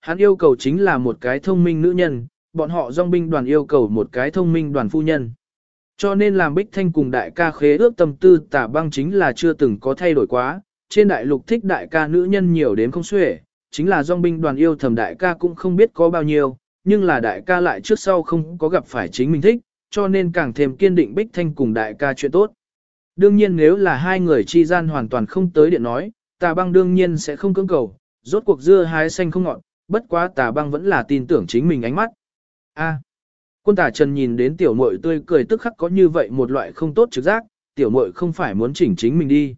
Hắn yêu cầu chính là một cái thông minh nữ nhân, bọn họ dòng binh đoàn yêu cầu một cái thông minh đoàn phu nhân. Cho nên làm Bích Thanh cùng đại ca khế ước tâm tư tả băng chính là chưa từng có thay đổi quá, trên đại lục thích đại ca nữ nhân nhiều đến không xuể, chính là dòng binh đoàn yêu thầm đại ca cũng không biết có bao nhiêu, nhưng là đại ca lại trước sau không có gặp phải chính mình thích, cho nên càng thêm kiên định Bích Thanh cùng đại ca chuyện tốt. Đương nhiên nếu là hai người chi gian hoàn toàn không tới điện nói, tà băng đương nhiên sẽ không cưỡng cầu, rốt cuộc dưa hái xanh không ngọn, bất quá tà băng vẫn là tin tưởng chính mình ánh mắt. A. quân tà trần nhìn đến tiểu muội tươi cười tức khắc có như vậy một loại không tốt trực giác, tiểu muội không phải muốn chỉnh chính mình đi.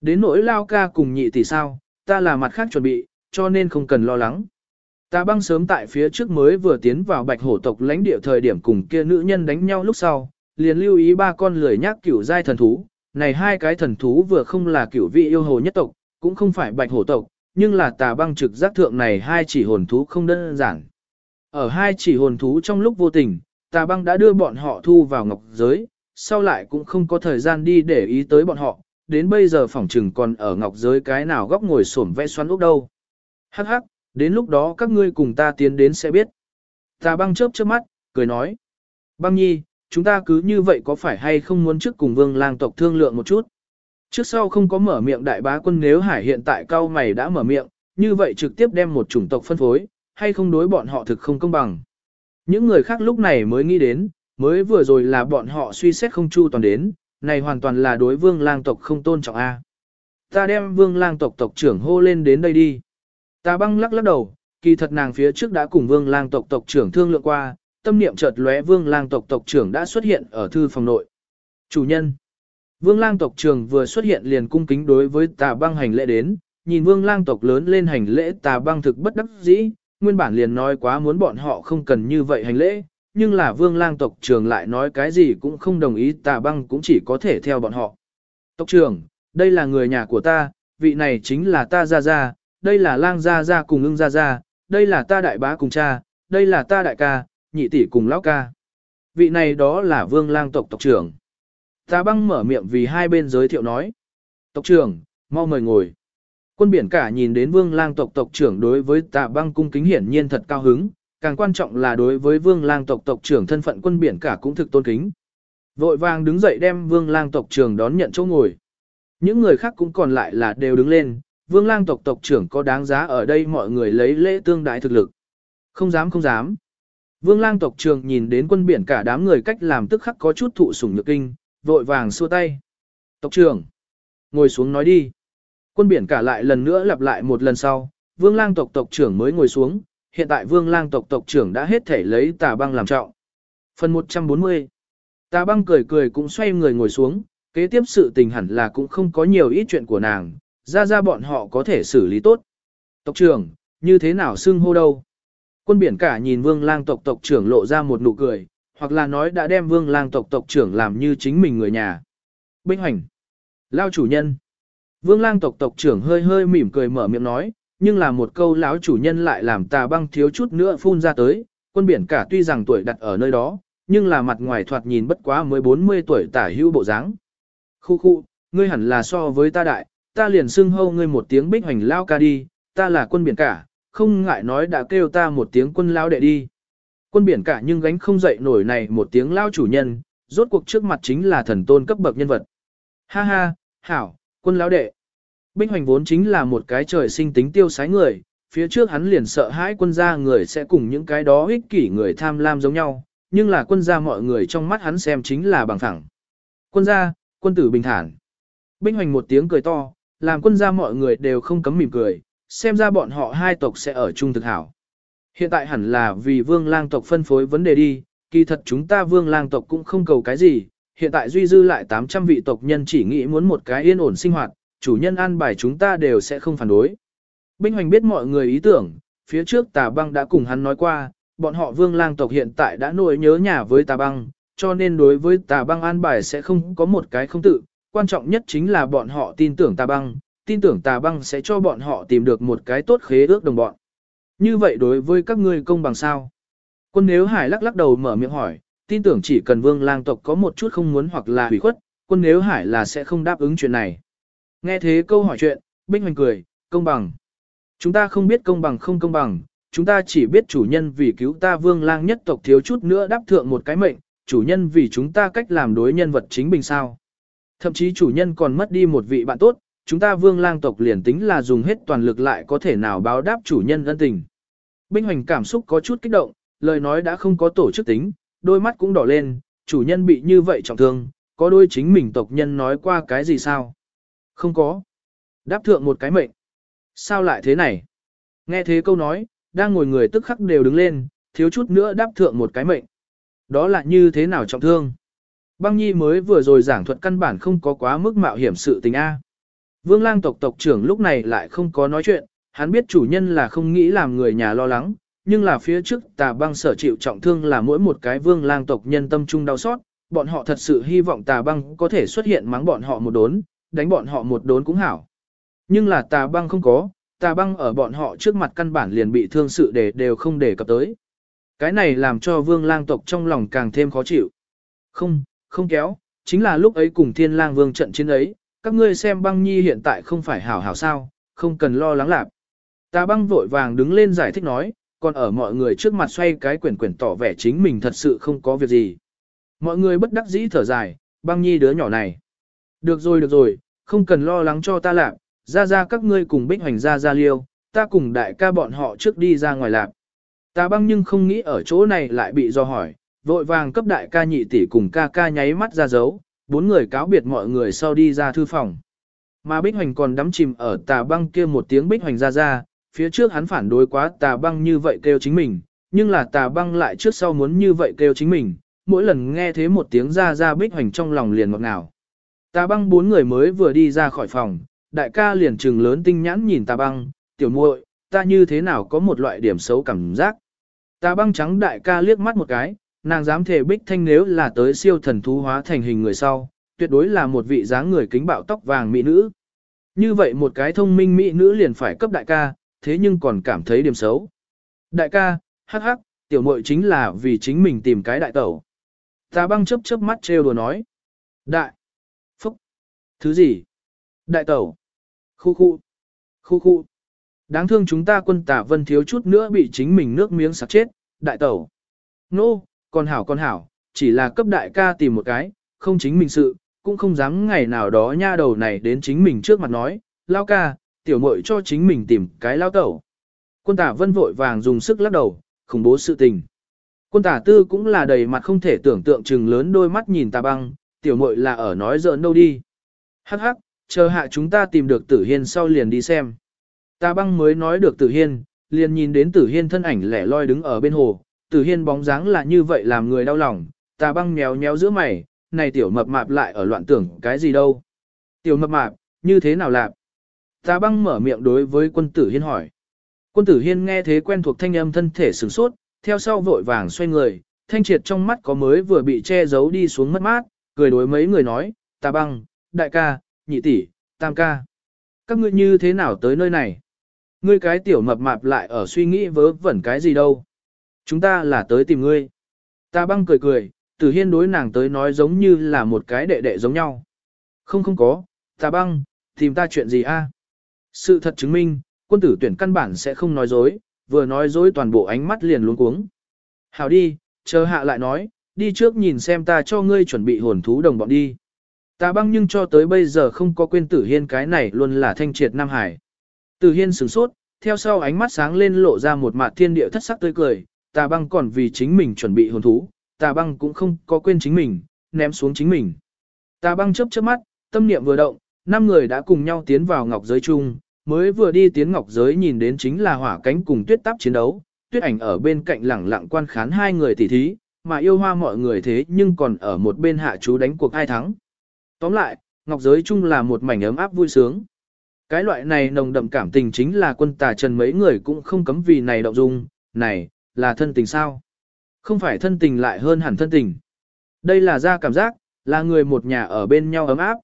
Đến nỗi lao ca cùng nhị tỷ sao, ta là mặt khác chuẩn bị, cho nên không cần lo lắng. Tà băng sớm tại phía trước mới vừa tiến vào bạch hổ tộc lãnh địa thời điểm cùng kia nữ nhân đánh nhau lúc sau, liền lưu ý ba con lười nhác cửu giai thần thú. Này hai cái thần thú vừa không là cửu vị yêu hồ nhất tộc, cũng không phải bạch hổ tộc, nhưng là tà băng trực giác thượng này hai chỉ hồn thú không đơn giản. Ở hai chỉ hồn thú trong lúc vô tình, tà băng đã đưa bọn họ thu vào ngọc giới, sau lại cũng không có thời gian đi để ý tới bọn họ, đến bây giờ phỏng trừng còn ở ngọc giới cái nào góc ngồi xổm vẽ xoắn ốc đâu. Hắc hắc, đến lúc đó các ngươi cùng ta tiến đến sẽ biết. Tà băng chớp chớp mắt, cười nói. Băng nhi, chúng ta cứ như vậy có phải hay không muốn trước cùng vương lang tộc thương lượng một chút? Trước sau không có mở miệng đại bá quân nếu hải hiện tại cao mày đã mở miệng, như vậy trực tiếp đem một chủng tộc phân phối, hay không đối bọn họ thực không công bằng. Những người khác lúc này mới nghĩ đến, mới vừa rồi là bọn họ suy xét không chu toàn đến, này hoàn toàn là đối vương lang tộc không tôn trọng A. Ta đem vương lang tộc tộc trưởng hô lên đến đây đi. Ta băng lắc lắc đầu, kỳ thật nàng phía trước đã cùng vương lang tộc tộc trưởng thương lượng qua, tâm niệm chợt lóe vương lang tộc tộc trưởng đã xuất hiện ở thư phòng nội. Chủ nhân. Vương lang tộc trưởng vừa xuất hiện liền cung kính đối với tà băng hành lễ đến, nhìn vương lang tộc lớn lên hành lễ tà băng thực bất đắc dĩ, nguyên bản liền nói quá muốn bọn họ không cần như vậy hành lễ, nhưng là vương lang tộc trưởng lại nói cái gì cũng không đồng ý tà băng cũng chỉ có thể theo bọn họ. Tộc trưởng, đây là người nhà của ta, vị này chính là ta gia gia, đây là lang gia gia cùng ưng gia gia, đây là ta đại bá cùng cha, đây là ta đại ca, nhị tỷ cùng lão ca. Vị này đó là vương lang tộc tộc trưởng. Tà băng mở miệng vì hai bên giới thiệu nói. Tộc trưởng, mau mời ngồi. Quân biển cả nhìn đến vương lang tộc tộc trưởng đối với tà băng cung kính hiển nhiên thật cao hứng, càng quan trọng là đối với vương lang tộc tộc trưởng thân phận quân biển cả cũng thực tôn kính. Vội vàng đứng dậy đem vương lang tộc trưởng đón nhận chỗ ngồi. Những người khác cũng còn lại là đều đứng lên, vương lang tộc tộc trưởng có đáng giá ở đây mọi người lấy lễ tương đại thực lực. Không dám không dám. Vương lang tộc trưởng nhìn đến quân biển cả đám người cách làm tức khắc có chút thụ sủng nhược kinh, vội vàng xua tay. Tộc trưởng, ngồi xuống nói đi. Quân biển cả lại lần nữa lặp lại một lần sau, vương lang tộc tộc trưởng mới ngồi xuống, hiện tại vương lang tộc tộc trưởng đã hết thể lấy tà băng làm trọng. Phần 140 Tà băng cười cười cũng xoay người ngồi xuống, kế tiếp sự tình hẳn là cũng không có nhiều ít chuyện của nàng, ra ra bọn họ có thể xử lý tốt. Tộc trưởng, như thế nào xưng hô đâu? Quân biển cả nhìn vương lang tộc tộc trưởng lộ ra một nụ cười, hoặc là nói đã đem vương lang tộc tộc trưởng làm như chính mình người nhà. Binh hoành. Lao chủ nhân. Vương lang tộc tộc trưởng hơi hơi mỉm cười mở miệng nói, nhưng là một câu lão chủ nhân lại làm tà băng thiếu chút nữa phun ra tới, quân biển cả tuy rằng tuổi đặt ở nơi đó, nhưng là mặt ngoài thoạt nhìn bất quá mới 40 tuổi tả hữu bộ dáng. Khu khu, ngươi hẳn là so với ta đại, ta liền xưng hâu ngươi một tiếng bích hoành lao ca đi, ta là quân biển cả, không ngại nói đã kêu ta một tiếng quân lao đệ đi. Quân biển cả nhưng gánh không dậy nổi này một tiếng lao chủ nhân, rốt cuộc trước mặt chính là thần tôn cấp bậc nhân vật. Ha ha, hảo, quân lão đệ. Binh hoành vốn chính là một cái trời sinh tính tiêu sái người, phía trước hắn liền sợ hãi quân gia người sẽ cùng những cái đó ích kỷ người tham lam giống nhau, nhưng là quân gia mọi người trong mắt hắn xem chính là bằng thẳng. Quân gia, quân tử bình thản. Binh hoành một tiếng cười to, làm quân gia mọi người đều không cấm mỉm cười, xem ra bọn họ hai tộc sẽ ở chung thực hảo. Hiện tại hẳn là vì vương lang tộc phân phối vấn đề đi, kỳ thật chúng ta vương lang tộc cũng không cầu cái gì, hiện tại duy dư lại 800 vị tộc nhân chỉ nghĩ muốn một cái yên ổn sinh hoạt, chủ nhân an bài chúng ta đều sẽ không phản đối. Binh Hoành biết mọi người ý tưởng, phía trước tà băng đã cùng hắn nói qua, bọn họ vương lang tộc hiện tại đã nổi nhớ nhà với tà băng, cho nên đối với tà băng an bài sẽ không có một cái không tự, quan trọng nhất chính là bọn họ tin tưởng tà băng, tin tưởng tà băng sẽ cho bọn họ tìm được một cái tốt khế ước đồng bọn. Như vậy đối với các ngươi công bằng sao? Quân nếu hải lắc lắc đầu mở miệng hỏi, tin tưởng chỉ cần vương lang tộc có một chút không muốn hoặc là hủy khuất, quân nếu hải là sẽ không đáp ứng chuyện này. Nghe thế câu hỏi chuyện, Binh Hoành cười, công bằng. Chúng ta không biết công bằng không công bằng, chúng ta chỉ biết chủ nhân vì cứu ta vương lang nhất tộc thiếu chút nữa đáp thượng một cái mệnh, chủ nhân vì chúng ta cách làm đối nhân vật chính bình sao. Thậm chí chủ nhân còn mất đi một vị bạn tốt, chúng ta vương lang tộc liền tính là dùng hết toàn lực lại có thể nào báo đáp chủ nhân ân tình. Binh hoành cảm xúc có chút kích động, lời nói đã không có tổ chức tính, đôi mắt cũng đỏ lên, chủ nhân bị như vậy trọng thương, có đôi chính mình tộc nhân nói qua cái gì sao? Không có. Đáp thượng một cái mệnh. Sao lại thế này? Nghe thế câu nói, đang ngồi người tức khắc đều đứng lên, thiếu chút nữa đáp thượng một cái mệnh. Đó là như thế nào trọng thương? Băng Nhi mới vừa rồi giảng thuật căn bản không có quá mức mạo hiểm sự tình A. Vương lang tộc tộc trưởng lúc này lại không có nói chuyện, hắn biết chủ nhân là không nghĩ làm người nhà lo lắng, nhưng là phía trước tà băng sở chịu trọng thương là mỗi một cái vương lang tộc nhân tâm trung đau xót, bọn họ thật sự hy vọng tà băng có thể xuất hiện mắng bọn họ một đốn, đánh bọn họ một đốn cũng hảo. Nhưng là tà băng không có, tà băng ở bọn họ trước mặt căn bản liền bị thương sự để đều không để cập tới. Cái này làm cho vương lang tộc trong lòng càng thêm khó chịu. Không, không kéo, chính là lúc ấy cùng thiên lang vương trận chiến ấy, các ngươi xem băng nhi hiện tại không phải hảo hảo sao, không cần lo lắng lạc. Ta băng vội vàng đứng lên giải thích nói, còn ở mọi người trước mặt xoay cái quyển quyển tỏ vẻ chính mình thật sự không có việc gì. Mọi người bất đắc dĩ thở dài, băng nhi đứa nhỏ này. Được rồi được rồi, không cần lo lắng cho ta lạc, ra ra các ngươi cùng bích hoành ra ra liêu, ta cùng đại ca bọn họ trước đi ra ngoài lạc. Ta băng nhưng không nghĩ ở chỗ này lại bị do hỏi, vội vàng cấp đại ca nhị tỷ cùng ca ca nháy mắt ra dấu, bốn người cáo biệt mọi người sau đi ra thư phòng. Mà Bích Hoành còn đắm chìm ở tà băng kia một tiếng Bích Hoành ra ra, phía trước hắn phản đối quá tà băng như vậy kêu chính mình, nhưng là tà băng lại trước sau muốn như vậy kêu chính mình, mỗi lần nghe thế một tiếng ra ra Bích Hoành trong lòng liền ngọt ngào. Tà băng bốn người mới vừa đi ra khỏi phòng, đại ca liền trừng lớn tinh nhãn nhìn tà băng, tiểu muội, ta như thế nào có một loại điểm xấu cảm giác. Tà băng trắng đại ca liếc mắt một cái, nàng dám thể bích thanh nếu là tới siêu thần thú hóa thành hình người sau, tuyệt đối là một vị dáng người kính bạo tóc vàng mỹ nữ. Như vậy một cái thông minh mỹ nữ liền phải cấp đại ca, thế nhưng còn cảm thấy điểm xấu. Đại ca, hắc hắc, tiểu muội chính là vì chính mình tìm cái đại tẩu. Tà băng chớp chớp mắt trêu đùa nói. Đại. Phúc. Thứ gì? Đại tẩu. Khu khu. Khu khu. Đáng thương chúng ta quân tả vân thiếu chút nữa bị chính mình nước miếng sặc chết. Đại tẩu. Nô, no, con hảo con hảo, chỉ là cấp đại ca tìm một cái, không chính mình sự, cũng không dám ngày nào đó nha đầu này đến chính mình trước mặt nói, lao ca, tiểu muội cho chính mình tìm cái lao tẩu. Quân tả vân vội vàng dùng sức lắc đầu, khủng bố sự tình. Quân tả tư cũng là đầy mặt không thể tưởng tượng chừng lớn đôi mắt nhìn tà băng, tiểu muội là ở nói giỡn đâu đi. Hắc hắc, chờ hạ chúng ta tìm được tử hiên sau liền đi xem. Tà băng mới nói được tử hiên, liền nhìn đến tử hiên thân ảnh lẻ loi đứng ở bên hồ, tử hiên bóng dáng là như vậy làm người đau lòng, tà băng méo méo giữa mày, này tiểu mập mạp lại ở loạn tưởng cái gì đâu. Tiểu mập mạp, như thế nào lạp? Tà băng mở miệng đối với quân tử hiên hỏi. Quân tử hiên nghe thế quen thuộc thanh âm thân thể sửng sốt, theo sau vội vàng xoay người, thanh triệt trong mắt có mới vừa bị che giấu đi xuống mất mát, cười đối mấy người nói, tà băng, đại ca, nhị tỷ, tam ca. Các ngươi như thế nào tới nơi này? Ngươi cái tiểu mập mạp lại ở suy nghĩ vớ vẩn cái gì đâu? Chúng ta là tới tìm ngươi. Tà băng cười cười, tử hiên đối nàng tới nói giống như là một cái đệ đệ giống nhau. Không không có, tà băng, tìm ta chuyện gì a? Sự thật chứng minh, quân tử tuyển căn bản sẽ không nói dối, vừa nói dối toàn bộ ánh mắt liền luống cuống. Hảo đi, chờ hạ lại nói, đi trước nhìn xem ta cho ngươi chuẩn bị hồn thú đồng bọn đi. Ta băng nhưng cho tới bây giờ không có quên tử hiên cái này luôn là thanh triệt Nam Hải. Tử hiên sửng sốt, theo sau ánh mắt sáng lên lộ ra một mặt thiên địa thất sắc tươi cười, Ta băng còn vì chính mình chuẩn bị hồn thú, ta băng cũng không có quên chính mình, ném xuống chính mình. Ta băng chớp chớp mắt, tâm niệm vừa động, năm người đã cùng nhau tiến vào ngọc giới chung, mới vừa đi tiến ngọc giới nhìn đến chính là hỏa cánh cùng tuyết táp chiến đấu, tuyết ảnh ở bên cạnh lẳng lặng quan khán hai người tỉ thí, mà yêu hoa mọi người thế nhưng còn ở một bên hạ chú đánh cuộc ai thắng. Tóm lại, ngọc giới chung là một mảnh ấm áp vui sướng. Cái loại này nồng đậm cảm tình chính là quân tà trần mấy người cũng không cấm vì này động dung, này, là thân tình sao? Không phải thân tình lại hơn hẳn thân tình. Đây là ra cảm giác, là người một nhà ở bên nhau ấm áp.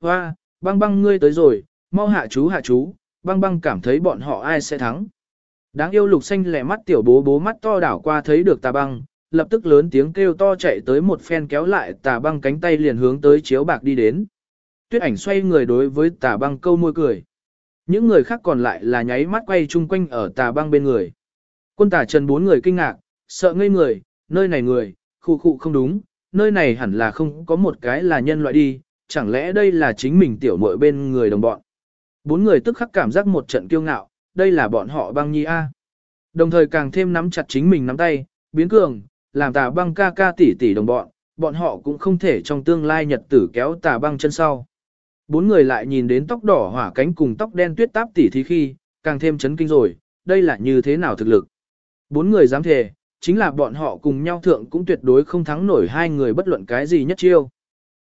Hoa, băng băng ngươi tới rồi, mau hạ chú hạ chú, băng băng cảm thấy bọn họ ai sẽ thắng. Đáng yêu lục xanh lẻ mắt tiểu bố bố mắt to đảo qua thấy được tà băng, lập tức lớn tiếng kêu to chạy tới một phen kéo lại tà băng cánh tay liền hướng tới chiếu bạc đi đến. Tuyết ảnh xoay người đối với tà băng câu môi cười. Những người khác còn lại là nháy mắt quay chung quanh ở tà băng bên người. Quân Tà trần bốn người kinh ngạc, sợ ngây người, nơi này người, khu khu không đúng, nơi này hẳn là không có một cái là nhân loại đi, chẳng lẽ đây là chính mình tiểu muội bên người đồng bọn. Bốn người tức khắc cảm giác một trận kiêu ngạo, đây là bọn họ băng nhi A. Đồng thời càng thêm nắm chặt chính mình nắm tay, biến cường, làm tà băng ca ca tỷ tỷ đồng bọn, bọn họ cũng không thể trong tương lai nhật tử kéo tà băng chân sau. Bốn người lại nhìn đến tóc đỏ hỏa cánh cùng tóc đen tuyết táp tỷ thí khi, càng thêm chấn kinh rồi, đây là như thế nào thực lực. Bốn người dám thề, chính là bọn họ cùng nhau thượng cũng tuyệt đối không thắng nổi hai người bất luận cái gì nhất chiêu.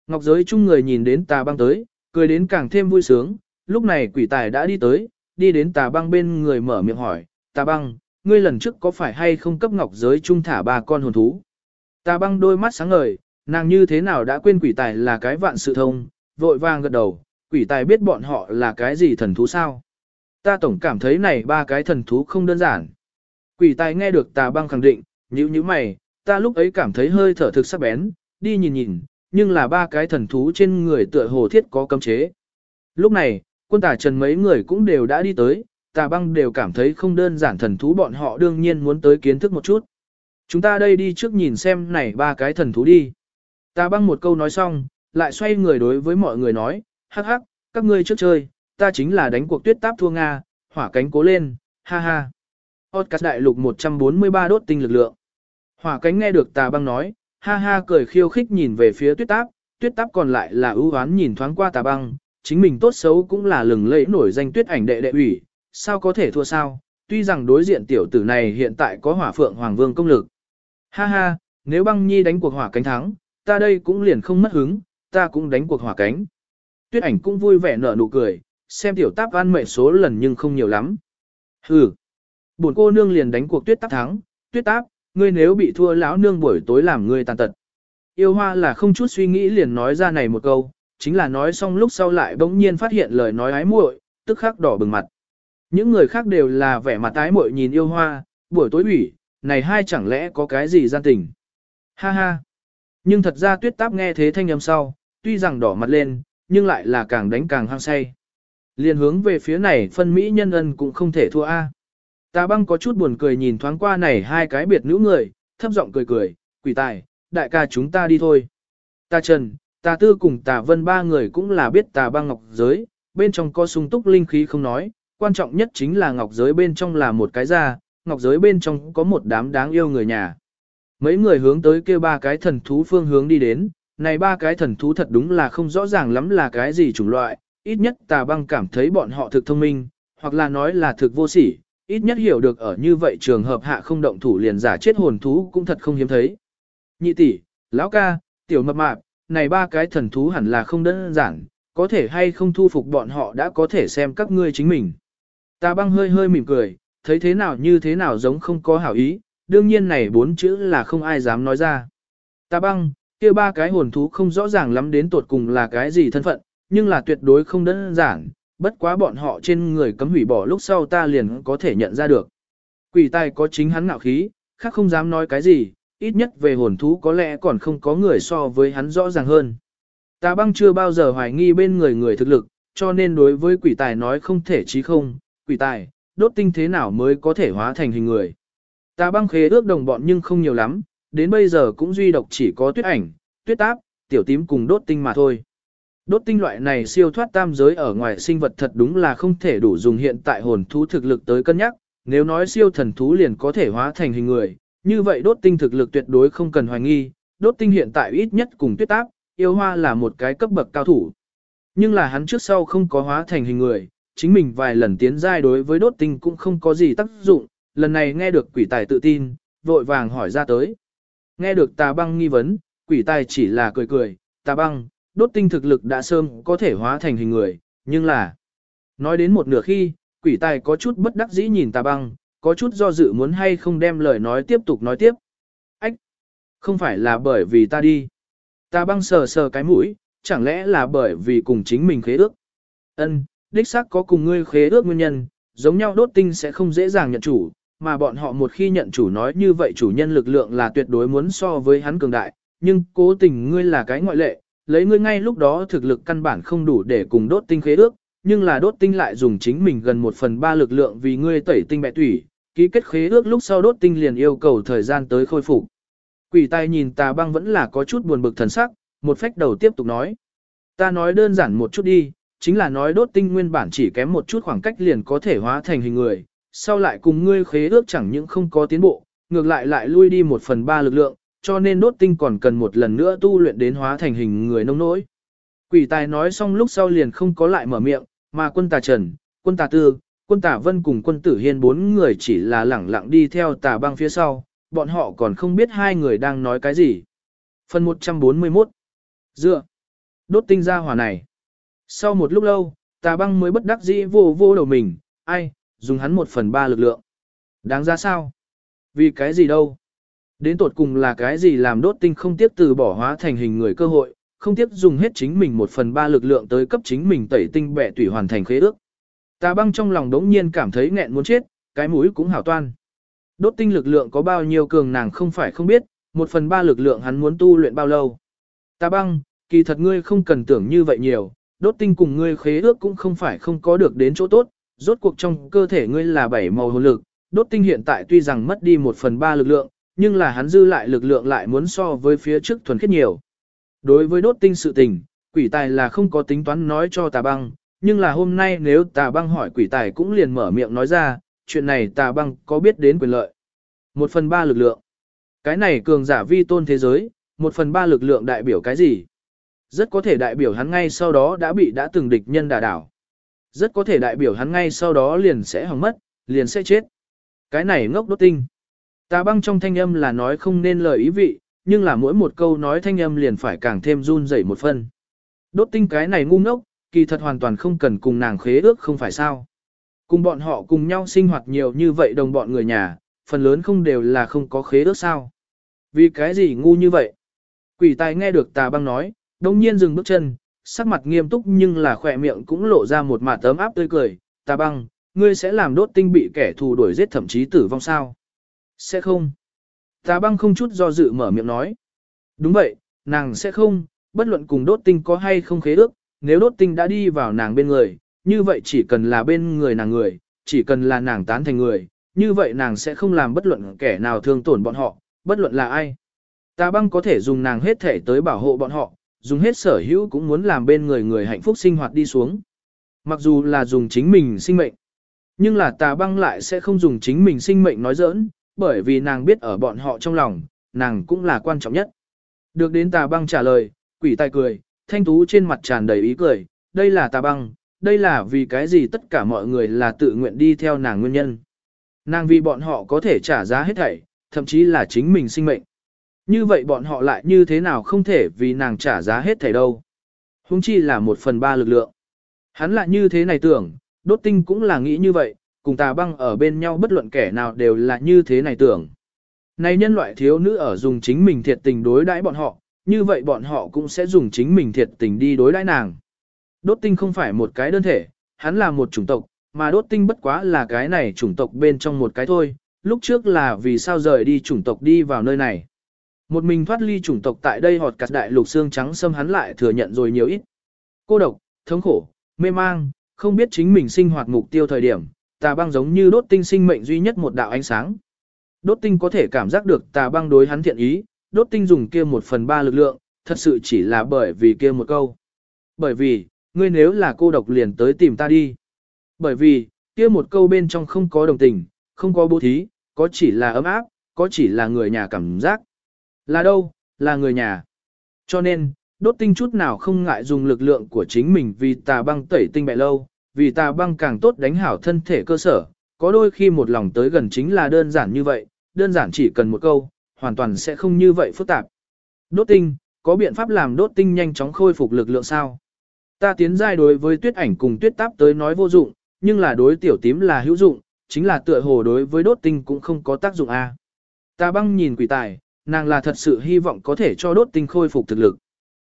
Ngọc giới chung người nhìn đến tà băng tới, cười đến càng thêm vui sướng, lúc này quỷ tài đã đi tới, đi đến tà băng bên người mở miệng hỏi, tà băng, ngươi lần trước có phải hay không cấp ngọc giới chung thả ba con hồn thú? Tà băng đôi mắt sáng ngời, nàng như thế nào đã quên quỷ tài là cái vạn sự thông, vội vàng gật đầu, quỷ tài biết bọn họ là cái gì thần thú sao? Ta tổng cảm thấy này ba cái thần thú không đơn giản. Quỷ tài nghe được tà băng khẳng định, như như mày, ta lúc ấy cảm thấy hơi thở thực sắc bén, đi nhìn nhìn, nhưng là ba cái thần thú trên người tựa hồ thiết có cấm chế. Lúc này, quân tà trần mấy người cũng đều đã đi tới, tà băng đều cảm thấy không đơn giản thần thú bọn họ đương nhiên muốn tới kiến thức một chút. Chúng ta đây đi trước nhìn xem này ba cái thần thú đi. Tà băng một câu nói xong, lại xoay người đối với mọi người nói, hắc hắc, các ngươi trước chơi, ta chính là đánh cuộc tuyết táp thua Nga, hỏa cánh cố lên, ha ha. Podcast đại lục 143 đốt tinh lực lượng. Hỏa cánh nghe được tà băng nói, ha ha cười khiêu khích nhìn về phía tuyết táp, tuyết táp còn lại là ưu oán nhìn thoáng qua tà băng, chính mình tốt xấu cũng là lừng lẫy nổi danh tuyết ảnh đệ đệ ủy, sao có thể thua sao, tuy rằng đối diện tiểu tử này hiện tại có hỏa phượng hoàng vương công lực. Ha ha, nếu băng nhi đánh cuộc hỏa cánh thắng, ta đây cũng liền không mất hứng, ta cũng đánh cuộc hỏa cánh. Tuyết ảnh cũng vui vẻ nở nụ cười, xem tiểu táp ăn mệ số lần nhưng không nhiều lắm. Hừ, buồn cô nương liền đánh cuộc tuyết táp thắng, tuyết táp, ngươi nếu bị thua lão nương buổi tối làm ngươi tàn tật. Yêu hoa là không chút suy nghĩ liền nói ra này một câu, chính là nói xong lúc sau lại bỗng nhiên phát hiện lời nói ái muội, tức khắc đỏ bừng mặt. Những người khác đều là vẻ mặt ái muội nhìn yêu hoa, buổi tối ủy, này hai chẳng lẽ có cái gì gian tình. Ha ha. Nhưng thật ra tuyết táp nghe thế thanh âm sau, tuy rằng đỏ mặt lên, nhưng lại là càng đánh càng hăng say. liền hướng về phía này phân mỹ nhân ân cũng không thể thua A. Tà băng có chút buồn cười nhìn thoáng qua này hai cái biệt nữ người, thấp giọng cười cười, quỷ tài, đại ca chúng ta đi thôi. Ta Trần, tà tư cùng tà vân ba người cũng là biết tà băng ngọc giới, bên trong có sung túc linh khí không nói, quan trọng nhất chính là ngọc giới bên trong là một cái da, ngọc giới bên trong có một đám đáng yêu người nhà. Mấy người hướng tới kêu ba cái thần thú phương hướng đi đến, này ba cái thần thú thật đúng là không rõ ràng lắm là cái gì chủng loại, ít nhất tà băng cảm thấy bọn họ thực thông minh, hoặc là nói là thực vô sỉ, ít nhất hiểu được ở như vậy trường hợp hạ không động thủ liền giả chết hồn thú cũng thật không hiếm thấy. Nhị tỷ, lão ca, tiểu mập mạp, này ba cái thần thú hẳn là không đơn giản, có thể hay không thu phục bọn họ đã có thể xem các ngươi chính mình. ta băng hơi hơi mỉm cười, thấy thế nào như thế nào giống không có hảo ý, đương nhiên này bốn chữ là không ai dám nói ra. ta băng, kia ba cái hồn thú không rõ ràng lắm đến tột cùng là cái gì thân phận, nhưng là tuyệt đối không đơn giản, bất quá bọn họ trên người cấm hủy bỏ lúc sau ta liền có thể nhận ra được. Quỷ tài có chính hắn ngạo khí, khác không dám nói cái gì, ít nhất về hồn thú có lẽ còn không có người so với hắn rõ ràng hơn. Ta băng chưa bao giờ hoài nghi bên người người thực lực, cho nên đối với quỷ tài nói không thể chí không, quỷ tài, đốt tinh thế nào mới có thể hóa thành hình người. Ta băng khế ước đồng bọn nhưng không nhiều lắm, đến bây giờ cũng duy độc chỉ có tuyết ảnh, tuyết táp, tiểu tím cùng đốt tinh mà thôi. Đốt tinh loại này siêu thoát tam giới ở ngoài sinh vật thật đúng là không thể đủ dùng hiện tại hồn thú thực lực tới cân nhắc, nếu nói siêu thần thú liền có thể hóa thành hình người, như vậy đốt tinh thực lực tuyệt đối không cần hoài nghi, đốt tinh hiện tại ít nhất cùng tuyết áp, yêu hoa là một cái cấp bậc cao thủ. Nhưng là hắn trước sau không có hóa thành hình người, chính mình vài lần tiến giai đối với đốt tinh cũng không có gì tác dụng, lần này nghe được quỷ tài tự tin, vội vàng hỏi ra tới. Nghe được tà băng nghi vấn, quỷ tài chỉ là cười cười, tà băng, đốt tinh thực lực đã sơm có thể hóa thành hình người, nhưng là... Nói đến một nửa khi, quỷ tài có chút bất đắc dĩ nhìn tà băng, có chút do dự muốn hay không đem lời nói tiếp tục nói tiếp. Ách! Không phải là bởi vì ta đi. Tà băng sờ sờ cái mũi, chẳng lẽ là bởi vì cùng chính mình khế ước. Ân, đích xác có cùng ngươi khế ước nguyên nhân, giống nhau đốt tinh sẽ không dễ dàng nhận chủ, mà bọn họ một khi nhận chủ nói như vậy chủ nhân lực lượng là tuyệt đối muốn so với hắn cường đại, nhưng cố tình ngươi là cái ngoại lệ, lấy ngươi ngay lúc đó thực lực căn bản không đủ để cùng đốt tinh khế ước, nhưng là đốt tinh lại dùng chính mình gần một phần ba lực lượng vì ngươi tẩy tinh bẹ thủy, ký kết khế ước lúc sau đốt tinh liền yêu cầu thời gian tới khôi phục. Quỷ tai nhìn tà băng vẫn là có chút buồn bực thần sắc, một phách đầu tiếp tục nói. Ta nói đơn giản một chút đi, chính là nói đốt tinh nguyên bản chỉ kém một chút khoảng cách liền có thể hóa thành hình người, sau lại cùng ngươi khế ước chẳng những không có tiến bộ, ngược lại lại lui đi một phần ba lực lượng, cho nên đốt tinh còn cần một lần nữa tu luyện đến hóa thành hình người nông nỗi. Quỷ tài nói xong lúc sau liền không có lại mở miệng, mà quân tà trần, quân tà tư, quân tà vân cùng quân tử hiên bốn người chỉ là lẳng lặng đi theo tà băng phía sau, bọn họ còn không biết hai người đang nói cái gì. Phần 141 Dựa Đốt tinh ra hỏa này Sau một lúc lâu, tà băng mới bất đắc dĩ vô vô đầu mình, ai, dùng hắn một phần ba lực lượng. Đáng ra sao? Vì cái gì đâu? Đến tột cùng là cái gì làm đốt tinh không tiếp từ bỏ hóa thành hình người cơ hội, không tiếp dùng hết chính mình một phần ba lực lượng tới cấp chính mình tẩy tinh bẻ tủy hoàn thành khế ước. Tà băng trong lòng đống nhiên cảm thấy nghẹn muốn chết, cái mũi cũng hảo toan. Đốt tinh lực lượng có bao nhiêu cường nàng không phải không biết, một phần ba lực lượng hắn muốn tu luyện bao lâu. Tà băng, kỳ thật ngươi không cần tưởng như vậy nhiều, đốt tinh cùng ngươi khế ước cũng không phải không có được đến chỗ tốt, rốt cuộc trong cơ thể ngươi là bảy màu hồn lực, đốt tinh hiện tại tuy rằng mất đi một phần ba lực lượng, nhưng là hắn dư lại lực lượng lại muốn so với phía trước thuần khiết nhiều. Đối với đốt tinh sự tình, quỷ tài là không có tính toán nói cho tà băng, nhưng là hôm nay nếu tà băng hỏi quỷ tài cũng liền mở miệng nói ra, chuyện này tà băng có biết đến quyền lợi. Một phần ba lực lượng. Cái này cường giả vi tôn thế giới, một phần ba lực lượng đại biểu cái gì? Rất có thể đại biểu hắn ngay sau đó đã bị đã từng địch nhân đả đảo. Rất có thể đại biểu hắn ngay sau đó liền sẽ hỏng mất, liền sẽ chết. Cái này ngốc đốt tinh. Tà băng trong thanh âm là nói không nên lời ý vị, nhưng là mỗi một câu nói thanh âm liền phải càng thêm run rẩy một phân. Đốt tinh cái này ngu ngốc, kỳ thật hoàn toàn không cần cùng nàng khế ước không phải sao. Cùng bọn họ cùng nhau sinh hoạt nhiều như vậy đồng bọn người nhà, phần lớn không đều là không có khế ước sao. Vì cái gì ngu như vậy? Quỷ tài nghe được tà băng nói, đồng nhiên dừng bước chân, sắc mặt nghiêm túc nhưng là khỏe miệng cũng lộ ra một mạt tấm áp tươi cười. Tà băng, ngươi sẽ làm đốt tinh bị kẻ thù đuổi giết thậm chí tử vong sao? Sẽ không. Tà băng không chút do dự mở miệng nói. Đúng vậy, nàng sẽ không, bất luận cùng đốt tinh có hay không khế ước, nếu đốt tinh đã đi vào nàng bên người, như vậy chỉ cần là bên người nàng người, chỉ cần là nàng tán thành người, như vậy nàng sẽ không làm bất luận kẻ nào thương tổn bọn họ, bất luận là ai. Tà băng có thể dùng nàng hết thể tới bảo hộ bọn họ, dùng hết sở hữu cũng muốn làm bên người người hạnh phúc sinh hoạt đi xuống. Mặc dù là dùng chính mình sinh mệnh, nhưng là tà băng lại sẽ không dùng chính mình sinh mệnh nói giỡn, bởi vì nàng biết ở bọn họ trong lòng, nàng cũng là quan trọng nhất. Được đến tà băng trả lời, quỷ tài cười, thanh tú trên mặt tràn đầy ý cười, đây là tà băng, đây là vì cái gì tất cả mọi người là tự nguyện đi theo nàng nguyên nhân. Nàng vì bọn họ có thể trả giá hết thảy, thậm chí là chính mình sinh mệnh. Như vậy bọn họ lại như thế nào không thể vì nàng trả giá hết thảy đâu. Hùng chi là một phần ba lực lượng. Hắn lại như thế này tưởng, đốt tinh cũng là nghĩ như vậy, cùng tà băng ở bên nhau bất luận kẻ nào đều là như thế này tưởng. Này nhân loại thiếu nữ ở dùng chính mình thiệt tình đối đãi bọn họ, như vậy bọn họ cũng sẽ dùng chính mình thiệt tình đi đối đãi nàng. Đốt tinh không phải một cái đơn thể, hắn là một chủng tộc, mà đốt tinh bất quá là cái này chủng tộc bên trong một cái thôi, lúc trước là vì sao rời đi chủng tộc đi vào nơi này. Một mình thoát ly chủng tộc tại đây họt cắt đại lục xương trắng xâm hắn lại thừa nhận rồi nhiều ít. Cô độc, thống khổ, mê mang, không biết chính mình sinh hoạt mục tiêu thời điểm, tà băng giống như đốt tinh sinh mệnh duy nhất một đạo ánh sáng. Đốt tinh có thể cảm giác được tà băng đối hắn thiện ý, đốt tinh dùng kia một phần ba lực lượng, thật sự chỉ là bởi vì kia một câu. Bởi vì, ngươi nếu là cô độc liền tới tìm ta đi. Bởi vì, kia một câu bên trong không có đồng tình, không có bố thí, có chỉ là ấm áp, có chỉ là người nhà cảm giác. Là đâu, là người nhà. Cho nên, đốt tinh chút nào không ngại dùng lực lượng của chính mình vì tà băng tẩy tinh bẹ lâu, vì tà băng càng tốt đánh hảo thân thể cơ sở, có đôi khi một lòng tới gần chính là đơn giản như vậy, đơn giản chỉ cần một câu, hoàn toàn sẽ không như vậy phức tạp. Đốt tinh, có biện pháp làm đốt tinh nhanh chóng khôi phục lực lượng sao? Ta tiến giai đối với tuyết ảnh cùng tuyết táp tới nói vô dụng, nhưng là đối tiểu tím là hữu dụng, chính là tựa hồ đối với đốt tinh cũng không có tác dụng a. Ta băng nhìn quỷ tài, nàng là thật sự hy vọng có thể cho đốt tinh khôi phục thực lực.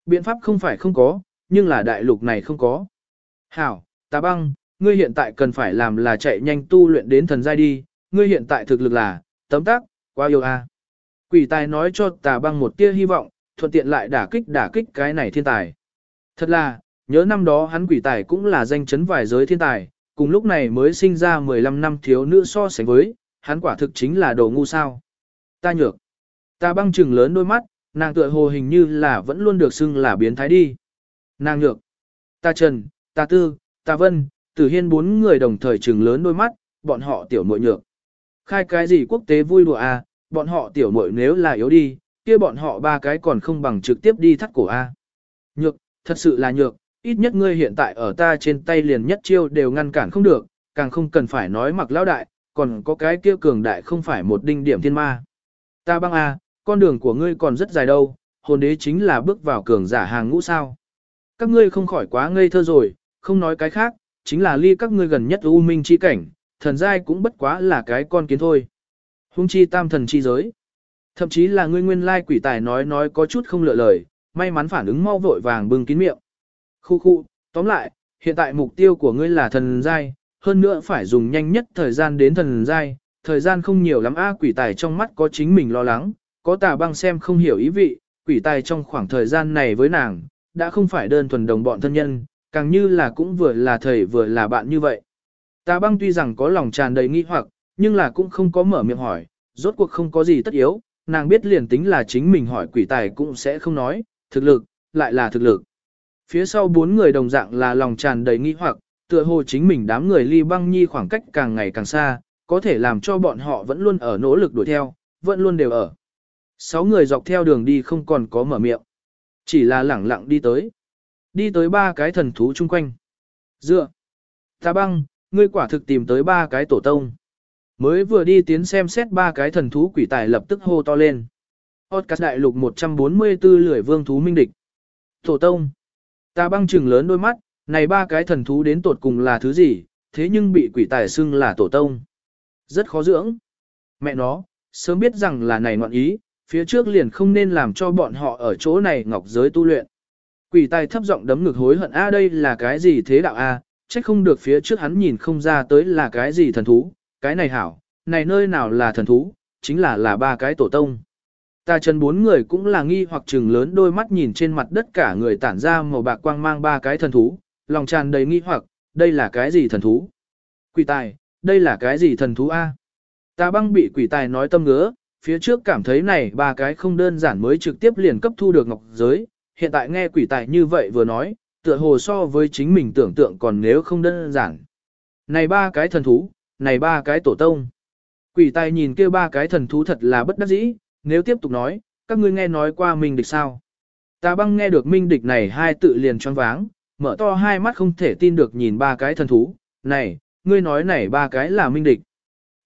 Biện pháp không phải không có, nhưng là đại lục này không có. Hảo, Tà băng, ngươi hiện tại cần phải làm là chạy nhanh tu luyện đến thần giai đi, ngươi hiện tại thực lực là, tấm tác, quá yêu a. Quỷ tài nói cho tà băng một tia hy vọng, thuận tiện lại đả kích đả kích cái này thiên tài. Thật là, nhớ năm đó hắn quỷ tài cũng là danh chấn vài giới thiên tài, cùng lúc này mới sinh ra 15 năm thiếu nữ so sánh với, hắn quả thực chính là đồ ngu sao. Ta nhược. Ta băng trừng lớn đôi mắt, nàng tựa hồ hình như là vẫn luôn được xưng là biến thái đi. Nàng nhược. Ta trần, ta tư, ta vân, tử hiên bốn người đồng thời trừng lớn đôi mắt, bọn họ tiểu muội nhược. Khai cái gì quốc tế vui đùa à, bọn họ tiểu muội nếu là yếu đi, kia bọn họ ba cái còn không bằng trực tiếp đi thắt cổ a. À. Nhược, thật sự là nhược, ít nhất ngươi hiện tại ở ta trên tay liền nhất chiêu đều ngăn cản không được, càng không cần phải nói mặc lão đại, còn có cái kia cường đại không phải một đinh điểm thiên ma. Ta băng a, con đường của ngươi còn rất dài đâu, hồn đế chính là bước vào cường giả hàng ngũ sao. Các ngươi không khỏi quá ngây thơ rồi, không nói cái khác, chính là ly các ngươi gần nhất u minh chi cảnh, thần giai cũng bất quá là cái con kiến thôi. Hung chi tam thần chi giới. Thậm chí là ngươi nguyên lai quỷ tài nói nói có chút không lựa lời, may mắn phản ứng mau vội vàng bưng kín miệng. Khu khu, tóm lại, hiện tại mục tiêu của ngươi là thần giai, hơn nữa phải dùng nhanh nhất thời gian đến thần giai, thời gian không nhiều lắm a quỷ tài trong mắt có chính mình lo lắng, có tà băng xem không hiểu ý vị, quỷ tài trong khoảng thời gian này với nàng, đã không phải đơn thuần đồng bọn thân nhân, càng như là cũng vừa là thầy vừa là bạn như vậy. Tà băng tuy rằng có lòng tràn đầy nghi hoặc, nhưng là cũng không có mở miệng hỏi, rốt cuộc không có gì tất yếu, nàng biết liền tính là chính mình hỏi quỷ tài cũng sẽ không nói, thực lực, lại là thực lực. Phía sau bốn người đồng dạng là lòng tràn đầy nghi hoặc, tựa hồ chính mình đám người ly băng nhi khoảng cách càng ngày càng xa, có thể làm cho bọn họ vẫn luôn ở nỗ lực đuổi theo, vẫn luôn đều ở. Sáu người dọc theo đường đi không còn có mở miệng, chỉ là lẳng lặng đi tới. Đi tới ba cái thần thú chung quanh. Dựa. Ta băng, ngươi quả thực tìm tới ba cái tổ tông. Mới vừa đi tiến xem xét ba cái thần thú quỷ tài lập tức hô to lên. Podcast đại lục 144 lưỡi vương thú minh địch. Tổ tông. Ta băng trừng lớn đôi mắt, này ba cái thần thú đến tột cùng là thứ gì, thế nhưng bị quỷ tài xưng là tổ tông. Rất khó dưỡng. Mẹ nó, sớm biết rằng là này ngoạn ý, phía trước liền không nên làm cho bọn họ ở chỗ này ngọc giới tu luyện. Quỷ tài thấp giọng đấm ngực hối hận a đây là cái gì thế đạo a, trách không được phía trước hắn nhìn không ra tới là cái gì thần thú, cái này hảo, này nơi nào là thần thú, chính là là ba cái tổ tông. Ta chân bốn người cũng là nghi hoặc chừng lớn đôi mắt nhìn trên mặt đất cả người tản ra màu bạc quang mang ba cái thần thú, lòng tràn đầy nghi hoặc, đây là cái gì thần thú? Quỷ tài, đây là cái gì thần thú A? Ta băng bị quỷ tài nói tâm ngứa, phía trước cảm thấy này ba cái không đơn giản mới trực tiếp liền cấp thu được ngọc giới, hiện tại nghe quỷ tài như vậy vừa nói, tựa hồ so với chính mình tưởng tượng còn nếu không đơn giản. Này ba cái thần thú, này ba cái tổ tông. Quỷ tài nhìn kia ba cái thần thú thật là bất đắc dĩ, nếu tiếp tục nói, các ngươi nghe nói qua minh địch sao. Ta băng nghe được minh địch này hai tự liền choáng váng, mở to hai mắt không thể tin được nhìn ba cái thần thú, này, ngươi nói này ba cái là minh địch.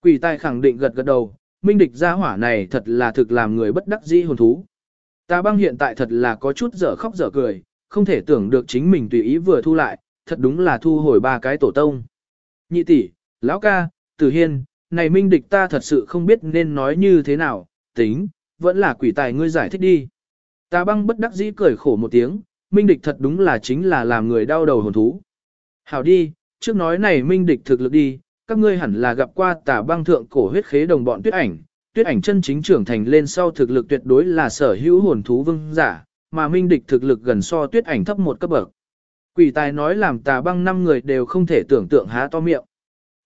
Quỷ tài khẳng định gật gật đầu, minh địch gia hỏa này thật là thực làm người bất đắc dĩ hồn thú. Ta băng hiện tại thật là có chút dở khóc dở cười, không thể tưởng được chính mình tùy ý vừa thu lại, thật đúng là thu hồi ba cái tổ tông. Nhị tỷ, lão ca, tử hiên, này minh địch ta thật sự không biết nên nói như thế nào, tính, vẫn là quỷ tài ngươi giải thích đi. Ta băng bất đắc dĩ cười khổ một tiếng, minh địch thật đúng là chính là làm người đau đầu hồn thú. Hảo đi, trước nói này minh địch thực lực đi, các ngươi hẳn là gặp qua tà băng thượng cổ huyết khế đồng bọn tuyết ảnh, tuyết ảnh chân chính trưởng thành lên sau thực lực tuyệt đối là sở hữu hồn thú vương giả, mà minh địch thực lực gần so tuyết ảnh thấp một cấp bậc. Quỷ tài nói làm tà băng năm người đều không thể tưởng tượng há to miệng.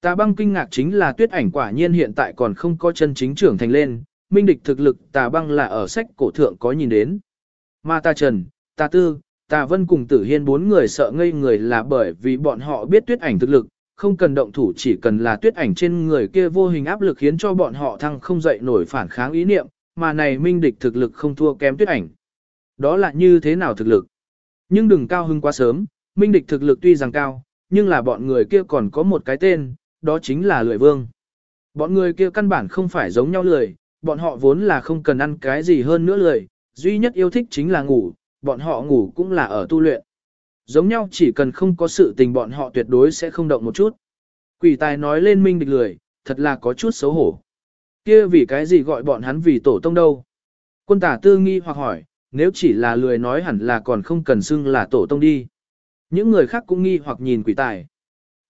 Tà băng kinh ngạc chính là tuyết ảnh quả nhiên hiện tại còn không có chân chính trưởng thành lên, minh địch thực lực tà băng là ở sách cổ thượng có nhìn đến. Mà tà trần, tà tư, tà vân cùng tử hiên bốn người sợ ngây người là bởi vì bọn họ biết tuyết ảnh thực lực, không cần động thủ chỉ cần là tuyết ảnh trên người kia vô hình áp lực khiến cho bọn họ thăng không dậy nổi phản kháng ý niệm, mà này minh địch thực lực không thua kém tuyết ảnh. Đó là như thế nào thực lực? Nhưng đừng cao hưng quá sớm, minh địch thực lực tuy rằng cao, nhưng là bọn người kia còn có một cái tên, đó chính là lười vương. Bọn người kia căn bản không phải giống nhau lười, bọn họ vốn là không cần ăn cái gì hơn nữa lười, duy nhất yêu thích chính là ngủ, bọn họ ngủ cũng là ở tu luyện. Giống nhau chỉ cần không có sự tình bọn họ tuyệt đối sẽ không động một chút. Quỷ tài nói lên minh địch lười, thật là có chút xấu hổ. kia vì cái gì gọi bọn hắn vì tổ tông đâu? Quân tả tư nghi hoặc hỏi, nếu chỉ là lười nói hẳn là còn không cần xưng là tổ tông đi. Những người khác cũng nghi hoặc nhìn quỷ tài.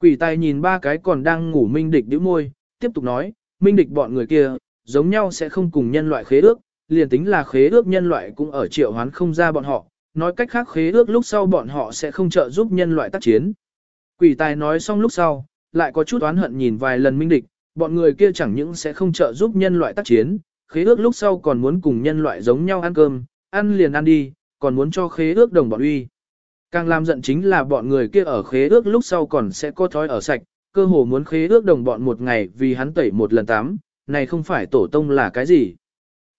Quỷ tài nhìn ba cái còn đang ngủ minh địch đĩu môi, tiếp tục nói, minh địch bọn người kia, giống nhau sẽ không cùng nhân loại khế ước, liền tính là khế ước nhân loại cũng ở triệu hoán không ra bọn họ, nói cách khác khế ước lúc sau bọn họ sẽ không trợ giúp nhân loại tác chiến. Quỷ tài nói xong lúc sau, lại có chút oán hận nhìn vài lần minh địch, bọn người kia chẳng những sẽ không trợ giúp nhân loại tác chiến, khế ước lúc sau còn muốn cùng nhân loại giống nhau ăn cơm, ăn liền ăn đi, còn muốn cho khế ước đồng bọn uy. Càng làm giận chính là bọn người kia ở khế ước lúc sau còn sẽ có thói ở sạch, cơ hồ muốn khế ước đồng bọn một ngày vì hắn tẩy một lần tắm, này không phải tổ tông là cái gì.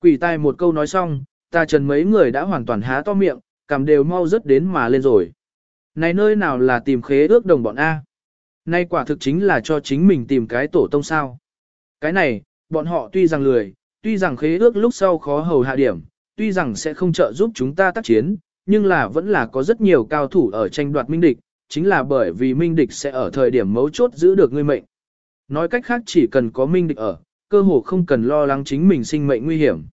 Quỷ tai một câu nói xong, ta trần mấy người đã hoàn toàn há to miệng, cảm đều mau rất đến mà lên rồi. Này nơi nào là tìm khế ước đồng bọn A? Nay quả thực chính là cho chính mình tìm cái tổ tông sao. Cái này, bọn họ tuy rằng lười, tuy rằng khế ước lúc sau khó hầu hạ điểm, tuy rằng sẽ không trợ giúp chúng ta tác chiến, nhưng là vẫn là có rất nhiều cao thủ ở tranh đoạt minh địch, chính là bởi vì minh địch sẽ ở thời điểm mấu chốt giữ được ngươi mệnh. Nói cách khác chỉ cần có minh địch ở, cơ hồ không cần lo lắng chính mình sinh mệnh nguy hiểm.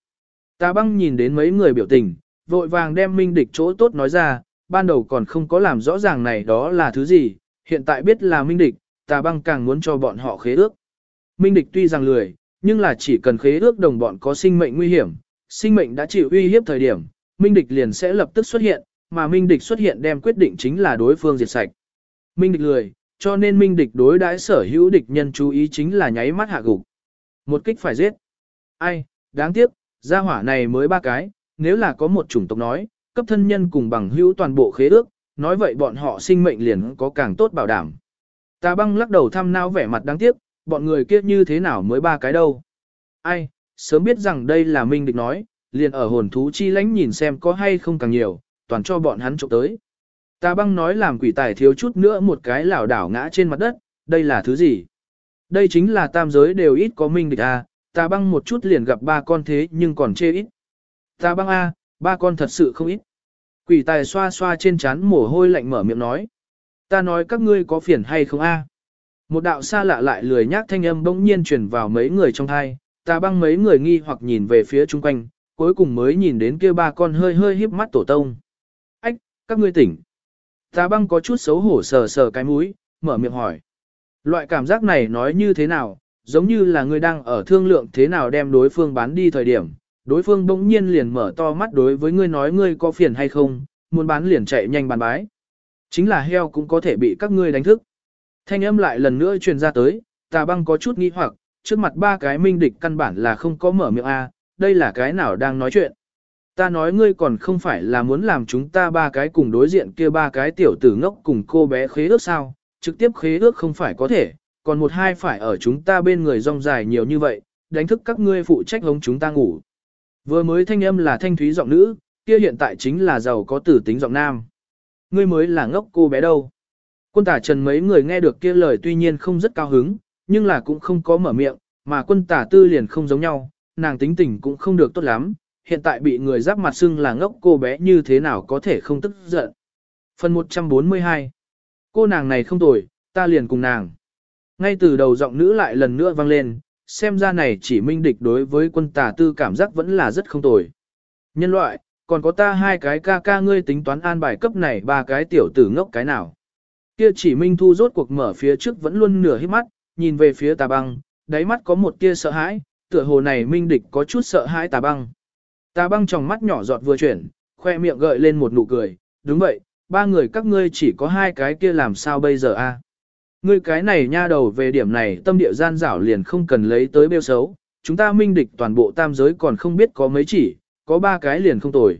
Ta băng nhìn đến mấy người biểu tình, vội vàng đem minh địch chỗ tốt nói ra, ban đầu còn không có làm rõ ràng này đó là thứ gì, hiện tại biết là minh địch, ta băng càng muốn cho bọn họ khế ước. Minh địch tuy rằng lười, nhưng là chỉ cần khế ước đồng bọn có sinh mệnh nguy hiểm, sinh mệnh đã chịu uy hiếp thời điểm, minh địch liền sẽ lập tức xuất hiện, mà minh địch xuất hiện đem quyết định chính là đối phương diệt sạch. Minh địch lười, cho nên minh địch đối đãi sở hữu địch nhân chú ý chính là nháy mắt hạ gục. Một kích phải giết. Ai, đáng tiếc, gia hỏa này mới ba cái, nếu là có một chủng tộc nói, cấp thân nhân cùng bằng hữu toàn bộ khế ước, nói vậy bọn họ sinh mệnh liền có càng tốt bảo đảm. Ta băng lắc đầu thăm nao vẻ mặt đáng tiếc, bọn người kia như thế nào mới ba cái đâu. Ai, sớm biết rằng đây là Minh Địch nói, liền ở hồn thú chi lãnh nhìn xem có hay không càng nhiều, toàn cho bọn hắn trộm tới. Ta băng nói làm quỷ tài thiếu chút nữa một cái lảo đảo ngã trên mặt đất, đây là thứ gì? Đây chính là tam giới đều ít có Minh Địch à, ta băng một chút liền gặp ba con thế nhưng còn chê ít. Ta băng A, ba con thật sự không ít. Quỷ tài xoa xoa trên trán mồ hôi lạnh mở miệng nói. Ta nói các ngươi có phiền hay không A. Một đạo xa lạ lại lười nhác thanh âm bỗng nhiên truyền vào mấy người trong thai, ta băng mấy người nghi hoặc nhìn về phía chung quanh, cuối cùng mới nhìn đến kia ba con hơi hơi híp mắt tổ tông. Ách, các ngươi tỉnh. Ta băng có chút xấu hổ sờ sờ cái mũi, mở miệng hỏi. Loại cảm giác này nói như thế nào, giống như là ngươi đang ở thương lượng thế nào đem đối phương bán đi thời điểm, đối phương bỗng nhiên liền mở to mắt đối với ngươi nói ngươi có phiền hay không, muốn bán liền chạy nhanh bán bái. Chính là heo cũng có thể bị các ngươi đánh thức. Thanh âm lại lần nữa truyền ra tới, tà băng có chút nghi hoặc, trước mặt ba cái minh địch căn bản là không có mở miệng A, đây là cái nào đang nói chuyện. Ta nói ngươi còn không phải là muốn làm chúng ta ba cái cùng đối diện kia ba cái tiểu tử ngốc cùng cô bé khế ước sao, trực tiếp khế ước không phải có thể, còn một hai phải ở chúng ta bên người rong dài nhiều như vậy, đánh thức các ngươi phụ trách hống chúng ta ngủ. Vừa mới thanh âm là thanh thúy giọng nữ, kia hiện tại chính là giàu có tử tính giọng nam. Ngươi mới là ngốc cô bé đâu. Quân tả trần mấy người nghe được kia lời tuy nhiên không rất cao hứng, nhưng là cũng không có mở miệng, mà quân tả tư liền không giống nhau, nàng tính tình cũng không được tốt lắm, hiện tại bị người giáp mặt xưng là ngốc cô bé như thế nào có thể không tức giận. Phần 142 Cô nàng này không tồi, ta liền cùng nàng. Ngay từ đầu giọng nữ lại lần nữa vang lên, xem ra này chỉ minh địch đối với quân tà tư cảm giác vẫn là rất không tồi. Nhân loại, còn có ta hai cái ca ca ngươi tính toán an bài cấp này ba cái tiểu tử ngốc cái nào. Kia chỉ minh thu rốt cuộc mở phía trước vẫn luôn nửa hít mắt, nhìn về phía tà băng, đáy mắt có một tia sợ hãi, tựa hồ này minh địch có chút sợ hãi tà băng. Tà băng trong mắt nhỏ giọt vừa chuyển, khoe miệng gợi lên một nụ cười, đúng vậy, ba người các ngươi chỉ có hai cái kia làm sao bây giờ a? Ngươi cái này nha đầu về điểm này tâm địa gian rảo liền không cần lấy tới bêu xấu, chúng ta minh địch toàn bộ tam giới còn không biết có mấy chỉ, có ba cái liền không tồi.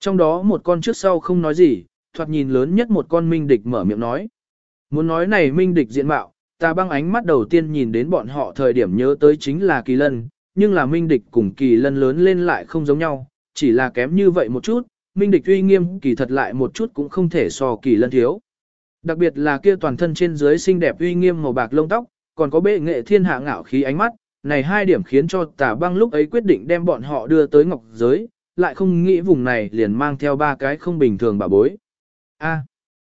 Trong đó một con trước sau không nói gì, thoạt nhìn lớn nhất một con minh địch mở miệng nói. Muốn nói này minh địch diện mạo, ta băng ánh mắt đầu tiên nhìn đến bọn họ thời điểm nhớ tới chính là kỳ lân, nhưng là minh địch cùng kỳ lân lớn lên lại không giống nhau, chỉ là kém như vậy một chút, minh địch uy nghiêm kỳ thật lại một chút cũng không thể so kỳ lân thiếu. Đặc biệt là kia toàn thân trên dưới xinh đẹp uy nghiêm màu bạc lông tóc, còn có bệ nghệ thiên hạ ngạo khí ánh mắt, này hai điểm khiến cho tà băng lúc ấy quyết định đem bọn họ đưa tới ngọc giới, lại không nghĩ vùng này liền mang theo ba cái không bình thường bà bối. A.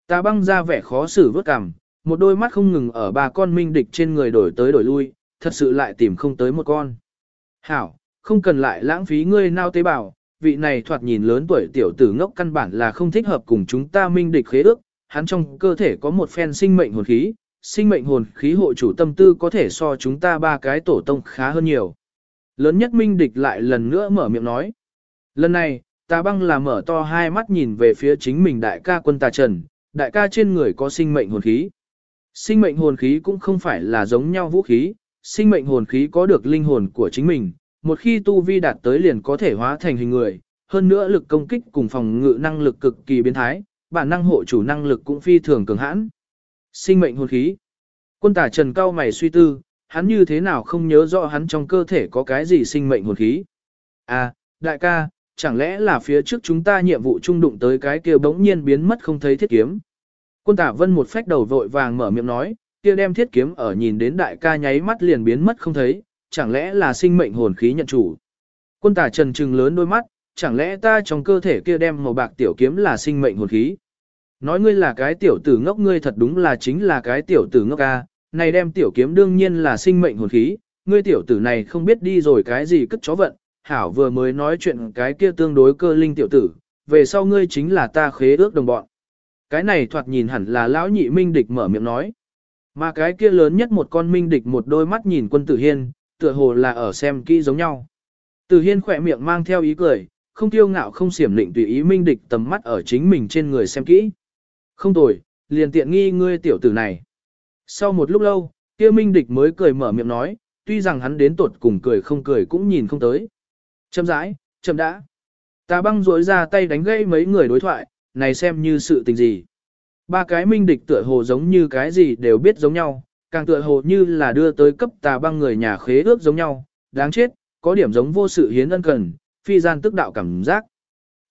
tà băng ra vẻ khó xử vớt cằm, một đôi mắt không ngừng ở ba con minh địch trên người đổi tới đổi lui, thật sự lại tìm không tới một con. Hảo, không cần lại lãng phí ngươi nao tế bào, vị này thoạt nhìn lớn tuổi tiểu tử ngốc căn bản là không thích hợp cùng chúng ta minh địch khế ước, hắn trong cơ thể có một phen sinh mệnh hồn khí, sinh mệnh hồn khí hộ chủ tâm tư có thể so chúng ta ba cái tổ tông khá hơn nhiều. Lớn nhất minh địch lại lần nữa mở miệng nói. Lần này, ta băng là mở to hai mắt nhìn về phía chính mình đại ca quân tà trần, đại ca trên người có sinh mệnh hồn khí. Sinh mệnh hồn khí cũng không phải là giống nhau vũ khí, sinh mệnh hồn khí có được linh hồn của chính mình, một khi tu vi đạt tới liền có thể hóa thành hình người, hơn nữa lực công kích cùng phòng ngự năng lực cực kỳ biến thái, bản năng hộ chủ năng lực cũng phi thường cường hãn. Sinh mệnh hồn khí. Quân tả Trần cao mày suy tư, hắn như thế nào không nhớ rõ hắn trong cơ thể có cái gì sinh mệnh hồn khí. À, đại ca, chẳng lẽ là phía trước chúng ta nhiệm vụ trung đụng tới cái kia bỗng nhiên biến mất không thấy thiết kiếm. Quân tả vân một phách đầu vội vàng mở miệng nói, kia đem thiết kiếm ở nhìn đến đại ca nháy mắt liền biến mất không thấy, chẳng lẽ là sinh mệnh hồn khí nhận chủ. Quân tả trần trừng lớn đôi mắt, chẳng lẽ ta trong cơ thể kia đem màu bạc tiểu kiếm là sinh mệnh hồn khí. Nói ngươi là cái tiểu tử ngốc ngươi thật đúng là chính là cái tiểu tử ngốc a, này đem tiểu kiếm đương nhiên là sinh mệnh hồn khí, ngươi tiểu tử này không biết đi rồi cái gì cất chó vận, hảo vừa mới nói chuyện cái kia tương đối cơ linh tiểu tử, về sau ngươi chính là ta khế ước đồng bọn. Cái này thoạt nhìn hẳn là lão nhị minh địch mở miệng nói. Mà cái kia lớn nhất một con minh địch một đôi mắt nhìn quân tử hiên, tựa hồ là ở xem kỹ giống nhau. Tử hiên khỏe miệng mang theo ý cười, không tiêu ngạo không xiểm lịnh tùy ý minh địch tầm mắt ở chính mình trên người xem kỹ. Không tồi, liền tiện nghi ngươi tiểu tử này. Sau một lúc lâu, kia minh địch mới cười mở miệng nói, tuy rằng hắn đến tột cùng cười không cười cũng nhìn không tới. Chậm rãi, chậm đã. Tà băng rối ra tay đánh gây mấy người đối thoại, này xem như sự tình gì. Ba cái minh địch tựa hồ giống như cái gì đều biết giống nhau, càng tựa hồ như là đưa tới cấp tà băng người nhà khế ước giống nhau, đáng chết, có điểm giống vô sự hiến ân cần, phi gian tức đạo cảm giác.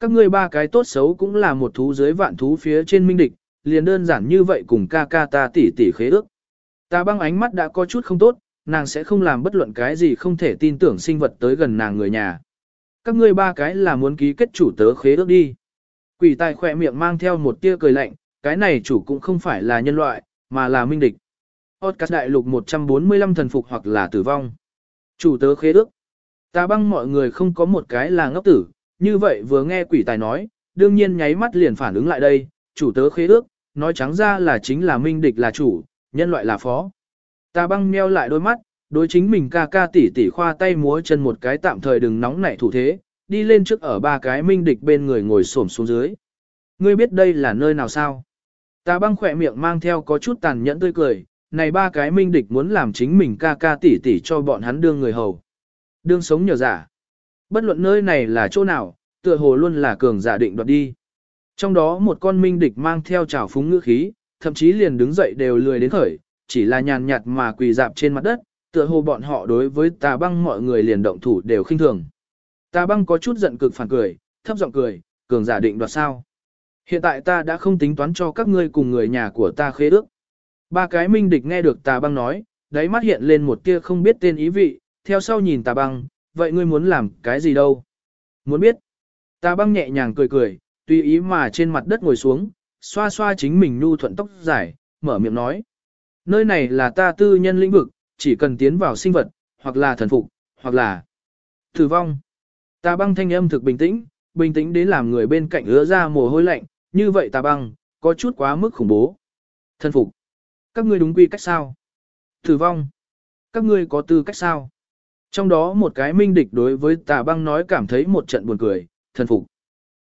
Các ngươi ba cái tốt xấu cũng là một thú dưới vạn thú phía trên minh địch, liền đơn giản như vậy cùng ca ca ta tỉ tỉ khế ước. Ta băng ánh mắt đã có chút không tốt, nàng sẽ không làm bất luận cái gì không thể tin tưởng sinh vật tới gần nàng người nhà. Các ngươi ba cái là muốn ký kết chủ tớ khế ước đi. Quỷ tài khỏe miệng mang theo một tia cười lạnh, cái này chủ cũng không phải là nhân loại, mà là minh địch. Podcast đại lục 145 thần phục hoặc là tử vong. Chủ tớ khế ước. Ta băng mọi người không có một cái là ngốc tử, như vậy vừa nghe quỷ tài nói, đương nhiên nháy mắt liền phản ứng lại đây, chủ tớ khế ước, nói trắng ra là chính là minh địch là chủ, nhân loại là phó. Ta băng meo lại đôi mắt, đối chính mình ca ca tỉ tỉ khoa tay múa chân một cái tạm thời đừng nóng nảy thủ thế, đi lên trước ở ba cái minh địch bên người ngồi xổm xuống dưới. Ngươi biết đây là nơi nào sao? Ta băng khỏe miệng mang theo có chút tàn nhẫn tươi cười, này ba cái minh địch muốn làm chính mình ca ca tỉ tỉ cho bọn hắn đương người hầu. Đương sống nhờ giả. Bất luận nơi này là chỗ nào, tựa hồ luôn là cường giả định đoạt đi. Trong đó một con minh địch mang theo trào phúng ngữ khí, thậm chí liền đứng dậy đều lười đến khởi, chỉ là nhàn nhạt mà quỳ dạp trên mặt đất, tựa hồ bọn họ đối với tà băng mọi người liền động thủ đều khinh thường. Tà băng có chút giận cực phản cười, thấp giọng cười, cường giả định đoạt sao. Hiện tại ta đã không tính toán cho các ngươi cùng người nhà của ta khế ước. Ba cái minh địch nghe được tà băng nói, đáy mắt hiện lên một tia không biết tên ý vị, theo sau nhìn tà băng, vậy ngươi muốn làm cái gì đâu? Muốn biết? ta băng nhẹ nhàng cười cười, tùy ý mà trên mặt đất ngồi xuống, xoa xoa chính mình nhu thuận tóc dài, mở miệng nói. Nơi này là ta tư nhân lĩnh vực, chỉ cần tiến vào sinh vật, hoặc là thần phục, hoặc là tử vong. ta băng thanh âm thực bình tĩnh, bình tĩnh đến làm người bên cạnh ứa ra mồ hôi lạnh, như vậy ta băng, có chút quá mức khủng bố. Thần phục. Các ngươi đúng quy cách sao? Tử vong. Các ngươi có tư cách sao? Trong đó một cái minh địch đối với tà băng nói cảm thấy một trận buồn cười, thần phục.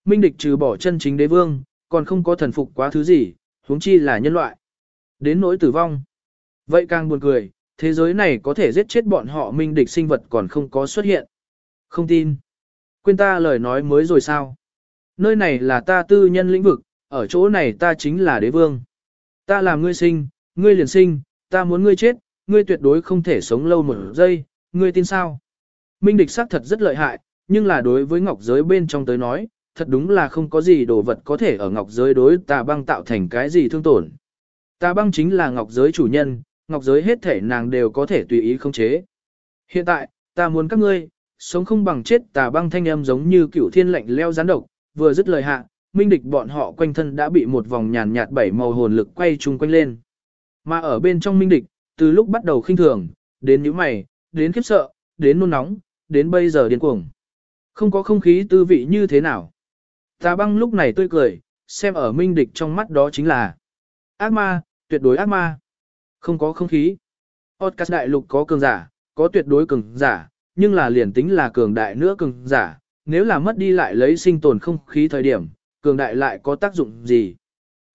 Minh địch trừ bỏ chân chính đế vương, còn không có thần phục quá thứ gì, huống chi là nhân loại. Đến nỗi tử vong. Vậy càng buồn cười, thế giới này có thể giết chết bọn họ minh địch sinh vật còn không có xuất hiện. Không tin. Quên ta lời nói mới rồi sao? Nơi này là ta tư nhân lĩnh vực, ở chỗ này ta chính là đế vương. Ta làm ngươi sinh, ngươi liền sinh, ta muốn ngươi chết, ngươi tuyệt đối không thể sống lâu một giây, ngươi tin sao? Minh địch xác thật rất lợi hại, nhưng là đối với ngọc giới bên trong tới nói, thật đúng là không có gì đồ vật có thể ở ngọc giới đối tà băng tạo thành cái gì thương tổn. Tà băng chính là ngọc giới chủ nhân, ngọc giới hết thể nàng đều có thể tùy ý khống chế. Hiện tại, ta muốn các ngươi, sống không bằng chết tà băng thanh âm giống như cửu thiên lệnh leo gián độc, vừa dứt lời hạ, minh địch bọn họ quanh thân đã bị một vòng nhàn nhạt bảy màu hồn lực quay chung quanh lên. Mà ở bên trong minh địch, từ lúc bắt đầu khinh thường, đến những mày, đến khiếp sợ, đến nôn nóng, đến bây giờ điên cuồng. Không có không khí tư vị như thế nào. Tà băng lúc này tươi cười, xem ở minh địch trong mắt đó chính là ác ma, tuyệt đối ác ma. Không có không khí. Podcast đại lục có cường giả, có tuyệt đối cường giả, nhưng là liền tính là cường đại nữa cường giả, nếu là mất đi lại lấy sinh tồn không khí thời điểm, cường đại lại có tác dụng gì?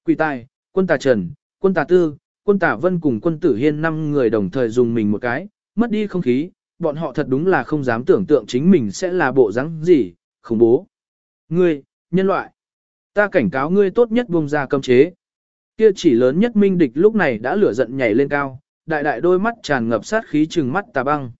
Quỷ tài, quân tà trần, quân tà tư, quân tà vân cùng quân tử hiên năm người đồng thời dùng mình một cái, mất đi không khí, bọn họ thật đúng là không dám tưởng tượng chính mình sẽ là bộ dáng gì, khủng bố. Ngươi, nhân loại, ta cảnh cáo ngươi tốt nhất buông ra cấm chế. Kia chỉ lớn nhất minh địch lúc này đã lửa giận nhảy lên cao, đại đại đôi mắt tràn ngập sát khí trừng mắt tà băng.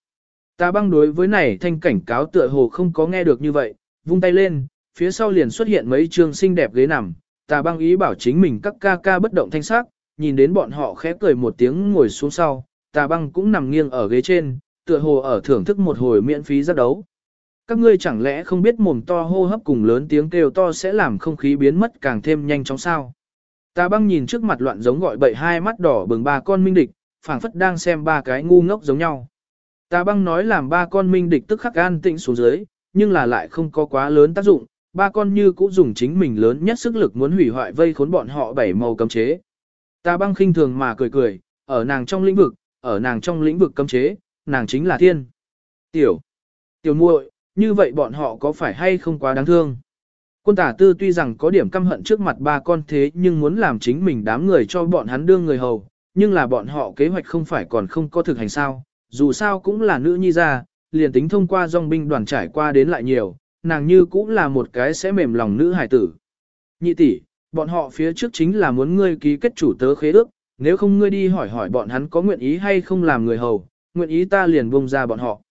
Tà băng đối với này thanh cảnh cáo tựa hồ không có nghe được như vậy, vung tay lên, phía sau liền xuất hiện mấy trường xinh đẹp ghế nằm, tà băng ý bảo chính mình các ca ca bất động thanh sắc, nhìn đến bọn họ khẽ cười một tiếng ngồi xuống sau, tà băng cũng nằm nghiêng ở ghế trên, tựa hồ ở thưởng thức một hồi miễn phí giác đấu. Các ngươi chẳng lẽ không biết mồm to hô hấp cùng lớn tiếng kêu to sẽ làm không khí biến mất càng thêm nhanh chóng sao? Tà băng nhìn trước mặt loạn giống gọi bậy hai mắt đỏ bừng ba con minh địch, phảng phất đang xem ba cái ngu ngốc giống nhau. Tà băng nói làm ba con minh địch tức khắc an tĩnh xuống dưới, nhưng là lại không có quá lớn tác dụng, ba con như cũng dùng chính mình lớn nhất sức lực muốn hủy hoại vây khốn bọn họ bảy màu cấm chế. Tà băng khinh thường mà cười cười, ở nàng trong lĩnh vực, ở nàng trong lĩnh vực cấm chế, nàng chính là thiên. Tiểu, tiểu muội, như vậy bọn họ có phải hay không quá đáng thương? Quân tả tư tuy rằng có điểm căm hận trước mặt ba con thế nhưng muốn làm chính mình đám người cho bọn hắn đương người hầu, nhưng là bọn họ kế hoạch không phải còn không có thực hành sao, dù sao cũng là nữ nhi ra, liền tính thông qua dòng binh đoàn trải qua đến lại nhiều, nàng như cũng là một cái sẽ mềm lòng nữ hải tử. Nhị tỷ, bọn họ phía trước chính là muốn ngươi ký kết chủ tớ khế ước, nếu không ngươi đi hỏi hỏi bọn hắn có nguyện ý hay không làm người hầu, nguyện ý ta liền buông ra bọn họ.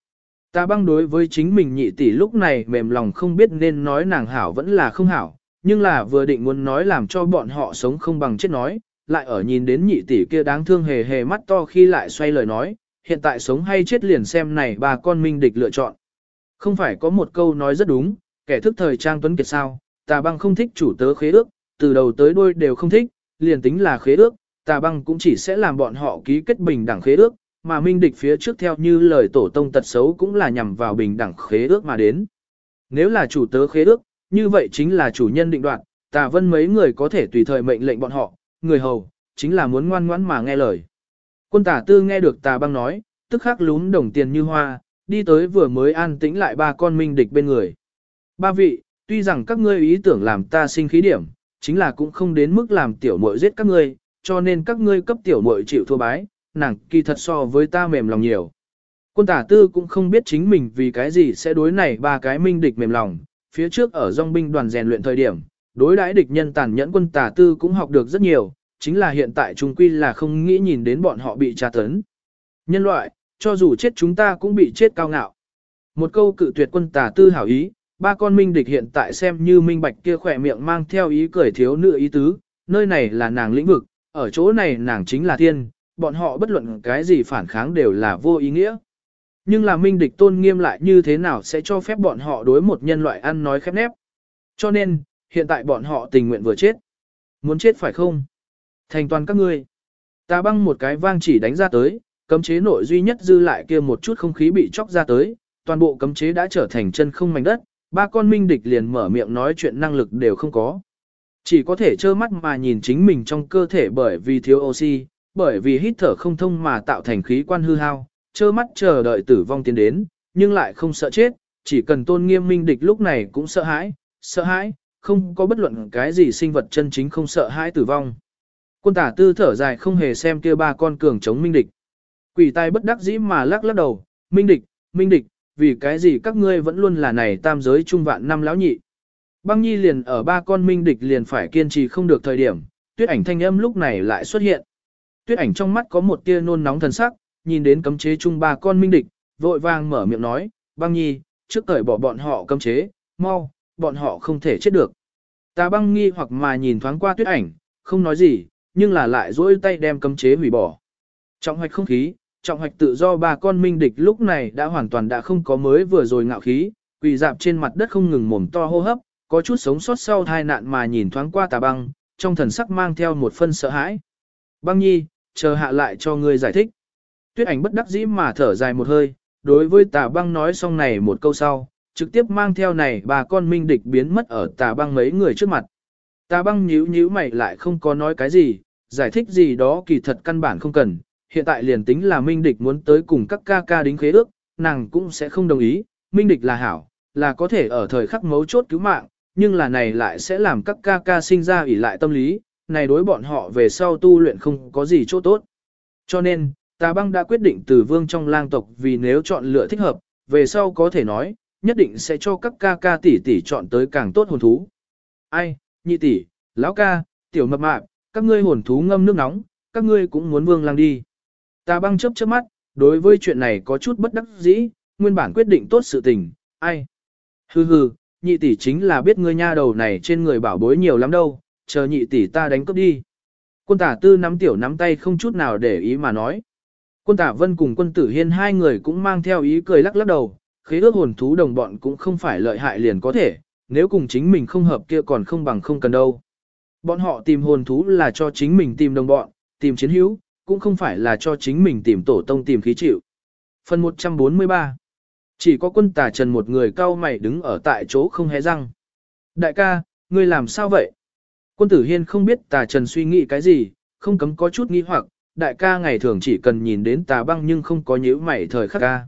Ta băng đối với chính mình nhị tỷ lúc này mềm lòng không biết nên nói nàng hảo vẫn là không hảo, nhưng là vừa định muốn nói làm cho bọn họ sống không bằng chết nói, lại ở nhìn đến nhị tỷ kia đáng thương hề hề mắt to khi lại xoay lời nói, hiện tại sống hay chết liền xem này bà con minh địch lựa chọn. Không phải có một câu nói rất đúng, kẻ thức thời trang tuấn kiệt sao, Ta băng không thích chủ tớ khế ước, từ đầu tới đuôi đều không thích, liền tính là khế ước, tà băng cũng chỉ sẽ làm bọn họ ký kết bình đẳng khế ước, mà minh địch phía trước theo như lời tổ tông tật xấu cũng là nhằm vào bình đẳng khế ước mà đến. Nếu là chủ tớ khế ước, như vậy chính là chủ nhân định đoạt, tà vân mấy người có thể tùy thời mệnh lệnh bọn họ, người hầu, chính là muốn ngoan ngoãn mà nghe lời. Quân tả tư nghe được tà băng nói, tức khắc lún đồng tiền như hoa, đi tới vừa mới an tĩnh lại ba con minh địch bên người. Ba vị, tuy rằng các ngươi ý tưởng làm ta sinh khí điểm, chính là cũng không đến mức làm tiểu muội giết các ngươi, cho nên các ngươi cấp tiểu muội chịu thua bái, nàng kỳ thật so với ta mềm lòng nhiều. Quân tả tư cũng không biết chính mình vì cái gì sẽ đối này ba cái minh địch mềm lòng, phía trước ở dòng binh đoàn rèn luyện thời điểm, đối đãi địch nhân tàn nhẫn quân tả tư cũng học được rất nhiều, chính là hiện tại chúng quy là không nghĩ nhìn đến bọn họ bị tra tấn. Nhân loại, cho dù chết chúng ta cũng bị chết cao ngạo. Một câu cự tuyệt quân tả tư hảo ý, ba con minh địch hiện tại xem như minh bạch kia khỏe miệng mang theo ý cười thiếu nữ ý tứ, nơi này là nàng lĩnh vực, ở chỗ này nàng chính là thiên, bọn họ bất luận cái gì phản kháng đều là vô ý nghĩa. Nhưng là minh địch tôn nghiêm lại như thế nào sẽ cho phép bọn họ đối một nhân loại ăn nói khép nép. Cho nên, hiện tại bọn họ tình nguyện vừa chết. Muốn chết phải không? Thành toàn các ngươi. Ta băng một cái vang chỉ đánh ra tới, cấm chế nội duy nhất dư lại kia một chút không khí bị chóc ra tới, toàn bộ cấm chế đã trở thành chân không mảnh đất, ba con minh địch liền mở miệng nói chuyện năng lực đều không có. Chỉ có thể trơ mắt mà nhìn chính mình trong cơ thể bởi vì thiếu oxy, bởi vì hít thở không thông mà tạo thành khí quan hư hao, trơ mắt chờ đợi tử vong tiến đến, nhưng lại không sợ chết, chỉ cần tôn nghiêm minh địch lúc này cũng sợ hãi, sợ hãi, không có bất luận cái gì sinh vật chân chính không sợ hãi tử vong. Quân tả tư thở dài không hề xem kia ba con cường chống minh địch. Quỷ tai bất đắc dĩ mà lắc lắc đầu, minh địch, minh địch, vì cái gì các ngươi vẫn luôn là này tam giới trung vạn năm lão nhị. Băng nhi liền ở ba con minh địch liền phải kiên trì không được thời điểm, tuyết ảnh thanh âm lúc này lại xuất hiện. Tuyết ảnh trong mắt có một tia nôn nóng thần sắc, nhìn đến cấm chế chung ba con minh địch, vội vàng mở miệng nói, băng nhi, trước cởi bỏ bọn họ cấm chế, mau, bọn họ không thể chết được. Ta băng nghi hoặc mà nhìn thoáng qua tuyết ảnh, không nói gì, nhưng là lại dỗi tay đem cấm chế hủy bỏ. Trọng hoạch không khí, trọng hoạch tự do ba con minh địch lúc này đã hoàn toàn đã không có mới vừa rồi ngạo khí, quỳ dạp trên mặt đất không ngừng mồm to hô hấp, có chút sống sót sau tai nạn mà nhìn thoáng qua tà băng, trong thần sắc mang theo một phân sợ hãi. Băng nhi, chờ hạ lại cho ngươi giải thích. Tuyết ảnh bất đắc dĩ mà thở dài một hơi, đối với tà băng nói xong này một câu sau, trực tiếp mang theo này bà con minh địch biến mất ở tà băng mấy người trước mặt. Tà băng nhíu nhíu mày lại không có nói cái gì, giải thích gì đó kỳ thật căn bản không cần, hiện tại liền tính là minh địch muốn tới cùng các ca ca đính khế ước, nàng cũng sẽ không đồng ý, minh địch là hảo, là có thể ở thời khắc mấu chốt cứu mạng, nhưng là này lại sẽ làm các ca ca sinh ra ủy lại tâm lý, này đối bọn họ về sau tu luyện không có gì chỗ tốt. Cho nên, tà băng đã quyết định từ vương trong lang tộc vì nếu chọn lựa thích hợp, về sau có thể nói, nhất định sẽ cho các ca ca tỷ tỷ chọn tới càng tốt hồn thú. Ai, nhị tỷ, lão ca, tiểu mập mạp, các ngươi hồn thú ngâm nước nóng, các ngươi cũng muốn vương lang đi. Tà băng chớp chớp mắt, đối với chuyện này có chút bất đắc dĩ, nguyên bản quyết định tốt sự tình, ai. Hừ hừ, nhị tỷ chính là biết ngươi nha đầu này trên người bảo bối nhiều lắm đâu, chờ nhị tỷ ta đánh cướp đi. Quân tả tư nắm tiểu nắm tay không chút nào để ý mà nói. Quân tả vân cùng quân tử hiên hai người cũng mang theo ý cười lắc lắc đầu, khế ước hồn thú đồng bọn cũng không phải lợi hại liền có thể, nếu cùng chính mình không hợp kia còn không bằng không cần đâu. Bọn họ tìm hồn thú là cho chính mình tìm đồng bọn, tìm chiến hữu, cũng không phải là cho chính mình tìm tổ tông tìm khí chịu. Phần 143 chỉ có quân tà trần một người cao mày đứng ở tại chỗ không hé răng. Đại ca, ngươi làm sao vậy? Quân tử hiên không biết tà trần suy nghĩ cái gì, không cấm có chút nghi hoặc, đại ca ngày thường chỉ cần nhìn đến tà băng nhưng không có nhíu mày thời khắc ca.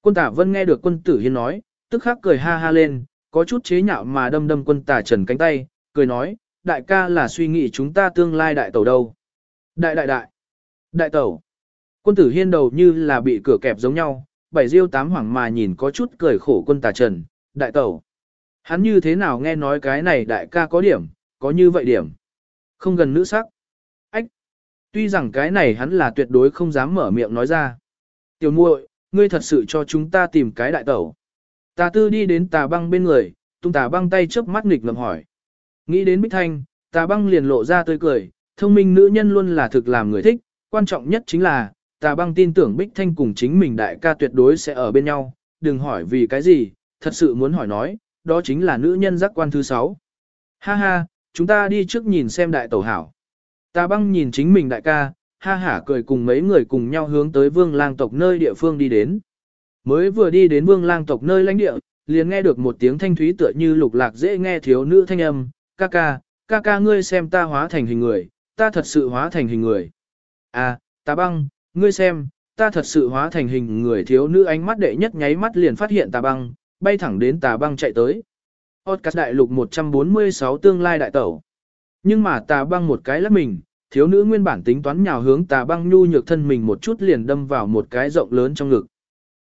Quân tả vân nghe được quân tử hiên nói, tức khắc cười ha ha lên, có chút chế nhạo mà đâm đâm quân tả trần cánh tay, cười nói, đại ca là suy nghĩ chúng ta tương lai đại tẩu đâu. Đại đại đại, đại tẩu. Quân tử hiên đầu như là bị cửa kẹp giống nhau, bảy diêu tám hoảng mà nhìn có chút cười khổ quân tà trần, đại tẩu. Hắn như thế nào nghe nói cái này đại ca có điểm, có như vậy điểm. Không gần nữ sắc. Ách. Tuy rằng cái này hắn là tuyệt đối không dám mở miệng nói ra. Tiểu muội, ngươi thật sự cho chúng ta tìm cái đại tẩu. Tà tư đi đến tà băng bên người, tung tà băng tay chớp mắt nghịch ngầm hỏi. Nghĩ đến Bích Thanh, tà băng liền lộ ra tươi cười, thông minh nữ nhân luôn là thực làm người thích, quan trọng nhất chính là, tà băng tin tưởng Bích Thanh cùng chính mình đại ca tuyệt đối sẽ ở bên nhau, đừng hỏi vì cái gì, thật sự muốn hỏi nói, đó chính là nữ nhân giác quan thứ sáu. Ha ha, chúng ta đi trước nhìn xem đại tẩu hảo. Tà băng nhìn chính mình đại ca, ha hả cười cùng mấy người cùng nhau hướng tới vương lang tộc nơi địa phương đi đến. Mới vừa đi đến vương lang tộc nơi lãnh địa, liền nghe được một tiếng thanh thúy tựa như lục lạc dễ nghe thiếu nữ thanh âm, ca ca, ca ca ngươi xem ta hóa thành hình người, ta thật sự hóa thành hình người. À, tà băng, ngươi xem, ta thật sự hóa thành hình người thiếu nữ ánh mắt đệ nhất nháy mắt liền phát hiện tà băng, bay thẳng đến tà băng chạy tới. Podcast đại lục 146 tương lai đại tẩu. Nhưng mà tà băng một cái lắc mình, thiếu nữ nguyên bản tính toán nhào hướng tà băng nhu nhược thân mình một chút liền đâm vào một cái rộng lớn trong ngực.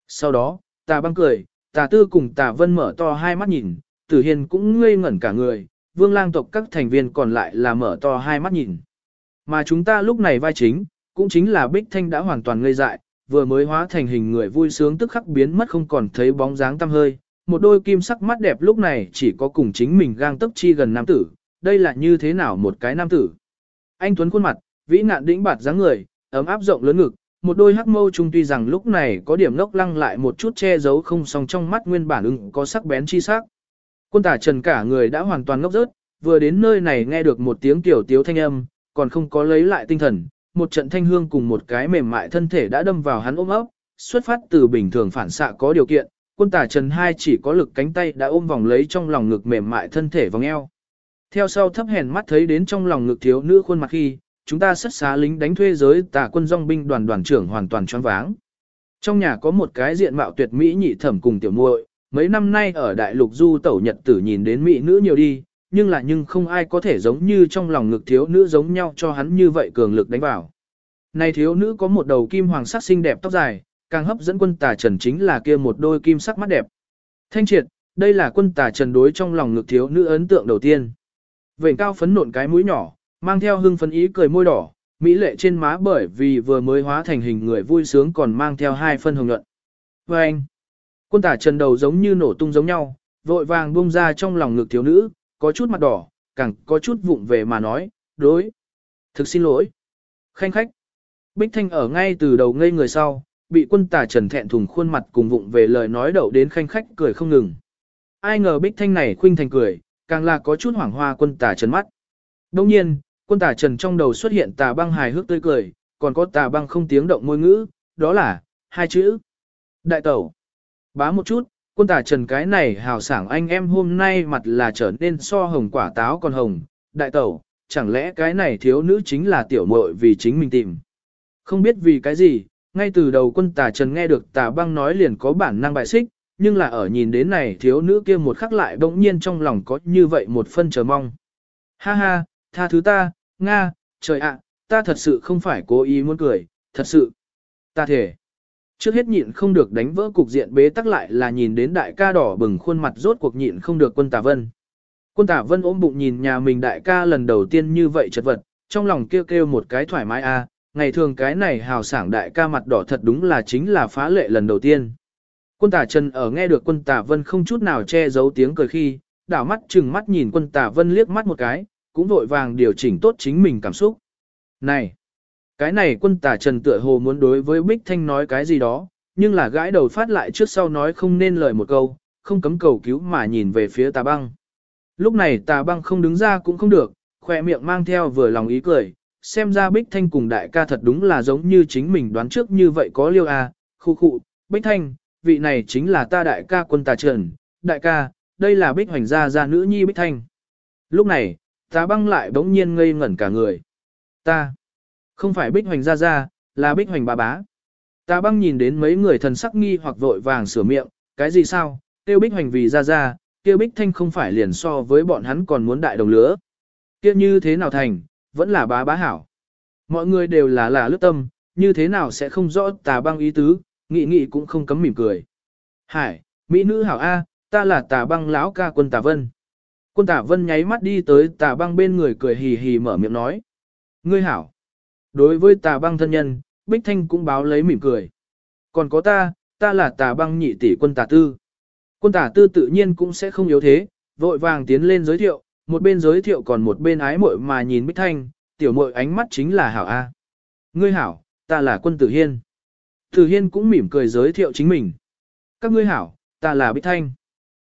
Sau đó, tà băng cười, tà tư cùng tà vân mở to hai mắt nhìn, tử hiền cũng ngây ngẩn cả người, vương lang tộc các thành viên còn lại là mở to hai mắt nhìn. Mà chúng ta lúc này vai chính, cũng chính là Bích Thanh đã hoàn toàn ngây dại, vừa mới hóa thành hình người vui sướng tức khắc biến mất không còn thấy bóng dáng tăm hơi, một đôi kim sắc mắt đẹp lúc này chỉ có cùng chính mình gang tấc chi gần nam tử, đây là như thế nào một cái nam tử. Anh Tuấn khuôn mặt, vĩ nạn đĩnh bạt dáng người, ấm áp rộng lớn ngực, một đôi hắc mâu trung tuy rằng lúc này có điểm lốc lăng lại một chút che giấu không song trong mắt nguyên bản ưng có sắc bén chi sắc. Quân tả trần cả người đã hoàn toàn ngốc rớt, vừa đến nơi này nghe được một tiếng tiểu tiếu thanh âm, còn không có lấy lại tinh thần, một trận thanh hương cùng một cái mềm mại thân thể đã đâm vào hắn ôm ấp, xuất phát từ bình thường phản xạ có điều kiện, quân tả trần hai chỉ có lực cánh tay đã ôm vòng lấy trong lòng ngực mềm mại thân thể vòng eo. Theo sau thấp hèn mắt thấy đến trong lòng ngực thiếu nữ khuôn mặt khi, chúng ta xuất xá lính đánh thuê giới tà quân dòng binh đoàn đoàn trưởng hoàn toàn choáng váng. Trong nhà có một cái diện mạo tuyệt mỹ nhị thẩm cùng tiểu muội, mấy năm nay ở đại lục du tẩu nhật tử nhìn đến mỹ nữ nhiều đi, nhưng là nhưng không ai có thể giống như trong lòng ngực thiếu nữ giống nhau cho hắn như vậy cường lực đánh vào. Này thiếu nữ có một đầu kim hoàng sắc xinh đẹp tóc dài, càng hấp dẫn quân tà trần chính là kia một đôi kim sắc mắt đẹp. Thanh triệt, đây là quân tà trần đối trong lòng ngực thiếu nữ ấn tượng đầu tiên Vệnh cao phấn nộn cái mũi nhỏ, mang theo hưng phấn ý cười môi đỏ, mỹ lệ trên má bởi vì vừa mới hóa thành hình người vui sướng còn mang theo hai phân hồng nhuận. Và anh, quân tả trần đầu giống như nổ tung giống nhau, vội vàng buông ra trong lòng ngực thiếu nữ, có chút mặt đỏ, càng có chút vụng về mà nói, đối. Thực xin lỗi. Khanh khách. Bích Thanh ở ngay từ đầu ngây người sau, bị quân tả trần thẹn thùng khuôn mặt cùng vụng về lời nói đậu đến khanh khách cười không ngừng. Ai ngờ Bích Thanh này khuynh thành cười, càng là có chút hoảng hoa quân tà trần mắt. Đồng nhiên, quân tà trần trong đầu xuất hiện tà băng hài hước tươi cười, còn có tà băng không tiếng động môi ngữ, đó là, hai chữ. Đại tẩu. Bá một chút, quân tà trần cái này hào sảng anh em hôm nay mặt là trở nên so hồng quả táo còn hồng. Đại tẩu, chẳng lẽ cái này thiếu nữ chính là tiểu muội vì chính mình tìm. Không biết vì cái gì, ngay từ đầu quân tà trần nghe được tà băng nói liền có bản năng bại xích, nhưng là ở nhìn đến này thiếu nữ kia một khắc lại bỗng nhiên trong lòng có như vậy một phân chờ mong. Ha ha, tha thứ ta, Nga, trời ạ, ta thật sự không phải cố ý muốn cười, thật sự. Ta thể. Trước hết nhịn không được đánh vỡ cục diện bế tắc lại là nhìn đến đại ca đỏ bừng khuôn mặt rốt cuộc nhịn không được quân tà vân. Quân tả vân ôm bụng nhìn nhà mình đại ca lần đầu tiên như vậy chật vật, trong lòng kêu kêu một cái thoải mái a ngày thường cái này hào sảng đại ca mặt đỏ thật đúng là chính là phá lệ lần đầu tiên. Quân tả Trần ở nghe được quân tả Vân không chút nào che giấu tiếng cười khi, đảo mắt chừng mắt nhìn quân tả Vân liếc mắt một cái, cũng vội vàng điều chỉnh tốt chính mình cảm xúc. Này! Cái này quân tả Trần tựa hồ muốn đối với Bích Thanh nói cái gì đó, nhưng là gãi đầu phát lại trước sau nói không nên lời một câu, không cấm cầu cứu mà nhìn về phía tà băng. Lúc này tà băng không đứng ra cũng không được, khỏe miệng mang theo vừa lòng ý cười, xem ra Bích Thanh cùng đại ca thật đúng là giống như chính mình đoán trước như vậy có liêu à, khu khu, Bích Thanh, vị này chính là ta đại ca quân tà trần, đại ca, đây là Bích Hoành gia gia nữ nhi Bích Thanh. Lúc này, tà băng lại bỗng nhiên ngây ngẩn cả người. Ta, không phải Bích Hoành Ra Ra, là Bích Hoành bà bá. Ta băng nhìn đến mấy người thần sắc nghi hoặc vội vàng sửa miệng, cái gì sao, tiêu Bích Hoành vì Ra Ra, Tiêu Bích Thanh không phải liền so với bọn hắn còn muốn đại đồng lứa. Kia như thế nào thành, vẫn là bá bá hảo. Mọi người đều là là lướt tâm, như thế nào sẽ không rõ tà băng ý tứ, nghị nghị cũng không cấm mỉm cười. Hải, Mỹ nữ hảo A, ta là tà băng lão ca quân tà vân. Quân tà vân nháy mắt đi tới tà băng bên người cười hì hì mở miệng nói. Ngươi hảo. Đối với tà băng thân nhân, Bích Thanh cũng báo lấy mỉm cười. Còn có ta, ta là tà băng nhị tỷ quân tà tư. Quân tà tư tự nhiên cũng sẽ không yếu thế, vội vàng tiến lên giới thiệu, một bên giới thiệu còn một bên ái muội mà nhìn Bích Thanh, tiểu muội ánh mắt chính là hảo A. Ngươi hảo, ta là quân tử hiên. Tử hiên cũng mỉm cười giới thiệu chính mình. Các ngươi hảo, ta là Bích Thanh.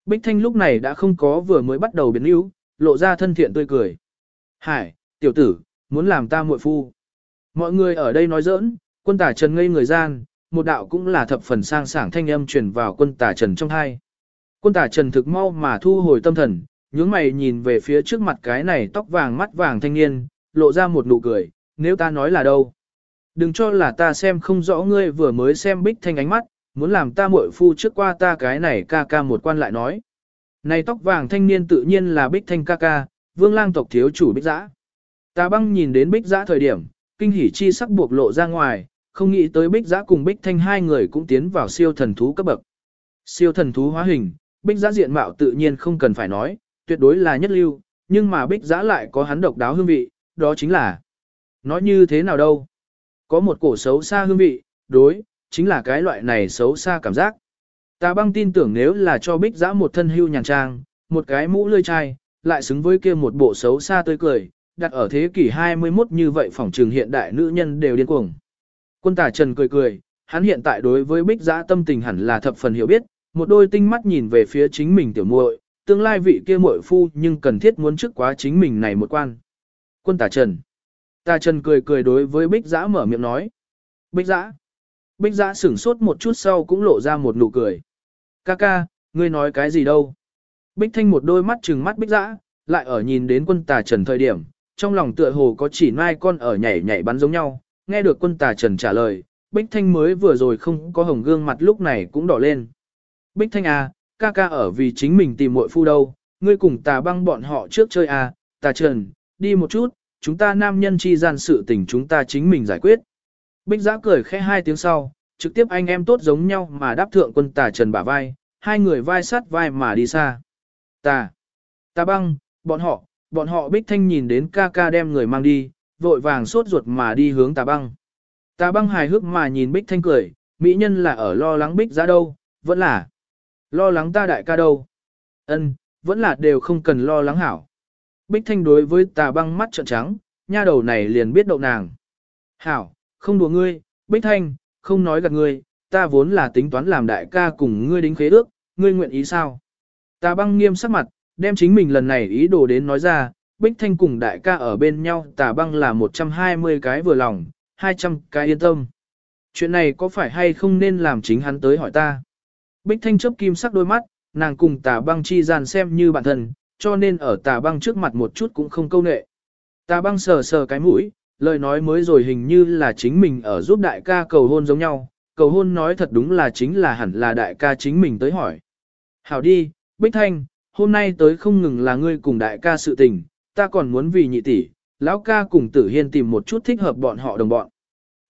Bích Thanh lúc này đã không có vừa mới bắt đầu biến yếu, lộ ra thân thiện tươi cười. Hải, tiểu tử, muốn làm ta muội phu. Mọi người ở đây nói giỡn, quân tả trần ngây người gian, một đạo cũng là thập phần sang sảng thanh âm truyền vào quân tả trần trong hai. Quân tả trần thực mau mà thu hồi tâm thần, nhướng mày nhìn về phía trước mặt cái này tóc vàng mắt vàng thanh niên, lộ ra một nụ cười, nếu ta nói là đâu. Đừng cho là ta xem không rõ ngươi vừa mới xem bích thanh ánh mắt, muốn làm ta muội phu trước qua ta cái này ca ca một quan lại nói. Này tóc vàng thanh niên tự nhiên là bích thanh ca ca, vương lang tộc thiếu chủ bích giã. Ta băng nhìn đến bích giã thời điểm, kinh hỉ chi sắc buộc lộ ra ngoài, không nghĩ tới bích giã cùng bích thanh hai người cũng tiến vào siêu thần thú cấp bậc. Siêu thần thú hóa hình, bích giã diện mạo tự nhiên không cần phải nói, tuyệt đối là nhất lưu, nhưng mà bích giã lại có hắn độc đáo hương vị, đó chính là nói như thế nào đâu. Có một cổ xấu xa hương vị, đối, chính là cái loại này xấu xa cảm giác. Ta băng tin tưởng nếu là cho bích giã một thân hưu nhàn trang, một cái mũ lươi chai, lại xứng với kia một bộ xấu xa tươi cười, đặt ở thế kỷ 21 như vậy phỏng trường hiện đại nữ nhân đều điên cuồng. Quân tả trần cười cười, hắn hiện tại đối với bích giã tâm tình hẳn là thập phần hiểu biết, một đôi tinh mắt nhìn về phía chính mình tiểu muội, tương lai vị kia muội phu nhưng cần thiết muốn trước quá chính mình này một quan. Quân tả trần. Tà trần cười cười đối với bích giã mở miệng nói. Bích giã. Bích giã sửng sốt một chút sau cũng lộ ra một nụ cười. Ca ca, ngươi nói cái gì đâu? Bích thanh một đôi mắt trừng mắt bích giã, lại ở nhìn đến quân tà trần thời điểm, trong lòng tựa hồ có chỉ mai con ở nhảy nhảy bắn giống nhau, nghe được quân tà trần trả lời, Bích Thanh mới vừa rồi không có hồng gương mặt lúc này cũng đỏ lên. Bích Thanh à, ca ca ở vì chính mình tìm muội phu đâu, ngươi cùng tà băng bọn họ trước chơi à, tà trần, đi một chút, chúng ta nam nhân chi gian sự tình chúng ta chính mình giải quyết. Bích giã cười khẽ hai tiếng sau, trực tiếp anh em tốt giống nhau mà đáp thượng quân tà trần bả vai, hai người vai sát vai mà đi xa. Tà, tà băng, bọn họ, bọn họ Bích Thanh nhìn đến ca ca đem người mang đi, vội vàng sốt ruột mà đi hướng tà băng. Tà băng hài hước mà nhìn Bích Thanh cười, mỹ nhân là ở lo lắng Bích ra đâu, vẫn là lo lắng ta đại ca đâu. Ân, vẫn là đều không cần lo lắng hảo. Bích Thanh đối với tà băng mắt trợn trắng, nha đầu này liền biết đậu nàng. Hảo, không đùa ngươi, Bích Thanh, không nói gạt ngươi, ta vốn là tính toán làm đại ca cùng ngươi đính khế ước, ngươi nguyện ý sao? Tà băng nghiêm sắc mặt, đem chính mình lần này ý đồ đến nói ra, Bích Thanh cùng đại ca ở bên nhau tà băng là 120 cái vừa lòng, 200 cái yên tâm. Chuyện này có phải hay không nên làm chính hắn tới hỏi ta? Bích Thanh chớp kim sắc đôi mắt, nàng cùng tà băng chi gian xem như bạn thân, cho nên ở tà băng trước mặt một chút cũng không câu nệ. Tà băng sờ sờ cái mũi, lời nói mới rồi hình như là chính mình ở giúp đại ca cầu hôn giống nhau, cầu hôn nói thật đúng là chính là hẳn là đại ca chính mình tới hỏi. Hảo đi, Bích Thanh, hôm nay tới không ngừng là ngươi cùng đại ca sự tình, ta còn muốn vì nhị tỷ, lão ca cùng tử hiên tìm một chút thích hợp bọn họ đồng bọn.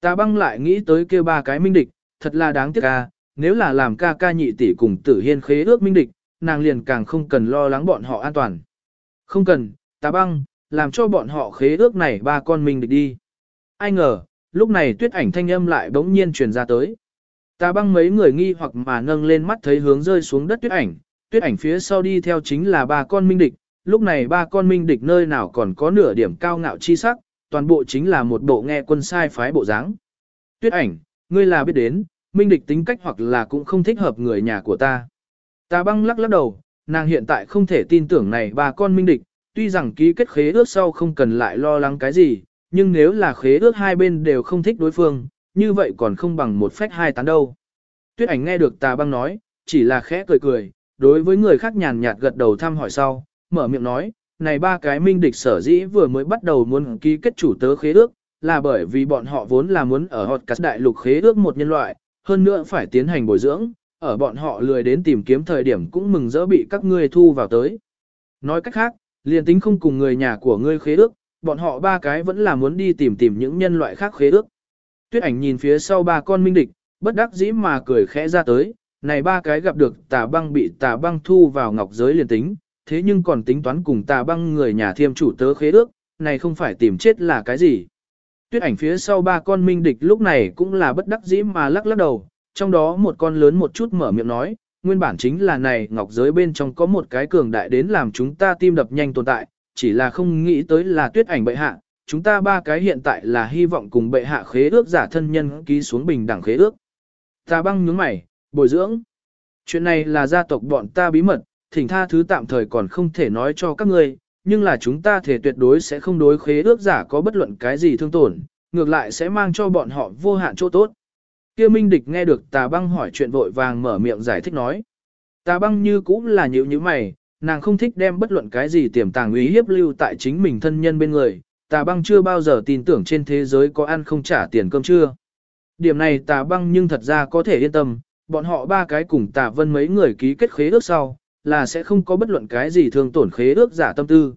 Ta băng lại nghĩ tới kêu ba cái minh địch, thật là đáng tiếc ca, nếu là làm ca ca nhị tỷ cùng tử hiên khế ước minh địch, nàng liền càng không cần lo lắng bọn họ an toàn. Không cần, ta băng, làm cho bọn họ khế ước này ba con minh địch đi. Ai ngờ, lúc này tuyết ảnh thanh âm lại bỗng nhiên truyền ra tới. Ta băng mấy người nghi hoặc mà nâng lên mắt thấy hướng rơi xuống đất tuyết ảnh, tuyết ảnh phía sau đi theo chính là ba con minh địch, lúc này ba con minh địch nơi nào còn có nửa điểm cao ngạo chi sắc, toàn bộ chính là một bộ nghe quân sai phái bộ dáng. Tuyết ảnh, ngươi là biết đến, minh địch tính cách hoặc là cũng không thích hợp người nhà của ta. Ta băng lắc lắc đầu, nàng hiện tại không thể tin tưởng này ba con minh địch, tuy rằng ký kết khế ước sau không cần lại lo lắng cái gì, nhưng nếu là khế ước hai bên đều không thích đối phương, như vậy còn không bằng một phách hai tán đâu. Tuyết ảnh nghe được tà băng nói, chỉ là khẽ cười cười, đối với người khác nhàn nhạt gật đầu thăm hỏi sau, mở miệng nói, này ba cái minh địch sở dĩ vừa mới bắt đầu muốn ký kết chủ tớ khế ước, là bởi vì bọn họ vốn là muốn ở hột cắt đại lục khế ước một nhân loại, hơn nữa phải tiến hành bồi dưỡng, ở bọn họ lười đến tìm kiếm thời điểm cũng mừng dỡ bị các ngươi thu vào tới. Nói cách khác, liền tính không cùng người nhà của ngươi khế ước, bọn họ ba cái vẫn là muốn đi tìm tìm những nhân loại khác khế ước. Tuyết ảnh nhìn phía sau ba con minh địch, bất đắc dĩ mà cười khẽ ra tới, này ba cái gặp được tà băng bị tà băng thu vào ngọc giới liền tính, thế nhưng còn tính toán cùng tà băng người nhà thiêm chủ tớ khế ước, này không phải tìm chết là cái gì. Tuyết ảnh phía sau ba con minh địch lúc này cũng là bất đắc dĩ mà lắc lắc đầu, trong đó một con lớn một chút mở miệng nói, nguyên bản chính là này ngọc giới bên trong có một cái cường đại đến làm chúng ta tim đập nhanh tồn tại, chỉ là không nghĩ tới là tuyết ảnh bệ hạ, chúng ta ba cái hiện tại là hy vọng cùng bệ hạ khế ước giả thân nhân ký xuống bình đẳng khế ước. Ta băng nhướng mày, bồi dưỡng. Chuyện này là gia tộc bọn ta bí mật, thỉnh tha thứ tạm thời còn không thể nói cho các ngươi, nhưng là chúng ta thể tuyệt đối sẽ không đối khế ước giả có bất luận cái gì thương tổn, ngược lại sẽ mang cho bọn họ vô hạn chỗ tốt. Kia Minh Địch nghe được Tà Băng hỏi chuyện vội vàng mở miệng giải thích nói. Tà Băng như cũng là nhíu nhíu mày, nàng không thích đem bất luận cái gì tiềm tàng uy hiếp lưu tại chính mình thân nhân bên người. Tà Băng chưa bao giờ tin tưởng trên thế giới có ăn không trả tiền cơm trưa. Điểm này Tà Băng nhưng thật ra có thể yên tâm, bọn họ ba cái cùng Tà Vân mấy người ký kết khế ước sau, là sẽ không có bất luận cái gì thương tổn khế ước giả tâm tư.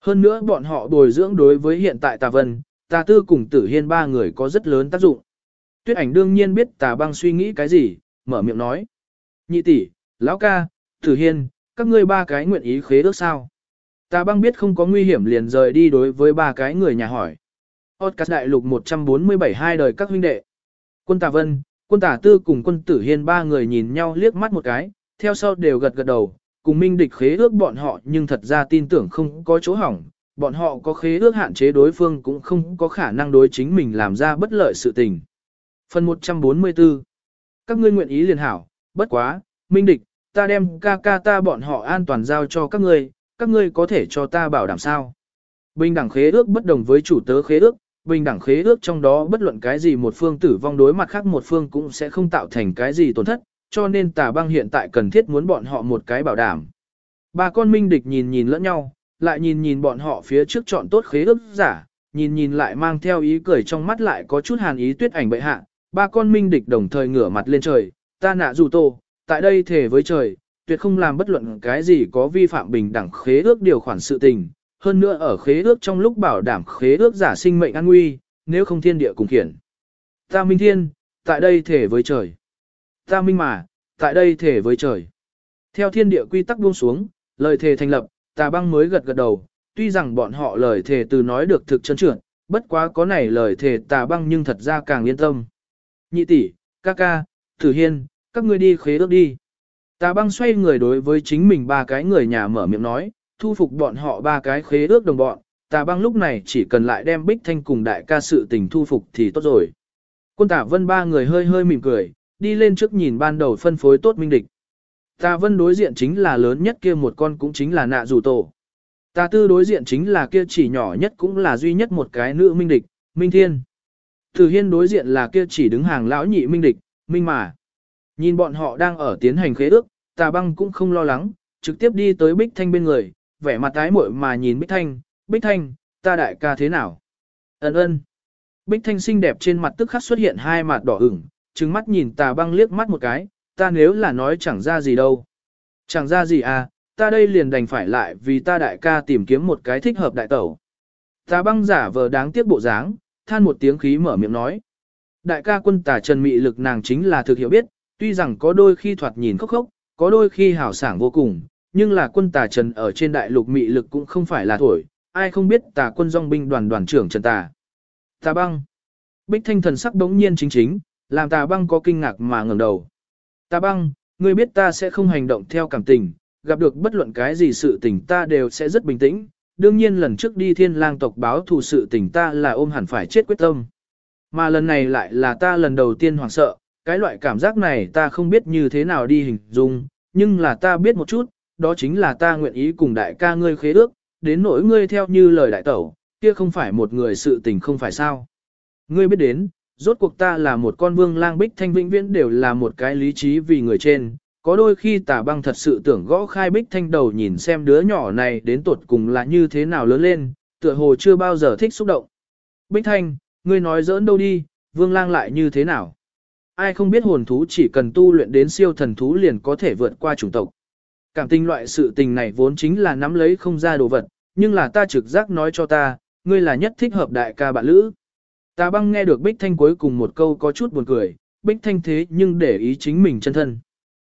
Hơn nữa bọn họ bồi dưỡng đối với hiện tại Tà Vân, Tà Tư cùng Tử Hiên ba người có rất lớn tác dụng. Tuyết ảnh đương nhiên biết Tà Băng suy nghĩ cái gì, mở miệng nói. Nhị tỷ, lão ca, Tử Hiên, các ngươi ba cái nguyện ý khế ước sao? Tà Băng biết không có nguy hiểm liền rời đi đối với ba cái người nhà hỏi. Podcast đại lục 147 hai đời các huynh đệ. Quân Tà Vân, quân Tả Tư cùng quân Tử Hiên ba người nhìn nhau liếc mắt một cái, theo sau đều gật gật đầu, cùng minh địch khế ước bọn họ nhưng thật ra tin tưởng không có chỗ hỏng, bọn họ có khế ước hạn chế đối phương cũng không có khả năng đối chính mình làm ra bất lợi sự tình. Phần 144 Các ngươi nguyện ý liền hảo, bất quá, minh địch, ta đem ca ca ta bọn họ an toàn giao cho các ngươi, các ngươi có thể cho ta bảo đảm sao. Bình đẳng khế ước bất đồng với chủ tớ khế ước, bình đẳng khế ước trong đó bất luận cái gì một phương tử vong đối mặt khác một phương cũng sẽ không tạo thành cái gì tổn thất, cho nên tà băng hiện tại cần thiết muốn bọn họ một cái bảo đảm. Ba con minh địch nhìn nhìn lẫn nhau, lại nhìn nhìn bọn họ phía trước chọn tốt khế ước giả, nhìn nhìn lại mang theo ý cười trong mắt lại có chút hàn ý tuyết ảnh bệ hạ, ba con minh địch đồng thời ngửa mặt lên trời, ta nạ dù tô, tại đây thể với trời, tuyệt không làm bất luận cái gì có vi phạm bình đẳng khế ước điều khoản sự tình, hơn nữa ở khế ước trong lúc bảo đảm khế ước giả sinh mệnh an nguy, nếu không thiên địa cùng khiển. Ta minh thiên, tại đây thể với trời. Ta minh mà, tại đây thể với trời. Theo thiên địa quy tắc buông xuống, lời thề thành lập, tà băng mới gật gật đầu, tuy rằng bọn họ lời thề từ nói được thực chân trượt, bất quá có này lời thề tà băng nhưng thật ra càng yên tâm. Nhị tỷ, ca ca, thử hiên, các ngươi đi khế ước đi. Tà băng xoay người đối với chính mình ba cái người nhà mở miệng nói, thu phục bọn họ ba cái khế ước đồng bọn, tà băng lúc này chỉ cần lại đem bích thanh cùng đại ca sự tình thu phục thì tốt rồi. Quân tả vân ba người hơi hơi mỉm cười, đi lên trước nhìn ban đầu phân phối tốt minh địch. Tà vân đối diện chính là lớn nhất kia một con cũng chính là nạ rủ tổ. Tà tư đối diện chính là kia chỉ nhỏ nhất cũng là duy nhất một cái nữ minh địch, minh thiên. Từ hiên đối diện là kia chỉ đứng hàng lão nhị minh địch, minh mà. Nhìn bọn họ đang ở tiến hành khế ước, tà băng cũng không lo lắng, trực tiếp đi tới bích thanh bên người, vẻ mặt tái muội mà nhìn bích thanh, bích thanh, ta đại ca thế nào? Ấn ơn. Bích thanh xinh đẹp trên mặt tức khắc xuất hiện hai mặt đỏ ửng, trừng mắt nhìn tà băng liếc mắt một cái, ta nếu là nói chẳng ra gì đâu. Chẳng ra gì à, ta đây liền đành phải lại vì ta đại ca tìm kiếm một cái thích hợp đại tẩu. Tà băng giả vờ đáng tiếc bộ dáng, than một tiếng khí mở miệng nói. Đại ca quân tà trần mị lực nàng chính là thực hiểu biết, tuy rằng có đôi khi thoạt nhìn khốc khốc, có đôi khi hảo sảng vô cùng, nhưng là quân tà trần ở trên đại lục mị lực cũng không phải là thổi, ai không biết tà quân dòng binh đoàn đoàn trưởng trần tà. Tà băng. Bích thanh thần sắc đống nhiên chính chính, làm tà băng có kinh ngạc mà ngẩng đầu. Tà băng, ngươi biết ta sẽ không hành động theo cảm tình, gặp được bất luận cái gì sự tình ta đều sẽ rất bình tĩnh. Đương nhiên lần trước đi thiên lang tộc báo thù sự tình ta là ôm hẳn phải chết quyết tâm. Mà lần này lại là ta lần đầu tiên hoảng sợ, cái loại cảm giác này ta không biết như thế nào đi hình dung, nhưng là ta biết một chút, đó chính là ta nguyện ý cùng đại ca ngươi khế ước, đến nỗi ngươi theo như lời đại tẩu, kia không phải một người sự tình không phải sao. Ngươi biết đến, rốt cuộc ta là một con vương lang bích thanh vĩnh viễn đều là một cái lý trí vì người trên, có đôi khi tà băng thật sự tưởng gõ khai bích thanh đầu nhìn xem đứa nhỏ này đến tuột cùng là như thế nào lớn lên, tựa hồ chưa bao giờ thích xúc động. Bích thanh, ngươi nói giỡn đâu đi, vương lang lại như thế nào? Ai không biết hồn thú chỉ cần tu luyện đến siêu thần thú liền có thể vượt qua chủng tộc. Cảm tình loại sự tình này vốn chính là nắm lấy không ra đồ vật, nhưng là ta trực giác nói cho ta, ngươi là nhất thích hợp đại ca bạn lữ. Ta băng nghe được Bích Thanh cuối cùng một câu có chút buồn cười, Bích Thanh thế nhưng để ý chính mình chân thân.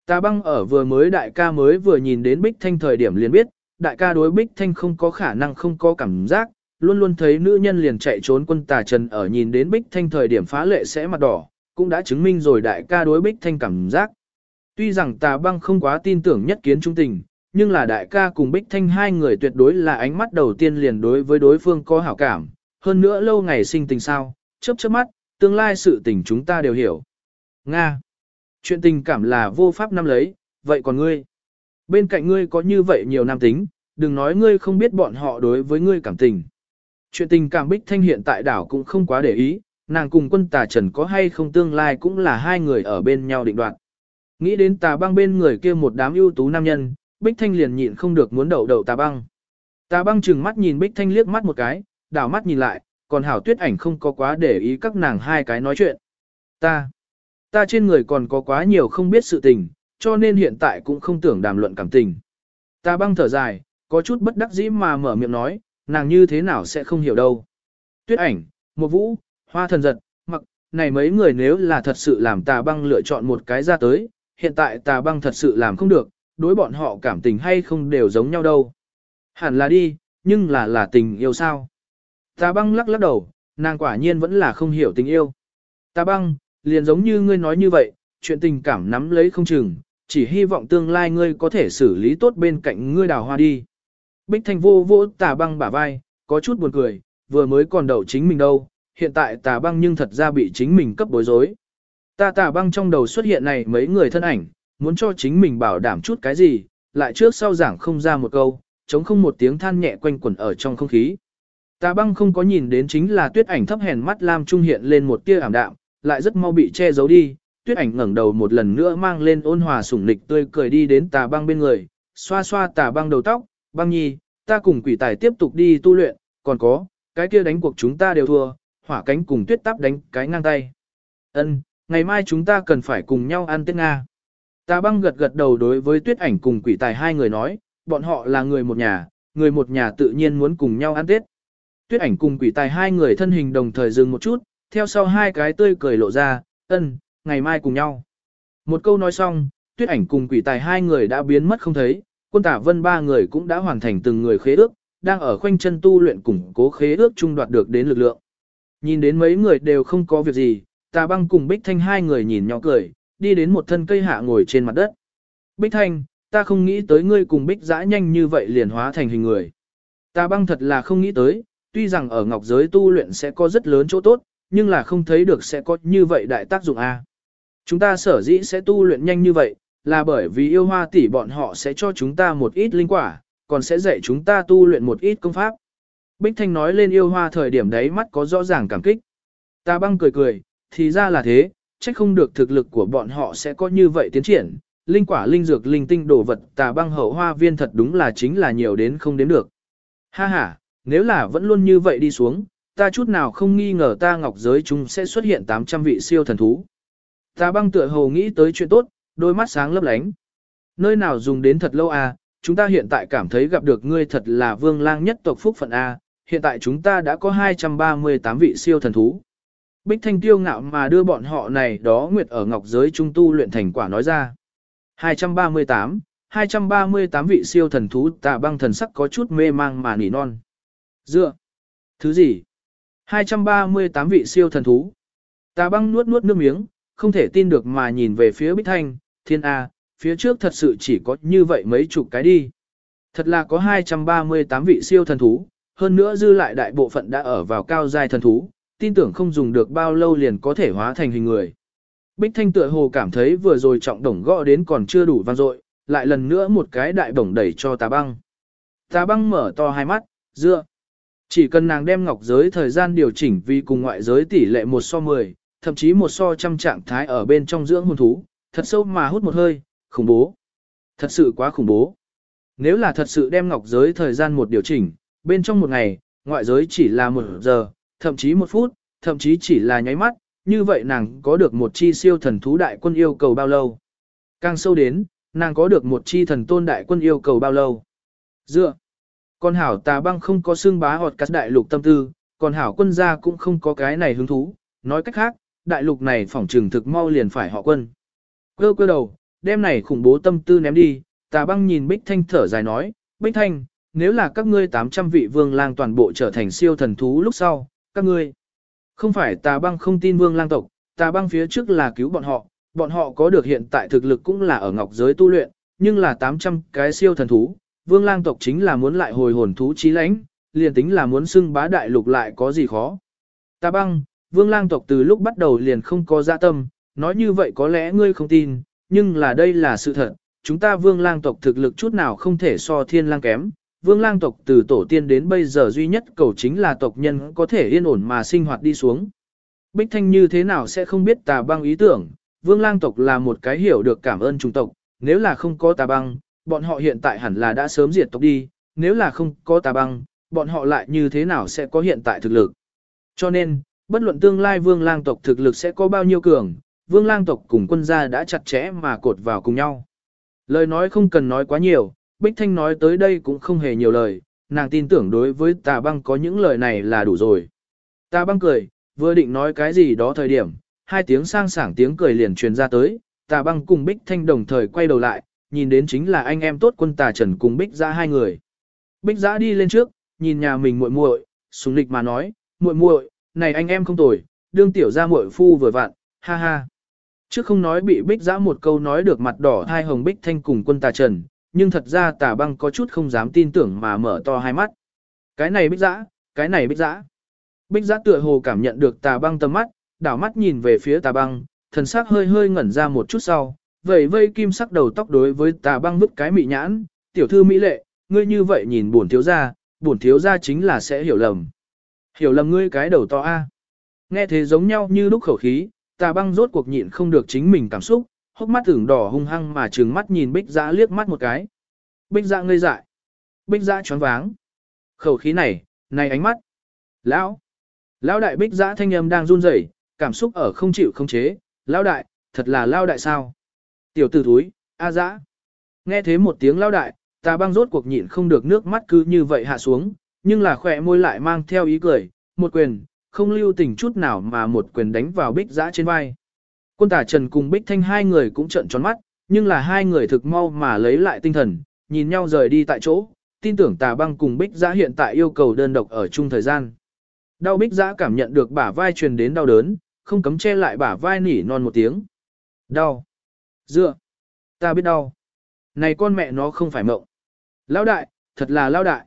Ta băng ở vừa mới đại ca mới vừa nhìn đến Bích Thanh thời điểm liền biết, đại ca đối Bích Thanh không có khả năng không có cảm giác, luôn luôn thấy nữ nhân liền chạy trốn quân tà trần ở nhìn đến Bích Thanh thời điểm phá lệ sẽ mặt đỏ, cũng đã chứng minh rồi đại ca đối Bích Thanh cảm giác. Tuy rằng tà băng không quá tin tưởng nhất kiến trung tình, nhưng là đại ca cùng Bích Thanh hai người tuyệt đối là ánh mắt đầu tiên liền đối với đối phương có hảo cảm, hơn nữa lâu ngày sinh tình sao, chớp chớp mắt, tương lai sự tình chúng ta đều hiểu. Nga. Chuyện tình cảm là vô pháp năm lấy, vậy còn ngươi? Bên cạnh ngươi có như vậy nhiều nam tính, đừng nói ngươi không biết bọn họ đối với ngươi cảm tình. Chuyện tình cảm Bích Thanh hiện tại đảo cũng không quá để ý, nàng cùng quân tà trần có hay không tương lai cũng là hai người ở bên nhau định đoạn. Nghĩ đến tà băng bên người kia một đám ưu tú nam nhân, Bích Thanh liền nhịn không được muốn đậu đậu tà băng. Tà băng chừng mắt nhìn Bích Thanh liếc mắt một cái, đảo mắt nhìn lại, còn hảo tuyết ảnh không có quá để ý các nàng hai cái nói chuyện. Ta, ta trên người còn có quá nhiều không biết sự tình, cho nên hiện tại cũng không tưởng đàm luận cảm tình. Tà băng thở dài, có chút bất đắc dĩ mà mở miệng nói, nàng như thế nào sẽ không hiểu đâu. Tuyết ảnh, một vũ, hoa thần giật, mặc, này mấy người nếu là thật sự làm tà băng lựa chọn một cái ra tới, hiện tại tà băng thật sự làm không được, đối bọn họ cảm tình hay không đều giống nhau đâu. Hẳn là đi, nhưng là là tình yêu sao. Tà băng lắc lắc đầu, nàng quả nhiên vẫn là không hiểu tình yêu. Tà băng, liền giống như ngươi nói như vậy, chuyện tình cảm nắm lấy không chừng, chỉ hy vọng tương lai ngươi có thể xử lý tốt bên cạnh ngươi đào hoa đi. Bích Thanh vô vô tà băng bả vai, có chút buồn cười, vừa mới còn đậu chính mình đâu, hiện tại tà băng nhưng thật ra bị chính mình cấp bối rối. Ta tà băng trong đầu xuất hiện này mấy người thân ảnh, muốn cho chính mình bảo đảm chút cái gì, lại trước sau giảng không ra một câu, chống không một tiếng than nhẹ quanh quẩn ở trong không khí. Tà băng không có nhìn đến chính là tuyết ảnh thấp hèn mắt lam trung hiện lên một tia ảm đạm, lại rất mau bị che giấu đi. Tuyết ảnh ngẩng đầu một lần nữa mang lên ôn hòa sủng nịch tươi cười đi đến tà băng bên người, xoa xoa tà băng đầu tóc, băng nhi, ta cùng quỷ tài tiếp tục đi tu luyện, còn có, cái kia đánh cuộc chúng ta đều thua, hỏa cánh cùng tuyết táp đánh cái ngang tay. Ân, ngày mai chúng ta cần phải cùng nhau ăn Tết Nga. Tà băng gật gật đầu đối với tuyết ảnh cùng quỷ tài hai người nói, bọn họ là người một nhà, người một nhà tự nhiên muốn cùng nhau ăn Tết. Tuyết ảnh cùng quỷ tài hai người thân hình đồng thời dừng một chút, theo sau hai cái tươi cười lộ ra, ân, ngày mai cùng nhau. Một câu nói xong, tuyết ảnh cùng quỷ tài hai người đã biến mất không thấy, quân tả vân ba người cũng đã hoàn thành từng người khế ước, đang ở khoanh chân tu luyện củng cố khế ước trung đoạt được đến lực lượng. Nhìn đến mấy người đều không có việc gì, tà băng cùng Bích Thanh hai người nhìn nhỏ cười, đi đến một thân cây hạ ngồi trên mặt đất. Bích Thanh, ta không nghĩ tới ngươi cùng Bích dã nhanh như vậy liền hóa thành hình người. Tà băng thật là không nghĩ tới, tuy rằng ở ngọc giới tu luyện sẽ có rất lớn chỗ tốt, nhưng là không thấy được sẽ có như vậy đại tác dụng a. Chúng ta sở dĩ sẽ tu luyện nhanh như vậy, là bởi vì yêu hoa tỷ bọn họ sẽ cho chúng ta một ít linh quả, còn sẽ dạy chúng ta tu luyện một ít công pháp. Bích Thanh nói lên yêu hoa thời điểm đấy mắt có rõ ràng cảm kích. Ta băng cười cười, thì ra là thế, chắc không được thực lực của bọn họ sẽ có như vậy tiến triển. Linh quả linh dược linh tinh đồ vật tà băng hậu hoa viên thật đúng là chính là nhiều đến không đến được. Ha ha, nếu là vẫn luôn như vậy đi xuống, ta chút nào không nghi ngờ ta ngọc giới chúng sẽ xuất hiện 800 vị siêu thần thú. Tà băng tựa hồ nghĩ tới chuyện tốt, đôi mắt sáng lấp lánh. Nơi nào dùng đến thật lâu à, chúng ta hiện tại cảm thấy gặp được ngươi thật là vương lang nhất tộc phúc phận A, hiện tại chúng ta đã có 238 vị siêu thần thú. Bích Thanh tiêu ngạo mà đưa bọn họ này đó nguyệt ở ngọc giới trung tu luyện thành quả nói ra. 238, 238 vị siêu thần thú tạ băng thần sắc có chút mê mang mà nỉ non. Dựa. Thứ gì? 238 vị siêu thần thú. Tạ băng nuốt nuốt nước miếng, không thể tin được mà nhìn về phía Bích Thanh, thiên A, phía trước thật sự chỉ có như vậy mấy chục cái đi. Thật là có 238 vị siêu thần thú, hơn nữa dư lại đại bộ phận đã ở vào cao giai thần thú, tin tưởng không dùng được bao lâu liền có thể hóa thành hình người. Bích Thanh tựa hồ cảm thấy vừa rồi trọng đồng gõ đến còn chưa đủ vang dội, lại lần nữa một cái đại đồng đẩy cho tà băng. Tà băng mở to hai mắt, dựa. Chỉ cần nàng đem ngọc giới thời gian điều chỉnh vì cùng ngoại giới tỷ lệ một so 10, thậm chí một so trăm trạng thái ở bên trong dưỡng hồn thú, thật sâu mà hút một hơi, khủng bố. Thật sự quá khủng bố. Nếu là thật sự đem ngọc giới thời gian một điều chỉnh, bên trong một ngày, ngoại giới chỉ là một giờ, thậm chí một phút, thậm chí chỉ là nháy mắt, như vậy nàng có được một chi siêu thần thú đại quân yêu cầu bao lâu? Càng sâu đến, nàng có được một chi thần tôn đại quân yêu cầu bao lâu? Dựa. Con hảo tà băng không có xương bá họt cắt đại lục tâm tư, còn hảo quân gia cũng không có cái này hứng thú. Nói cách khác, đại lục này phỏng trừng thực mau liền phải họ quân. Cơ cơ đầu, đêm này khủng bố tâm tư ném đi, tà băng nhìn Bích Thanh thở dài nói, Bích Thanh, nếu là các ngươi 800 vị vương lang toàn bộ trở thành siêu thần thú lúc sau, các ngươi. Không phải tà băng không tin vương lang tộc, tà băng phía trước là cứu bọn họ, bọn họ có được hiện tại thực lực cũng là ở ngọc giới tu luyện, nhưng là 800 cái siêu thần thú, vương lang tộc chính là muốn lại hồi hồn thú trí lãnh, liền tính là muốn xưng bá đại lục lại có gì khó. Tà băng, vương lang tộc từ lúc bắt đầu liền không có dạ tâm, nói như vậy có lẽ ngươi không tin, nhưng là đây là sự thật, chúng ta vương lang tộc thực lực chút nào không thể so thiên lang kém, vương lang tộc từ tổ tiên đến bây giờ duy nhất cầu chính là tộc nhân có thể yên ổn mà sinh hoạt đi xuống. Bích Thanh như thế nào sẽ không biết tà băng ý tưởng, vương lang tộc là một cái hiểu được cảm ơn trung tộc, nếu là không có tà băng, bọn họ hiện tại hẳn là đã sớm diệt tộc đi, nếu là không có tà băng, bọn họ lại như thế nào sẽ có hiện tại thực lực. Cho nên, bất luận tương lai vương lang tộc thực lực sẽ có bao nhiêu cường, vương lang tộc cùng quân gia đã chặt chẽ mà cột vào cùng nhau. Lời nói không cần nói quá nhiều, Bích Thanh nói tới đây cũng không hề nhiều lời, nàng tin tưởng đối với tà băng có những lời này là đủ rồi. Tà băng cười, vừa định nói cái gì đó thời điểm, hai tiếng sang sảng tiếng cười liền truyền ra tới, tà băng cùng Bích Thanh đồng thời quay đầu lại, nhìn đến chính là anh em tốt quân tà trần cùng Bích Giã hai người. Bích Giã đi lên trước, nhìn nhà mình muội muội, súng lịch mà nói, muội muội, này anh em không tồi, đương tiểu ra muội phu vừa vặn, ha ha. Trước không nói bị Bích Giã một câu nói được mặt đỏ hai hồng Bích Thanh cùng quân tà trần, nhưng thật ra tà băng có chút không dám tin tưởng mà mở to hai mắt. Cái này bích giã, cái này bích giã. Bích giã tựa hồ cảm nhận được tà băng tầm mắt, đảo mắt nhìn về phía tà băng, thần sắc hơi hơi ngẩn ra một chút sau, vẩy vây kim sắc đầu tóc đối với tà băng vứt cái mị nhãn, tiểu thư mỹ lệ, ngươi như vậy nhìn buồn thiếu gia, buồn thiếu gia chính là sẽ hiểu lầm. Hiểu lầm ngươi cái đầu to a. Nghe thế giống nhau như lúc khẩu khí, tà băng rốt cuộc nhịn không được chính mình cảm xúc, hốc mắt tưởng đỏ hung hăng mà trừng mắt nhìn bích dã liếc mắt một cái. Bích dã ngây dại. Bích dã choáng váng. Khẩu khí này, này ánh mắt. Lão. Lão đại bích dã thanh âm đang run rẩy, cảm xúc ở không chịu không chế. Lão đại, thật là lão đại sao? Tiểu tử thúi, a dã. Nghe thế một tiếng lão đại, ta băng rốt cuộc nhịn không được nước mắt cứ như vậy hạ xuống, nhưng là khỏe môi lại mang theo ý cười, một quyền, không lưu tình chút nào mà một quyền đánh vào bích dã trên vai. Quân tả Trần cùng Bích Thanh hai người cũng trợn tròn mắt, nhưng là hai người thực mau mà lấy lại tinh thần, nhìn nhau rời đi tại chỗ, tin tưởng tà băng cùng Bích Giã hiện tại yêu cầu đơn độc ở chung thời gian. Đau Bích Giã cảm nhận được bả vai truyền đến đau đớn, không cấm che lại bả vai nỉ non một tiếng. Đau. Dựa. Ta biết đau. Này con mẹ nó không phải mộng. Lao đại, thật là lao đại.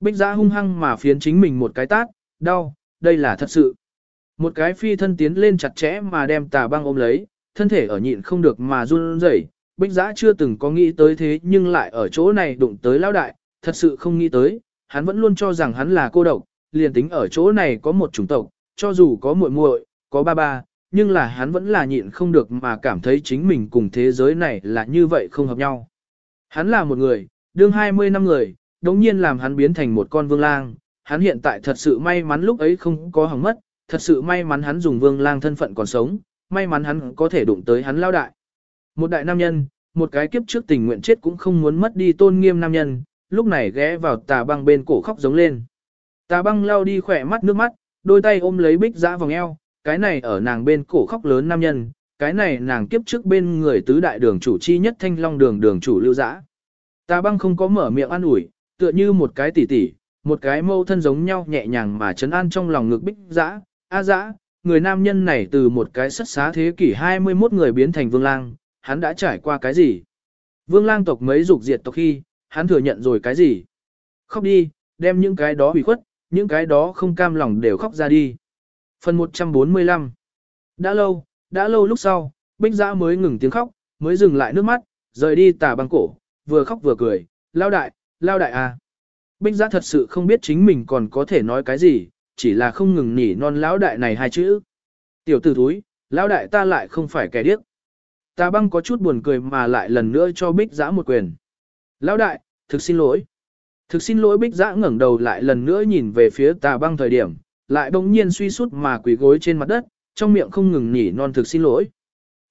Bích Giã hung hăng mà phiến chính mình một cái tát, đau, đây là thật sự. Một cái phi thân tiến lên chặt chẽ mà đem tà băng ôm lấy, thân thể ở nhịn không được mà run rẩy. Bích giã chưa từng có nghĩ tới thế nhưng lại ở chỗ này đụng tới lão đại, thật sự không nghĩ tới, hắn vẫn luôn cho rằng hắn là cô độc, liền tính ở chỗ này có một chủng tộc, cho dù có muội muội, có ba ba, nhưng là hắn vẫn là nhịn không được mà cảm thấy chính mình cùng thế giới này là như vậy không hợp nhau. Hắn là một người, đương 20 năm người, đống nhiên làm hắn biến thành một con vương lang, hắn hiện tại thật sự may mắn lúc ấy không có hỏng mất, thật sự may mắn hắn dùng vương lang thân phận còn sống, may mắn hắn có thể đụng tới hắn lao đại. Một đại nam nhân, một cái kiếp trước tình nguyện chết cũng không muốn mất đi tôn nghiêm nam nhân, lúc này ghé vào tà băng bên cổ khóc giống lên. Tà băng lao đi khỏe mắt nước mắt, đôi tay ôm lấy bích giã vòng eo, cái này ở nàng bên cổ khóc lớn nam nhân, cái này nàng kiếp trước bên người tứ đại đường chủ chi nhất thanh long đường đường chủ lưu dã. Tà băng không có mở miệng an ủi, tựa như một cái tỉ tỉ, một cái mâu thân giống nhau nhẹ nhàng mà chấn an trong lòng ngực bích dã, a dã, người nam nhân này từ một cái sất xá thế kỷ 21 người biến thành vương lang, hắn đã trải qua cái gì? Vương lang tộc mấy dục diệt tộc khi, hắn thừa nhận rồi cái gì? Khóc đi, đem những cái đó hủy khuất, những cái đó không cam lòng đều khóc ra đi. Phần 145 Đã lâu, đã lâu lúc sau, bích giã mới ngừng tiếng khóc, mới dừng lại nước mắt, rời đi tà băng cổ, vừa khóc vừa cười, lao đại, lao đại à. Bích giã thật sự không biết chính mình còn có thể nói cái gì, chỉ là không ngừng nỉ non lão đại này hai chữ. Tiểu tử thúi, lão đại ta lại không phải kẻ điếc. ta băng có chút buồn cười mà lại lần nữa cho bích giã một quyền. Lão đại, thực xin lỗi. Thực xin lỗi bích giã ngẩng đầu lại lần nữa nhìn về phía tà băng thời điểm, lại bỗng nhiên suy sút mà quỳ gối trên mặt đất, trong miệng không ngừng nhỉ non thực xin lỗi.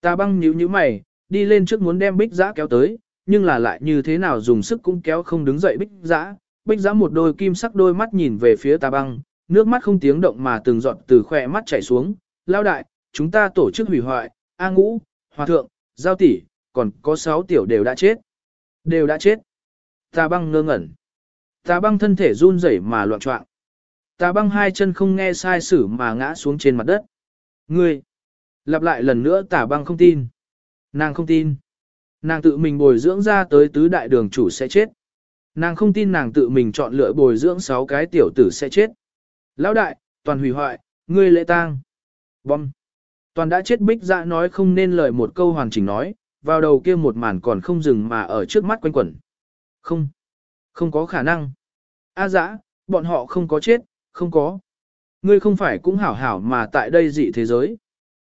Tà băng nhíu nhíu mày, đi lên trước muốn đem bích giã kéo tới, nhưng là lại như thế nào dùng sức cũng kéo không đứng dậy bích giã. Bích giã một đôi kim sắc đôi mắt nhìn về phía tà băng, nước mắt không tiếng động mà từng giọt từ khỏe mắt chảy xuống. Lao đại, chúng ta tổ chức hủy hoại, A ngũ, hòa thượng, giao tỷ, còn có sáu tiểu đều đã chết. Đều đã chết. Tà băng ngơ ngẩn. Tà băng thân thể run rẩy mà loạn trọng. Tà băng hai chân không nghe sai sử mà ngã xuống trên mặt đất. Ngươi! Lặp lại lần nữa tà băng không tin. Nàng không tin. Nàng tự mình bồi dưỡng ra tới tứ đại đường chủ sẽ chết. Nàng không tin nàng tự mình chọn lựa bồi dưỡng sáu cái tiểu tử sẽ chết. Lão đại, toàn hủy hoại, ngươi lễ tang. Bom. Toàn đã chết bích dạ nói không nên lời một câu hoàn chỉnh nói, vào đầu kia một màn còn không dừng mà ở trước mắt quanh quẩn. Không. Không có khả năng. A dã, bọn họ không có chết, không có. Ngươi không phải cũng hảo hảo mà tại đây dị thế giới.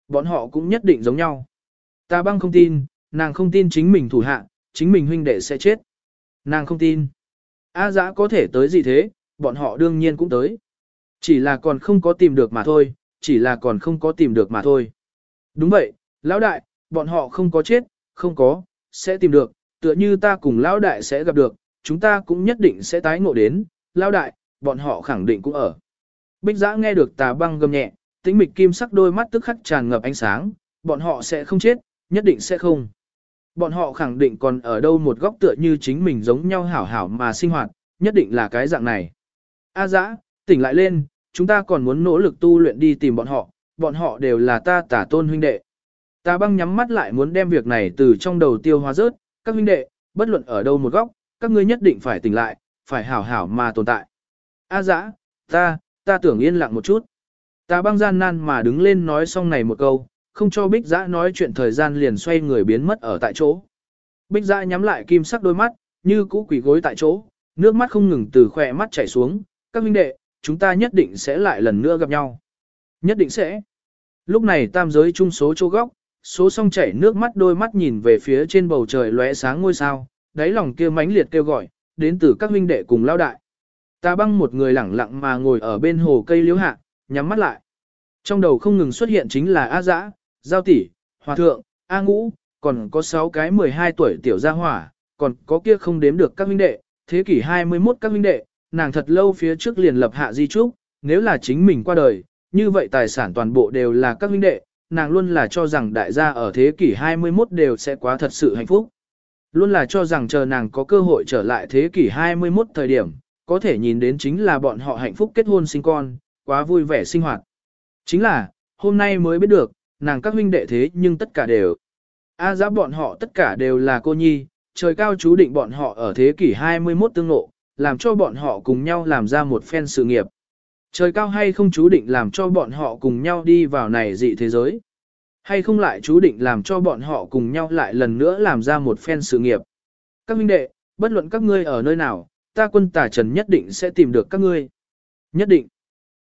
Bọn họ cũng nhất định giống nhau. Ta băng không tin, nàng không tin chính mình thủ hạ, chính mình huynh đệ sẽ chết. Nàng không tin. A dã có thể tới gì thế, bọn họ đương nhiên cũng tới. Chỉ là còn không có tìm được mà thôi, chỉ là còn không có tìm được mà thôi. Đúng vậy, lão đại, bọn họ không có chết, không có, sẽ tìm được, tựa như ta cùng lão đại sẽ gặp được, chúng ta cũng nhất định sẽ tái ngộ đến, lão đại, bọn họ khẳng định cũng ở. Bích giã nghe được tà băng gầm nhẹ, tĩnh mịch kim sắc đôi mắt tức khắc tràn ngập ánh sáng, bọn họ sẽ không chết, nhất định sẽ không. Bọn họ khẳng định còn ở đâu một góc tựa như chính mình giống nhau hảo hảo mà sinh hoạt, nhất định là cái dạng này. A dã, tỉnh lại lên, chúng ta còn muốn nỗ lực tu luyện đi tìm bọn họ, bọn họ đều là ta tả tôn huynh đệ. Ta băng nhắm mắt lại muốn đem việc này từ trong đầu tiêu hóa rớt, các huynh đệ, bất luận ở đâu một góc, các ngươi nhất định phải tỉnh lại, phải hảo hảo mà tồn tại. A dã, ta, ta tưởng yên lặng một chút. Ta băng gian nan mà đứng lên nói xong này một câu, không cho bích dã nói chuyện thời gian liền xoay người biến mất ở tại chỗ. Bích dã nhắm lại kim sắc đôi mắt, như cũ quỷ gối tại chỗ, nước mắt không ngừng từ khỏe mắt chảy xuống, các huynh đệ, chúng ta nhất định sẽ lại lần nữa gặp nhau. Nhất định sẽ. Lúc này tam giới chung số chỗ góc, số song chảy nước mắt đôi mắt nhìn về phía trên bầu trời lóe sáng ngôi sao, đáy lòng kia mãnh liệt kêu gọi, đến từ các huynh đệ cùng lao đại. Ta băng một người lẳng lặng mà ngồi ở bên hồ cây liễu hạ, nhắm mắt lại. Trong đầu không ngừng xuất hiện chính là A Dã, Giao Tỷ, Hòa Thượng, A Ngũ, còn có 6 cái 12 tuổi tiểu gia hỏa, còn có kia không đếm được các huynh đệ, thế kỷ 21 các huynh đệ, nàng thật lâu phía trước liền lập hạ di trúc, nếu là chính mình qua đời, như vậy tài sản toàn bộ đều là các huynh đệ, nàng luôn là cho rằng đại gia ở thế kỷ 21 đều sẽ quá thật sự hạnh phúc. Luôn là cho rằng chờ nàng có cơ hội trở lại thế kỷ 21 thời điểm, có thể nhìn đến chính là bọn họ hạnh phúc kết hôn sinh con, quá vui vẻ sinh hoạt. Chính là, hôm nay mới biết được, nàng các huynh đệ thế nhưng tất cả đều. A giáp bọn họ tất cả đều là cô nhi, trời cao chú định bọn họ ở thế kỷ 21 tương ngộ, làm cho bọn họ cùng nhau làm ra một phen sự nghiệp. Trời cao hay không chú định làm cho bọn họ cùng nhau đi vào này dị thế giới. Hay không lại chú định làm cho bọn họ cùng nhau lại lần nữa làm ra một phen sự nghiệp. Các huynh đệ, bất luận các ngươi ở nơi nào, ta quân tả trần nhất định sẽ tìm được các ngươi. Nhất định.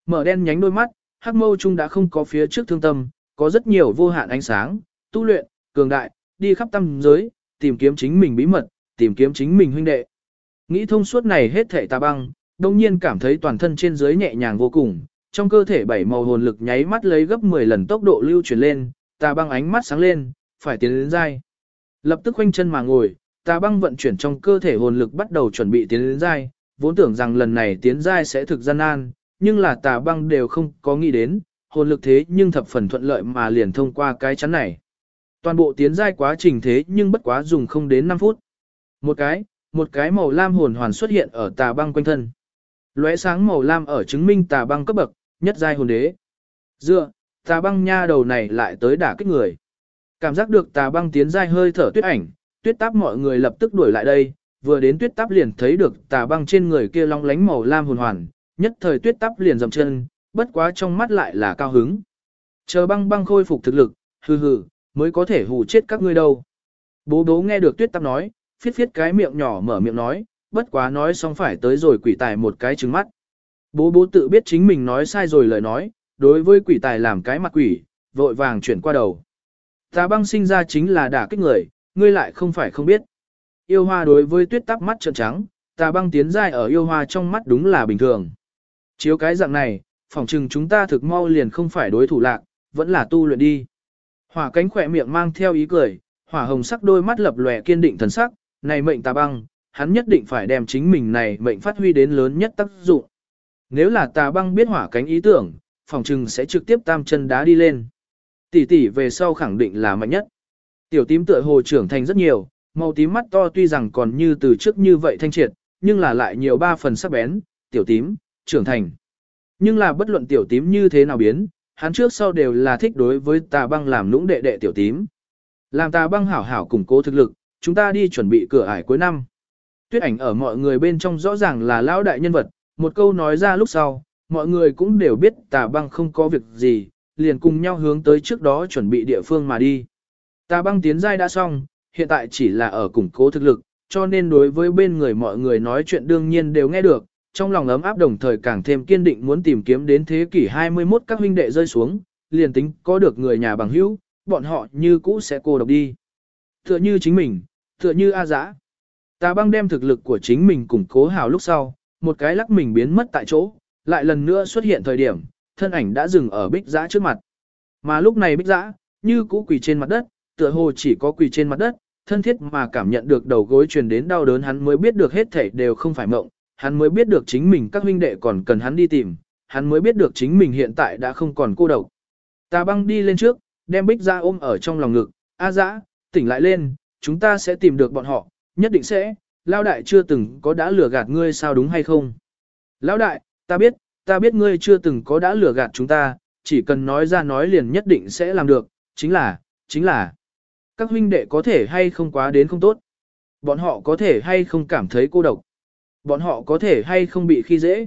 Mở đen nhánh đôi mắt, hắc mâu trung đã không có phía trước thương tâm, có rất nhiều vô hạn ánh sáng, tu luyện, cường đại, đi khắp tâm giới, tìm kiếm chính mình bí mật, tìm kiếm chính mình huynh đệ. Nghĩ thông suốt này hết thể ta băng, đông nhiên cảm thấy toàn thân trên dưới nhẹ nhàng vô cùng, trong cơ thể bảy màu hồn lực nháy mắt lấy gấp 10 lần tốc độ lưu chuyển lên, ta băng ánh mắt sáng lên, phải tiến đến dai. Lập tức khoanh chân mà ngồi, ta băng vận chuyển trong cơ thể hồn lực bắt đầu chuẩn bị tiến đến dai, vốn tưởng rằng lần này tiến dai sẽ thực gian nan, nhưng là tà băng đều không có nghĩ đến, hồn lực thế nhưng thập phần thuận lợi mà liền thông qua cái chắn này. Toàn bộ tiến giai quá trình thế nhưng bất quá dùng không đến 5 phút. Một cái, một cái màu lam hồn hoàn xuất hiện ở tà băng quanh thân. Lóe sáng màu lam ở chứng minh tà băng cấp bậc, nhất giai hồn đế. Dựa, tà băng nha đầu này lại tới đả kích người. Cảm giác được tà băng tiến giai hơi thở tuyết ảnh, tuyết táp mọi người lập tức đuổi lại đây, vừa đến tuyết táp liền thấy được tà băng trên người kia long lánh màu lam hồn hoàn, nhất thời tuyết táp liền dầm chân, bất quá trong mắt lại là cao hứng. Chờ băng băng khôi phục thực lực, hừ hừ, mới có thể hù chết các ngươi đâu. Bố bố nghe được tuyết táp nói, phiết phiết cái miệng nhỏ mở miệng nói, bất quá nói xong phải tới rồi quỷ tài một cái trứng mắt. Bố bố tự biết chính mình nói sai rồi lời nói, đối với quỷ tài làm cái mặt quỷ, vội vàng chuyển qua đầu. Tà băng sinh ra chính là đả kích người, ngươi lại không phải không biết. Yêu hoa đối với tuyết tắp mắt trợn trắng, tà băng tiến dài ở yêu hoa trong mắt đúng là bình thường. Chiếu cái dạng này, phỏng chừng chúng ta thực mau liền không phải đối thủ lạc, vẫn là tu luyện đi. Hỏa cánh khỏe miệng mang theo ý cười, hỏa hồng sắc đôi mắt lập lòe kiên định thần sắc, này mệnh tà băng, hắn nhất định phải đem chính mình này mệnh phát huy đến lớn nhất tác dụng. Nếu là tà băng biết hỏa cánh ý tưởng, phỏng chừng sẽ trực tiếp tam chân đá đi lên. Tỷ tỷ về sau khẳng định là mạnh nhất. Tiểu tím tựa hồ trưởng thành rất nhiều, màu tím mắt to tuy rằng còn như từ trước như vậy thanh triệt, nhưng là lại nhiều ba phần sắc bén, tiểu tím, trưởng thành. Nhưng là bất luận tiểu tím như thế nào biến, hắn trước sau đều là thích đối với tà băng làm nũng đệ đệ tiểu tím. Làm tà băng hảo hảo củng cố thực lực, chúng ta đi chuẩn bị cửa ải cuối năm. Tuyết ảnh ở mọi người bên trong rõ ràng là lão đại nhân vật, một câu nói ra lúc sau, mọi người cũng đều biết tà băng không có việc gì, liền cùng nhau hướng tới trước đó chuẩn bị địa phương mà đi. Tà băng tiến giai đã xong, hiện tại chỉ là ở củng cố thực lực, cho nên đối với bên người mọi người nói chuyện đương nhiên đều nghe được, trong lòng ấm áp đồng thời càng thêm kiên định muốn tìm kiếm đến thế kỷ 21 các huynh đệ rơi xuống, liền tính có được người nhà bằng hữu, bọn họ như cũ sẽ cô độc đi. Tựa như chính mình, tựa như A dã. Tà băng đem thực lực của chính mình củng cố hào lúc sau, một cái lắc mình biến mất tại chỗ, lại lần nữa xuất hiện thời điểm, thân ảnh đã dừng ở bích giã trước mặt. Mà lúc này bích giã, như cũ quỳ trên mặt đất, tựa hồ chỉ có quỳ trên mặt đất, thân thiết mà cảm nhận được đầu gối truyền đến đau đớn hắn mới biết được hết thảy đều không phải mộng, hắn mới biết được chính mình các huynh đệ còn cần hắn đi tìm, hắn mới biết được chính mình hiện tại đã không còn cô độc. Tà băng đi lên trước, đem bích dã ôm ở trong lòng ngực, A dã, tỉnh lại lên, chúng ta sẽ tìm được bọn họ, nhất định sẽ, Lao đại chưa từng có đã lừa gạt ngươi sao đúng hay không? Lão đại, ta biết, ta biết ngươi chưa từng có đã lừa gạt chúng ta, chỉ cần nói ra nói liền nhất định sẽ làm được, chính là, chính là, các huynh đệ có thể hay không quá đến không tốt. Bọn họ có thể hay không cảm thấy cô độc. Bọn họ có thể hay không bị khi dễ.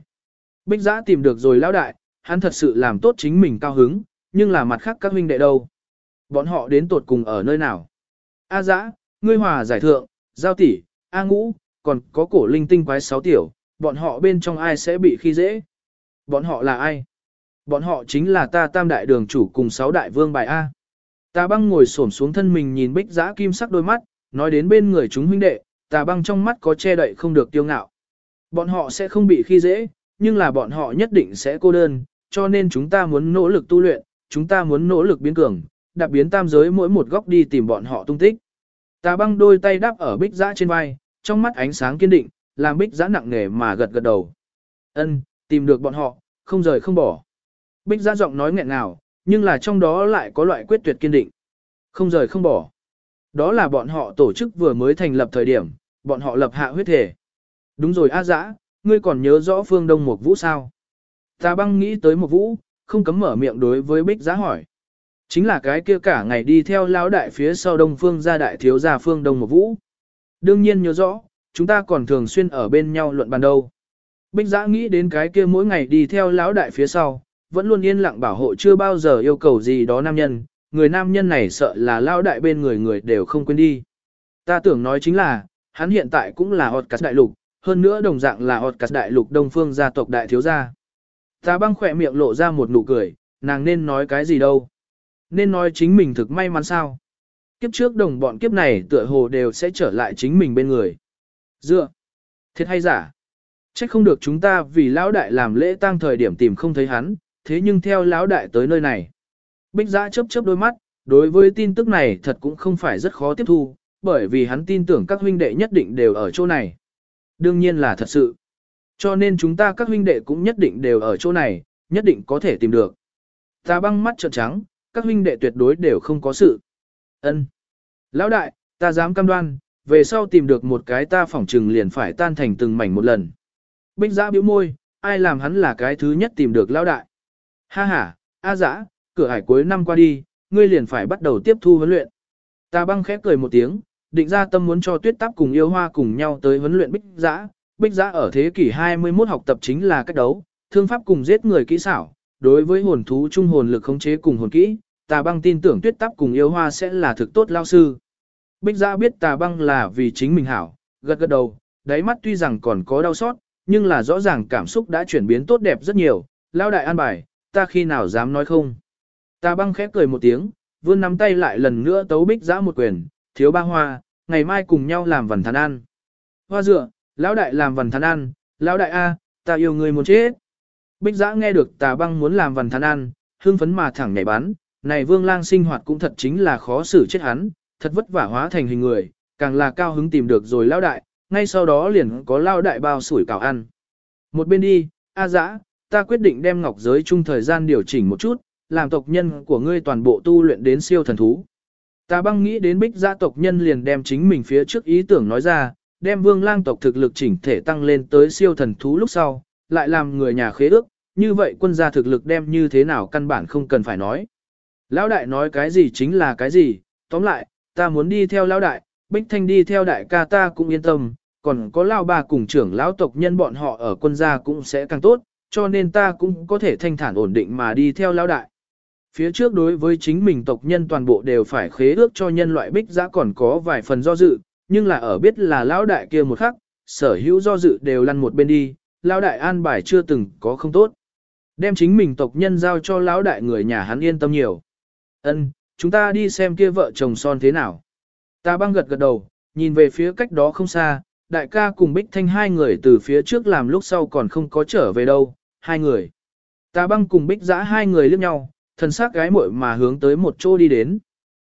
Bích giã tìm được rồi lão đại, hắn thật sự làm tốt chính mình cao hứng, nhưng là mặt khác các huynh đệ đâu. Bọn họ đến tột cùng ở nơi nào. A giã, ngươi hòa giải thượng, giao tỷ, A ngũ, còn có cổ linh tinh quái sáu tiểu, bọn họ bên trong ai sẽ bị khi dễ. Bọn họ là ai? Bọn họ chính là ta tam đại đường chủ cùng sáu đại vương bài A. Tà băng ngồi xổm xuống thân mình nhìn bích giã kim sắc đôi mắt, nói đến bên người chúng huynh đệ, tà băng trong mắt có che đậy không được tiêu ngạo. Bọn họ sẽ không bị khi dễ, nhưng là bọn họ nhất định sẽ cô đơn, cho nên chúng ta muốn nỗ lực tu luyện, chúng ta muốn nỗ lực biến cường, đạp biến tam giới mỗi một góc đi tìm bọn họ tung tích. Tà băng đôi tay đáp ở bích giã trên vai, trong mắt ánh sáng kiên định, làm bích giã nặng nề mà gật gật đầu. Ân, tìm được bọn họ, không rời không bỏ. Bích giã giọng nói nghẹn ngào, nhưng là trong đó lại có loại quyết tuyệt kiên định. Không rời không bỏ. Đó là bọn họ tổ chức vừa mới thành lập thời điểm, bọn họ lập hạ huyết thể. Đúng rồi A dã, ngươi còn nhớ rõ phương Đông một Vũ sao? Ta băng nghĩ tới một Vũ, không cấm mở miệng đối với Bích giã hỏi. Chính là cái kia cả ngày đi theo lão đại phía sau Đông Phương gia đại thiếu gia phương Đông một Vũ. Đương nhiên nhớ rõ, chúng ta còn thường xuyên ở bên nhau luận bàn đâu. Bích Giã nghĩ đến cái kia mỗi ngày đi theo lão đại phía sau, vẫn luôn yên lặng bảo hộ chưa bao giờ yêu cầu gì đó nam nhân, người nam nhân này sợ là lão đại bên người người đều không quên đi. Ta tưởng nói chính là, hắn hiện tại cũng là hột cắt đại lục, hơn nữa đồng dạng là hột cắt đại lục đông phương gia tộc đại thiếu gia. Ta băng khỏe miệng lộ ra một nụ cười, nàng nên nói cái gì đâu. Nên nói chính mình thực may mắn sao. Kiếp trước đồng bọn kiếp này tựa hồ đều sẽ trở lại chính mình bên người. Dựa. Thiệt hay giả? Chắc không được chúng ta vì lão đại làm lễ tang thời điểm tìm không thấy hắn, thế nhưng theo lão đại tới nơi này. Bích giã chớp chớp đôi mắt, đối với tin tức này thật cũng không phải rất khó tiếp thu, bởi vì hắn tin tưởng các huynh đệ nhất định đều ở chỗ này. Đương nhiên là thật sự. Cho nên chúng ta các huynh đệ cũng nhất định đều ở chỗ này, nhất định có thể tìm được. Ta băng mắt trợn trắng, các huynh đệ tuyệt đối đều không có sự. Ân, Lão đại, ta dám cam đoan, về sau tìm được một cái ta phỏng trừng liền phải tan thành từng mảnh một lần. Bích giã bĩu môi, ai làm hắn là cái thứ nhất tìm được lão đại. Ha ha, A dã, cửa hải cuối năm qua đi, ngươi liền phải bắt đầu tiếp thu huấn luyện. Ta băng khép cười một tiếng, định ra tâm muốn cho tuyết táp cùng yêu hoa cùng nhau tới huấn luyện bích giã. Bích giã ở thế kỷ 21 học tập chính là cách đấu, thương pháp cùng giết người kỹ xảo. Đối với hồn thú trung hồn lực khống chế cùng hồn kỹ, tà băng tin tưởng tuyết táp cùng yêu hoa sẽ là thực tốt lao sư. Bích giã biết tà băng là vì chính mình hảo, gật gật đầu, đáy mắt tuy rằng còn có đau xót, nhưng là rõ ràng cảm xúc đã chuyển biến tốt đẹp rất nhiều. Lao đại an bài, ta khi nào dám nói không. Tà băng khép cười một tiếng, vươn nắm tay lại lần nữa tấu bích giã một quyền, thiếu ba hoa, ngày mai cùng nhau làm vần thán ăn. Hoa dựa, lão đại làm vần thán ăn, lão đại A, ta yêu người muốn chết. Bích giã nghe được tà băng muốn làm vằn thắn ăn, hương phấn mà thẳng nhảy bắn, này vương lang sinh hoạt cũng thật chính là khó xử chết hắn, thật vất vả hóa thành hình người, càng là cao hứng tìm được rồi lao đại, ngay sau đó liền có lao đại bao sủi cảo ăn. Một bên đi, A dã, ta quyết định đem ngọc giới chung thời gian điều chỉnh một chút, làm tộc nhân của ngươi toàn bộ tu luyện đến siêu thần thú. Ta băng nghĩ đến bích gia tộc nhân liền đem chính mình phía trước ý tưởng nói ra, đem vương lang tộc thực lực chỉnh thể tăng lên tới siêu thần thú lúc sau, lại làm người nhà khế ước, như vậy quân gia thực lực đem như thế nào căn bản không cần phải nói. Lão đại nói cái gì chính là cái gì, tóm lại, ta muốn đi theo lão đại, bích thanh đi theo đại ca ta cũng yên tâm, còn có lão bà cùng trưởng lão tộc nhân bọn họ ở quân gia cũng sẽ càng tốt, cho nên ta cũng có thể thanh thản ổn định mà đi theo lão đại. Phía trước đối với chính mình tộc nhân toàn bộ đều phải khế ước cho nhân loại bích giã còn có vài phần do dự, nhưng là ở biết là lão đại kia một khắc, sở hữu do dự đều lăn một bên đi, lão đại an bài chưa từng có không tốt. Đem chính mình tộc nhân giao cho lão đại người nhà hắn yên tâm nhiều. Ân, chúng ta đi xem kia vợ chồng son thế nào. Ta băng gật gật đầu, nhìn về phía cách đó không xa, đại ca cùng Bích Thanh hai người từ phía trước làm lúc sau còn không có trở về đâu, hai người. Ta băng cùng Bích giã hai người liếc nhau, thần sắc gái muội mà hướng tới một chỗ đi đến.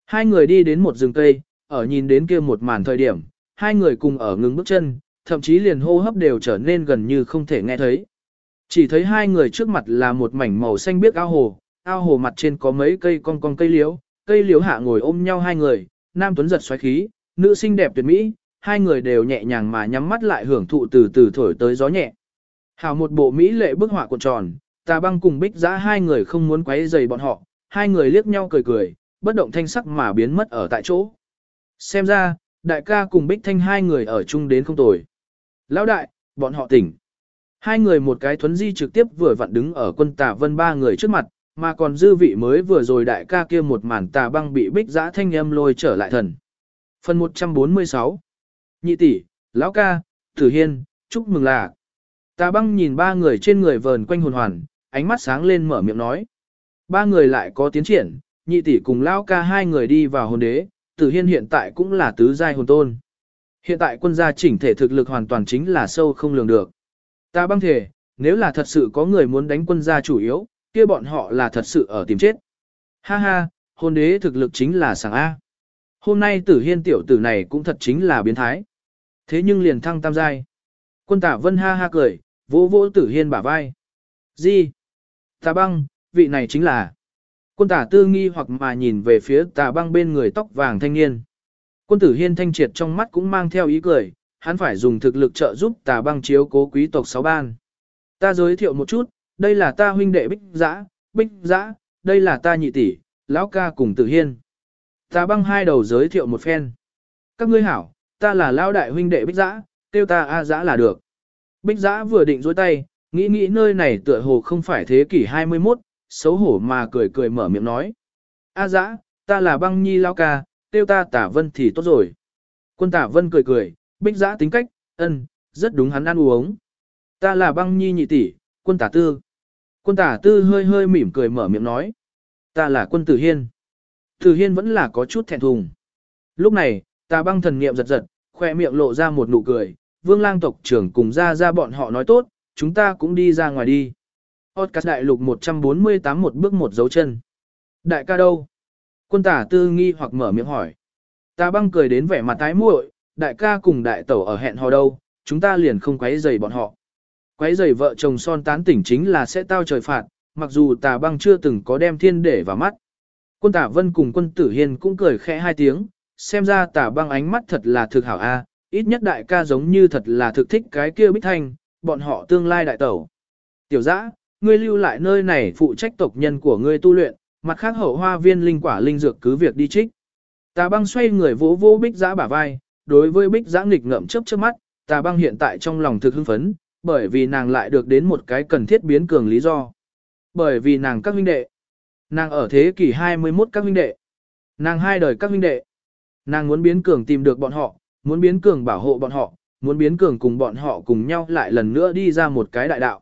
Hai người đi đến một rừng cây, ở nhìn đến kia một màn thời điểm, hai người cùng ở ngừng bước chân, thậm chí liền hô hấp đều trở nên gần như không thể nghe thấy. Chỉ thấy hai người trước mặt là một mảnh màu xanh biếc ao hồ, ao hồ mặt trên có mấy cây cong cong cây liễu, cây liễu hạ ngồi ôm nhau hai người, nam tuấn giật xoáy khí, nữ xinh đẹp tuyệt mỹ, hai người đều nhẹ nhàng mà nhắm mắt lại hưởng thụ từ từ thổi tới gió nhẹ. Hào một bộ mỹ lệ bức họa cuộn tròn, tà băng cùng bích giã hai người không muốn quấy rầy bọn họ, hai người liếc nhau cười cười, bất động thanh sắc mà biến mất ở tại chỗ. Xem ra, đại ca cùng bích thanh hai người ở chung đến không tồi. Lão đại, bọn họ tỉnh. Hai người một cái thuấn di trực tiếp vừa vặn đứng ở quân tà vân ba người trước mặt, mà còn dư vị mới vừa rồi đại ca kia một màn tà băng bị bích giã thanh âm lôi trở lại thần. Phần 146 Nhị tỷ, lão ca, tử hiên, chúc mừng là. Tà băng nhìn ba người trên người vờn quanh hồn hoàn, ánh mắt sáng lên mở miệng nói. Ba người lại có tiến triển, nhị tỷ cùng lão ca hai người đi vào hồn đế, tử hiên hiện tại cũng là tứ giai hồn tôn. Hiện tại quân gia chỉnh thể thực lực hoàn toàn chính là sâu không lường được. Ta băng thể, nếu là thật sự có người muốn đánh quân gia chủ yếu, kia bọn họ là thật sự ở tìm chết. Ha ha, hôn đế thực lực chính là sảng A. Hôm nay tử hiên tiểu tử này cũng thật chính là biến thái. Thế nhưng liền thăng tam giai. Quân tả vân ha ha cười, vỗ vỗ tử hiên bả vai. Gì? Tà băng, vị này chính là. Quân tả tư nghi hoặc mà nhìn về phía tà băng bên người tóc vàng thanh niên. Quân tử hiên thanh triệt trong mắt cũng mang theo ý cười, hắn phải dùng thực lực trợ giúp tà băng chiếu cố quý tộc sáu ban. Ta giới thiệu một chút, đây là ta huynh đệ bích giã, bích giã, đây là ta nhị tỷ, lão ca cùng tử hiên. Tà băng hai đầu giới thiệu một phen. Các ngươi hảo, ta là lão đại huynh đệ bích giã, tiêu ta A giã là được. Bích giã vừa định dối tay, nghĩ nghĩ nơi này tựa hồ không phải thế kỷ 21, xấu hổ mà cười cười mở miệng nói. A giã, ta là băng nhi lão ca, tiêu ta tả vân thì tốt rồi. Quân tả vân cười cười, bích giã tính cách, ân, rất đúng hắn ăn uống. Ta là băng nhi nhị tỷ, quân tả tư. Quân tả tư hơi hơi mỉm cười mở miệng nói. Ta là quân tử hiên. Tử hiên vẫn là có chút thẹn thùng. Lúc này, ta băng thần niệm giật giật, khoe miệng lộ ra một nụ cười. Vương lang tộc trưởng cùng ra ra bọn họ nói tốt, chúng ta cũng đi ra ngoài đi. Podcast đại lục 148 một bước một dấu chân. Đại ca đâu? Quân tả tư nghi hoặc mở miệng hỏi. Ta băng cười đến vẻ mặt tái muội, đại ca cùng đại tẩu ở hẹn hò đâu, chúng ta liền không quấy rầy bọn họ. Quấy rầy vợ chồng son tán tỉnh chính là sẽ tao trời phạt, mặc dù tà băng chưa từng có đem thiên để vào mắt. Quân tả vân cùng quân tử hiên cũng cười khẽ hai tiếng, xem ra tà băng ánh mắt thật là thực hảo a, ít nhất đại ca giống như thật là thực thích cái kia bích thanh, bọn họ tương lai đại tẩu. Tiểu dã, ngươi lưu lại nơi này phụ trách tộc nhân của ngươi tu luyện, mặt khác hậu hoa viên linh quả linh dược cứ việc đi trích. Tà băng xoay người vỗ vỗ bích giã bả vai, đối với bích giã nghịch ngậm chớp chớp mắt, tà băng hiện tại trong lòng thực hưng phấn, bởi vì nàng lại được đến một cái cần thiết biến cường lý do. Bởi vì nàng các huynh đệ. Nàng ở thế kỷ 21 các huynh đệ. Nàng hai đời các huynh đệ. Nàng muốn biến cường tìm được bọn họ, muốn biến cường bảo hộ bọn họ, muốn biến cường cùng bọn họ cùng nhau lại lần nữa đi ra một cái đại đạo.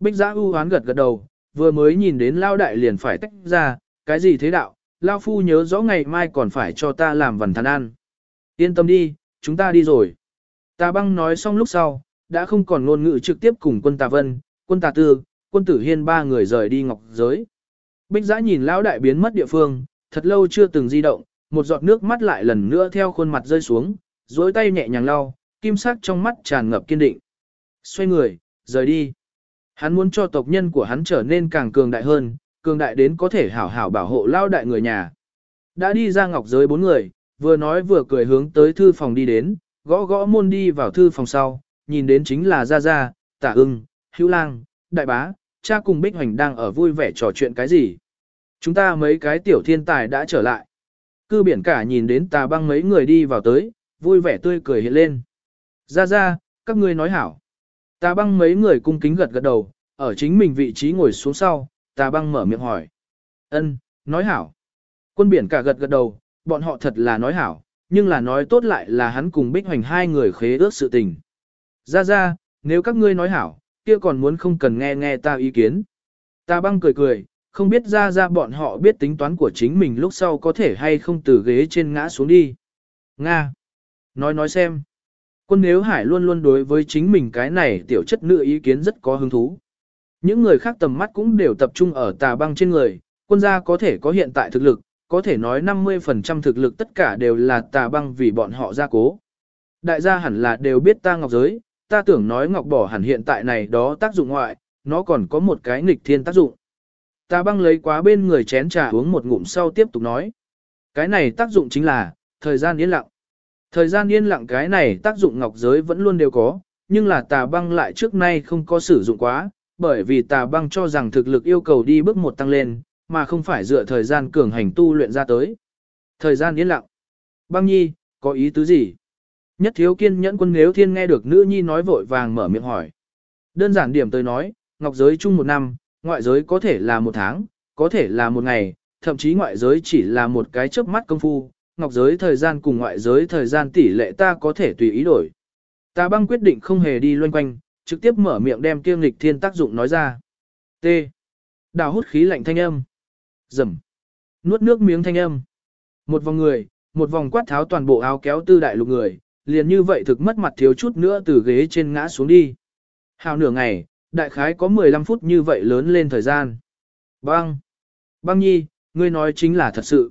Bích giã ưu hoán gật gật đầu, vừa mới nhìn đến lao đại liền phải tách ra, cái gì thế đạo, lao phu nhớ rõ ngày mai còn phải cho ta làm vần thắn ăn. Yên tâm đi, chúng ta đi rồi. Tà băng nói xong lúc sau, đã không còn ngôn ngữ trực tiếp cùng quân tà vân, quân tà tư, quân tử hiên ba người rời đi ngọc giới. Bích giã nhìn lão đại biến mất địa phương, thật lâu chưa từng di động, một giọt nước mắt lại lần nữa theo khuôn mặt rơi xuống, dối tay nhẹ nhàng lau, kim sắc trong mắt tràn ngập kiên định. Xoay người, rời đi. Hắn muốn cho tộc nhân của hắn trở nên càng cường đại hơn, cường đại đến có thể hảo hảo bảo hộ lao đại người nhà. Đã đi ra ngọc giới bốn người, vừa nói vừa cười hướng tới thư phòng đi đến, gõ gõ môn đi vào thư phòng sau, nhìn đến chính là Gia Gia, Tả ưng, Hữu Lang, Đại Bá, cha cùng Bích Hoành đang ở vui vẻ trò chuyện cái gì. Chúng ta mấy cái tiểu thiên tài đã trở lại. Cư biển cả nhìn đến tà băng mấy người đi vào tới, vui vẻ tươi cười hiện lên. Gia Gia, các ngươi nói hảo. Tà băng mấy người cung kính gật gật đầu, ở chính mình vị trí ngồi xuống sau, tà băng mở miệng hỏi. ân nói hảo. Quân biển cả gật gật đầu, bọn họ thật là nói hảo, nhưng là nói tốt lại là hắn cùng Bích Hoành hai người khế ước sự tình. Ra ra, nếu các ngươi nói hảo, kia còn muốn không cần nghe nghe ta ý kiến. Ta băng cười cười, không biết ra ra bọn họ biết tính toán của chính mình lúc sau có thể hay không từ ghế trên ngã xuống đi. Nga. Nói nói xem. Quân nếu hải luôn luôn đối với chính mình cái này tiểu chất nữ ý kiến rất có hứng thú. Những người khác tầm mắt cũng đều tập trung ở tà băng trên người, quân gia có thể có hiện tại thực lực, có thể nói 50% thực lực tất cả đều là tà băng vì bọn họ gia cố. Đại gia hẳn là đều biết ta ngọc giới, ta tưởng nói ngọc bỏ hẳn hiện tại này đó tác dụng ngoại, nó còn có một cái nghịch thiên tác dụng. Tà băng lấy quá bên người chén trà uống một ngụm sau tiếp tục nói. Cái này tác dụng chính là, thời gian yên lặng. Thời gian yên lặng cái này tác dụng ngọc giới vẫn luôn đều có, nhưng là tà băng lại trước nay không có sử dụng quá, bởi vì tà băng cho rằng thực lực yêu cầu đi bước một tăng lên, mà không phải dựa thời gian cường hành tu luyện ra tới. Thời gian yên lặng. Băng nhi, có ý tứ gì? Nhất thiếu kiên nhẫn quân nếu thiên nghe được nữ nhi nói vội vàng mở miệng hỏi. Đơn giản điểm tới nói, ngọc giới chung một năm, ngoại giới có thể là một tháng, có thể là một ngày, thậm chí ngoại giới chỉ là một cái chớp mắt công phu, ngọc giới thời gian cùng ngoại giới thời gian tỷ lệ ta có thể tùy ý đổi. Ta băng quyết định không hề đi loanh quanh, trực tiếp mở miệng đem kiêm lịch thiên tác dụng nói ra. T. Đào hút khí lạnh thanh âm. Dầm. Nuốt nước miếng thanh âm. Một vòng người, một vòng quát tháo toàn bộ áo kéo tư đại lục người, liền như vậy thực mất mặt thiếu chút nữa từ ghế trên ngã xuống đi. Hào nửa ngày, đại khái có 15 phút như vậy lớn lên thời gian. Băng. Băng nhi, ngươi nói chính là thật sự.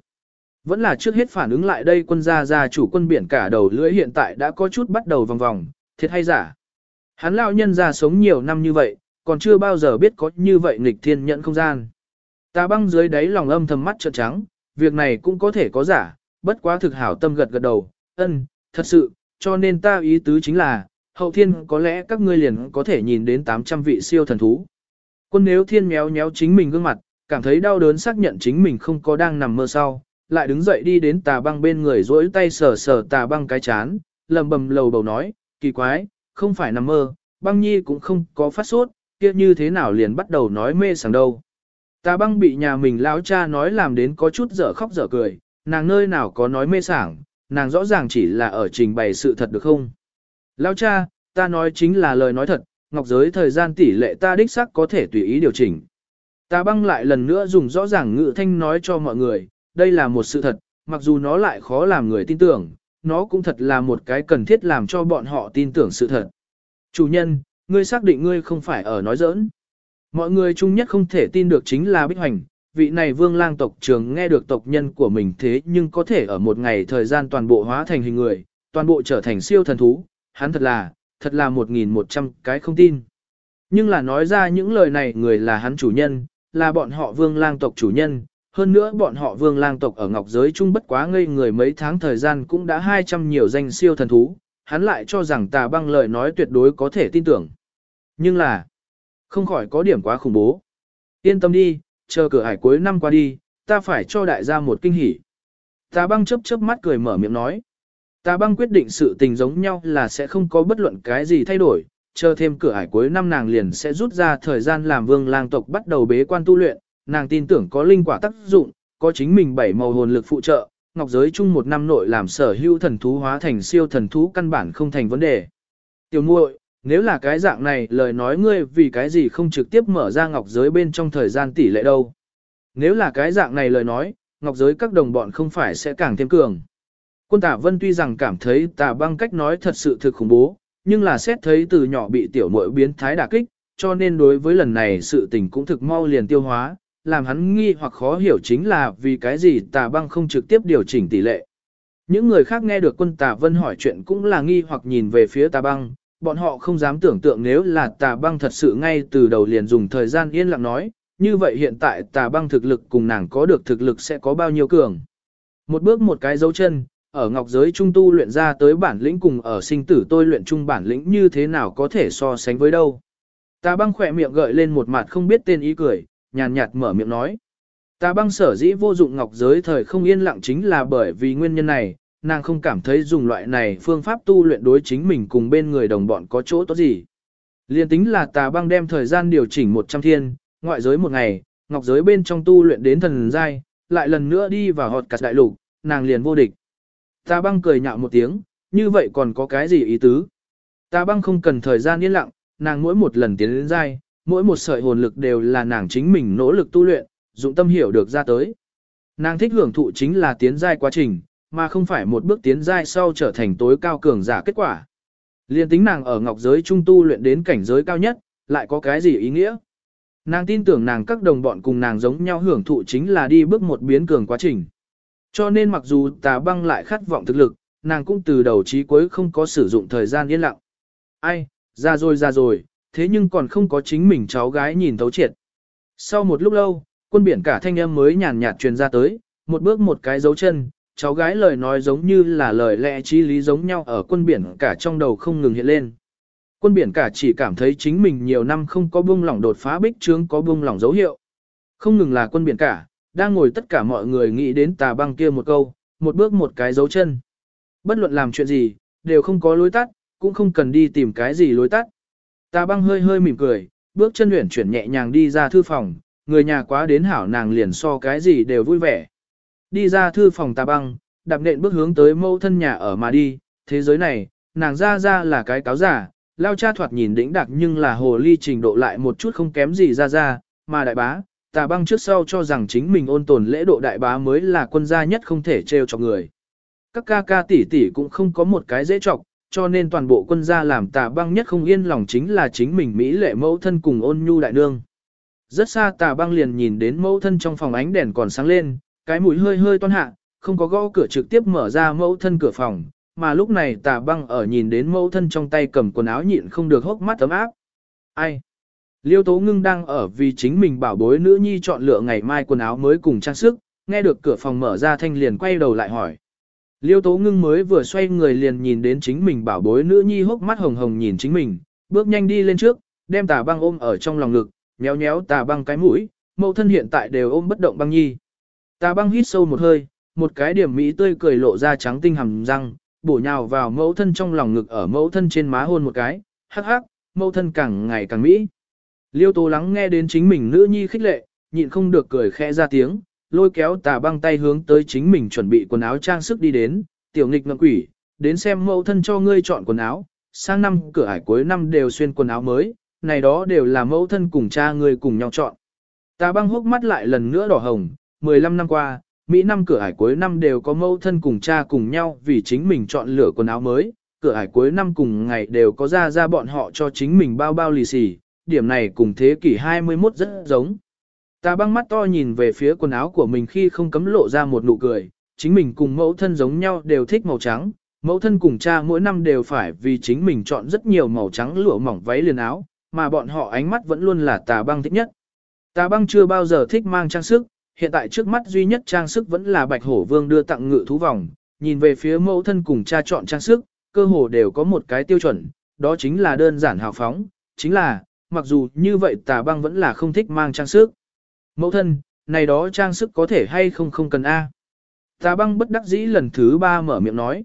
Vẫn là trước hết phản ứng lại đây quân gia gia chủ quân biển cả đầu lưỡi hiện tại đã có chút bắt đầu vòng vòng, thiệt hay giả. Hắn lão nhân ra sống nhiều năm như vậy, còn chưa bao giờ biết có như vậy nghịch thiên nhận không gian. Ta băng dưới đáy lòng âm thầm mắt trợn trắng, việc này cũng có thể có giả, bất quá thực hảo tâm gật gật đầu, ân, thật sự, cho nên ta ý tứ chính là, hậu thiên có lẽ các ngươi liền có thể nhìn đến 800 vị siêu thần thú. Quân nếu thiên méo méo chính mình gương mặt, cảm thấy đau đớn xác nhận chính mình không có đang nằm mơ sau, lại đứng dậy đi đến tà băng bên người rỗi tay sờ sờ tà băng cái chán, lầm bầm lầu bầu nói, kỳ quái, không phải nằm mơ, băng nhi cũng không có phát sốt, kia như thế nào liền bắt đầu nói mê sảng đâu. Tà băng bị nhà mình lão cha nói làm đến có chút dở khóc dở cười, nàng nơi nào có nói mê sảng, nàng rõ ràng chỉ là ở trình bày sự thật được không? Lão cha, ta nói chính là lời nói thật, ngọc giới thời gian tỷ lệ ta đích xác có thể tùy ý điều chỉnh. Ta băng lại lần nữa dùng rõ ràng ngữ thanh nói cho mọi người, đây là một sự thật, mặc dù nó lại khó làm người tin tưởng, nó cũng thật là một cái cần thiết làm cho bọn họ tin tưởng sự thật. Chủ nhân, ngươi xác định ngươi không phải ở nói giỡn. Mọi người chung nhất không thể tin được chính là Bích Hoành, vị này vương lang tộc trường nghe được tộc nhân của mình thế nhưng có thể ở một ngày thời gian toàn bộ hóa thành hình người, toàn bộ trở thành siêu thần thú, hắn thật là, thật là 1.100 cái không tin. Nhưng là nói ra những lời này người là hắn chủ nhân, là bọn họ vương lang tộc chủ nhân, hơn nữa bọn họ vương lang tộc ở ngọc giới chung bất quá ngây người mấy tháng thời gian cũng đã 200 nhiều danh siêu thần thú, hắn lại cho rằng tà băng lời nói tuyệt đối có thể tin tưởng. Nhưng là, không khỏi có điểm quá khủng bố. Yên tâm đi, chờ cửa hải cuối năm qua đi, ta phải cho đại gia một kinh hỉ. Tà băng chớp chớp mắt cười mở miệng nói. Tà băng quyết định sự tình giống nhau là sẽ không có bất luận cái gì thay đổi, chờ thêm cửa hải cuối năm nàng liền sẽ rút ra thời gian làm vương lang tộc bắt đầu bế quan tu luyện, nàng tin tưởng có linh quả tác dụng, có chính mình bảy màu hồn lực phụ trợ, ngọc giới chung một năm nội làm sở hữu thần thú hóa thành siêu thần thú căn bản không thành vấn đề. Tiểu muội, nếu là cái dạng này lời nói ngươi vì cái gì không trực tiếp mở ra ngọc giới bên trong thời gian tỷ lệ đâu. Nếu là cái dạng này lời nói, ngọc giới các đồng bọn không phải sẽ càng thêm cường. Quân tả vân tuy rằng cảm thấy tà băng cách nói thật sự thực khủng bố, nhưng là xét thấy từ nhỏ bị tiểu muội biến thái đả kích, cho nên đối với lần này sự tình cũng thực mau liền tiêu hóa, làm hắn nghi hoặc khó hiểu chính là vì cái gì tà băng không trực tiếp điều chỉnh tỷ lệ. Những người khác nghe được quân tà vân hỏi chuyện cũng là nghi hoặc nhìn về phía tà băng, bọn họ không dám tưởng tượng nếu là tà băng thật sự ngay từ đầu liền dùng thời gian yên lặng nói, như vậy hiện tại tà băng thực lực cùng nàng có được thực lực sẽ có bao nhiêu cường. Một bước một cái dấu chân, ở ngọc giới trung tu luyện ra tới bản lĩnh cùng ở sinh tử tôi luyện trung bản lĩnh như thế nào có thể so sánh với đâu. Tà băng khỏe miệng gợi lên một mặt không biết tên ý cười, nhàn nhạt mở miệng nói. Tà băng sở dĩ vô dụng ngọc giới thời không yên lặng chính là bởi vì nguyên nhân này, nàng không cảm thấy dùng loại này phương pháp tu luyện đối chính mình cùng bên người đồng bọn có chỗ tốt gì. Liên tính là tà băng đem thời gian điều chỉnh 100 thiên, ngoại giới một ngày, ngọc giới bên trong tu luyện đến thần giai, lại lần nữa đi vào họt cắt đại lục, nàng liền vô địch. Tà băng cười nhạo một tiếng, như vậy còn có cái gì ý tứ? Tà băng không cần thời gian yên lặng, nàng mỗi một lần tiến đến giai, mỗi một sợi hồn lực đều là nàng chính mình nỗ lực tu luyện, dụng tâm hiểu được ra tới. Nàng thích hưởng thụ chính là tiến giai quá trình, mà không phải một bước tiến giai sau trở thành tối cao cường giả kết quả. Liên tính nàng ở ngọc giới trung tu luyện đến cảnh giới cao nhất, lại có cái gì ý nghĩa? Nàng tin tưởng nàng các đồng bọn cùng nàng giống nhau hưởng thụ chính là đi bước một biến cường quá trình. Cho nên mặc dù tà băng lại khát vọng thực lực, nàng cũng từ đầu chí cuối không có sử dụng thời gian yên lặng. Ai, ra rồi ra rồi, thế nhưng còn không có chính mình cháu gái nhìn thấu triệt. Sau một lúc lâu, quân biển cả thanh âm mới nhàn nhạt truyền ra tới, một bước một cái dấu chân, cháu gái lời nói giống như là lời lẽ trí lý giống nhau ở quân biển cả trong đầu không ngừng hiện lên. Quân biển cả chỉ cảm thấy chính mình nhiều năm không có buông lỏng đột phá bích trướng có buông lỏng dấu hiệu. Không ngừng là quân biển cả, đang ngồi tất cả mọi người nghĩ đến tà băng kia một câu, một bước một cái dấu chân. Bất luận làm chuyện gì, đều không có lối tắt, cũng không cần đi tìm cái gì lối tắt. Tà băng hơi hơi mỉm cười, bước chân luyện chuyển nhẹ nhàng đi ra thư phòng, người nhà quá đến hảo nàng liền so cái gì đều vui vẻ. Đi ra thư phòng tà băng, đạp nện bước hướng tới mâu thân nhà ở mà đi, thế giới này, nàng ra ra là cái cáo giả, lao cha thoạt nhìn đĩnh đặc nhưng là hồ ly trình độ lại một chút không kém gì ra ra, mà đại bá, tà băng trước sau cho rằng chính mình ôn tồn lễ độ đại bá mới là quân gia nhất không thể trêu cho người. Các ca ca tỷ tỷ cũng không có một cái dễ chọc, cho nên toàn bộ quân gia làm tà băng nhất không yên lòng chính là chính mình Mỹ lệ mẫu thân cùng ôn nhu đại nương. Rất xa tà băng liền nhìn đến mẫu thân trong phòng ánh đèn còn sáng lên, cái mũi hơi hơi toan hạ, không có gõ cửa trực tiếp mở ra mẫu thân cửa phòng, mà lúc này tà băng ở nhìn đến mẫu thân trong tay cầm quần áo nhịn không được hốc mắt ấm áp. Ai? Liêu Tố Ngưng đang ở vì chính mình bảo bối nữ nhi chọn lựa ngày mai quần áo mới cùng trang sức, nghe được cửa phòng mở ra thanh liền quay đầu lại hỏi. Liêu Tố Ngưng mới vừa xoay người liền nhìn đến chính mình bảo bối nữ nhi hốc mắt hồng hồng nhìn chính mình, bước nhanh đi lên trước, đem tà băng ôm ở trong lòng ngực, nhéo nhéo tà băng cái mũi, mẫu thân hiện tại đều ôm bất động băng nhi. Tà băng hít sâu một hơi, một cái điểm mỹ tươi cười lộ ra trắng tinh hầm răng, bổ nhào vào mẫu thân trong lòng ngực ở mẫu thân trên má hôn một cái, hắc hắc, mẫu thân càng ngày càng mỹ. Liêu tố lắng nghe đến chính mình nữ nhi khích lệ, nhịn không được cười khẽ ra tiếng, lôi kéo tà băng tay hướng tới chính mình chuẩn bị quần áo trang sức đi đến, tiểu nghịch ngậm quỷ, đến xem mẫu thân cho ngươi chọn quần áo, sang năm cửa ải cuối năm đều xuyên quần áo mới, này đó đều là mẫu thân cùng cha ngươi cùng nhau chọn. Tà băng hốc mắt lại lần nữa đỏ hồng, 15 năm qua, Mỹ năm cửa ải cuối năm đều có mẫu thân cùng cha cùng nhau vì chính mình chọn lựa quần áo mới, cửa ải cuối năm cùng ngày đều có ra ra bọn họ cho chính mình bao bao lì xì, điểm này cùng thế kỷ 21 rất giống. Ta băng mắt to nhìn về phía quần áo của mình khi không cấm lộ ra một nụ cười, chính mình cùng mẫu thân giống nhau đều thích màu trắng, mẫu thân cùng cha mỗi năm đều phải vì chính mình chọn rất nhiều màu trắng lụa mỏng váy liền áo, mà bọn họ ánh mắt vẫn luôn là tà băng thích nhất. Tà băng chưa bao giờ thích mang trang sức, hiện tại trước mắt duy nhất trang sức vẫn là bạch hổ vương đưa tặng ngự thú vòng, nhìn về phía mẫu thân cùng cha chọn trang sức, cơ hồ đều có một cái tiêu chuẩn, đó chính là đơn giản hào phóng, chính là, mặc dù như vậy tà băng vẫn là không thích mang trang sức. Mẫu thân, này đó trang sức có thể hay không không cần A. Tà băng bất đắc dĩ lần thứ ba mở miệng nói.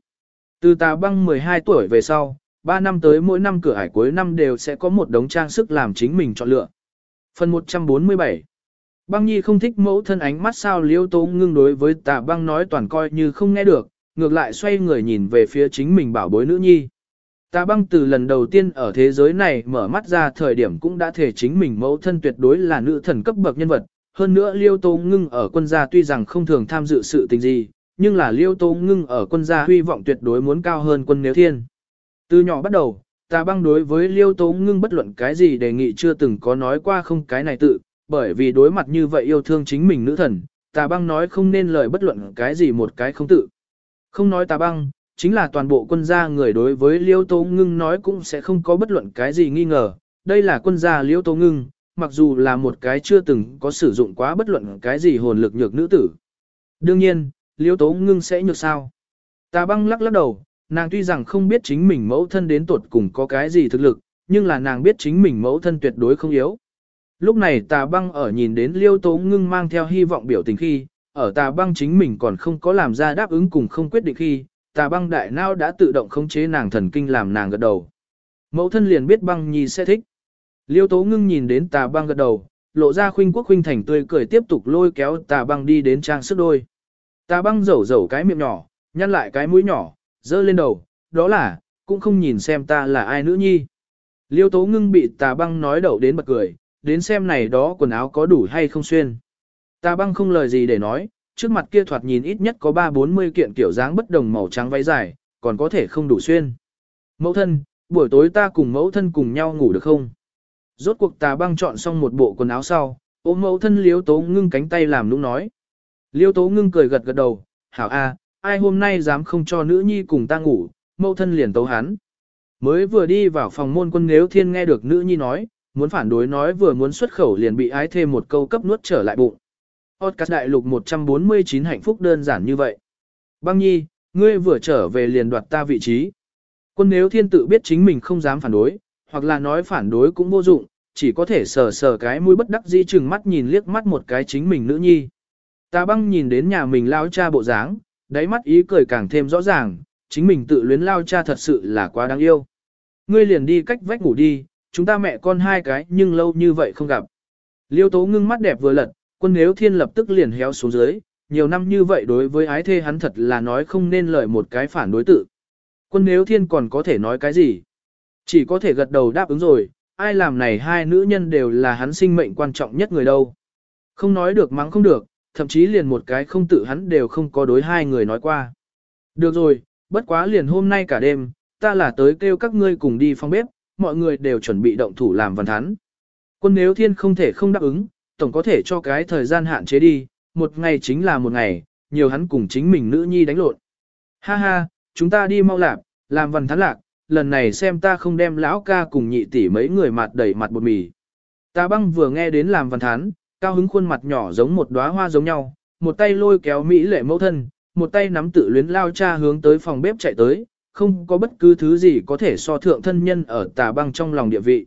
Từ tà băng 12 tuổi về sau, 3 năm tới mỗi năm cửa hải cuối năm đều sẽ có một đống trang sức làm chính mình chọn lựa. Phần 147 Băng nhi không thích mẫu thân ánh mắt sao liêu tố ngưng đối với Tạ băng nói toàn coi như không nghe được, ngược lại xoay người nhìn về phía chính mình bảo bối nữ nhi. Tạ băng từ lần đầu tiên ở thế giới này mở mắt ra thời điểm cũng đã thể chính mình mẫu thân tuyệt đối là nữ thần cấp bậc nhân vật. Hơn nữa Liêu tố Ngưng ở quân gia tuy rằng không thường tham dự sự tình gì, nhưng là Liêu tố Ngưng ở quân gia huy vọng tuyệt đối muốn cao hơn quân nếu thiên. Từ nhỏ bắt đầu, tà băng đối với Liêu tố Ngưng bất luận cái gì đề nghị chưa từng có nói qua không cái này tự, bởi vì đối mặt như vậy yêu thương chính mình nữ thần, tà băng nói không nên lời bất luận cái gì một cái không tự. Không nói tà băng, chính là toàn bộ quân gia người đối với Liêu Tô Ngưng nói cũng sẽ không có bất luận cái gì nghi ngờ. Đây là quân gia Liêu Tô Ngưng, mặc dù là một cái chưa từng có sử dụng quá bất luận cái gì hồn lực nhược nữ tử. Đương nhiên, Liêu Tố Ngưng sẽ nhược sao. Tà băng lắc lắc đầu, nàng tuy rằng không biết chính mình mẫu thân đến tuột cùng có cái gì thực lực, nhưng là nàng biết chính mình mẫu thân tuyệt đối không yếu. Lúc này tà băng ở nhìn đến Liêu Tố Ngưng mang theo hy vọng biểu tình khi, ở tà băng chính mình còn không có làm ra đáp ứng cùng không quyết định khi, tà băng đại nao đã tự động khống chế nàng thần kinh làm nàng gật đầu. Mẫu thân liền biết băng nhi sẽ thích. Liêu tố ngưng nhìn đến tà băng gật đầu, lộ ra khuynh quốc khuynh thành tươi cười tiếp tục lôi kéo tà băng đi đến trang sức đôi. Tà băng rầu rầu cái miệng nhỏ, nhăn lại cái mũi nhỏ, dơ lên đầu, đó là, cũng không nhìn xem ta là ai nữ nhi. Liêu tố ngưng bị tà băng nói đậu đến bật cười, đến xem này đó quần áo có đủ hay không xuyên. Ta băng không lời gì để nói, trước mặt kia thoạt nhìn ít nhất có 3-40 kiện kiểu dáng bất đồng màu trắng váy dài, còn có thể không đủ xuyên. Mẫu thân, buổi tối ta cùng mẫu thân cùng nhau ngủ được không? Rốt cuộc ta băng chọn xong một bộ quần áo sau, ôm mẫu thân liếu tố ngưng cánh tay làm lúc nói. Liêu tố ngưng cười gật gật đầu, hảo a, ai hôm nay dám không cho nữ nhi cùng ta ngủ, mẫu thân liền tấu hắn. Mới vừa đi vào phòng môn quân nếu thiên nghe được nữ nhi nói, muốn phản đối nói vừa muốn xuất khẩu liền bị ái thêm một câu cấp nuốt trở lại bụng. Podcast đại lục 149 hạnh phúc đơn giản như vậy. Băng nhi, ngươi vừa trở về liền đoạt ta vị trí. Quân nếu thiên tự biết chính mình không dám phản đối, hoặc là nói phản đối cũng vô dụng, chỉ có thể sờ sờ cái mũi bất đắc dĩ chừng mắt nhìn liếc mắt một cái chính mình nữ nhi. Ta băng nhìn đến nhà mình lao cha bộ dáng, đáy mắt ý cười càng thêm rõ ràng, chính mình tự luyến lao cha thật sự là quá đáng yêu. Ngươi liền đi cách vách ngủ đi, chúng ta mẹ con hai cái nhưng lâu như vậy không gặp. Liêu tố ngưng mắt đẹp vừa lật, quân nếu thiên lập tức liền héo xuống dưới, nhiều năm như vậy đối với ái thê hắn thật là nói không nên lời một cái phản đối tự. Quân nếu thiên còn có thể nói cái gì? Chỉ có thể gật đầu đáp ứng rồi, ai làm này hai nữ nhân đều là hắn sinh mệnh quan trọng nhất người đâu. Không nói được mắng không được, thậm chí liền một cái không tự hắn đều không có đối hai người nói qua. Được rồi, bất quá liền hôm nay cả đêm, ta là tới kêu các ngươi cùng đi phòng bếp, mọi người đều chuẩn bị động thủ làm văn thắn. Quân nếu thiên không thể không đáp ứng, tổng có thể cho cái thời gian hạn chế đi, một ngày chính là một ngày, nhiều hắn cùng chính mình nữ nhi đánh lộn. Ha ha, chúng ta đi mau lạc, làm văn thắn lạc, lần này xem ta không đem lão ca cùng nhị tỷ mấy người mặt đẩy mặt bột mì. Ta băng vừa nghe đến làm văn thán, cao hứng khuôn mặt nhỏ giống một đóa hoa giống nhau, một tay lôi kéo Mỹ lệ mẫu thân, một tay nắm tự luyến lao cha hướng tới phòng bếp chạy tới, không có bất cứ thứ gì có thể so thượng thân nhân ở tà băng trong lòng địa vị.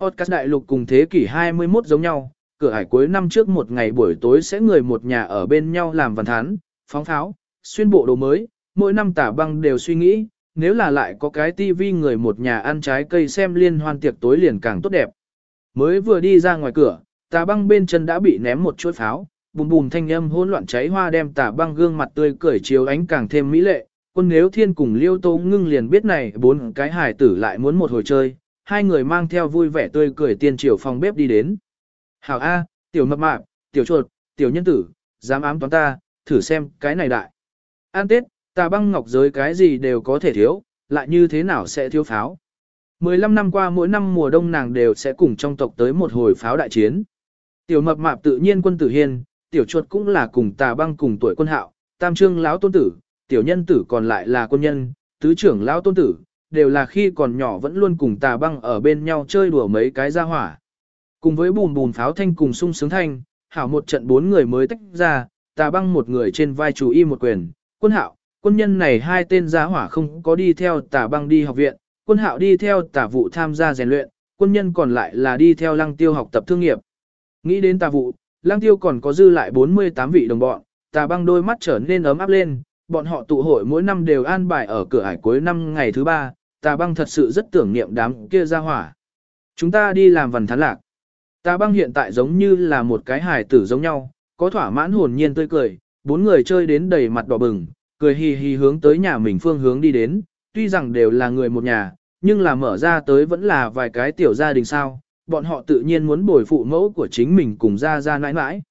Podcast đại lục cùng thế kỷ 21 giống nhau, cửa hải cuối năm trước một ngày buổi tối sẽ người một nhà ở bên nhau làm văn thán, phóng pháo, xuyên bộ đồ mới, mỗi năm tà băng đều suy nghĩ, nếu là lại có cái tivi người một nhà ăn trái cây xem liên hoan tiệc tối liền càng tốt đẹp. Mới vừa đi ra ngoài cửa, tà băng bên chân đã bị ném một chuỗi pháo, bùm bùm thanh âm hỗn loạn cháy hoa đem tà băng gương mặt tươi cười chiếu ánh càng thêm mỹ lệ. Quân nếu thiên cùng liêu tô ngưng liền biết này bốn cái hải tử lại muốn một hồi chơi, hai người mang theo vui vẻ tươi cười tiên triều phòng bếp đi đến. Hảo A, tiểu mập mạp, tiểu chuột, tiểu nhân tử, dám ám toán ta, thử xem cái này đại. An Tết, ta băng ngọc giới cái gì đều có thể thiếu, lại như thế nào sẽ thiếu pháo. 15 năm qua mỗi năm mùa đông nàng đều sẽ cùng trong tộc tới một hồi pháo đại chiến. Tiểu mập mạp tự nhiên quân tử hiên, tiểu chuột cũng là cùng tà băng cùng tuổi quân hạo, tam trương lão tôn tử, tiểu nhân tử còn lại là quân nhân, tứ trưởng lão tôn tử, đều là khi còn nhỏ vẫn luôn cùng tà băng ở bên nhau chơi đùa mấy cái gia hỏa. Cùng với bùn bùn pháo thanh cùng sung sướng thanh, hảo một trận bốn người mới tách ra, tà băng một người trên vai chủ y một quyền, quân hạo, quân nhân này hai tên giá hỏa không có đi theo tà băng đi học viện, quân hạo đi theo tà vụ tham gia rèn luyện, quân nhân còn lại là đi theo lăng tiêu học tập thương nghiệp. Nghĩ đến tà vụ, lăng tiêu còn có dư lại 48 vị đồng bọn, tà băng đôi mắt trở nên ấm áp lên, bọn họ tụ hội mỗi năm đều an bài ở cửa ải cuối năm ngày thứ ba, tà băng thật sự rất tưởng niệm đám kia ra hỏa. Chúng ta đi làm vần thán lạc. Tà băng hiện tại giống như là một cái hài tử giống nhau, có thỏa mãn hồn nhiên tươi cười, bốn người chơi đến đầy mặt đỏ bừng, cười hì hì hướng tới nhà mình phương hướng đi đến, tuy rằng đều là người một nhà, nhưng là mở ra tới vẫn là vài cái tiểu gia đình sao, bọn họ tự nhiên muốn bồi phụ mẫu của chính mình cùng ra ra nãi nãi.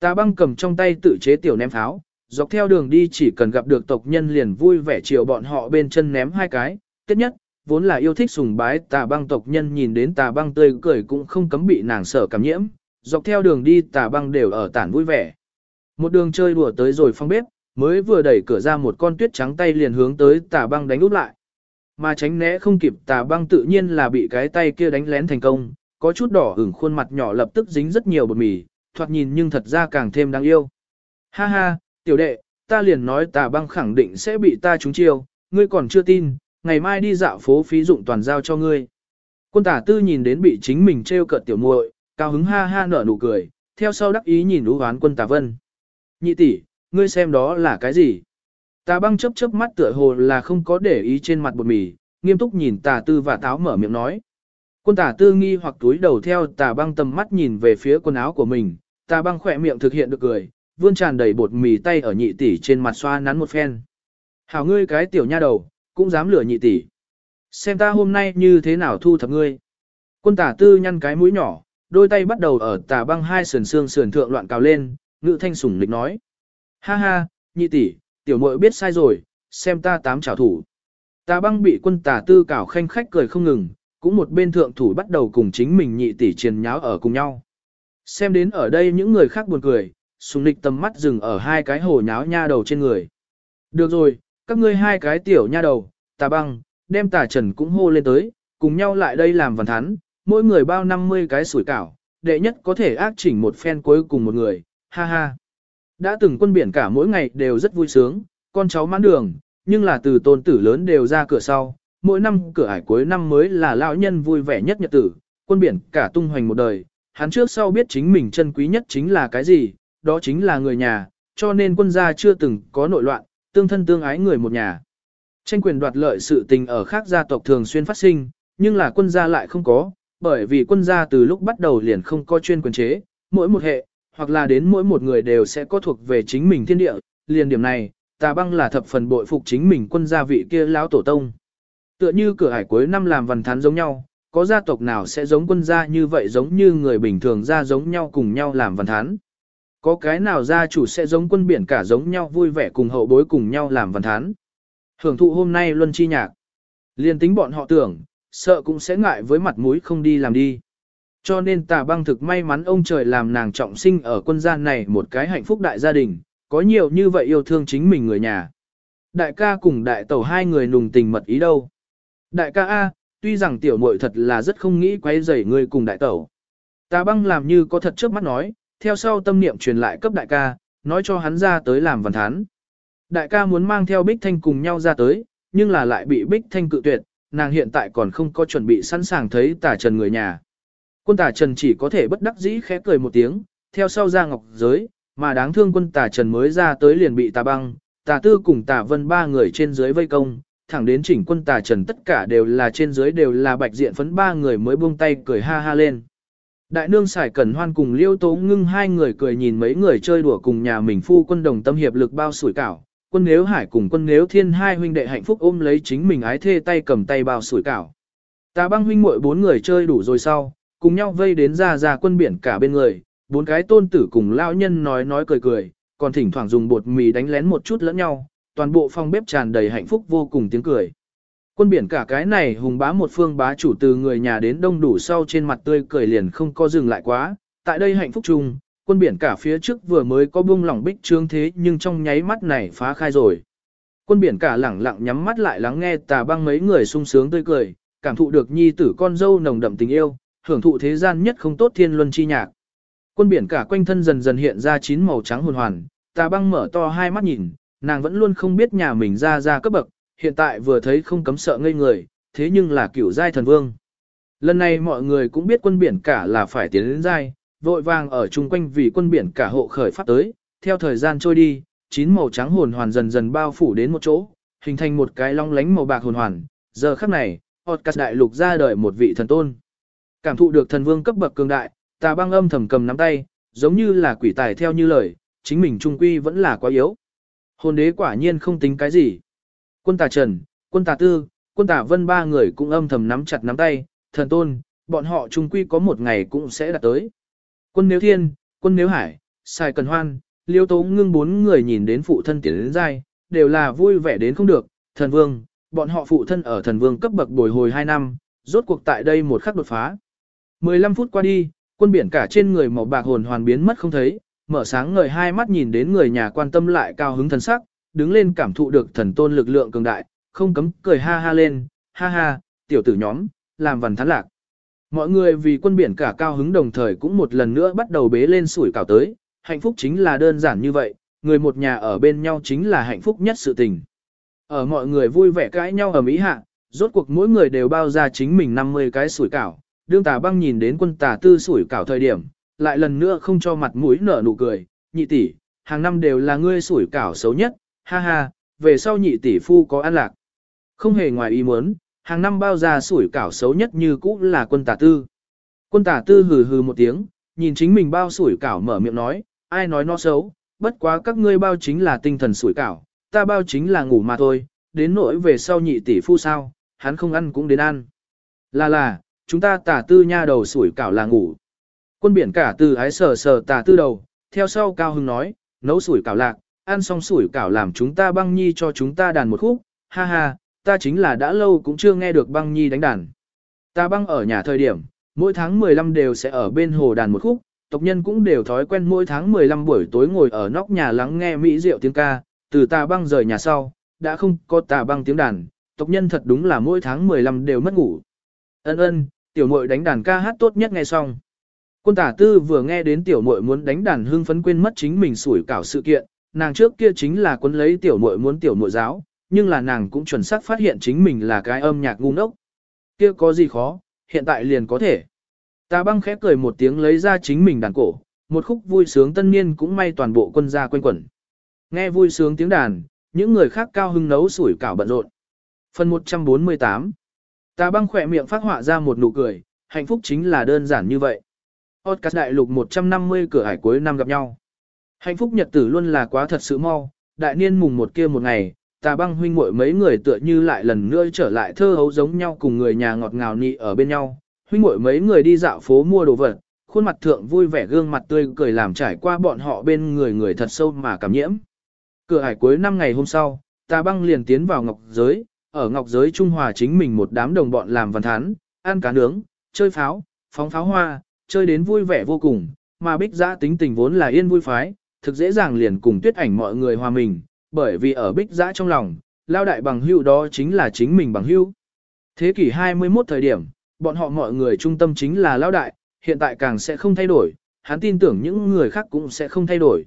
Tà băng cầm trong tay tự chế tiểu ném pháo, dọc theo đường đi chỉ cần gặp được tộc nhân liền vui vẻ chiều bọn họ bên chân ném hai cái, tiếp nhất, vốn là yêu thích sùng bái tà băng tộc nhân nhìn đến tà băng tươi cười cũng không cấm bị nàng sở cảm nhiễm, dọc theo đường đi tà băng đều ở tản vui vẻ. Một đường chơi đùa tới rồi phong bếp, mới vừa đẩy cửa ra một con tuyết trắng tay liền hướng tới tà băng đánh úp lại. Mà tránh né không kịp tà băng tự nhiên là bị cái tay kia đánh lén thành công, có chút đỏ ửng khuôn mặt nhỏ lập tức dính rất nhiều bột mì, thoạt nhìn nhưng thật ra càng thêm đáng yêu. Ha ha, tiểu đệ, ta liền nói tà băng khẳng định sẽ bị ta trúng chiêu, ngươi còn chưa tin, ngày mai đi dạo phố phí dụng toàn giao cho ngươi. Quân tả tư nhìn đến bị chính mình trêu cợt tiểu muội, cao hứng ha ha nở nụ cười, theo sau đắc ý nhìn lũ hoán quân tả vân. Nhị tỷ, ngươi xem đó là cái gì? Tà băng chớp chớp mắt tựa hồ là không có để ý trên mặt bột mì, nghiêm túc nhìn tà tư và táo mở miệng nói. Quân tả tư nghi hoặc túi đầu theo tà băng tầm mắt nhìn về phía quần áo của mình, tà băng khỏe miệng thực hiện được cười, vươn tràn đầy bột mì tay ở nhị tỷ trên mặt xoa nắn một phen. Hảo ngươi cái tiểu nha đầu, cũng dám lừa nhị tỷ. Xem ta hôm nay như thế nào thu thập ngươi. Quân tả tư nhăn cái mũi nhỏ, đôi tay bắt đầu ở tà băng hai sườn xương sườn thượng loạn cào lên, ngự thanh sủng lịch nói. Ha ha, nhị tỷ, tiểu muội biết sai rồi, xem ta tám trảo thủ. Tà băng bị quân tà tư cào khanh khách cười không ngừng, cũng một bên thượng thủ bắt đầu cùng chính mình nhị tỷ triền nháo ở cùng nhau. Xem đến ở đây những người khác buồn cười, sùng lịch tầm mắt dừng ở hai cái hồ nháo nha đầu trên người. Được rồi, các ngươi hai cái tiểu nha đầu, tà băng, đem tà trần cũng hô lên tới, cùng nhau lại đây làm văn thắn, mỗi người bao 50 cái sủi cảo, đệ nhất có thể ác chỉnh một phen cuối cùng một người, ha ha. Đã từng quân biển cả mỗi ngày đều rất vui sướng, con cháu mãn đường, nhưng là từ tôn tử lớn đều ra cửa sau, mỗi năm cửa ải cuối năm mới là lão nhân vui vẻ nhất nhật tử, quân biển cả tung hoành một đời, hắn trước sau biết chính mình chân quý nhất chính là cái gì, đó chính là người nhà, cho nên quân gia chưa từng có nội loạn, tương thân tương ái người một nhà. Tranh quyền đoạt lợi sự tình ở khác gia tộc thường xuyên phát sinh, nhưng là quân gia lại không có, bởi vì quân gia từ lúc bắt đầu liền không có chuyên quyền chế, mỗi một hệ, hoặc là đến mỗi một người đều sẽ có thuộc về chính mình thiên địa, liền điểm này, tà băng là thập phần bội phục chính mình quân gia vị kia lão tổ tông. Tựa như cửa hải cuối năm làm văn thán giống nhau, có gia tộc nào sẽ giống quân gia như vậy giống như người bình thường ra giống nhau cùng nhau làm văn thán. Có cái nào gia chủ sẽ giống quân biển cả giống nhau vui vẻ cùng hậu bối cùng nhau làm văn thán. Hưởng thụ hôm nay luân chi nhạc. Liên tính bọn họ tưởng, sợ cũng sẽ ngại với mặt mũi không đi làm đi. Cho nên tà băng thực may mắn ông trời làm nàng trọng sinh ở quân gian này một cái hạnh phúc đại gia đình, có nhiều như vậy yêu thương chính mình người nhà. Đại ca cùng đại tẩu hai người nùng tình mật ý đâu. Đại ca A, tuy rằng tiểu muội thật là rất không nghĩ quay rầy người cùng đại tẩu. Tà băng làm như có thật trước mắt nói, theo sau tâm niệm truyền lại cấp đại ca, nói cho hắn ra tới làm văn thán. Đại ca muốn mang theo Bích Thanh cùng nhau ra tới, nhưng là lại bị Bích Thanh cự tuyệt, nàng hiện tại còn không có chuẩn bị sẵn sàng thấy tả trần người nhà. Quân tả trần chỉ có thể bất đắc dĩ khẽ cười một tiếng, theo sau ra ngọc giới, mà đáng thương quân tả trần mới ra tới liền bị tà băng, tà tư cùng tà vân ba người trên dưới vây công, thẳng đến chỉnh quân tà trần tất cả đều là trên dưới đều là bạch diện phấn ba người mới buông tay cười ha ha lên. Đại nương xài cẩn hoan cùng liêu tố ngưng hai người cười nhìn mấy người chơi đùa cùng nhà mình phu quân đồng tâm hiệp lực bao sủi cảo, quân nếu hải cùng quân nếu thiên hai huynh đệ hạnh phúc ôm lấy chính mình ái thê tay cầm tay bao sủi cảo. Tà băng huynh muội bốn người chơi đủ rồi sau, cùng nhau vây đến ra ra quân biển cả bên người, bốn cái tôn tử cùng lao nhân nói nói cười cười, còn thỉnh thoảng dùng bột mì đánh lén một chút lẫn nhau, toàn bộ phòng bếp tràn đầy hạnh phúc vô cùng tiếng cười. Quân biển cả cái này hùng bá một phương bá chủ từ người nhà đến đông đủ sau trên mặt tươi cười liền không có dừng lại quá, tại đây hạnh phúc chung, quân biển cả phía trước vừa mới có bung lỏng bích trương thế nhưng trong nháy mắt này phá khai rồi. Quân biển cả lẳng lặng nhắm mắt lại lắng nghe tà băng mấy người sung sướng tươi cười, cảm thụ được nhi tử con dâu nồng đậm tình yêu, hưởng thụ thế gian nhất không tốt thiên luân chi nhạc. Quân biển cả quanh thân dần dần hiện ra chín màu trắng hồn hoàn, tà băng mở to hai mắt nhìn, nàng vẫn luôn không biết nhà mình ra ra cấp bậc, hiện tại vừa thấy không cấm sợ ngây người, thế nhưng là cửu giai thần vương. Lần này mọi người cũng biết quân biển cả là phải tiến đến giai, vội vàng ở chung quanh vì quân biển cả hộ khởi pháp tới, theo thời gian trôi đi, chín màu trắng hồn hoàn dần dần bao phủ đến một chỗ, hình thành một cái long lánh màu bạc hồn hoàn, giờ khắc này, Otcas đại lục ra đời một vị thần tôn. Cảm thụ được thần vương cấp bậc cường đại, tà băng âm thầm cầm nắm tay, giống như là quỷ tài theo như lời, chính mình trung quy vẫn là quá yếu. Hồn đế quả nhiên không tính cái gì. Quân tà trần, quân tà tư, quân tà vân ba người cũng âm thầm nắm chặt nắm tay, thần tôn, bọn họ chung quy có một ngày cũng sẽ đạt tới. Quân nếu thiên, quân nếu hải, sai cần hoan, liêu tố ngưng bốn người nhìn đến phụ thân tiến đến dai, đều là vui vẻ đến không được, thần vương, bọn họ phụ thân ở thần vương cấp bậc bồi hồi 2 năm, rốt cuộc tại đây một khắc đột phá. 15 phút qua đi, quân biển cả trên người màu bạc hồn hoàn biến mất không thấy, mở sáng ngời hai mắt nhìn đến người nhà quan tâm lại cao hứng thần sắc, đứng lên cảm thụ được thần tôn lực lượng cường đại, không cấm cười ha ha lên, ha ha, tiểu tử nhóm, làm vần thán lạc. Mọi người vì quân biển cả cao hứng đồng thời cũng một lần nữa bắt đầu bế lên sủi cảo tới, hạnh phúc chính là đơn giản như vậy, người một nhà ở bên nhau chính là hạnh phúc nhất sự tình. Ở mọi người vui vẻ cãi nhau ở Mỹ hạ, rốt cuộc mỗi người đều bao ra chính mình 50 cái sủi cảo, đương tà băng nhìn đến quân tà tư sủi cảo thời điểm, lại lần nữa không cho mặt mũi nở nụ cười, nhị tỷ, hàng năm đều là ngươi sủi cảo xấu nhất, ha ha, về sau nhị tỷ phu có ăn lạc. Không hề ngoài ý muốn, hàng năm bao ra sủi cảo xấu nhất như cũ là quân tà tư. Quân tà tư hừ hừ một tiếng, nhìn chính mình bao sủi cảo mở miệng nói, ai nói nó xấu, bất quá các ngươi bao chính là tinh thần sủi cảo, ta bao chính là ngủ mà thôi, đến nỗi về sau nhị tỷ phu sao, hắn không ăn cũng đến ăn. Là là, chúng ta tà tư nha đầu sủi cảo là ngủ. Quân biển cả từ ái sờ sờ tà tư đầu, theo sau cao hưng nói, nấu sủi cảo lạc, ăn xong sủi cảo làm chúng ta băng nhi cho chúng ta đàn một khúc, ha ha, ta chính là đã lâu cũng chưa nghe được băng nhi đánh đàn. Ta băng ở nhà thời điểm, mỗi tháng 15 đều sẽ ở bên hồ đàn một khúc, tộc nhân cũng đều thói quen mỗi tháng 15 buổi tối ngồi ở nóc nhà lắng nghe mỹ rượu tiếng ca, từ ta băng rời nhà sau, đã không có ta băng tiếng đàn, tộc nhân thật đúng là mỗi tháng 15 đều mất ngủ. Ân ân, tiểu muội đánh đàn ca hát tốt nhất nghe xong. Quân tả tư vừa nghe đến tiểu muội muốn đánh đàn hưng phấn quên mất chính mình sủi cảo sự kiện, nàng trước kia chính là quấn lấy tiểu muội muốn tiểu muội giáo, nhưng là nàng cũng chuẩn xác phát hiện chính mình là cái âm nhạc ngu ngốc. Kia có gì khó, hiện tại liền có thể. Tà băng khẽ cười một tiếng lấy ra chính mình đàn cổ, một khúc vui sướng tân niên cũng may toàn bộ quân gia quanh quẩn. Nghe vui sướng tiếng đàn, những người khác cao hưng nấu sủi cảo bận rộn. Phần 148 Tà băng khỏe miệng phát họa ra một nụ cười, hạnh phúc chính là đơn giản như vậy. Podcast đại lục 150 cửa hải cuối năm gặp nhau. Hạnh phúc nhật tử luôn là quá thật sự mau, đại niên mùng một kia một ngày, tà băng huynh muội mấy người tựa như lại lần nữa trở lại thơ hấu giống nhau cùng người nhà ngọt ngào nị ở bên nhau. Huynh muội mấy người đi dạo phố mua đồ vật, khuôn mặt thượng vui vẻ gương mặt tươi cười làm trải qua bọn họ bên người người thật sâu mà cảm nhiễm. Cửa hải cuối năm ngày hôm sau, tà băng liền tiến vào ngọc giới, ở ngọc giới Trung Hòa chính mình một đám đồng bọn làm văn thán, ăn cá nướng, chơi pháo, phóng pháo hoa, chơi đến vui vẻ vô cùng, mà bích giã tính tình vốn là yên vui phái, thực dễ dàng liền cùng tuyết ảnh mọi người hòa mình, bởi vì ở bích giã trong lòng, lao đại bằng hưu đó chính là chính mình bằng hưu. Thế kỷ 21 thời điểm, bọn họ mọi người trung tâm chính là lao đại, hiện tại càng sẽ không thay đổi, hắn tin tưởng những người khác cũng sẽ không thay đổi.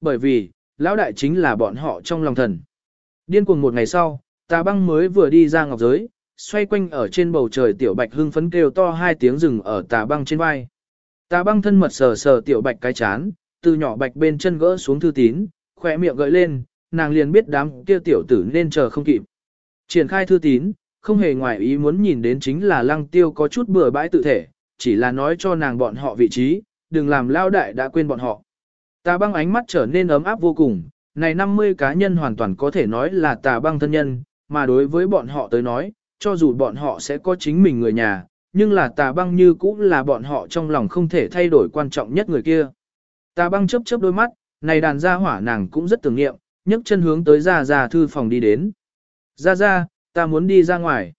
Bởi vì, lão đại chính là bọn họ trong lòng thần. Điên cuồng một ngày sau, tà băng mới vừa đi ra ngọc giới, xoay quanh ở trên bầu trời tiểu bạch hưng phấn kêu to hai tiếng rừng ở tà băng trên vai. Tà băng thân mật sờ sờ tiểu bạch cái chán, từ nhỏ bạch bên chân gỡ xuống thư tín, khỏe miệng gợi lên, nàng liền biết đám kia tiểu tử nên chờ không kịp. Triển khai thư tín, không hề ngoài ý muốn nhìn đến chính là lăng tiêu có chút bừa bãi tự thể, chỉ là nói cho nàng bọn họ vị trí, đừng làm lao đại đã quên bọn họ. Tà băng ánh mắt trở nên ấm áp vô cùng, này 50 cá nhân hoàn toàn có thể nói là tà băng thân nhân, mà đối với bọn họ tới nói, cho dù bọn họ sẽ có chính mình người nhà, nhưng là tà băng như cũng là bọn họ trong lòng không thể thay đổi quan trọng nhất người kia. Ta băng chớp chớp đôi mắt, này đàn gia hỏa nàng cũng rất tưởng niệm, nhấc chân hướng tới ra ra thư phòng đi đến. Ra ra, ta muốn đi ra ngoài.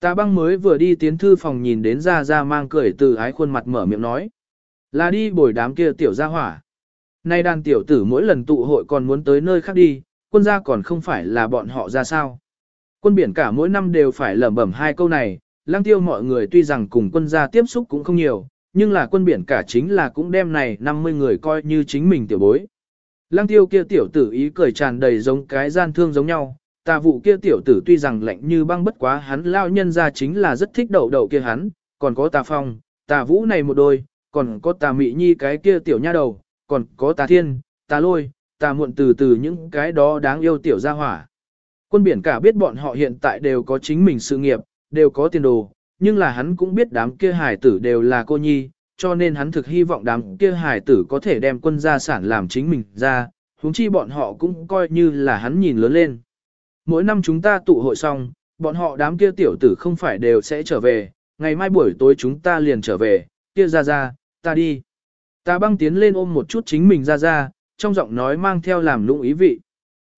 Ta băng mới vừa đi tiến thư phòng nhìn đến ra ra mang cười từ ái khuôn mặt mở miệng nói. Là đi bồi đám kia tiểu gia hỏa. Nay đàn tiểu tử mỗi lần tụ hội còn muốn tới nơi khác đi, quân gia còn không phải là bọn họ ra sao. Quân biển cả mỗi năm đều phải lẩm bẩm hai câu này, lang tiêu mọi người tuy rằng cùng quân gia tiếp xúc cũng không nhiều, nhưng là quân biển cả chính là cũng đem này 50 người coi như chính mình tiểu bối. Lang tiêu kia tiểu tử ý cười tràn đầy giống cái gian thương giống nhau, tà vụ kia tiểu tử tuy rằng lạnh như băng bất quá hắn lao nhân ra chính là rất thích đậu đậu kia hắn, còn có tà phong, tà vũ này một đôi, còn có tà mị nhi cái kia tiểu nha đầu, còn có tà thiên, tà lôi, tà muộn từ từ những cái đó đáng yêu tiểu gia hỏa. Quân biển cả biết bọn họ hiện tại đều có chính mình sự nghiệp, đều có tiền đồ, nhưng là hắn cũng biết đám kia hải tử đều là cô nhi, cho nên hắn thực hy vọng đám kia hải tử có thể đem quân gia sản làm chính mình ra, huống chi bọn họ cũng coi như là hắn nhìn lớn lên. Mỗi năm chúng ta tụ hội xong, bọn họ đám kia tiểu tử không phải đều sẽ trở về, ngày mai buổi tối chúng ta liền trở về, kia ra ra, ta đi. Ta băng tiến lên ôm một chút chính mình ra ra, trong giọng nói mang theo làm lũng ý vị.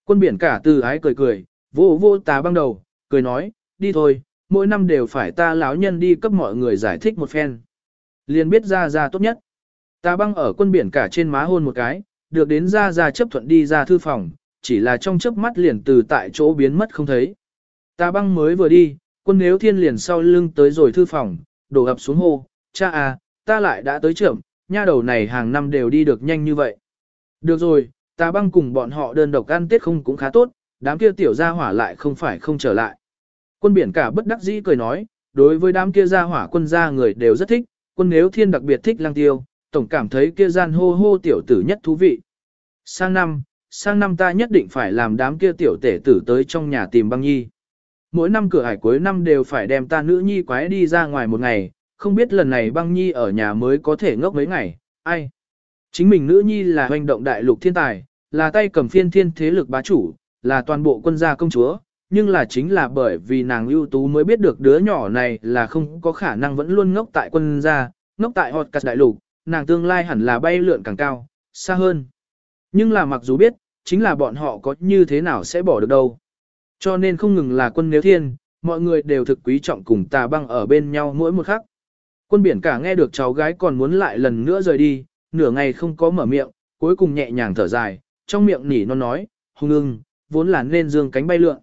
Quân biển cả từ ái cười cười, vô vô ta băng đầu, cười nói, đi thôi, mỗi năm đều phải ta lão nhân đi cấp mọi người giải thích một phen. Liền biết ra ra tốt nhất. Ta băng ở quân biển cả trên má hôn một cái, được đến ra ra chấp thuận đi ra thư phòng, chỉ là trong chớp mắt liền từ tại chỗ biến mất không thấy. Ta băng mới vừa đi, quân nếu thiên liền sau lưng tới rồi thư phòng, đổ ập xuống hô, cha à, ta lại đã tới trưởng, nha đầu này hàng năm đều đi được nhanh như vậy. Được rồi, ta băng cùng bọn họ đơn độc ăn tiết không cũng khá tốt, đám kia tiểu gia hỏa lại không phải không trở lại. Quân biển cả bất đắc dĩ cười nói, đối với đám kia gia hỏa quân gia người đều rất thích, quân nếu thiên đặc biệt thích lang tiêu, tổng cảm thấy kia gian hô hô tiểu tử nhất thú vị. Sang năm, sang năm ta nhất định phải làm đám kia tiểu tể tử tới trong nhà tìm băng nhi. Mỗi năm cửa hải cuối năm đều phải đem ta nữ nhi quái đi ra ngoài một ngày, không biết lần này băng nhi ở nhà mới có thể ngốc mấy ngày, ai. Chính mình nữ nhi là hoành động đại lục thiên tài, là tay cầm phiên thiên thế lực bá chủ, là toàn bộ quân gia công chúa, nhưng là chính là bởi vì nàng ưu tú mới biết được đứa nhỏ này là không có khả năng vẫn luôn ngốc tại quân gia, ngốc tại hột cắt đại lục, nàng tương lai hẳn là bay lượn càng cao, xa hơn. Nhưng là mặc dù biết, chính là bọn họ có như thế nào sẽ bỏ được đâu. Cho nên không ngừng là quân nếu thiên, mọi người đều thực quý trọng cùng tà băng ở bên nhau mỗi một khắc. Quân biển cả nghe được cháu gái còn muốn lại lần nữa rời đi, nửa ngày không có mở miệng, cuối cùng nhẹ nhàng thở dài, trong miệng nỉ non nói, hung ưng, vốn là nên dương cánh bay lượn.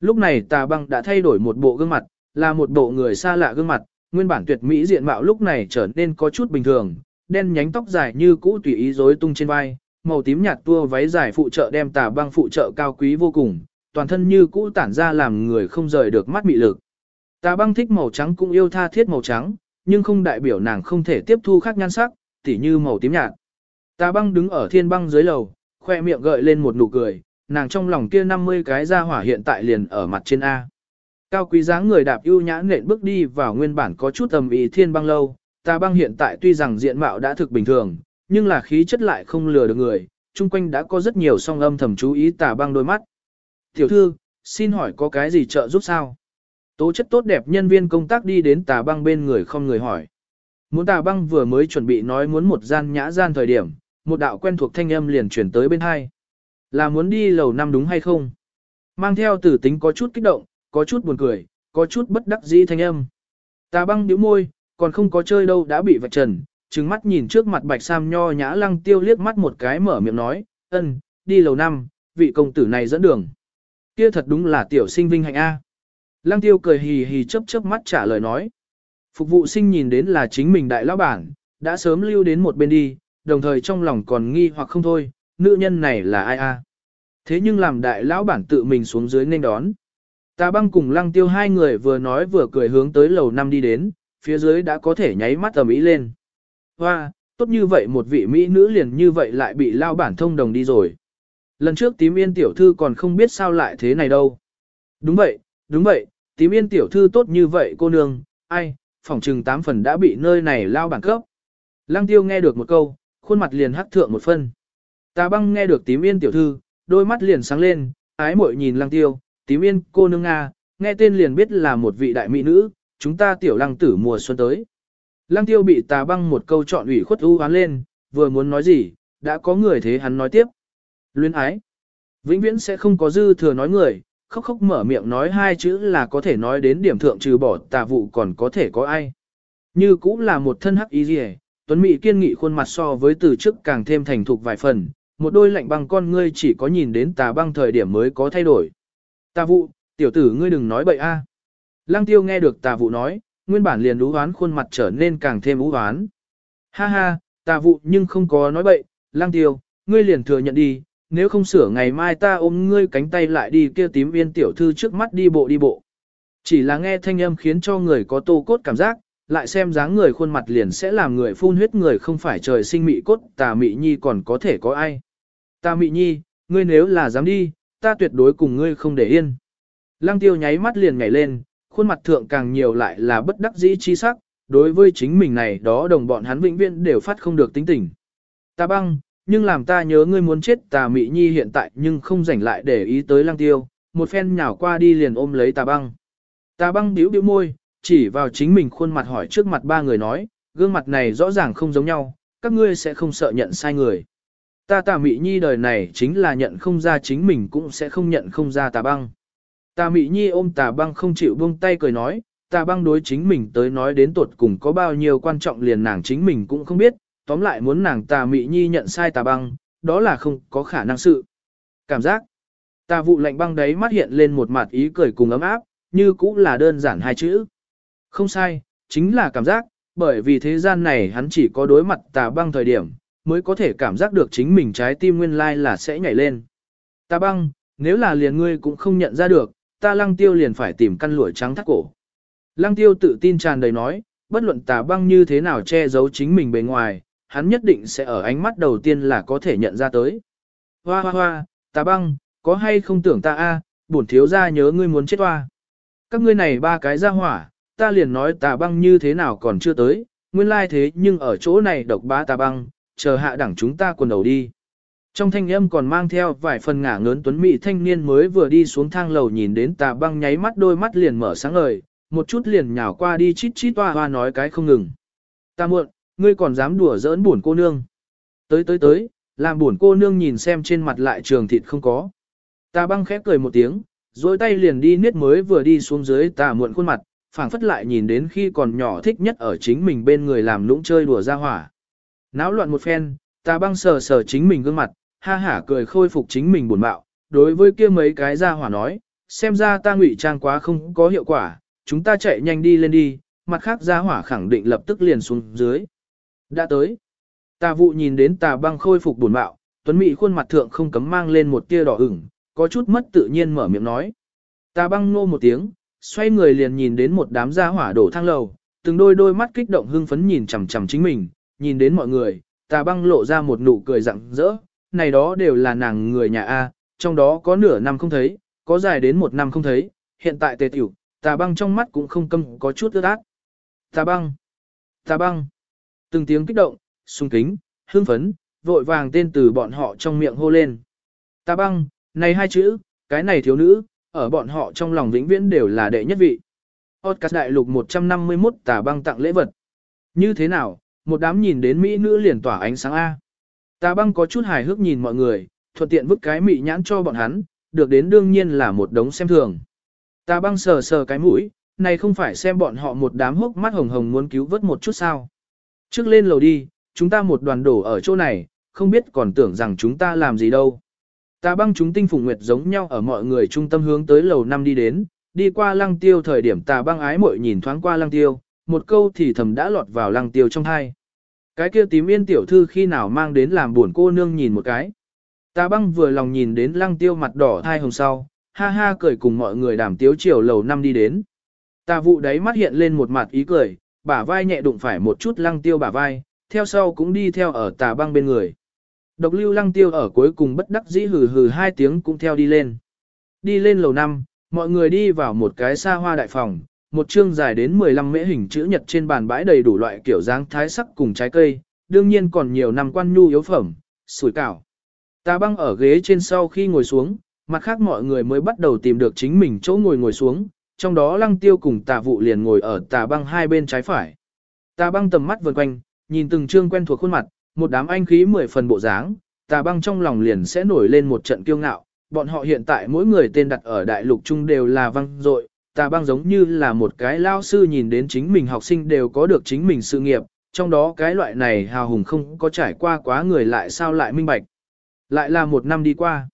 Lúc này tà băng đã thay đổi một bộ gương mặt, là một bộ người xa lạ gương mặt, nguyên bản tuyệt mỹ diện mạo lúc này trở nên có chút bình thường, đen nhánh tóc dài như cũ tùy ý rối tung trên vai, màu tím nhạt tua váy dài phụ trợ đem tà băng phụ trợ cao quý vô cùng, toàn thân như cũ tản ra làm người không rời được mắt mị lực. Tà băng thích màu trắng cũng yêu tha thiết màu trắng, nhưng không đại biểu nàng không thể tiếp thu khác nhan sắc, tỉ như màu tím nhạt. Tà băng đứng ở thiên băng dưới lầu, khoe miệng gợi lên một nụ cười, nàng trong lòng kia 50 cái ra hỏa hiện tại liền ở mặt trên A. Cao quý dáng người đạp ưu nhã nện bước đi vào nguyên bản có chút tầm ý thiên băng lâu, tà băng hiện tại tuy rằng diện mạo đã thực bình thường, nhưng là khí chất lại không lừa được người, chung quanh đã có rất nhiều song âm thầm chú ý tà băng đôi mắt. Tiểu thư, xin hỏi có cái gì trợ giúp sao? Tố chất tốt đẹp nhân viên công tác đi đến tà băng bên người không người hỏi. Muốn tà băng vừa mới chuẩn bị nói muốn một gian nhã gian thời điểm, một đạo quen thuộc thanh âm liền chuyển tới bên hai. Là muốn đi lầu năm đúng hay không? Mang theo tử tính có chút kích động, có chút buồn cười, có chút bất đắc dĩ thanh âm. Tà băng điếu môi, còn không có chơi đâu đã bị vạch trần, trừng mắt nhìn trước mặt bạch sam nho nhã lăng tiêu liếc mắt một cái mở miệng nói, ân, đi lầu năm, vị công tử này dẫn đường. Kia thật đúng là tiểu sinh vinh hạnh A. Lăng tiêu cười hì hì chớp chớp mắt trả lời nói. Phục vụ sinh nhìn đến là chính mình đại lão bản, đã sớm lưu đến một bên đi, đồng thời trong lòng còn nghi hoặc không thôi, nữ nhân này là ai a? Thế nhưng làm đại lão bản tự mình xuống dưới nên đón. Tà băng cùng lăng tiêu hai người vừa nói vừa cười hướng tới lầu năm đi đến, phía dưới đã có thể nháy mắt tầm ý lên. Hoa, tốt như vậy một vị mỹ nữ liền như vậy lại bị lao bản thông đồng đi rồi. Lần trước tím yên tiểu thư còn không biết sao lại thế này đâu. Đúng vậy, đúng vậy, tím yên tiểu thư tốt như vậy cô nương, ai, phỏng trừng tám phần đã bị nơi này lao bản cấp. Lăng tiêu nghe được một câu, khuôn mặt liền hắc thượng một phân. Tà băng nghe được tím yên tiểu thư, đôi mắt liền sáng lên, ái muội nhìn lăng tiêu, tím yên cô nương Nga, nghe tên liền biết là một vị đại mỹ nữ, chúng ta tiểu lăng tử mùa xuân tới. Lăng tiêu bị tà băng một câu chọn ủy khuất u hoán lên, vừa muốn nói gì, đã có người thế hắn nói tiếp. Luyến ái. Vĩnh viễn sẽ không có dư thừa nói người, khóc khóc mở miệng nói hai chữ là có thể nói đến điểm thượng trừ bỏ tà vụ còn có thể có ai. Như cũng là một thân hắc ý gì Tuấn Mỹ kiên nghị khuôn mặt so với từ trước càng thêm thành thục vài phần, một đôi lạnh băng con ngươi chỉ có nhìn đến tà băng thời điểm mới có thay đổi. Tà vụ, tiểu tử ngươi đừng nói bậy a. Lăng tiêu nghe được tà vụ nói, nguyên bản liền ú hoán khuôn mặt trở nên càng thêm ú hoán. Ha ha, tà vụ nhưng không có nói bậy, lăng tiêu, ngươi liền thừa nhận đi, nếu không sửa ngày mai ta ôm ngươi cánh tay lại đi kia tím viên tiểu thư trước mắt đi bộ đi bộ. Chỉ là nghe thanh âm khiến cho người có tô cốt cảm giác, lại xem dáng người khuôn mặt liền sẽ làm người phun huyết người không phải trời sinh mị cốt tà mị nhi còn có thể có ai. Ta mị nhi, ngươi nếu là dám đi, ta tuyệt đối cùng ngươi không để yên. Lăng tiêu nháy mắt liền nhảy lên, khuôn mặt thượng càng nhiều lại là bất đắc dĩ chi sắc, đối với chính mình này đó đồng bọn hắn vĩnh viễn đều phát không được tính tình. Ta băng, nhưng làm ta nhớ ngươi muốn chết tà mị nhi hiện tại nhưng không rảnh lại để ý tới lăng tiêu, một phen nhào qua đi liền ôm lấy tà băng. Tà băng điếu điếu môi, chỉ vào chính mình khuôn mặt hỏi trước mặt ba người nói, gương mặt này rõ ràng không giống nhau, các ngươi sẽ không sợ nhận sai người. Ta tà mị nhi đời này chính là nhận không ra chính mình cũng sẽ không nhận không ra tà băng. Tà mị nhi ôm tà băng không chịu buông tay cười nói, tà băng đối chính mình tới nói đến tuột cùng có bao nhiêu quan trọng liền nàng chính mình cũng không biết, tóm lại muốn nàng tà mị nhi nhận sai tà băng, đó là không có khả năng sự. Cảm giác, tà vụ lạnh băng đấy mắt hiện lên một mặt ý cười cùng ấm áp, như cũng là đơn giản hai chữ. Không sai, chính là cảm giác, bởi vì thế gian này hắn chỉ có đối mặt tà băng thời điểm, mới có thể cảm giác được chính mình trái tim nguyên lai là sẽ nhảy lên. Tà băng, nếu là liền ngươi cũng không nhận ra được, ta lăng tiêu liền phải tìm căn lụa trắng thắt cổ. Lăng tiêu tự tin tràn đầy nói, bất luận tà băng như thế nào che giấu chính mình bề ngoài, hắn nhất định sẽ ở ánh mắt đầu tiên là có thể nhận ra tới. Hoa hoa hoa, tà băng, có hay không tưởng ta a, bổn thiếu gia nhớ ngươi muốn chết hoa. Các ngươi này ba cái ra hỏa, ta liền nói tà băng như thế nào còn chưa tới, nguyên lai thế nhưng ở chỗ này độc bá tà băng, chờ hạ đẳng chúng ta quần đầu đi. Trong thanh âm còn mang theo vài phần ngả ngớn tuấn mỹ thanh niên mới vừa đi xuống thang lầu nhìn đến tà băng nháy mắt đôi mắt liền mở sáng ngời, một chút liền nhào qua đi chít chít toa hoa nói cái không ngừng. Ta muộn, ngươi còn dám đùa giỡn buồn cô nương. Tới tới tới, làm buồn cô nương nhìn xem trên mặt lại trường thịt không có. Tà băng khép cười một tiếng, dối tay liền đi niết mới vừa đi xuống dưới tà muộn khuôn mặt, phảng phất lại nhìn đến khi còn nhỏ thích nhất ở chính mình bên người làm lũng chơi đùa ra hỏa. Náo loạn một phen, tà băng sờ sờ chính mình gương mặt, ha hả cười khôi phục chính mình buồn bạo, đối với kia mấy cái ra hỏa nói, xem ra ta ngụy trang quá không có hiệu quả, chúng ta chạy nhanh đi lên đi, mặt khác ra hỏa khẳng định lập tức liền xuống dưới. Đã tới. Tà vụ nhìn đến tà băng khôi phục buồn bạo, tuấn mỹ khuôn mặt thượng không cấm mang lên một tia đỏ ửng, có chút mất tự nhiên mở miệng nói. Tà băng nô một tiếng, xoay người liền nhìn đến một đám gia hỏa đổ thang lầu, từng đôi đôi mắt kích động hưng phấn nhìn chằm chằm chính mình, nhìn đến mọi người, tà băng lộ ra một nụ cười rặng rỡ, này đó đều là nàng người nhà A, trong đó có nửa năm không thấy, có dài đến một năm không thấy, hiện tại tề tiểu, tà băng trong mắt cũng không câm có chút ướt át. Tà băng, tà băng, từng tiếng kích động, sung kính, hưng phấn, vội vàng tên từ bọn họ trong miệng hô lên. Tà băng, này hai chữ, cái này thiếu nữ, ở bọn họ trong lòng vĩnh viễn đều là đệ nhất vị. Podcast đại lục 151 tà băng tặng lễ vật. Như thế nào, một đám nhìn đến Mỹ nữ liền tỏa ánh sáng A. Tà băng có chút hài hước nhìn mọi người, thuận tiện vứt cái mị nhãn cho bọn hắn, được đến đương nhiên là một đống xem thường. Tà băng sờ sờ cái mũi, này không phải xem bọn họ một đám hốc mắt hồng hồng muốn cứu vớt một chút sao. Trước lên lầu đi, chúng ta một đoàn đổ ở chỗ này, không biết còn tưởng rằng chúng ta làm gì đâu. Tà băng chúng tinh phùng nguyệt giống nhau ở mọi người trung tâm hướng tới lầu năm đi đến, đi qua lăng tiêu thời điểm tà băng ái muội nhìn thoáng qua lăng tiêu, một câu thì thầm đã lọt vào lăng tiêu trong hai. Cái kia tím yên tiểu thư khi nào mang đến làm buồn cô nương nhìn một cái. ta băng vừa lòng nhìn đến lăng tiêu mặt đỏ thai hồng sau, ha ha cười cùng mọi người đàm tiếu chiều lầu năm đi đến. ta vụ đấy mắt hiện lên một mặt ý cười, bả vai nhẹ đụng phải một chút lăng tiêu bả vai, theo sau cũng đi theo ở tà băng bên người. Độc lưu lăng tiêu ở cuối cùng bất đắc dĩ hừ hừ hai tiếng cũng theo đi lên. Đi lên lầu năm, mọi người đi vào một cái xa hoa đại phòng, một chương dài đến 15 mễ hình chữ nhật trên bàn bãi đầy đủ loại kiểu dáng thái sắc cùng trái cây, đương nhiên còn nhiều năm quan nhu yếu phẩm, sủi cảo. Ta băng ở ghế trên sau khi ngồi xuống, mặt khác mọi người mới bắt đầu tìm được chính mình chỗ ngồi ngồi xuống, trong đó lăng tiêu cùng tà vụ liền ngồi ở tà băng hai bên trái phải. Tà băng tầm mắt vần quanh, nhìn từng chương quen thuộc khuôn mặt, một đám anh khí mười phần bộ dáng, tà băng trong lòng liền sẽ nổi lên một trận kiêu ngạo, bọn họ hiện tại mỗi người tên đặt ở đại lục chung đều là văng dội tà băng giống như là một cái lao sư nhìn đến chính mình học sinh đều có được chính mình sự nghiệp, trong đó cái loại này hào hùng không có trải qua quá người lại sao lại minh bạch. Lại là một năm đi qua.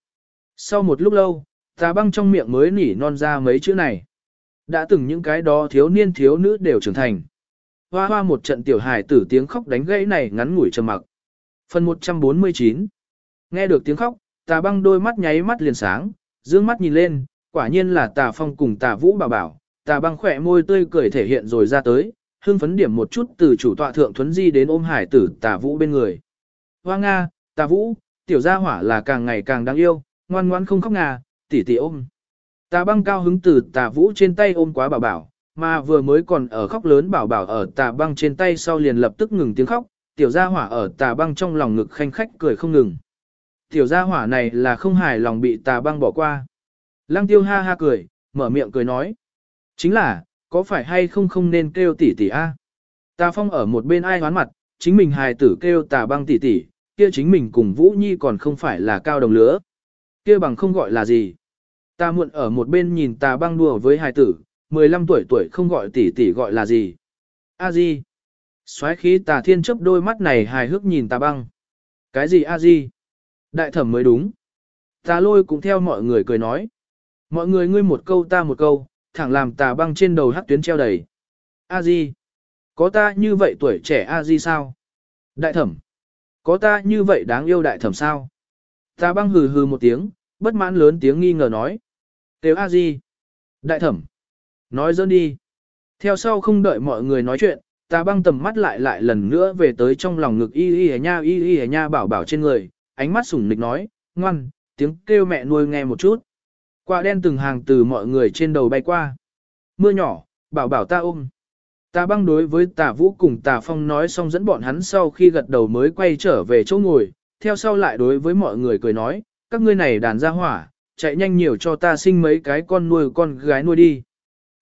Sau một lúc lâu, tà băng trong miệng mới nỉ non ra mấy chữ này. Đã từng những cái đó thiếu niên thiếu nữ đều trưởng thành. Hoa hoa một trận tiểu hài tử tiếng khóc đánh gãy này ngắn ngủi trầm mặc. Phần 149 Nghe được tiếng khóc, tà băng đôi mắt nháy mắt liền sáng, dương mắt nhìn lên, quả nhiên là tà phong cùng tà vũ bảo bảo, tà băng khỏe môi tươi cười thể hiện rồi ra tới, hưng phấn điểm một chút từ chủ tọa thượng thuấn di đến ôm hải tử tà vũ bên người. Hoa Nga, tà vũ, tiểu gia hỏa là càng ngày càng đáng yêu, ngoan ngoan không khóc ngà, tỉ tỉ ôm. Tà băng cao hứng từ tà vũ trên tay ôm quá bảo bảo, mà vừa mới còn ở khóc lớn bảo bảo ở tà băng trên tay sau liền lập tức ngừng tiếng khóc, tiểu gia hỏa ở tà băng trong lòng ngực khanh khách cười không ngừng. Tiểu gia hỏa này là không hài lòng bị tà băng bỏ qua. Lăng tiêu ha ha cười, mở miệng cười nói. Chính là, có phải hay không không nên kêu tỷ tỷ a? Tà phong ở một bên ai hoán mặt, chính mình hài tử kêu tà băng tỷ tỷ, kia chính mình cùng Vũ Nhi còn không phải là cao đồng lứa. Kia bằng không gọi là gì. Ta muộn ở một bên nhìn tà băng đùa với hài tử, 15 tuổi tuổi không gọi tỷ tỷ gọi là gì. A Di. Xoáy khí tà thiên chấp đôi mắt này hài hước nhìn tà băng. Cái gì A Di? Đại thẩm mới đúng. Tà lôi cũng theo mọi người cười nói. Mọi người ngươi một câu ta một câu, thẳng làm tà băng trên đầu hắc tuyến treo đầy. A Di. Có ta như vậy tuổi trẻ A Di sao? Đại thẩm. Có ta như vậy đáng yêu đại thẩm sao? Tà băng hừ hừ một tiếng, bất mãn lớn tiếng nghi ngờ nói. Tiểu A Di. Đại thẩm. Nói dơn đi. Theo sau không đợi mọi người nói chuyện, tà băng tầm mắt lại lại lần nữa về tới trong lòng ngực y y nha y y nha bảo bảo trên người, ánh mắt sủng nịch nói, ngoan, tiếng kêu mẹ nuôi nghe một chút. Quả đen từng hàng từ mọi người trên đầu bay qua. Mưa nhỏ, bảo bảo ta ôm. Tà băng đối với tà vũ cùng tà phong nói xong dẫn bọn hắn sau khi gật đầu mới quay trở về chỗ ngồi, theo sau lại đối với mọi người cười nói, các ngươi này đàn ra hỏa, chạy nhanh nhiều cho ta sinh mấy cái con nuôi con gái nuôi đi.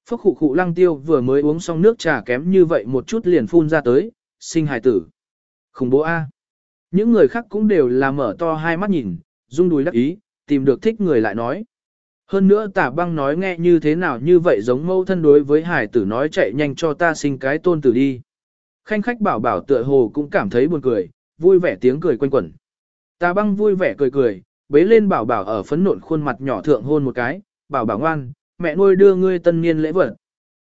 Phúc khụ khụ lăng tiêu vừa mới uống xong nước trà kém như vậy một chút liền phun ra tới, sinh hài tử. Khủng bố A. Những người khác cũng đều là mở to hai mắt nhìn, rung đùi đắc ý, tìm được thích người lại nói. Hơn nữa tả băng nói nghe như thế nào như vậy giống mâu thân đối với hải tử nói chạy nhanh cho ta sinh cái tôn tử đi. Khanh khách bảo bảo tựa hồ cũng cảm thấy buồn cười, vui vẻ tiếng cười quanh quẩn. Tà băng vui vẻ cười cười, bế lên bảo bảo ở phấn nộn khuôn mặt nhỏ thượng hôn một cái, bảo bảo ngoan, mẹ nuôi đưa ngươi tân niên lễ vật.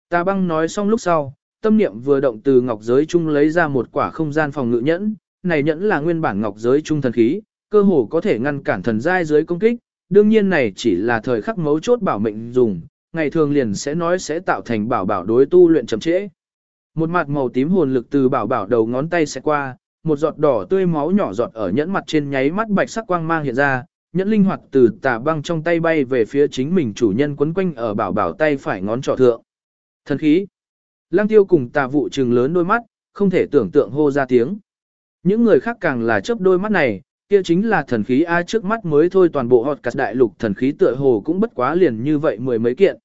Tà băng nói xong lúc sau, tâm niệm vừa động từ ngọc giới chung lấy ra một quả không gian phòng ngự nhẫn, này nhẫn là nguyên bản ngọc giới trung thần khí, cơ hồ có thể ngăn cản thần giai giới công kích, đương nhiên này chỉ là thời khắc mấu chốt bảo mệnh dùng, ngày thường liền sẽ nói sẽ tạo thành bảo bảo đối tu luyện chậm trễ. Một mặt màu tím hồn lực từ bảo bảo đầu ngón tay sẽ qua, một giọt đỏ tươi máu nhỏ giọt ở nhẫn mặt trên nháy mắt bạch sắc quang mang hiện ra, nhẫn linh hoạt từ tà băng trong tay bay về phía chính mình chủ nhân quấn quanh ở bảo bảo tay phải ngón trỏ thượng. Thần khí. Lăng tiêu cùng tà vụ trừng lớn đôi mắt, không thể tưởng tượng hô ra tiếng. Những người khác càng là chớp đôi mắt này, kia chính là thần khí A trước mắt mới thôi toàn bộ hot cắt đại lục thần khí tựa hồ cũng bất quá liền như vậy mười mấy kiện.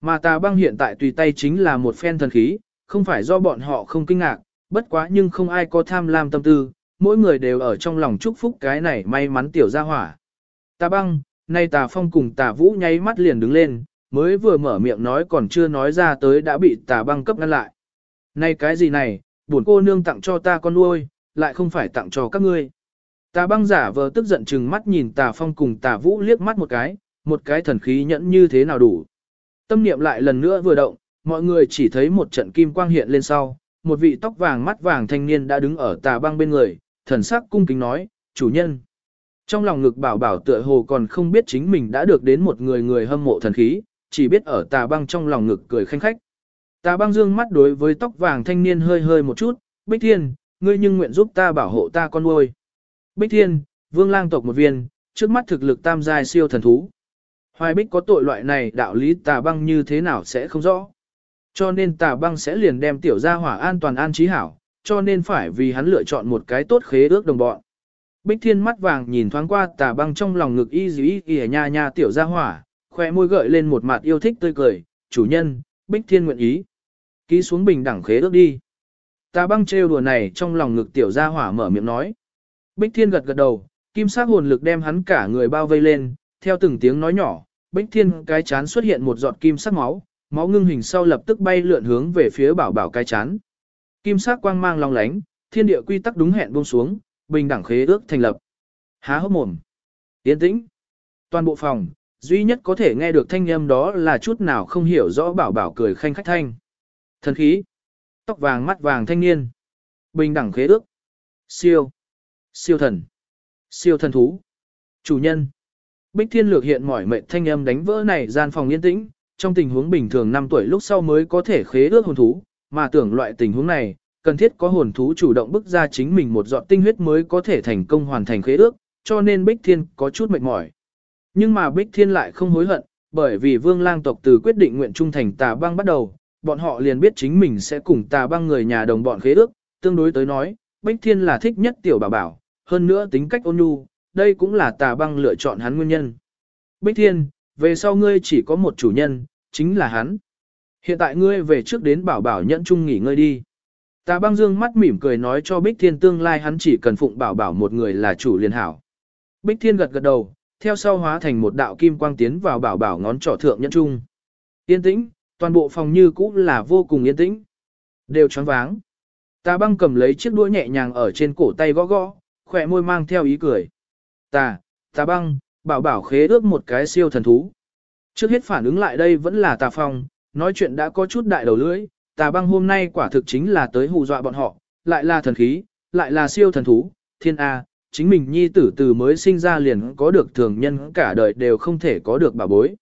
Mà tà băng hiện tại tùy tay chính là một phen thần khí, không phải do bọn họ không kinh ngạc, bất quá nhưng không ai có tham lam tâm tư, mỗi người đều ở trong lòng chúc phúc cái này may mắn tiểu gia hỏa. Tà băng, nay tà phong cùng tà vũ nháy mắt liền đứng lên, mới vừa mở miệng nói còn chưa nói ra tới đã bị tà băng cấp ngăn lại. Này cái gì này, buồn cô nương tặng cho ta con nuôi, lại không phải tặng cho các ngươi. Tà băng giả vờ tức giận chừng mắt nhìn tà phong cùng tà vũ liếc mắt một cái, một cái thần khí nhẫn như thế nào đủ. Tâm niệm lại lần nữa vừa động, mọi người chỉ thấy một trận kim quang hiện lên sau, một vị tóc vàng mắt vàng thanh niên đã đứng ở tà băng bên người, thần sắc cung kính nói, chủ nhân. Trong lòng ngực bảo bảo tựa hồ còn không biết chính mình đã được đến một người người hâm mộ thần khí, chỉ biết ở tà băng trong lòng ngực cười khanh khách. Tà băng dương mắt đối với tóc vàng thanh niên hơi hơi một chút, bích thiên, ngươi nhưng nguyện giúp ta bảo hộ ta con nuôi. Bích thiên, vương lang tộc một viên, trước mắt thực lực tam giai siêu thần thú. Hoài bích có tội loại này đạo lý tà băng như thế nào sẽ không rõ. Cho nên tà băng sẽ liền đem tiểu gia hỏa an toàn an trí hảo, cho nên phải vì hắn lựa chọn một cái tốt khế ước đồng bọn. Bích thiên mắt vàng nhìn thoáng qua tà băng trong lòng ngực y dì y nha nha tiểu gia hỏa, khoe môi gợi lên một mặt yêu thích tươi cười, chủ nhân, bích thiên nguyện ý. Ký xuống bình đẳng khế ước đi. Tà băng trêu đùa này trong lòng ngực tiểu gia hỏa mở miệng nói. Bích thiên gật gật đầu, kim sắc hồn lực đem hắn cả người bao vây lên, theo từng tiếng nói nhỏ, bích thiên cái chán xuất hiện một giọt kim sắc máu, máu ngưng hình sau lập tức bay lượn hướng về phía bảo bảo cái chán. Kim sắc quang mang long lánh, thiên địa quy tắc đúng hẹn buông xuống, bình đẳng khế ước thành lập. Há hốc mồm. Tiến tĩnh. Toàn bộ phòng, Duy nhất có thể nghe được thanh âm đó là chút nào không hiểu rõ bảo bảo cười khanh khách thanh. Thần khí. Tóc vàng mắt vàng thanh niên. Bình đẳng khế ước. Siêu. Siêu thần. Siêu thần thú. Chủ nhân. Bích Thiên Lược hiện mỏi mệt thanh âm đánh vỡ này gian phòng yên tĩnh, trong tình huống bình thường 5 tuổi lúc sau mới có thể khế ước hồn thú, mà tưởng loại tình huống này, cần thiết có hồn thú chủ động bức ra chính mình một giọt tinh huyết mới có thể thành công hoàn thành khế ước, cho nên Bích Thiên có chút mệt mỏi. Nhưng mà Bích Thiên lại không hối hận, bởi vì Vương Lang tộc từ quyết định nguyện trung thành Tà Băng bắt đầu, bọn họ liền biết chính mình sẽ cùng Tà Băng người nhà đồng bọn khế ước, tương đối tới nói, Bích Thiên là thích nhất tiểu bảo bảo, hơn nữa tính cách ôn nhu, đây cũng là Tà Băng lựa chọn hắn nguyên nhân. Bích Thiên, về sau ngươi chỉ có một chủ nhân, chính là hắn. Hiện tại ngươi về trước đến bảo bảo nhẫn chung nghỉ ngơi đi. Tà băng dương mắt mỉm cười nói cho Bích Thiên tương lai hắn chỉ cần phụng bảo bảo một người là chủ liền hảo. Bích Thiên gật gật đầu, theo sau hóa thành một đạo kim quang tiến vào bảo bảo ngón trỏ thượng nhẫn chung. Yên tĩnh, toàn bộ phòng như cũ là vô cùng yên tĩnh. Đều choáng váng. Tà băng cầm lấy chiếc đũa nhẹ nhàng ở trên cổ tay gõ gõ, khỏe môi mang theo ý cười. Tà, tà băng, bảo bảo khế ước một cái siêu thần thú. Trước hết phản ứng lại đây vẫn là tà phong, nói chuyện đã có chút đại đầu lưỡi, tà băng hôm nay quả thực chính là tới hù dọa bọn họ, lại là thần khí, lại là siêu thần thú, thiên A, chính mình nhi tử từ mới sinh ra liền có được thường nhân cả đời đều không thể có được bà bối.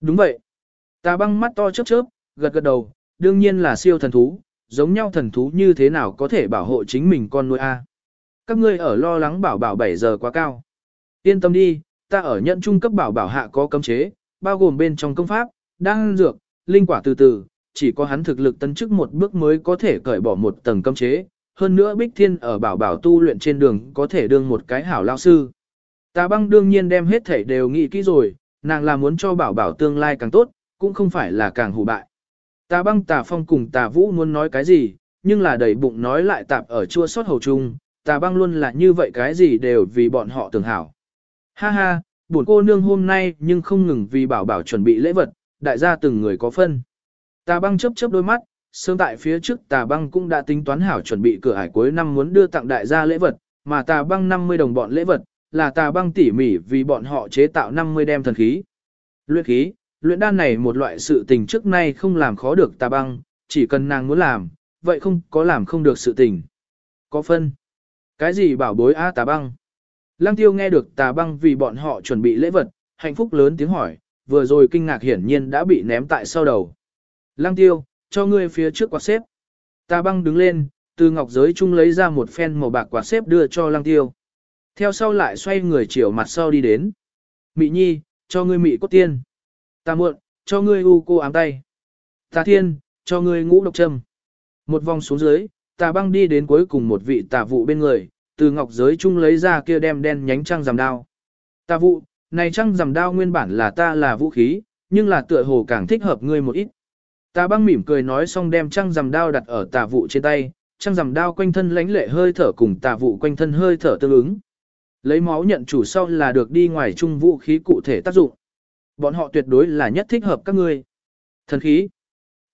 Đúng vậy. Tà băng mắt to chớp chớp, gật gật đầu, đương nhiên là siêu thần thú, giống nhau thần thú như thế nào có thể bảo hộ chính mình con nuôi A. Các ngươi ở lo lắng bảo bảo 7 giờ quá cao. Yên tâm đi, ta ở nhận trung cấp bảo bảo hạ có cấm chế, bao gồm bên trong công pháp, đan dược, linh quả từ từ, chỉ có hắn thực lực tấn chức một bước mới có thể cởi bỏ một tầng cấm chế. Hơn nữa Bích Thiên ở bảo bảo tu luyện trên đường có thể đương một cái hảo lao sư. Tà băng đương nhiên đem hết thể đều nghĩ kỹ rồi, nàng là muốn cho bảo bảo tương lai càng tốt, cũng không phải là càng hủ bại. Tà băng tà phong cùng tà vũ muốn nói cái gì, nhưng là đầy bụng nói lại tạp ở chua sót hầu trung tà băng luôn là như vậy cái gì đều vì bọn họ tưởng hảo. Ha ha, buồn cô nương hôm nay nhưng không ngừng vì bảo bảo chuẩn bị lễ vật, đại gia từng người có phân. Tà băng chớp chớp đôi mắt, sớm tại phía trước tà băng cũng đã tính toán hảo chuẩn bị cửa ải cuối năm muốn đưa tặng đại gia lễ vật, mà tà băng 50 đồng bọn lễ vật, là tà băng tỉ mỉ vì bọn họ chế tạo 50 đem thần khí. Luyện khí, luyện đan này một loại sự tình trước nay không làm khó được tà băng, chỉ cần nàng muốn làm, vậy không có làm không được sự tình. Có phân. Cái gì bảo bối a tà băng? Lăng tiêu nghe được tà băng vì bọn họ chuẩn bị lễ vật, hạnh phúc lớn tiếng hỏi, vừa rồi kinh ngạc hiển nhiên đã bị ném tại sau đầu. Lăng tiêu, cho ngươi phía trước quạt xếp. Tà băng đứng lên, từ ngọc giới chung lấy ra một phen màu bạc quạt xếp đưa cho lăng tiêu. Theo sau lại xoay người chiều mặt sau đi đến. Mị nhi, cho ngươi mị cốt tiên. Tà muộn, cho ngươi u cô ám tay. Tà thiên, cho ngươi ngũ độc châm. Một vòng xuống dưới, tà băng đi đến cuối cùng một vị tà vụ bên người, từ ngọc giới chung lấy ra kia đem đen nhánh trăng giảm đao. Tà vụ, này trăng giảm đao nguyên bản là ta là vũ khí, nhưng là tựa hồ càng thích hợp ngươi một ít. Tà băng mỉm cười nói xong đem trăng giảm đao đặt ở tà vụ trên tay, trăng giảm đao quanh thân lãnh lệ hơi thở cùng tà vụ quanh thân hơi thở tương ứng. Lấy máu nhận chủ sau là được đi ngoài chung vũ khí cụ thể tác dụng. Bọn họ tuyệt đối là nhất thích hợp các ngươi. Thần khí.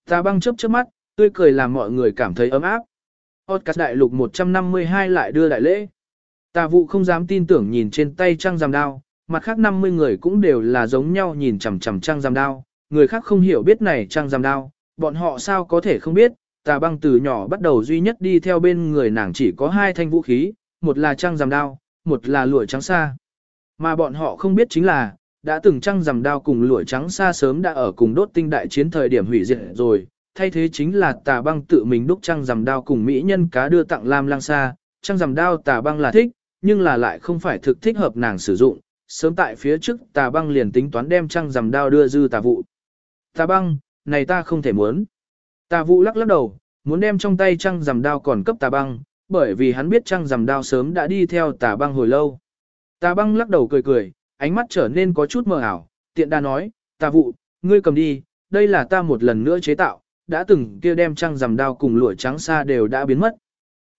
Tà băng chớp chớp mắt, tươi cười làm mọi người cảm thấy ấm áp. Podcast đại lục 152 lại đưa đại lễ. Tà vụ không dám tin tưởng nhìn trên tay trăng giam đao, mặt khác 50 người cũng đều là giống nhau nhìn chằm chằm trăng giam đao, người khác không hiểu biết này trăng giam đao, bọn họ sao có thể không biết, tà băng từ nhỏ bắt đầu duy nhất đi theo bên người nàng chỉ có hai thanh vũ khí, một là trăng giam đao, một là lụa trắng xa. Mà bọn họ không biết chính là, đã từng trăng rằm đao cùng lụa trắng xa sớm đã ở cùng đốt tinh đại chiến thời điểm hủy diệt rồi, thay thế chính là tà băng tự mình đúc trăng rằm đao cùng mỹ nhân cá đưa tặng Lam Lang Sa, trăng rằm đao tà băng là thích, nhưng là lại không phải thực thích hợp nàng sử dụng, sớm tại phía trước tà băng liền tính toán đem trăng rằm đao đưa dư tà vụ. Tà băng, này ta không thể muốn. Tà vụ lắc lắc đầu, muốn đem trong tay trăng rằm đao còn cấp tà băng, bởi vì hắn biết trăng rằm đao sớm đã đi theo tà băng hồi lâu. Tà băng lắc đầu cười cười, ánh mắt trở nên có chút mờ ảo, tiện đa nói, tà vụ, ngươi cầm đi, đây là ta một lần nữa chế tạo, đã từng kia đem trăng rằm đao cùng lụa trắng xa đều đã biến mất.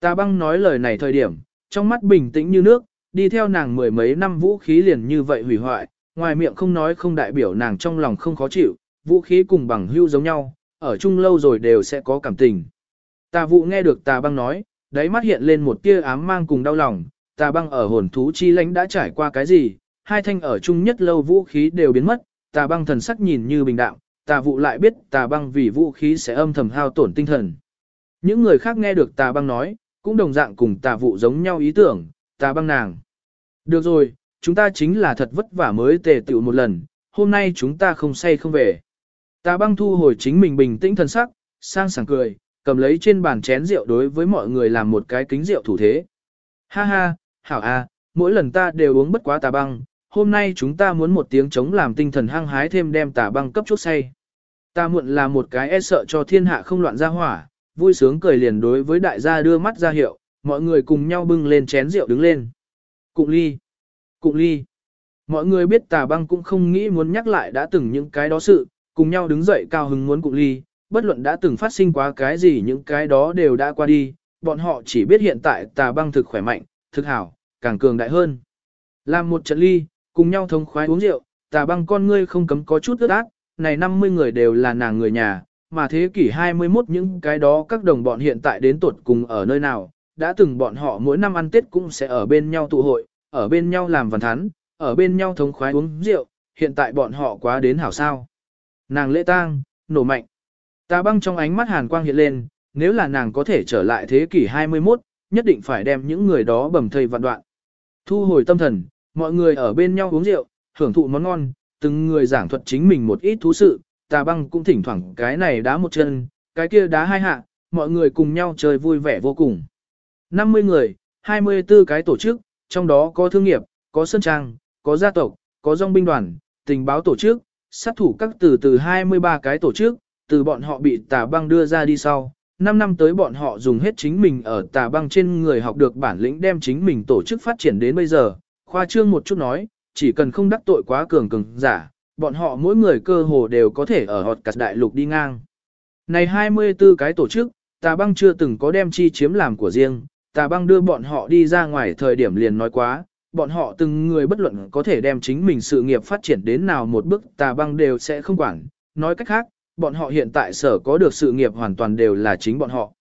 Tà băng nói lời này thời điểm, trong mắt bình tĩnh như nước, đi theo nàng mười mấy năm vũ khí liền như vậy hủy hoại, ngoài miệng không nói không đại biểu nàng trong lòng không khó chịu, vũ khí cùng bằng hưu giống nhau, ở chung lâu rồi đều sẽ có cảm tình. Tà vụ nghe được tà băng nói, đáy mắt hiện lên một tia ám mang cùng đau lòng, tà băng ở hồn thú chi lãnh đã trải qua cái gì, hai thanh ở chung nhất lâu vũ khí đều biến mất, tà băng thần sắc nhìn như bình đạm, tà vụ lại biết tà băng vì vũ khí sẽ âm thầm hao tổn tinh thần. Những người khác nghe được tà băng nói, cũng đồng dạng cùng tà vụ giống nhau ý tưởng, tà băng nàng. Được rồi, chúng ta chính là thật vất vả mới tề tựu một lần, hôm nay chúng ta không say không về. Tà băng thu hồi chính mình bình tĩnh thần sắc, sang sảng cười, cầm lấy trên bàn chén rượu đối với mọi người làm một cái kính rượu thủ thế. Ha ha, hảo a, mỗi lần ta đều uống bất quá tà băng, hôm nay chúng ta muốn một tiếng chống làm tinh thần hăng hái thêm đem tà băng cấp chút say. Ta muộn là một cái e sợ cho thiên hạ không loạn ra hỏa, vui sướng cười liền đối với đại gia đưa mắt ra hiệu, mọi người cùng nhau bưng lên chén rượu đứng lên. Cụng ly, cụng ly. Mọi người biết tà băng cũng không nghĩ muốn nhắc lại đã từng những cái đó sự, cùng nhau đứng dậy cao hứng muốn cụng ly, bất luận đã từng phát sinh quá cái gì những cái đó đều đã qua đi, bọn họ chỉ biết hiện tại tà băng thực khỏe mạnh, thực hảo, càng cường đại hơn. Làm một trận ly, cùng nhau thông khoái uống rượu, tà băng con ngươi không cấm có chút ướt át, này 50 người đều là nàng người nhà, mà thế kỷ 21 những cái đó các đồng bọn hiện tại đến tuột cùng ở nơi nào, đã từng bọn họ mỗi năm ăn Tết cũng sẽ ở bên nhau tụ hội, ở bên nhau làm văn thắn, ở bên nhau thống khoái uống rượu, hiện tại bọn họ quá đến hảo sao. Nàng lễ tang, nổ mạnh. Tà băng trong ánh mắt hàn quang hiện lên, nếu là nàng có thể trở lại thế kỷ 21, nhất định phải đem những người đó bầm thây vạn đoạn. Thu hồi tâm thần, mọi người ở bên nhau uống rượu, hưởng thụ món ngon, từng người giảng thuật chính mình một ít thú sự, tà băng cũng thỉnh thoảng cái này đá một chân, cái kia đá hai hạ, mọi người cùng nhau chơi vui vẻ vô cùng. 50 người, 24 cái tổ chức, trong đó có thương nghiệp, có sân trang, có gia tộc, có dòng binh đoàn, tình báo tổ chức, sát thủ các từ từ 23 cái tổ chức, từ bọn họ bị tà băng đưa ra đi sau. 5 năm tới bọn họ dùng hết chính mình ở tà băng trên người học được bản lĩnh đem chính mình tổ chức phát triển đến bây giờ. Khoa trương một chút nói, chỉ cần không đắc tội quá cường cường giả, bọn họ mỗi người cơ hồ đều có thể ở họt cắt đại lục đi ngang. Này 24 cái tổ chức, tà băng chưa từng có đem chi chiếm làm của riêng, tà băng đưa bọn họ đi ra ngoài thời điểm liền nói quá, bọn họ từng người bất luận có thể đem chính mình sự nghiệp phát triển đến nào một bước tà băng đều sẽ không quản, nói cách khác, bọn họ hiện tại sở có được sự nghiệp hoàn toàn đều là chính bọn họ.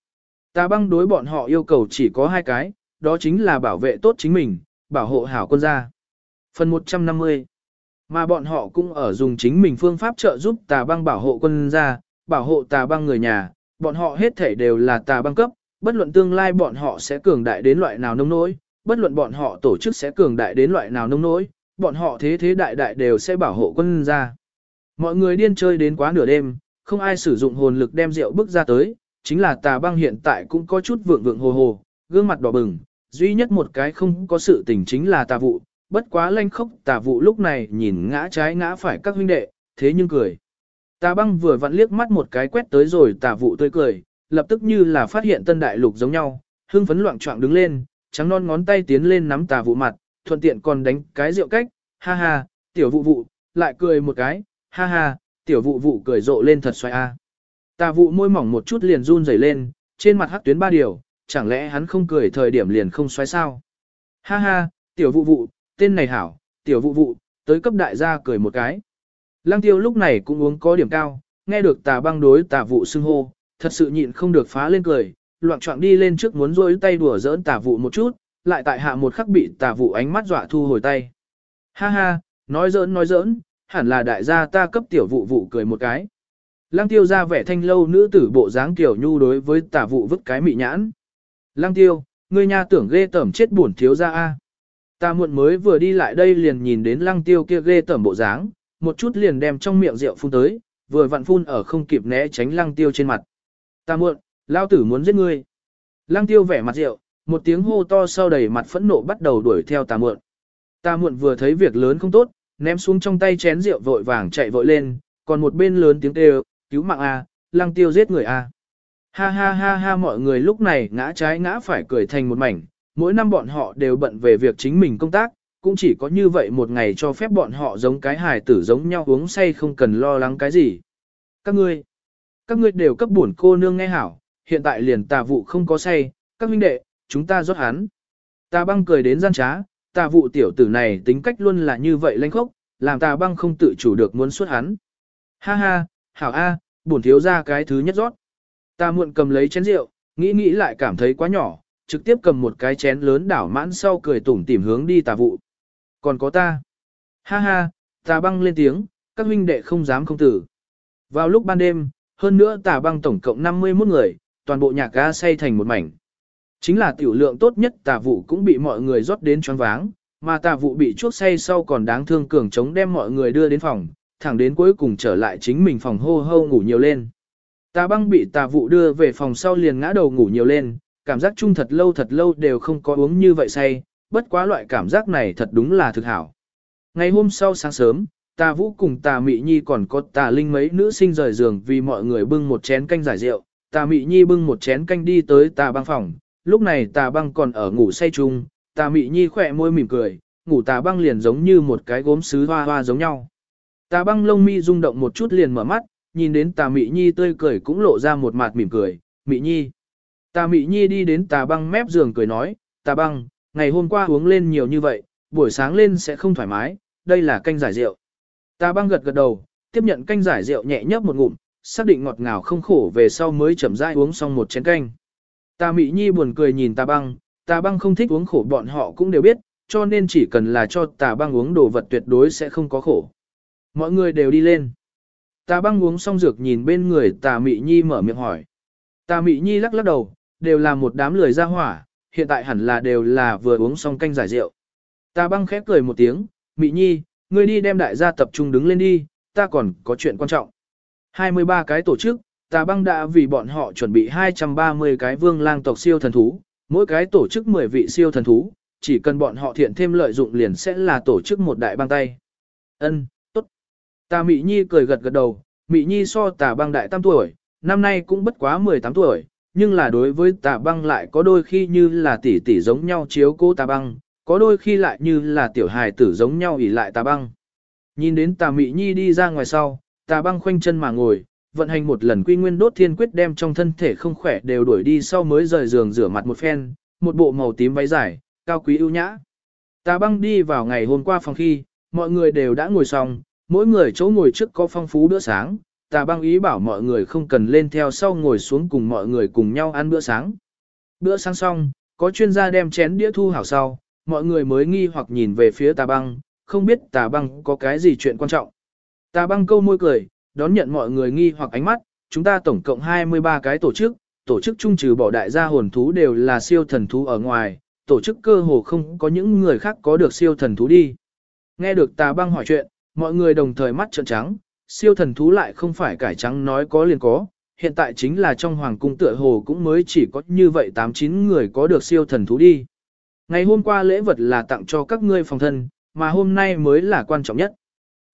Tà băng đối bọn họ yêu cầu chỉ có hai cái, đó chính là bảo vệ tốt chính mình, bảo hộ hảo quân gia. Phần 150 Mà bọn họ cũng ở dùng chính mình phương pháp trợ giúp tà băng bảo hộ quân gia, bảo hộ tà băng người nhà, bọn họ hết thể đều là tà băng cấp, bất luận tương lai bọn họ sẽ cường đại đến loại nào nông nỗi, bất luận bọn họ tổ chức sẽ cường đại đến loại nào nông nỗi, bọn họ thế thế đại đại đều sẽ bảo hộ quân gia. Mọi người điên chơi đến quá nửa đêm, không ai sử dụng hồn lực đem rượu bước ra tới, chính là tà băng hiện tại cũng có chút vượng vượng hồ hồ, gương mặt đỏ bừng, duy nhất một cái không có sự tình chính là tà vụ, bất quá lanh khốc tà vụ lúc này nhìn ngã trái ngã phải các huynh đệ, thế nhưng cười. Tà băng vừa vặn liếc mắt một cái quét tới rồi tà vụ tươi cười, lập tức như là phát hiện tân đại lục giống nhau, hưng phấn loạn trọng đứng lên, trắng non ngón tay tiến lên nắm tà vụ mặt, thuận tiện còn đánh cái rượu cách, ha ha, tiểu vụ vụ, lại cười một cái, ha ha, tiểu vụ vụ cười rộ lên thật xoay a. Tà vụ môi mỏng một chút liền run rẩy lên, trên mặt hắc tuyến ba điều, chẳng lẽ hắn không cười thời điểm liền không xoay sao? Ha ha, tiểu vụ vụ, tên này hảo, tiểu vụ vụ, tới cấp đại gia cười một cái. Lăng tiêu lúc này cũng uống có điểm cao, nghe được tà băng đối tà vụ xưng hô, thật sự nhịn không được phá lên cười, loạn trọng đi lên trước muốn rôi tay đùa giỡn tà vụ một chút, lại tại hạ một khắc bị tà vụ ánh mắt dọa thu hồi tay. Ha ha, nói giỡn nói giỡn, hẳn là đại gia ta cấp tiểu vụ vụ cười một cái. Lăng tiêu ra vẻ thanh lâu nữ tử bộ dáng kiểu nhu đối với tà vụ vứt cái mị nhãn. Lăng tiêu, ngươi nha tưởng ghê tẩm chết buồn thiếu ra a. Ta muộn mới vừa đi lại đây liền nhìn đến lăng tiêu kia ghê tẩm bộ dáng, một chút liền đem trong miệng rượu phun tới, vừa vặn phun ở không kịp né tránh lăng tiêu trên mặt. Ta muộn, lao tử muốn giết ngươi. Lăng tiêu vẻ mặt rượu, một tiếng hô to sau đầy mặt phẫn nộ bắt đầu đuổi theo ta muộn. Ta muộn vừa thấy việc lớn không tốt, ném xuống trong tay chén rượu vội vàng chạy vội lên, còn một bên lớn tiếng kêu, cứu mạng a, lăng tiêu giết người a. Ha ha ha ha mọi người lúc này ngã trái ngã phải cười thành một mảnh, mỗi năm bọn họ đều bận về việc chính mình công tác, cũng chỉ có như vậy một ngày cho phép bọn họ giống cái hài tử giống nhau uống say không cần lo lắng cái gì. Các ngươi, các ngươi đều cấp bổn cô nương nghe hảo, hiện tại liền tà vụ không có say, các huynh đệ, chúng ta rót hắn. Tà băng cười đến gian trá, tà vụ tiểu tử này tính cách luôn là như vậy lanh khốc, làm tà băng không tự chủ được muốn suốt hắn. Ha ha, hảo a, bổn thiếu ra cái thứ nhất rót ta muộn cầm lấy chén rượu, nghĩ nghĩ lại cảm thấy quá nhỏ, trực tiếp cầm một cái chén lớn đảo mãn sau cười tủm tỉm hướng đi tà vụ. Còn có ta. Ha ha, tà băng lên tiếng, các huynh đệ không dám không tử. Vào lúc ban đêm, hơn nữa tà băng tổng cộng 51 người, toàn bộ nhạc ga say thành một mảnh. Chính là tiểu lượng tốt nhất tà vụ cũng bị mọi người rót đến choáng váng, mà tà vụ bị chuốc say sau còn đáng thương cường chống đem mọi người đưa đến phòng, thẳng đến cuối cùng trở lại chính mình phòng hô hô ngủ nhiều lên. Tà băng bị tà vụ đưa về phòng sau liền ngã đầu ngủ nhiều lên, cảm giác chung thật lâu thật lâu đều không có uống như vậy say, bất quá loại cảm giác này thật đúng là thực hảo. Ngày hôm sau sáng sớm, tà vũ cùng tà mị nhi còn có tà linh mấy nữ sinh rời giường vì mọi người bưng một chén canh giải rượu, tà mị nhi bưng một chén canh đi tới tà băng phòng, lúc này tà băng còn ở ngủ say chung, tà mị nhi khỏe môi mỉm cười, ngủ tà băng liền giống như một cái gốm sứ hoa hoa giống nhau. Tà băng lông mi rung động một chút liền mở mắt, nhìn đến tà mị nhi tươi cười cũng lộ ra một mặt mỉm cười, mị nhi. Tà mị nhi đi đến tà băng mép giường cười nói, tà băng, ngày hôm qua uống lên nhiều như vậy, buổi sáng lên sẽ không thoải mái, đây là canh giải rượu. Tà băng gật gật đầu, tiếp nhận canh giải rượu nhẹ nhấp một ngụm, xác định ngọt ngào không khổ về sau mới chậm rãi uống xong một chén canh. Tà mị nhi buồn cười nhìn tà băng, tà băng không thích uống khổ bọn họ cũng đều biết, cho nên chỉ cần là cho tà băng uống đồ vật tuyệt đối sẽ không có khổ. Mọi người đều đi lên. Tà băng uống xong dược nhìn bên người tà mị nhi mở miệng hỏi. Tà mị nhi lắc lắc đầu, đều là một đám lười ra hỏa, hiện tại hẳn là đều là vừa uống xong canh giải rượu. Tà băng khép cười một tiếng, mị nhi, ngươi đi đem đại gia tập trung đứng lên đi, ta còn có chuyện quan trọng. 23 cái tổ chức, tà băng đã vì bọn họ chuẩn bị 230 cái vương lang tộc siêu thần thú, mỗi cái tổ chức 10 vị siêu thần thú, chỉ cần bọn họ thiện thêm lợi dụng liền sẽ là tổ chức một đại băng tay. Ân. Tà Mị Nhi cười gật gật đầu, Mị Nhi so tà băng đại tam tuổi, năm nay cũng bất quá 18 tuổi, nhưng là đối với tà băng lại có đôi khi như là tỷ tỷ giống nhau chiếu cố tà băng, có đôi khi lại như là tiểu hài tử giống nhau ỉ lại tà băng. Nhìn đến tà Mị Nhi đi ra ngoài sau, tà băng khoanh chân mà ngồi, vận hành một lần quy nguyên đốt thiên quyết đem trong thân thể không khỏe đều đuổi đi sau mới rời giường rửa mặt một phen, một bộ màu tím váy dài, cao quý ưu nhã. Tà băng đi vào ngày hôm qua phòng khi, mọi người đều đã ngồi xong, mỗi người chỗ ngồi trước có phong phú bữa sáng, tà băng ý bảo mọi người không cần lên theo sau ngồi xuống cùng mọi người cùng nhau ăn bữa sáng. Bữa sáng xong, có chuyên gia đem chén đĩa thu hảo sau, mọi người mới nghi hoặc nhìn về phía tà băng, không biết tà băng có cái gì chuyện quan trọng. Tà băng câu môi cười, đón nhận mọi người nghi hoặc ánh mắt, chúng ta tổng cộng 23 cái tổ chức, tổ chức chung trừ bỏ đại gia hồn thú đều là siêu thần thú ở ngoài, tổ chức cơ hồ không có những người khác có được siêu thần thú đi. Nghe được tà băng hỏi chuyện, mọi người đồng thời mắt trợn trắng, siêu thần thú lại không phải cải trắng nói có liền có, hiện tại chính là trong hoàng cung tựa hồ cũng mới chỉ có như vậy 8-9 người có được siêu thần thú đi. Ngày hôm qua lễ vật là tặng cho các ngươi phòng thân, mà hôm nay mới là quan trọng nhất.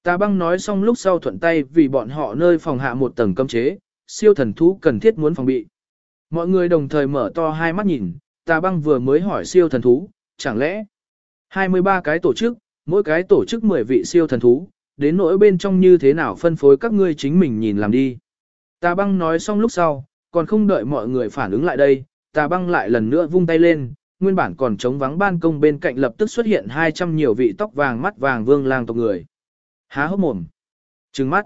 Tà băng nói xong lúc sau thuận tay vì bọn họ nơi phòng hạ một tầng cấm chế, siêu thần thú cần thiết muốn phòng bị. Mọi người đồng thời mở to hai mắt nhìn, tà băng vừa mới hỏi siêu thần thú, chẳng lẽ 23 cái tổ chức, mỗi cái tổ chức 10 vị siêu thần thú, đến nỗi bên trong như thế nào phân phối các ngươi chính mình nhìn làm đi. Tà băng nói xong lúc sau, còn không đợi mọi người phản ứng lại đây, tà băng lại lần nữa vung tay lên, nguyên bản còn trống vắng ban công bên cạnh lập tức xuất hiện 200 nhiều vị tóc vàng mắt vàng vương lang tộc người. Há hốc mồm. Trừng mắt.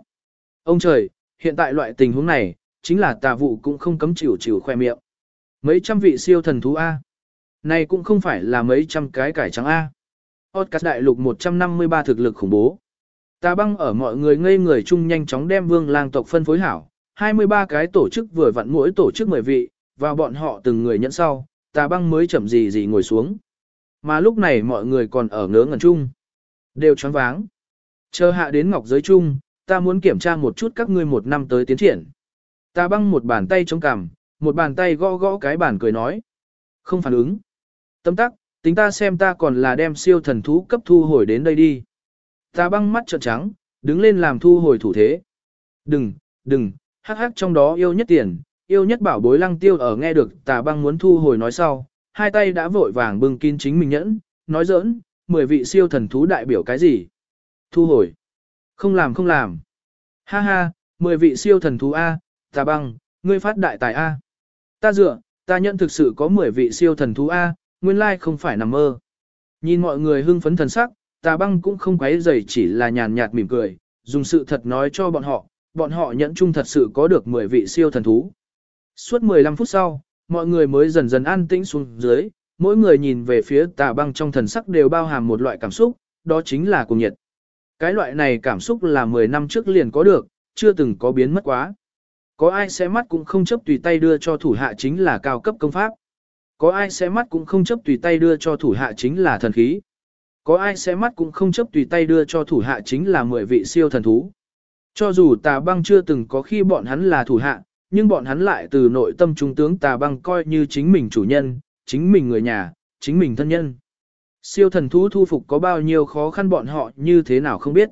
Ông trời, hiện tại loại tình huống này, chính là tà vụ cũng không cấm chịu chịu khoe miệng. Mấy trăm vị siêu thần thú A. Này cũng không phải là mấy trăm cái cải trắng A. Otcas đại lục 153 thực lực khủng bố. Tà băng ở mọi người ngây người chung nhanh chóng đem vương lang tộc phân phối hảo. 23 cái tổ chức vừa vặn mỗi tổ chức 10 vị, và bọn họ từng người nhận sau, tà băng mới chậm gì gì ngồi xuống. Mà lúc này mọi người còn ở ngớ ngẩn chung. Đều choáng váng. Chờ hạ đến ngọc giới chung, ta muốn kiểm tra một chút các ngươi một năm tới tiến triển. Ta băng một bàn tay chống cằm, một bàn tay gõ gõ cái bàn cười nói. Không phản ứng. Tâm tắc, tính ta xem ta còn là đem siêu thần thú cấp thu hồi đến đây đi. Ta băng mắt trợn trắng, đứng lên làm thu hồi thủ thế. Đừng, đừng, hắc hắc trong đó yêu nhất tiền, yêu nhất bảo bối lăng tiêu ở nghe được tà băng muốn thu hồi nói sau, hai tay đã vội vàng bưng kín chính mình nhẫn, nói giỡn, mười vị siêu thần thú đại biểu cái gì. Thu hồi. Không làm không làm. Ha ha, mười vị siêu thần thú A, tà băng, ngươi phát đại tài A. Ta dựa, ta nhận thực sự có mười vị siêu thần thú A, nguyên lai không phải nằm mơ. Nhìn mọi người hưng phấn thần sắc, tà băng cũng không quấy rầy chỉ là nhàn nhạt mỉm cười, dùng sự thật nói cho bọn họ, bọn họ nhận chung thật sự có được 10 vị siêu thần thú. Suốt 15 phút sau, mọi người mới dần dần an tĩnh xuống dưới, mỗi người nhìn về phía tà băng trong thần sắc đều bao hàm một loại cảm xúc, đó chính là cùng nhiệt. Cái loại này cảm xúc là 10 năm trước liền có được, chưa từng có biến mất quá. Có ai sẽ mắt cũng không chấp tùy tay đưa cho thủ hạ chính là cao cấp công pháp. Có ai sẽ mắt cũng không chấp tùy tay đưa cho thủ hạ chính là thần khí. Có ai sẽ mắt cũng không chấp tùy tay đưa cho thủ hạ chính là 10 vị siêu thần thú. Cho dù tà băng chưa từng có khi bọn hắn là thủ hạ, nhưng bọn hắn lại từ nội tâm trung tướng tà băng coi như chính mình chủ nhân, chính mình người nhà, chính mình thân nhân. Siêu thần thú thu phục có bao nhiêu khó khăn bọn họ như thế nào không biết.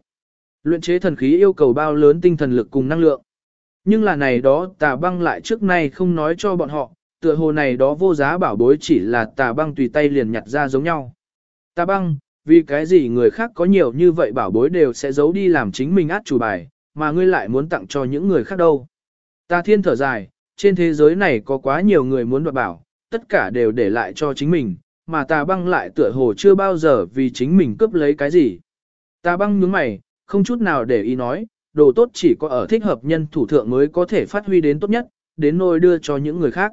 Luyện chế thần khí yêu cầu bao lớn tinh thần lực cùng năng lượng. Nhưng là này đó tà băng lại trước nay không nói cho bọn họ, tựa hồ này đó vô giá bảo bối chỉ là tà băng tùy tay liền nhặt ra giống nhau. Tà băng, vì cái gì người khác có nhiều như vậy bảo bối đều sẽ giấu đi làm chính mình át chủ bài, mà ngươi lại muốn tặng cho những người khác đâu. Tà thiên thở dài, trên thế giới này có quá nhiều người muốn đoạt bảo, tất cả đều để lại cho chính mình, mà tà băng lại tựa hồ chưa bao giờ vì chính mình cướp lấy cái gì. Tà băng nhướng mày, không chút nào để ý nói, đồ tốt chỉ có ở thích hợp nhân thủ thượng mới có thể phát huy đến tốt nhất, đến nôi đưa cho những người khác.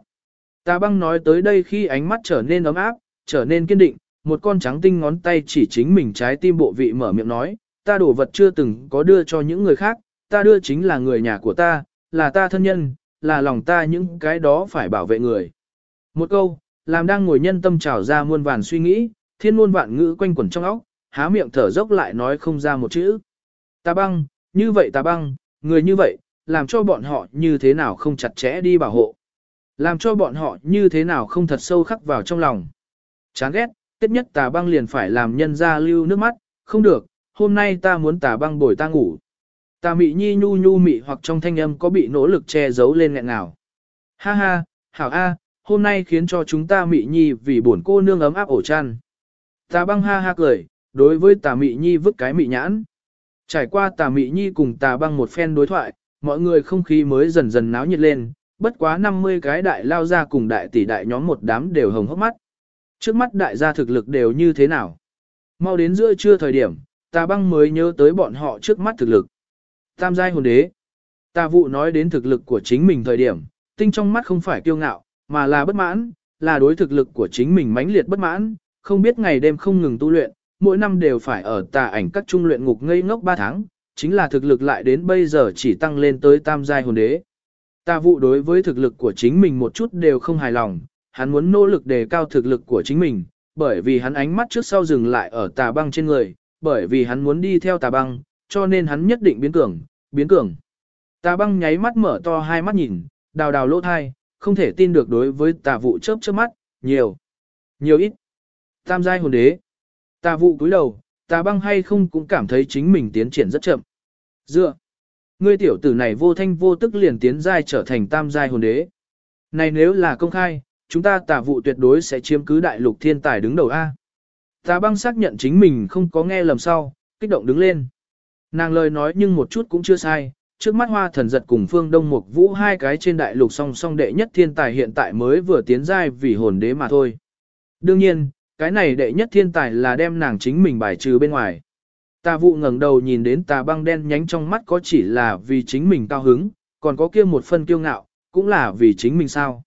Tà băng nói tới đây khi ánh mắt trở nên ấm áp, trở nên kiên định, một con trắng tinh ngón tay chỉ chính mình trái tim bộ vị mở miệng nói, ta đổ vật chưa từng có đưa cho những người khác, ta đưa chính là người nhà của ta, là ta thân nhân, là lòng ta những cái đó phải bảo vệ người. Một câu, làm đang ngồi nhân tâm trào ra muôn vàn suy nghĩ, thiên muôn vạn ngữ quanh quẩn trong óc, há miệng thở dốc lại nói không ra một chữ. Ta băng, như vậy ta băng, người như vậy, làm cho bọn họ như thế nào không chặt chẽ đi bảo hộ. Làm cho bọn họ như thế nào không thật sâu khắc vào trong lòng. Chán ghét, tiết nhất tà băng liền phải làm nhân ra lưu nước mắt, không được, hôm nay ta muốn tà băng bồi ta ngủ. Tà mị nhi nhu nhu mị hoặc trong thanh âm có bị nỗ lực che giấu lên nghẹn nào. Ha ha, hảo a, hôm nay khiến cho chúng ta mị nhi vì buồn cô nương ấm áp ổ chăn. Tà băng ha ha cười, đối với tà mị nhi vứt cái mị nhãn. Trải qua tà mị nhi cùng tà băng một phen đối thoại, mọi người không khí mới dần dần náo nhiệt lên, bất quá 50 cái đại lao ra cùng đại tỷ đại nhóm một đám đều hồng hốc mắt. Trước mắt đại gia thực lực đều như thế nào? Mau đến giữa trưa thời điểm, tà băng mới nhớ tới bọn họ trước mắt thực lực. Tam giai hồn đế. Tà vụ nói đến thực lực của chính mình thời điểm, tinh trong mắt không phải kiêu ngạo, mà là bất mãn, là đối thực lực của chính mình mãnh liệt bất mãn, không biết ngày đêm không ngừng tu luyện, mỗi năm đều phải ở tà ảnh các trung luyện ngục ngây ngốc 3 tháng, chính là thực lực lại đến bây giờ chỉ tăng lên tới tam giai hồn đế. Tà vụ đối với thực lực của chính mình một chút đều không hài lòng, hắn muốn nỗ lực đề cao thực lực của chính mình, bởi vì hắn ánh mắt trước sau dừng lại ở tà băng trên người, bởi vì hắn muốn đi theo tà băng, cho nên hắn nhất định biến cường, biến cường. Tà băng nháy mắt mở to hai mắt nhìn, đào đào lỗ thai, không thể tin được đối với tà vụ chớp chớp mắt, nhiều, nhiều ít. Tam giai hồn đế. Tà vụ cúi đầu, tà băng hay không cũng cảm thấy chính mình tiến triển rất chậm. Dựa. Ngươi tiểu tử này vô thanh vô tức liền tiến giai trở thành tam giai hồn đế. Này nếu là công khai, chúng ta tà vụ tuyệt đối sẽ chiếm cứ đại lục thiên tài đứng đầu A. Tà băng xác nhận chính mình không có nghe lầm sau, kích động đứng lên. Nàng lời nói nhưng một chút cũng chưa sai, trước mắt hoa thần giật cùng phương đông mục vũ hai cái trên đại lục song song đệ nhất thiên tài hiện tại mới vừa tiến giai vì hồn đế mà thôi. Đương nhiên, cái này đệ nhất thiên tài là đem nàng chính mình bài trừ bên ngoài. Tà vụ ngẩng đầu nhìn đến tà băng đen nhánh trong mắt có chỉ là vì chính mình cao hứng, còn có kia một phân kiêu ngạo, cũng là vì chính mình sao.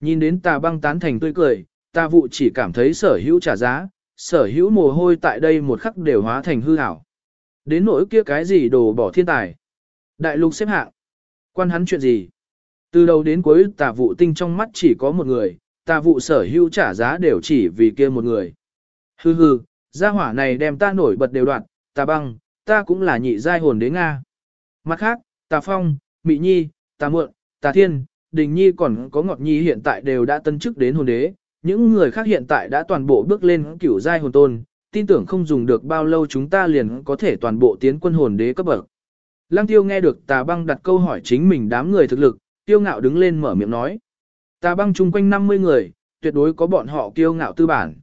Nhìn đến tà băng tán thành tươi cười, tà vụ chỉ cảm thấy sở hữu trả giá, sở hữu mồ hôi tại đây một khắc đều hóa thành hư ảo. Đến nỗi kia cái gì đồ bỏ thiên tài. Đại lục xếp hạng. Quan hắn chuyện gì? Từ đầu đến cuối tà vụ tinh trong mắt chỉ có một người, tà vụ sở hữu trả giá đều chỉ vì kia một người. Hừ hừ, gia hỏa này đem ta nổi bật đều đoạn, tà băng, ta cũng là nhị giai hồn đế Nga. Mặt khác, tà phong, mị nhi, tà muộn, tà thiên, đình nhi còn có ngọt nhi hiện tại đều đã tân chức đến hồn đế, những người khác hiện tại đã toàn bộ bước lên cửu giai hồn tôn, tin tưởng không dùng được bao lâu chúng ta liền có thể toàn bộ tiến quân hồn đế cấp bậc. Lăng tiêu nghe được tà băng đặt câu hỏi chính mình đám người thực lực, tiêu ngạo đứng lên mở miệng nói. Tà băng chung quanh 50 người, tuyệt đối có bọn họ kiêu ngạo tư bản.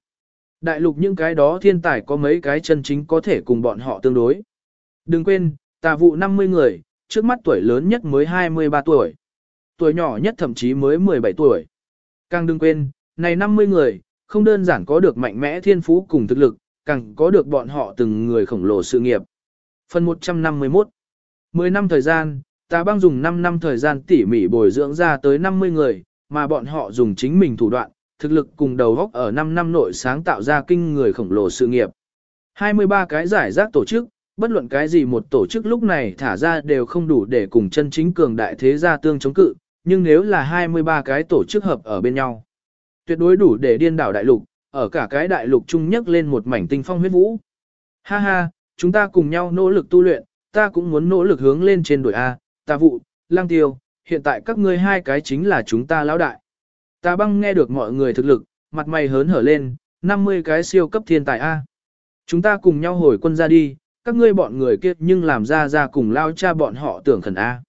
Đại lục những cái đó thiên tài có mấy cái chân chính có thể cùng bọn họ tương đối. Đừng quên, tà vụ 50 người, trước mắt tuổi lớn nhất mới 23 tuổi. Tuổi nhỏ nhất thậm chí mới 17 tuổi. Càng đừng quên, này 50 người, không đơn giản có được mạnh mẽ thiên phú cùng thực lực, càng có được bọn họ từng người khổng lồ sự nghiệp. Phần 151 10 năm thời gian, tà băng dùng 5 năm thời gian tỉ mỉ bồi dưỡng ra tới 50 người, mà bọn họ dùng chính mình thủ đoạn, thực lực cùng đầu góc ở 5 năm nội sáng tạo ra kinh người khổng lồ sự nghiệp. 23 cái giải rác tổ chức, Bất luận cái gì một tổ chức lúc này thả ra đều không đủ để cùng chân chính cường đại thế gia tương chống cự, nhưng nếu là 23 cái tổ chức hợp ở bên nhau, tuyệt đối đủ để điên đảo đại lục, ở cả cái đại lục chung nhất lên một mảnh tinh phong huyết vũ. Ha ha, chúng ta cùng nhau nỗ lực tu luyện, ta cũng muốn nỗ lực hướng lên trên đội A, ta vụ, lang tiêu, hiện tại các ngươi hai cái chính là chúng ta lão đại. Ta băng nghe được mọi người thực lực, mặt mày hớn hở lên, 50 cái siêu cấp thiên tài A. Chúng ta cùng nhau hồi quân ra đi, các ngươi bọn người kia nhưng làm ra ra cùng lao cha bọn họ tưởng khẩn A.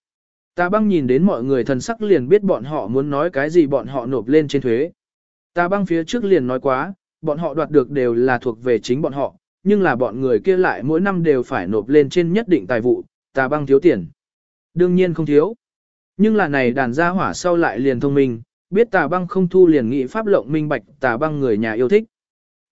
Ta băng nhìn đến mọi người thần sắc liền biết bọn họ muốn nói cái gì bọn họ nộp lên trên thuế. Ta băng phía trước liền nói quá, bọn họ đoạt được đều là thuộc về chính bọn họ, nhưng là bọn người kia lại mỗi năm đều phải nộp lên trên nhất định tài vụ, ta băng thiếu tiền. Đương nhiên không thiếu. Nhưng là này đàn gia hỏa sau lại liền thông minh, biết tà băng không thu liền nghị pháp lộng minh bạch tà băng người nhà yêu thích.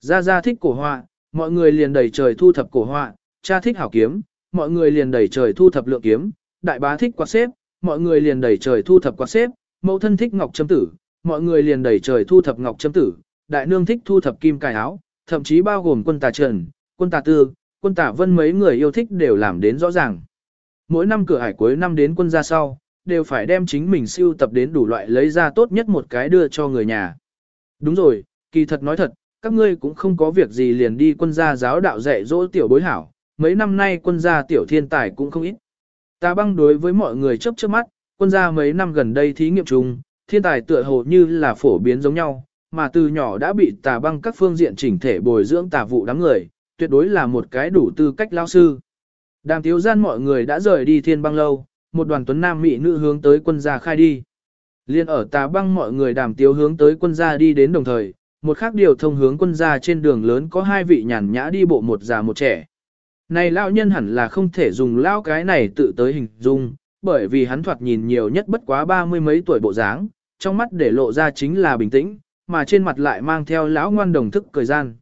Gia Gia thích cổ họa, mọi người liền đẩy trời thu thập cổ họa, cha thích hảo kiếm, mọi người liền đẩy trời thu thập lượng kiếm, đại bá thích quạt xếp, mọi người liền đẩy trời thu thập quạt xếp, mẫu thân thích ngọc châm tử, mọi người liền đẩy trời thu thập ngọc châm tử, đại nương thích thu thập kim cài áo, thậm chí bao gồm quân tà trần, quân tà tư, quân tà vân mấy người yêu thích đều làm đến rõ ràng. Mỗi năm cửa hải cuối năm đến quân gia sau, đều phải đem chính mình siêu tập đến đủ loại lấy ra tốt nhất một cái đưa cho người nhà. Đúng rồi, kỳ thật nói thật, các ngươi cũng không có việc gì liền đi quân gia giáo đạo dạy dỗ tiểu bối hảo, mấy năm nay quân gia tiểu thiên tài cũng không ít. Ta băng đối với mọi người chấp trước mắt, quân gia mấy năm gần đây thí nghiệm chung, thiên tài tựa hồ như là phổ biến giống nhau, mà từ nhỏ đã bị tà băng các phương diện chỉnh thể bồi dưỡng tà vụ đám người, tuyệt đối là một cái đủ tư cách lao sư. Đàm thiếu gian mọi người đã rời đi thiên băng lâu, một đoàn tuấn nam mỹ nữ hướng tới quân gia khai đi. Liên ở tà băng mọi người đàm tiếu hướng tới quân gia đi đến đồng thời, một khác điều thông hướng quân gia trên đường lớn có hai vị nhàn nhã đi bộ một già một trẻ. Này lão nhân hẳn là không thể dùng lão cái này tự tới hình dung, bởi vì hắn thoạt nhìn nhiều nhất bất quá ba mươi mấy tuổi bộ dáng, trong mắt để lộ ra chính là bình tĩnh, mà trên mặt lại mang theo lão ngoan đồng thức cười gian.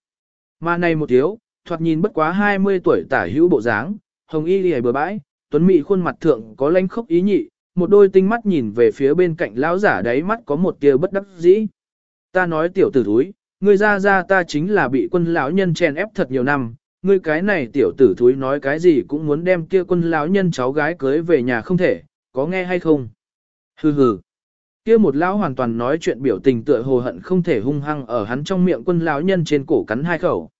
Mà này một thiếu, thoạt nhìn bất quá 20 tuổi tả hữu bộ dáng, hồng y lì bờ bãi, tuấn mỹ khuôn mặt thượng có lanh khốc ý nhị, một đôi tinh mắt nhìn về phía bên cạnh lão giả đáy mắt có một tia bất đắc dĩ. Ta nói tiểu tử thúi, ngươi ra ra ta chính là bị quân lão nhân chèn ép thật nhiều năm, ngươi cái này tiểu tử thúi nói cái gì cũng muốn đem kia quân lão nhân cháu gái cưới về nhà không thể, có nghe hay không? Hừ hừ. Kia một lão hoàn toàn nói chuyện biểu tình tựa hồ hận không thể hung hăng ở hắn trong miệng quân lão nhân trên cổ cắn hai khẩu.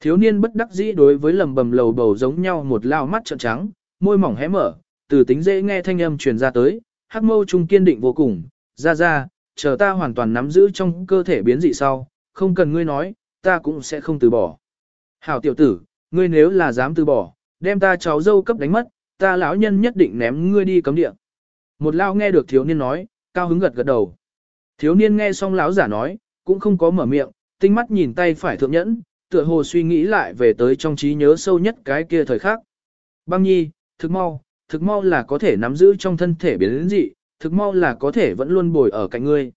Thiếu niên bất đắc dĩ đối với lầm bầm lầu bầu giống nhau một lao mắt trợn trắng, môi mỏng hé mở, từ tính dễ nghe thanh âm truyền ra tới, hắc mâu trung kiên định vô cùng, ra ra, chờ ta hoàn toàn nắm giữ trong cơ thể biến dị sau, không cần ngươi nói, ta cũng sẽ không từ bỏ. Hảo tiểu tử, ngươi nếu là dám từ bỏ, đem ta cháu dâu cấp đánh mất, ta lão nhân nhất định ném ngươi đi cấm địa. Một lao nghe được thiếu niên nói, cao hứng gật gật đầu. Thiếu niên nghe xong lão giả nói, cũng không có mở miệng, tinh mắt nhìn tay phải thượng nhẫn, tựa hồ suy nghĩ lại về tới trong trí nhớ sâu nhất cái kia thời khắc. Băng nhi, thực mau, thực mau là có thể nắm giữ trong thân thể biến dị, thực mau là có thể vẫn luôn bồi ở cạnh ngươi.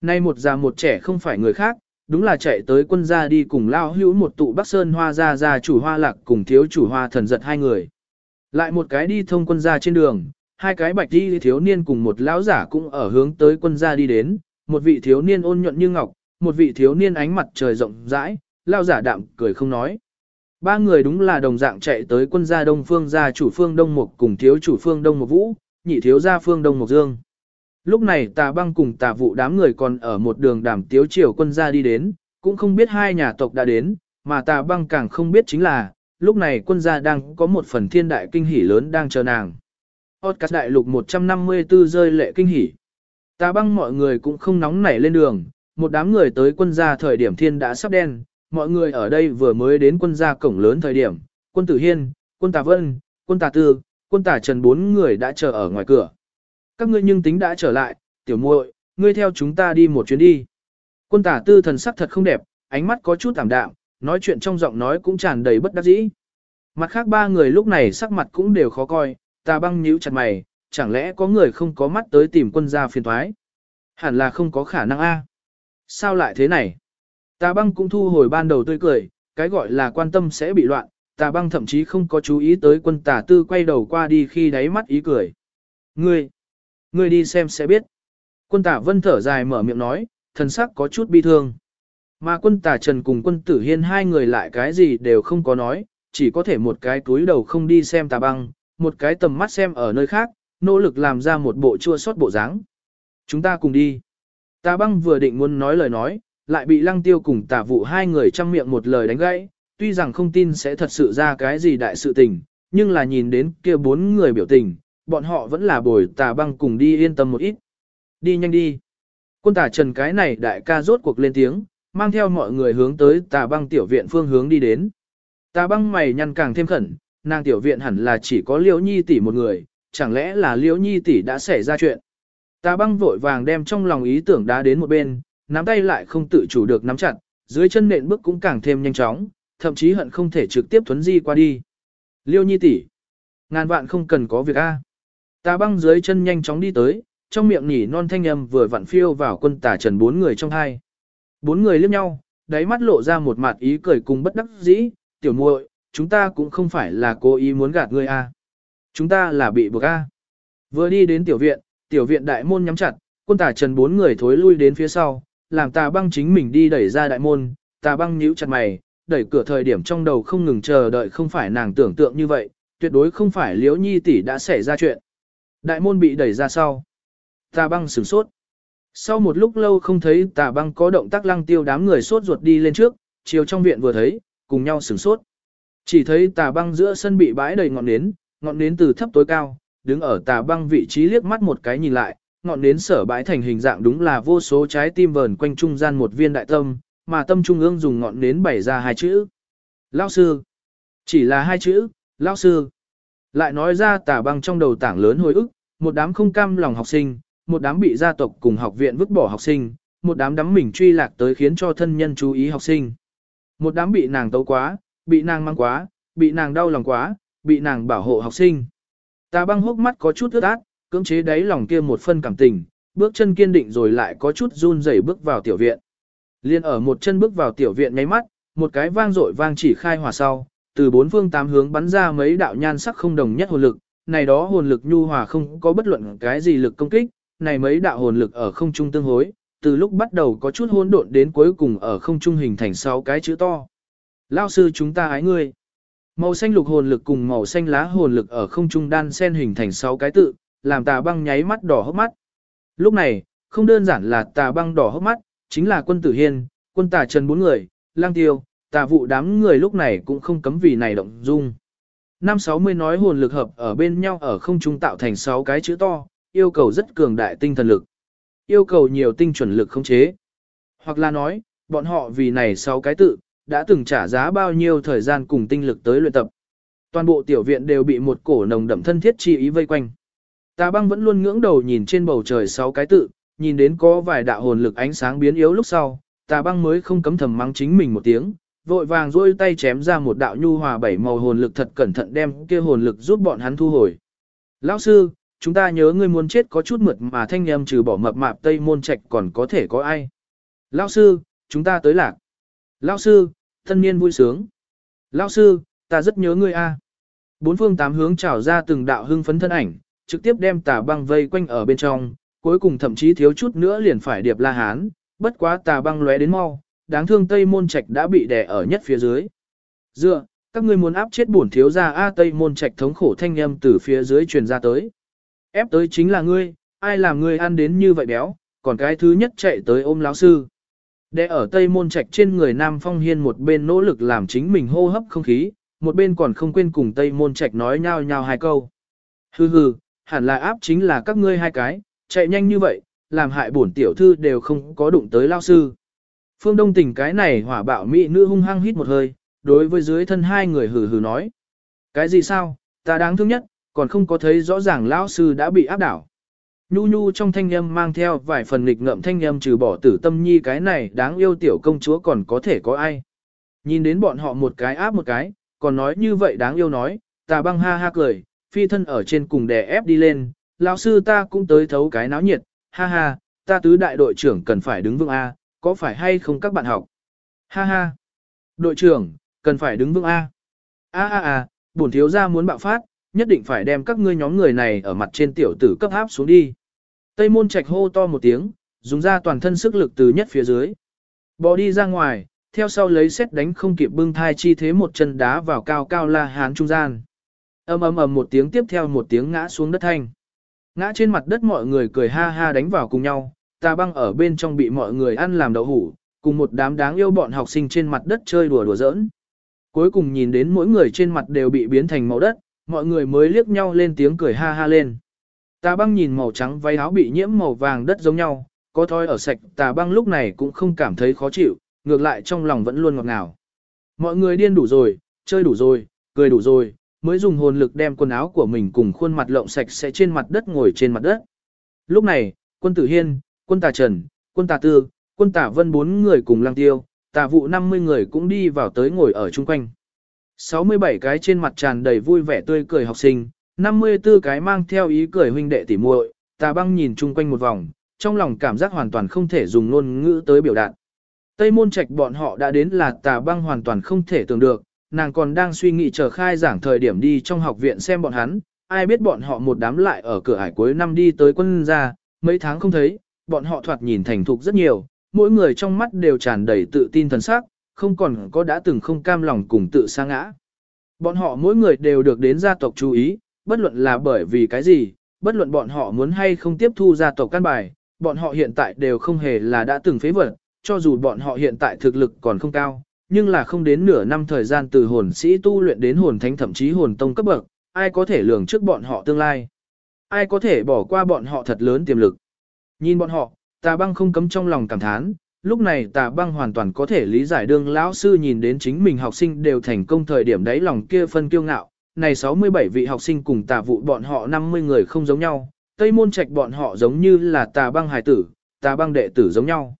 Nay một già một trẻ không phải người khác, đúng là chạy tới quân gia đi cùng lao hữu một tụ Bắc Sơn hoa gia gia chủ hoa lạc cùng thiếu chủ hoa thần giật hai người. Lại một cái đi thông quân gia trên đường, hai cái bạch đi thiếu niên cùng một lão giả cũng ở hướng tới quân gia đi đến, một vị thiếu niên ôn nhuận như ngọc, một vị thiếu niên ánh mặt trời rộng rãi, lao giả đạm cười không nói. Ba người đúng là đồng dạng chạy tới quân gia Đông Phương gia chủ Phương Đông Mục cùng thiếu chủ Phương Đông Mục Vũ, nhị thiếu gia Phương Đông Mục Dương. Lúc này tà băng cùng tà vụ đám người còn ở một đường đàm tiếu triều quân gia đi đến, cũng không biết hai nhà tộc đã đến, mà tà băng càng không biết chính là, lúc này quân gia đang có một phần thiên đại kinh hỉ lớn đang chờ nàng. Podcast đại lục 154 rơi lệ kinh hỉ. Tà băng mọi người cũng không nóng nảy lên đường, một đám người tới quân gia thời điểm thiên đã sắp đen, mọi người ở đây vừa mới đến quân gia cổng lớn thời điểm, quân tử hiên, quân tà vân, quân tà tư, quân tà trần bốn người đã chờ ở ngoài cửa. Các ngươi nhưng tính đã trở lại, tiểu muội, ngươi theo chúng ta đi một chuyến đi. Quân tà tư thần sắc thật không đẹp, ánh mắt có chút tạm đạm, nói chuyện trong giọng nói cũng tràn đầy bất đắc dĩ. Mặt khác ba người lúc này sắc mặt cũng đều khó coi, tà băng nhíu chặt mày, chẳng lẽ có người không có mắt tới tìm quân gia phiền thoái? Hẳn là không có khả năng a. Sao lại thế này? Tà băng cũng thu hồi ban đầu tươi cười, cái gọi là quan tâm sẽ bị loạn, tà băng thậm chí không có chú ý tới quân tà tư quay đầu qua đi khi đáy mắt ý cười. Ngươi, ngươi đi xem sẽ biết. Quân tà vân thở dài mở miệng nói, thần sắc có chút bi thương. Mà quân tà trần cùng quân tử hiên hai người lại cái gì đều không có nói, chỉ có thể một cái túi đầu không đi xem tà băng, một cái tầm mắt xem ở nơi khác, nỗ lực làm ra một bộ chua sót bộ dáng. Chúng ta cùng đi. Tà băng vừa định muốn nói lời nói, lại bị lăng tiêu cùng tà vụ hai người chăm miệng một lời đánh gãy, tuy rằng không tin sẽ thật sự ra cái gì đại sự tình, nhưng là nhìn đến kia bốn người biểu tình, bọn họ vẫn là bồi tà băng cùng đi yên tâm một ít. Đi nhanh đi. Quân tà trần cái này đại ca rốt cuộc lên tiếng, mang theo mọi người hướng tới tà băng tiểu viện phương hướng đi đến. Tà băng mày nhăn càng thêm khẩn, nàng tiểu viện hẳn là chỉ có liễu nhi tỷ một người, chẳng lẽ là liễu nhi tỷ đã xảy ra chuyện. Tà băng vội vàng đem trong lòng ý tưởng đá đến một bên, nắm tay lại không tự chủ được nắm chặt, dưới chân nện bước cũng càng thêm nhanh chóng, thậm chí hận không thể trực tiếp thuấn di qua đi. Liêu nhi tỷ, ngàn vạn không cần có việc a. Tà băng dưới chân nhanh chóng đi tới, trong miệng nhỉ non thanh âm vừa vặn phiêu vào quân tà trần bốn người trong hai. Bốn người liếc nhau, đáy mắt lộ ra một mặt ý cười cùng bất đắc dĩ, tiểu muội, chúng ta cũng không phải là cố ý muốn gạt ngươi a. Chúng ta là bị buộc a. Vừa đi đến tiểu viện, tiểu viện đại môn nhắm chặt, quân tà trần bốn người thối lui đến phía sau, làm tà băng chính mình đi đẩy ra đại môn, tà băng nhíu chặt mày, đẩy cửa thời điểm trong đầu không ngừng chờ đợi không phải nàng tưởng tượng như vậy, tuyệt đối không phải liễu nhi tỷ đã xảy ra chuyện. Đại môn bị đẩy ra sau. Tà băng sửng sốt. Sau một lúc lâu không thấy tà băng có động tác lăng tiêu đám người sốt ruột đi lên trước, chiều trong viện vừa thấy, cùng nhau sửng sốt. Chỉ thấy tà băng giữa sân bị bãi đầy ngọn nến, ngọn nến từ thấp tối cao, đứng ở tà băng vị trí liếc mắt một cái nhìn lại, ngọn nến sở bãi thành hình dạng đúng là vô số trái tim vờn quanh trung gian một viên đại tâm, mà tâm trung ương dùng ngọn nến bày ra hai chữ. Lao sư. Chỉ là hai chữ, Lao sư. Lại nói ra tả băng trong đầu tảng lớn hồi ức, một đám không cam lòng học sinh, một đám bị gia tộc cùng học viện vứt bỏ học sinh, một đám đắm mình truy lạc tới khiến cho thân nhân chú ý học sinh. Một đám bị nàng tấu quá, bị nàng mang quá, bị nàng đau lòng quá, bị nàng bảo hộ học sinh. Tà băng hốc mắt có chút ướt át, cưỡng chế đáy lòng kia một phân cảm tình, bước chân kiên định rồi lại có chút run rẩy bước vào tiểu viện. Liên ở một chân bước vào tiểu viện nháy mắt, một cái vang dội vang chỉ khai hỏa sau, từ bốn phương tám hướng bắn ra mấy đạo nhan sắc không đồng nhất hồn lực, này đó hồn lực nhu hòa không có bất luận cái gì lực công kích, này mấy đạo hồn lực ở không trung tương hối, từ lúc bắt đầu có chút hỗn độn đến cuối cùng ở không trung hình thành sáu cái chữ to. Lao sư chúng ta ái ngươi. Màu xanh lục hồn lực cùng màu xanh lá hồn lực ở không trung đan xen hình thành sáu cái tự, làm tà băng nháy mắt đỏ hốc mắt. Lúc này, không đơn giản là tà băng đỏ hốc mắt, chính là quân tử hiên, quân tà trần bốn người, lang tiêu, tà vụ đám người lúc này cũng không cấm vì này động dung. Năm 60 nói hồn lực hợp ở bên nhau ở không trung tạo thành 6 cái chữ to, yêu cầu rất cường đại tinh thần lực. Yêu cầu nhiều tinh chuẩn lực không chế. Hoặc là nói, bọn họ vì này 6 cái tự, đã từng trả giá bao nhiêu thời gian cùng tinh lực tới luyện tập. Toàn bộ tiểu viện đều bị một cổ nồng đậm thân thiết chi ý vây quanh. Tà băng vẫn luôn ngưỡng đầu nhìn trên bầu trời sáu cái tự, nhìn đến có vài đạo hồn lực ánh sáng biến yếu lúc sau, tà băng mới không cấm thầm mắng chính mình một tiếng, vội vàng rôi tay chém ra một đạo nhu hòa bảy màu hồn lực thật cẩn thận đem kia hồn lực giúp bọn hắn thu hồi. Lão sư, chúng ta nhớ ngươi muốn chết có chút mượt mà thanh em trừ bỏ mập mạp tây môn trạch còn có thể có ai. Lão sư, chúng ta tới lạc. Lão sư, thân niên vui sướng. Lão sư, ta rất nhớ ngươi a. Bốn phương tám hướng trào ra từng đạo hưng phấn thân ảnh, trực tiếp đem tà băng vây quanh ở bên trong, cuối cùng thậm chí thiếu chút nữa liền phải điệp la hán, bất quá tà băng lóe đến mau, đáng thương Tây Môn Trạch đã bị đè ở nhất phía dưới. Dựa, các ngươi muốn áp chết bổn thiếu gia A Tây Môn Trạch thống khổ thanh âm từ phía dưới truyền ra tới. Ép tới chính là ngươi, ai làm ngươi ăn đến như vậy béo, còn cái thứ nhất chạy tới ôm lão sư. Đè ở Tây Môn Trạch trên người Nam Phong Hiên một bên nỗ lực làm chính mình hô hấp không khí, một bên còn không quên cùng Tây Môn Trạch nói nhau nhau hai câu. Hừ hừ, hẳn là áp chính là các ngươi hai cái, chạy nhanh như vậy, làm hại bổn tiểu thư đều không có đụng tới lao sư. Phương Đông tình cái này hỏa bạo mỹ nữ hung hăng hít một hơi, đối với dưới thân hai người hừ hừ nói. Cái gì sao, ta đáng thương nhất, còn không có thấy rõ ràng lão sư đã bị áp đảo. Nhu nhu trong thanh âm mang theo vài phần nghịch ngợm thanh âm trừ bỏ tử tâm nhi cái này đáng yêu tiểu công chúa còn có thể có ai. Nhìn đến bọn họ một cái áp một cái, còn nói như vậy đáng yêu nói, ta băng ha ha cười, phi thân ở trên cùng đè ép đi lên, lão sư ta cũng tới thấu cái náo nhiệt, ha ha, ta tứ đại đội trưởng cần phải đứng vững A, có phải hay không các bạn học? Ha ha, đội trưởng, cần phải đứng vững A. A a a, bổn thiếu gia muốn bạo phát, nhất định phải đem các ngươi nhóm người này ở mặt trên tiểu tử cấp áp xuống đi. Tây môn trạch hô to một tiếng, dùng ra toàn thân sức lực từ nhất phía dưới. Bò đi ra ngoài, theo sau lấy xét đánh không kịp bưng thai chi thế một chân đá vào cao cao la hán trung gian ầm ầm ầm một tiếng tiếp theo một tiếng ngã xuống đất thanh. Ngã trên mặt đất mọi người cười ha ha đánh vào cùng nhau, tà băng ở bên trong bị mọi người ăn làm đậu hủ, cùng một đám đáng yêu bọn học sinh trên mặt đất chơi đùa đùa giỡn. Cuối cùng nhìn đến mỗi người trên mặt đều bị biến thành màu đất, mọi người mới liếc nhau lên tiếng cười ha ha lên. Tà băng nhìn màu trắng váy áo bị nhiễm màu vàng đất giống nhau, có thói ở sạch tà băng lúc này cũng không cảm thấy khó chịu, ngược lại trong lòng vẫn luôn ngọt ngào. Mọi người điên đủ rồi, chơi đủ rồi, cười đủ rồi, mới dùng hồn lực đem quần áo của mình cùng khuôn mặt lộng sạch sẽ trên mặt đất ngồi trên mặt đất. Lúc này, quân tử hiên, quân tà trần, quân tà tư, quân tà vân bốn người cùng lăng tiêu, tà vụ 50 người cũng đi vào tới ngồi ở chung quanh. 67 cái trên mặt tràn đầy vui vẻ tươi cười học sinh, 54 cái mang theo ý cười huynh đệ tỉ muội, tà băng nhìn chung quanh một vòng, trong lòng cảm giác hoàn toàn không thể dùng ngôn ngữ tới biểu đạt. Tây môn trạch bọn họ đã đến là tà băng hoàn toàn không thể tưởng được, nàng còn đang suy nghĩ chờ khai giảng thời điểm đi trong học viện xem bọn hắn, ai biết bọn họ một đám lại ở cửa ải cuối năm đi tới quân gia, mấy tháng không thấy, bọn họ thoạt nhìn thành thục rất nhiều, mỗi người trong mắt đều tràn đầy tự tin thần sắc, không còn có đã từng không cam lòng cùng tự sa ngã. Bọn họ mỗi người đều được đến gia tộc chú ý, bất luận là bởi vì cái gì, bất luận bọn họ muốn hay không tiếp thu gia tộc căn bài, bọn họ hiện tại đều không hề là đã từng phế vật, cho dù bọn họ hiện tại thực lực còn không cao, nhưng là không đến nửa năm thời gian từ hồn sĩ tu luyện đến hồn thánh thậm chí hồn tông cấp bậc, ai có thể lường trước bọn họ tương lai. Ai có thể bỏ qua bọn họ thật lớn tiềm lực. Nhìn bọn họ, tà băng không cấm trong lòng cảm thán, lúc này tà băng hoàn toàn có thể lý giải đương lão sư nhìn đến chính mình học sinh đều thành công thời điểm đấy lòng kia phân kiêu ngạo. Này 67 vị học sinh cùng tà vụ bọn họ 50 người không giống nhau, Tây môn trạch bọn họ giống như là tà băng hài tử, tà băng đệ tử giống nhau.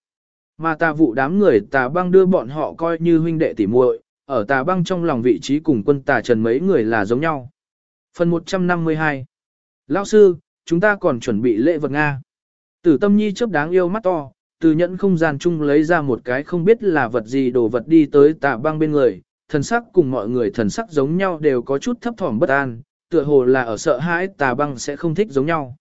Mà tà vụ đám người tà băng đưa bọn họ coi như huynh đệ tỉ muội, ở tà băng trong lòng vị trí cùng quân tà trần mấy người là giống nhau. Phần 152 Lão sư, chúng ta còn chuẩn bị lễ vật Nga. Tử tâm nhi chớp đáng yêu mắt to, từ nhẫn không gian chung lấy ra một cái không biết là vật gì đồ vật đi tới tà băng bên người, thần sắc cùng mọi người thần sắc giống nhau đều có chút thấp thỏm bất an, tựa hồ là ở sợ hãi tà băng sẽ không thích giống nhau.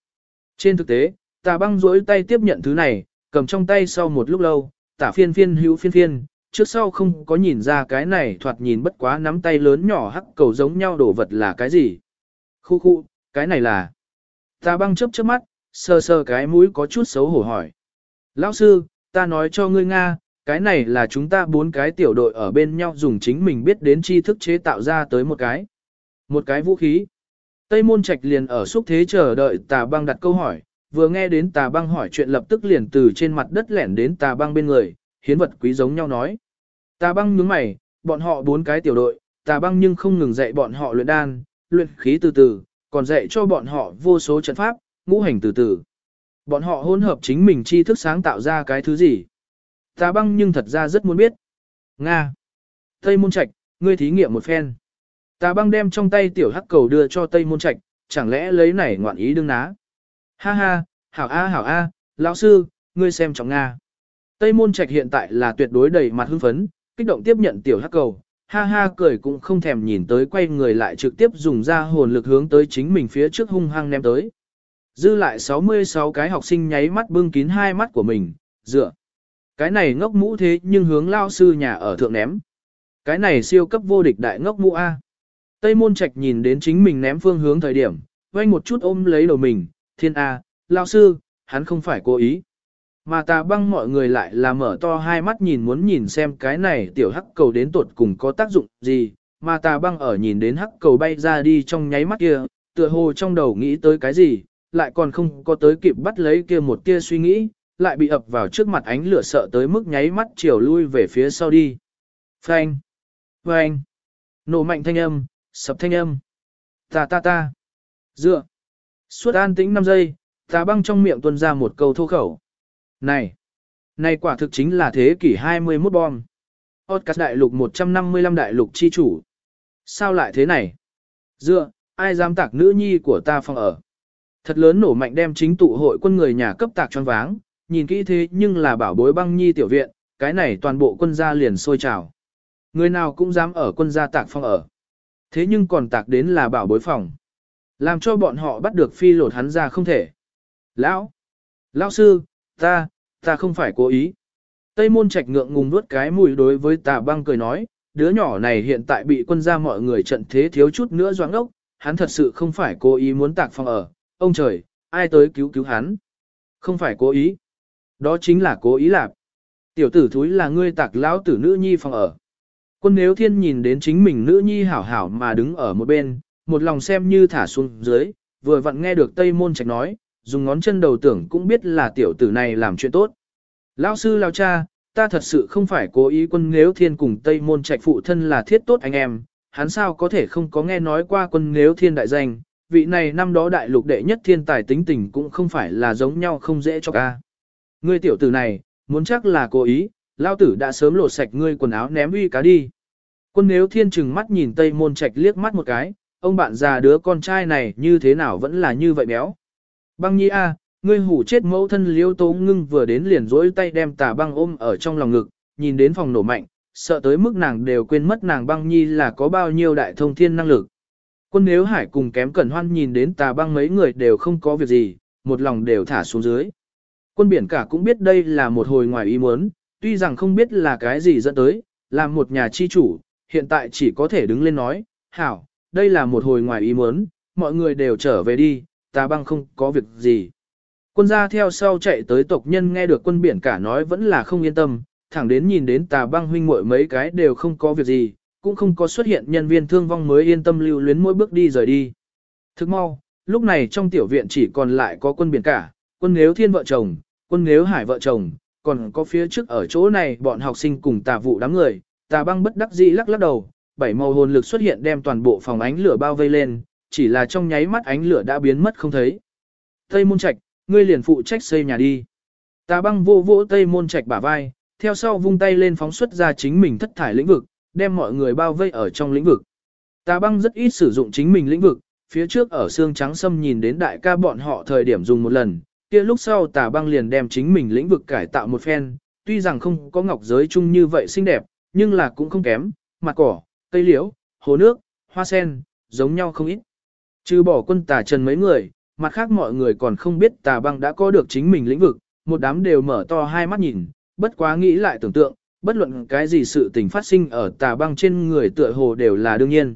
Trên thực tế, tà băng duỗi tay tiếp nhận thứ này, cầm trong tay sau một lúc lâu, tả phiên phiên hữu phiên phiên, trước sau không có nhìn ra cái này thoạt nhìn bất quá nắm tay lớn nhỏ hắc cầu giống nhau đổ vật là cái gì. Khu khu, cái này là... Tà băng chớp chớp mắt, sờ sờ cái mũi có chút xấu hổ hỏi. Lão sư, ta nói cho ngươi Nga, cái này là chúng ta bốn cái tiểu đội ở bên nhau dùng chính mình biết đến tri thức chế tạo ra tới một cái. Một cái vũ khí. Tây môn trạch liền ở xúc thế chờ đợi tà băng đặt câu hỏi, vừa nghe đến tà băng hỏi chuyện lập tức liền từ trên mặt đất lẻn đến tà băng bên người, hiến vật quý giống nhau nói. Tà băng nhướng mày, bọn họ bốn cái tiểu đội, tà băng nhưng không ngừng dạy bọn họ luyện đan, luyện khí từ từ, còn dạy cho bọn họ vô số trận pháp, ngũ hành từ từ. Bọn họ hỗn hợp chính mình tri thức sáng tạo ra cái thứ gì. Tà băng nhưng thật ra rất muốn biết. Nga. Tây môn trạch, ngươi thí nghiệm một phen. Tà băng đem trong tay tiểu hắc cầu đưa cho Tây môn trạch, chẳng lẽ lấy này ngoạn ý đương ná. Ha ha, hảo a hảo a, lão sư, ngươi xem trọng Nga. Tây môn trạch hiện tại là tuyệt đối đầy mặt hưng phấn, kích động tiếp nhận tiểu hắc cầu, ha ha cười cũng không thèm nhìn tới quay người lại trực tiếp dùng ra hồn lực hướng tới chính mình phía trước hung hăng ném tới. Dư lại 66 cái học sinh nháy mắt bưng kín hai mắt của mình, dựa. Cái này ngốc mũ thế nhưng hướng lao sư nhà ở thượng ném. Cái này siêu cấp vô địch đại ngốc mũ A. Tây môn trạch nhìn đến chính mình ném phương hướng thời điểm, quay một chút ôm lấy đầu mình, thiên A, lao sư, hắn không phải cố ý. Mà tà băng mọi người lại là mở to hai mắt nhìn muốn nhìn xem cái này tiểu hắc cầu đến tột cùng có tác dụng gì, mà tà băng ở nhìn đến hắc cầu bay ra đi trong nháy mắt kia, tựa hồ trong đầu nghĩ tới cái gì, lại còn không có tới kịp bắt lấy kia một tia suy nghĩ, lại bị ập vào trước mặt ánh lửa sợ tới mức nháy mắt chiều lui về phía sau đi. Phanh! Phanh! Nổ mạnh thanh âm, sập thanh âm. Ta ta ta! Dựa! Suốt an tĩnh 5 giây, tà băng trong miệng tuôn ra một câu thô khẩu. Này! Này quả thực chính là thế kỷ 21 bom. Podcast đại lục 155 đại lục chi chủ. Sao lại thế này? Dựa, ai dám tạc nữ nhi của ta phòng ở? Thật lớn nổ mạnh đem chính tụ hội quân người nhà cấp tạc choáng váng, nhìn kỹ thế nhưng là bảo bối băng nhi tiểu viện, cái này toàn bộ quân gia liền sôi trào. Người nào cũng dám ở quân gia tạc phong ở. Thế nhưng còn tạc đến là bảo bối phòng. Làm cho bọn họ bắt được phi lột hắn ra không thể. Lão! Lão sư, ta, ta không phải cố ý. Tây môn trạch ngượng ngùng nuốt cái mùi đối với tà băng cười nói, đứa nhỏ này hiện tại bị quân gia mọi người trận thế thiếu chút nữa doãn ốc, hắn thật sự không phải cố ý muốn tạc phòng ở, ông trời, ai tới cứu cứu hắn. Không phải cố ý. Đó chính là cố ý lạp. Tiểu tử thúi là ngươi tạc lão tử nữ nhi phòng ở. Quân nếu thiên nhìn đến chính mình nữ nhi hảo hảo mà đứng ở một bên, một lòng xem như thả xuống dưới, vừa vặn nghe được Tây Môn Trạch nói, dùng ngón chân đầu tưởng cũng biết là tiểu tử này làm chuyện tốt. Lão sư lão cha, ta thật sự không phải cố ý quân nếu thiên cùng Tây Môn Trạch phụ thân là thiết tốt anh em, hắn sao có thể không có nghe nói qua quân nếu thiên đại danh, vị này năm đó đại lục đệ nhất thiên tài tính tình cũng không phải là giống nhau không dễ cho ca. Ngươi tiểu tử này, muốn chắc là cố ý, lao tử đã sớm lột sạch ngươi quần áo ném uy cá đi. Quân nếu thiên trừng mắt nhìn Tây Môn Trạch liếc mắt một cái, ông bạn già đứa con trai này như thế nào vẫn là như vậy béo. Băng nhi a, ngươi hủ chết mẫu thân liêu tố ngưng vừa đến liền rỗi tay đem tà băng ôm ở trong lòng ngực, nhìn đến phòng nổ mạnh, sợ tới mức nàng đều quên mất nàng băng nhi là có bao nhiêu đại thông thiên năng lực. Quân nếu hải cùng kém cẩn hoan nhìn đến tà băng mấy người đều không có việc gì, một lòng đều thả xuống dưới. Quân biển cả cũng biết đây là một hồi ngoài ý muốn, tuy rằng không biết là cái gì dẫn tới, làm một nhà chi chủ, hiện tại chỉ có thể đứng lên nói, hảo, đây là một hồi ngoài ý muốn, mọi người đều trở về đi, Ta băng không có việc gì. Quân gia theo sau chạy tới tộc nhân nghe được quân biển cả nói vẫn là không yên tâm, thẳng đến nhìn đến tà băng huynh muội mấy cái đều không có việc gì, cũng không có xuất hiện nhân viên thương vong mới yên tâm lưu luyến mỗi bước đi rời đi. Thức mau, lúc này trong tiểu viện chỉ còn lại có quân biển cả, quân nếu thiên vợ chồng, quân nếu hải vợ chồng, còn có phía trước ở chỗ này bọn học sinh cùng tà vụ đám người, tà băng bất đắc dĩ lắc lắc đầu, bảy màu hồn lực xuất hiện đem toàn bộ phòng ánh lửa bao vây lên, chỉ là trong nháy mắt ánh lửa đã biến mất không thấy. Tây môn trạch, ngươi liền phụ trách xây nhà đi. Tà băng vô vỗ tây môn trạch bả vai, theo sau vung tay lên phóng xuất ra chính mình thất thải lĩnh vực, đem mọi người bao vây ở trong lĩnh vực. Tà băng rất ít sử dụng chính mình lĩnh vực, phía trước ở xương trắng xâm nhìn đến đại ca bọn họ thời điểm dùng một lần, kia lúc sau tà băng liền đem chính mình lĩnh vực cải tạo một phen, tuy rằng không có ngọc giới chung như vậy xinh đẹp, nhưng là cũng không kém, mặt cỏ, cây liễu, hồ nước, hoa sen, giống nhau không ít. Trừ bỏ quân tà trần mấy người, mặt khác mọi người còn không biết tà băng đã có được chính mình lĩnh vực, một đám đều mở to hai mắt nhìn, bất quá nghĩ lại tưởng tượng, bất luận cái gì sự tình phát sinh ở tà băng trên người tựa hồ đều là đương nhiên.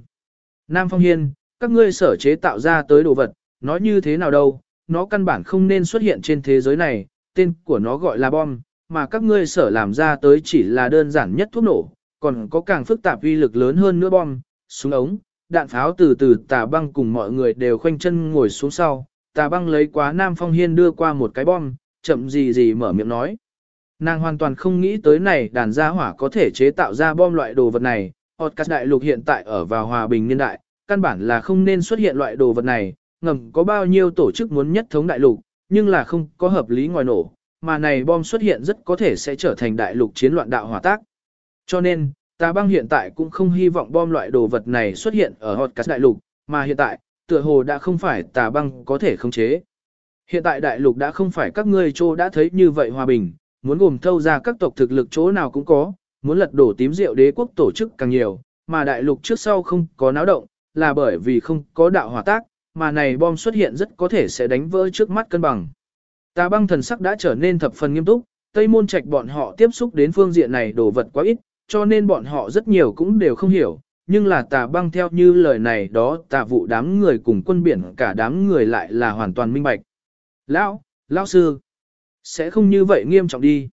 Nam Phong Hiên, các ngươi sở chế tạo ra tới đồ vật, nói như thế nào đâu, nó căn bản không nên xuất hiện trên thế giới này, tên của nó gọi là bom, mà các ngươi sở làm ra tới chỉ là đơn giản nhất thuốc nổ, còn có càng phức tạp uy lực lớn hơn nữa bom, súng ống, đạn pháo từ từ tà băng cùng mọi người đều khoanh chân ngồi xuống sau, tà băng lấy quá Nam Phong Hiên đưa qua một cái bom, chậm gì gì mở miệng nói. Nàng hoàn toàn không nghĩ tới này đàn gia hỏa có thể chế tạo ra bom loại đồ vật này, Otcas đại lục hiện tại ở vào hòa bình niên đại, căn bản là không nên xuất hiện loại đồ vật này, ngầm có bao nhiêu tổ chức muốn nhất thống đại lục, nhưng là không có hợp lý ngoài nổ, mà này bom xuất hiện rất có thể sẽ trở thành đại lục chiến loạn đạo hỏa tác. Cho nên, tà băng hiện tại cũng không hy vọng bom loại đồ vật này xuất hiện ở Hotcast đại lục, mà hiện tại, tựa hồ đã không phải tà băng có thể khống chế. Hiện tại đại lục đã không phải các ngươi chỗ đã thấy như vậy hòa bình, muốn gồm thâu ra các tộc thực lực chỗ nào cũng có, muốn lật đổ tím rượu đế quốc tổ chức càng nhiều, mà đại lục trước sau không có náo động, là bởi vì không có đạo hòa tác, mà này bom xuất hiện rất có thể sẽ đánh vỡ trước mắt cân bằng. Tà băng thần sắc đã trở nên thập phần nghiêm túc, Tây môn trạch bọn họ tiếp xúc đến phương diện này đồ vật quá ít, cho nên bọn họ rất nhiều cũng đều không hiểu, nhưng là tà băng theo như lời này đó tà vụ đám người cùng quân biển cả đám người lại là hoàn toàn minh bạch. Lão, lão sư, sẽ không như vậy nghiêm trọng đi.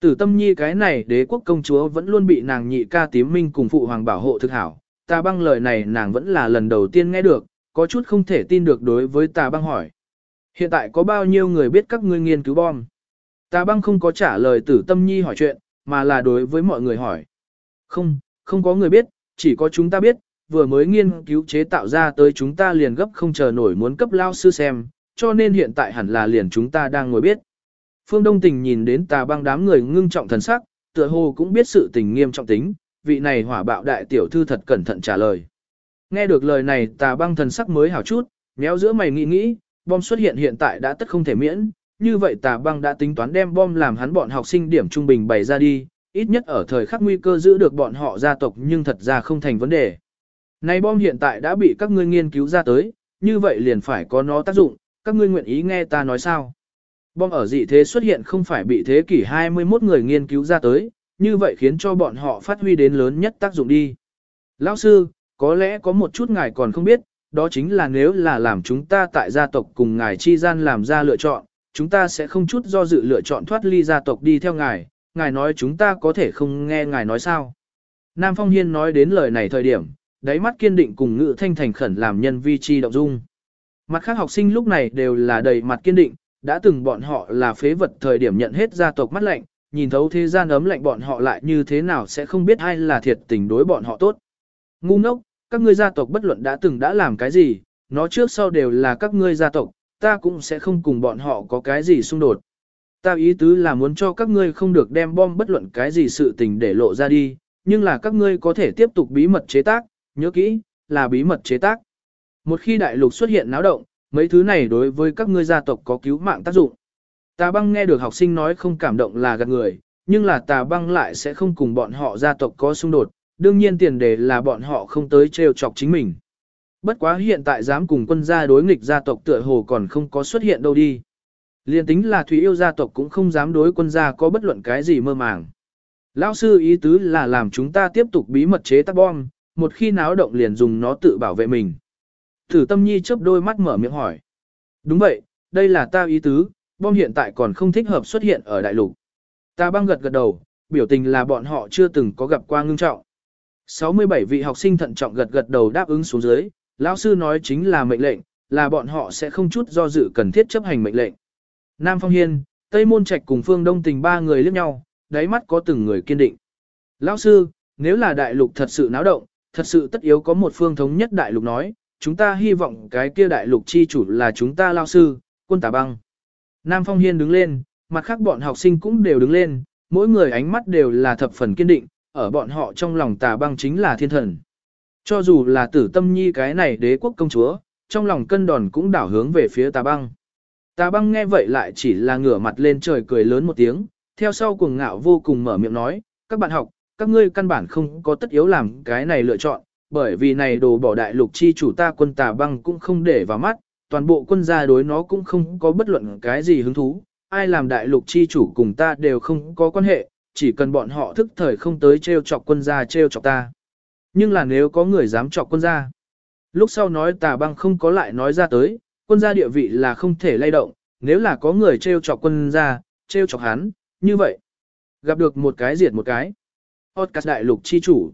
Tử tâm nhi cái này đế quốc công chúa vẫn luôn bị nàng nhị ca tím minh cùng phụ hoàng bảo hộ thực hảo, tà băng lời này nàng vẫn là lần đầu tiên nghe được, có chút không thể tin được đối với tà băng hỏi. Hiện tại có bao nhiêu người biết các ngươi nghiên cứu bom? Tà băng không có trả lời tử tâm nhi hỏi chuyện, mà là đối với mọi người hỏi. Không, không có người biết, chỉ có chúng ta biết, vừa mới nghiên cứu chế tạo ra tới chúng ta liền gấp không chờ nổi muốn cấp lao sư xem, cho nên hiện tại hẳn là liền chúng ta đang ngồi biết. Phương Đông Tình nhìn đến tà băng đám người ngưng trọng thần sắc, tựa hồ cũng biết sự tình nghiêm trọng tính, vị này hỏa bạo đại tiểu thư thật cẩn thận trả lời. Nghe được lời này tà băng thần sắc mới hảo chút, méo giữa mày nghĩ nghĩ, bom xuất hiện hiện tại đã tất không thể miễn, như vậy tà băng đã tính toán đem bom làm hắn bọn học sinh điểm trung bình bày ra đi, ít nhất ở thời khắc nguy cơ giữ được bọn họ gia tộc nhưng thật ra không thành vấn đề. Này bom hiện tại đã bị các ngươi nghiên cứu ra tới, như vậy liền phải có nó tác dụng, các ngươi nguyện ý nghe ta nói sao. Bom ở dị thế xuất hiện không phải bị thế kỷ 21 người nghiên cứu ra tới, như vậy khiến cho bọn họ phát huy đến lớn nhất tác dụng đi. Lão sư, có lẽ có một chút ngài còn không biết, đó chính là nếu là làm chúng ta tại gia tộc cùng ngài chi gian làm ra lựa chọn, chúng ta sẽ không chút do dự lựa chọn thoát ly gia tộc đi theo ngài, ngài nói chúng ta có thể không nghe ngài nói sao. Nam Phong Hiên nói đến lời này thời điểm, đáy mắt kiên định cùng ngữ thanh thành khẩn làm nhân vi chi động dung. Mặt khác học sinh lúc này đều là đầy mặt kiên định, đã từng bọn họ là phế vật thời điểm nhận hết gia tộc mắt lạnh, nhìn thấu thế gian ấm lạnh bọn họ lại như thế nào sẽ không biết ai là thiệt tình đối bọn họ tốt. Ngu ngốc, các ngươi gia tộc bất luận đã từng đã làm cái gì, nó trước sau đều là các ngươi gia tộc, ta cũng sẽ không cùng bọn họ có cái gì xung đột. Ta ý tứ là muốn cho các ngươi không được đem bom bất luận cái gì sự tình để lộ ra đi, nhưng là các ngươi có thể tiếp tục bí mật chế tác, nhớ kỹ, là bí mật chế tác. Một khi đại lục xuất hiện náo động, mấy thứ này đối với các ngươi gia tộc có cứu mạng tác dụng. Tà băng nghe được học sinh nói không cảm động là gạt người, nhưng là tà băng lại sẽ không cùng bọn họ gia tộc có xung đột, đương nhiên tiền đề là bọn họ không tới trêu chọc chính mình. Bất quá hiện tại dám cùng quân gia đối nghịch gia tộc tựa hồ còn không có xuất hiện đâu đi. Liên tính là Thủy yêu gia tộc cũng không dám đối quân gia có bất luận cái gì mơ màng. Lão sư ý tứ là làm chúng ta tiếp tục bí mật chế tác bom, một khi náo động liền dùng nó tự bảo vệ mình. Thử tâm nhi chớp đôi mắt mở miệng hỏi. Đúng vậy, đây là ta ý tứ, bom hiện tại còn không thích hợp xuất hiện ở đại lục. Ta băng gật gật đầu, biểu tình là bọn họ chưa từng có gặp qua ngưng trọng. 67 vị học sinh thận trọng gật gật đầu đáp ứng xuống dưới, lão sư nói chính là mệnh lệnh, là bọn họ sẽ không chút do dự cần thiết chấp hành mệnh lệnh. Nam Phong Hiên, Tây Môn Trạch cùng Phương Đông Tình ba người liếc nhau, đáy mắt có từng người kiên định. Lão sư, nếu là đại lục thật sự náo động, thật sự tất yếu có một phương thống nhất đại lục nói, chúng ta hy vọng cái kia đại lục chi chủ là chúng ta Lão sư, quân tà băng. Nam Phong Hiên đứng lên, mặt khác bọn học sinh cũng đều đứng lên, mỗi người ánh mắt đều là thập phần kiên định, ở bọn họ trong lòng tà băng chính là thiên thần. Cho dù là tử tâm nhi cái này đế quốc công chúa, trong lòng cân đòn cũng đảo hướng về phía tà băng. Tà băng nghe vậy lại chỉ là ngửa mặt lên trời cười lớn một tiếng, theo sau cuồng ngạo vô cùng mở miệng nói, các bạn học, các ngươi căn bản không có tất yếu làm cái này lựa chọn, bởi vì này đồ bỏ đại lục chi chủ ta quân tà băng cũng không để vào mắt, toàn bộ quân gia đối nó cũng không có bất luận cái gì hứng thú, ai làm đại lục chi chủ cùng ta đều không có quan hệ, chỉ cần bọn họ thức thời không tới treo chọc quân gia treo chọc ta. Nhưng là nếu có người dám chọc quân gia, lúc sau nói tà băng không có lại nói ra tới, quân gia địa vị là không thể lay động, nếu là có người treo chọc quân gia, treo chọc hắn, như vậy. Gặp được một cái diệt một cái. Podcast đại lục chi chủ.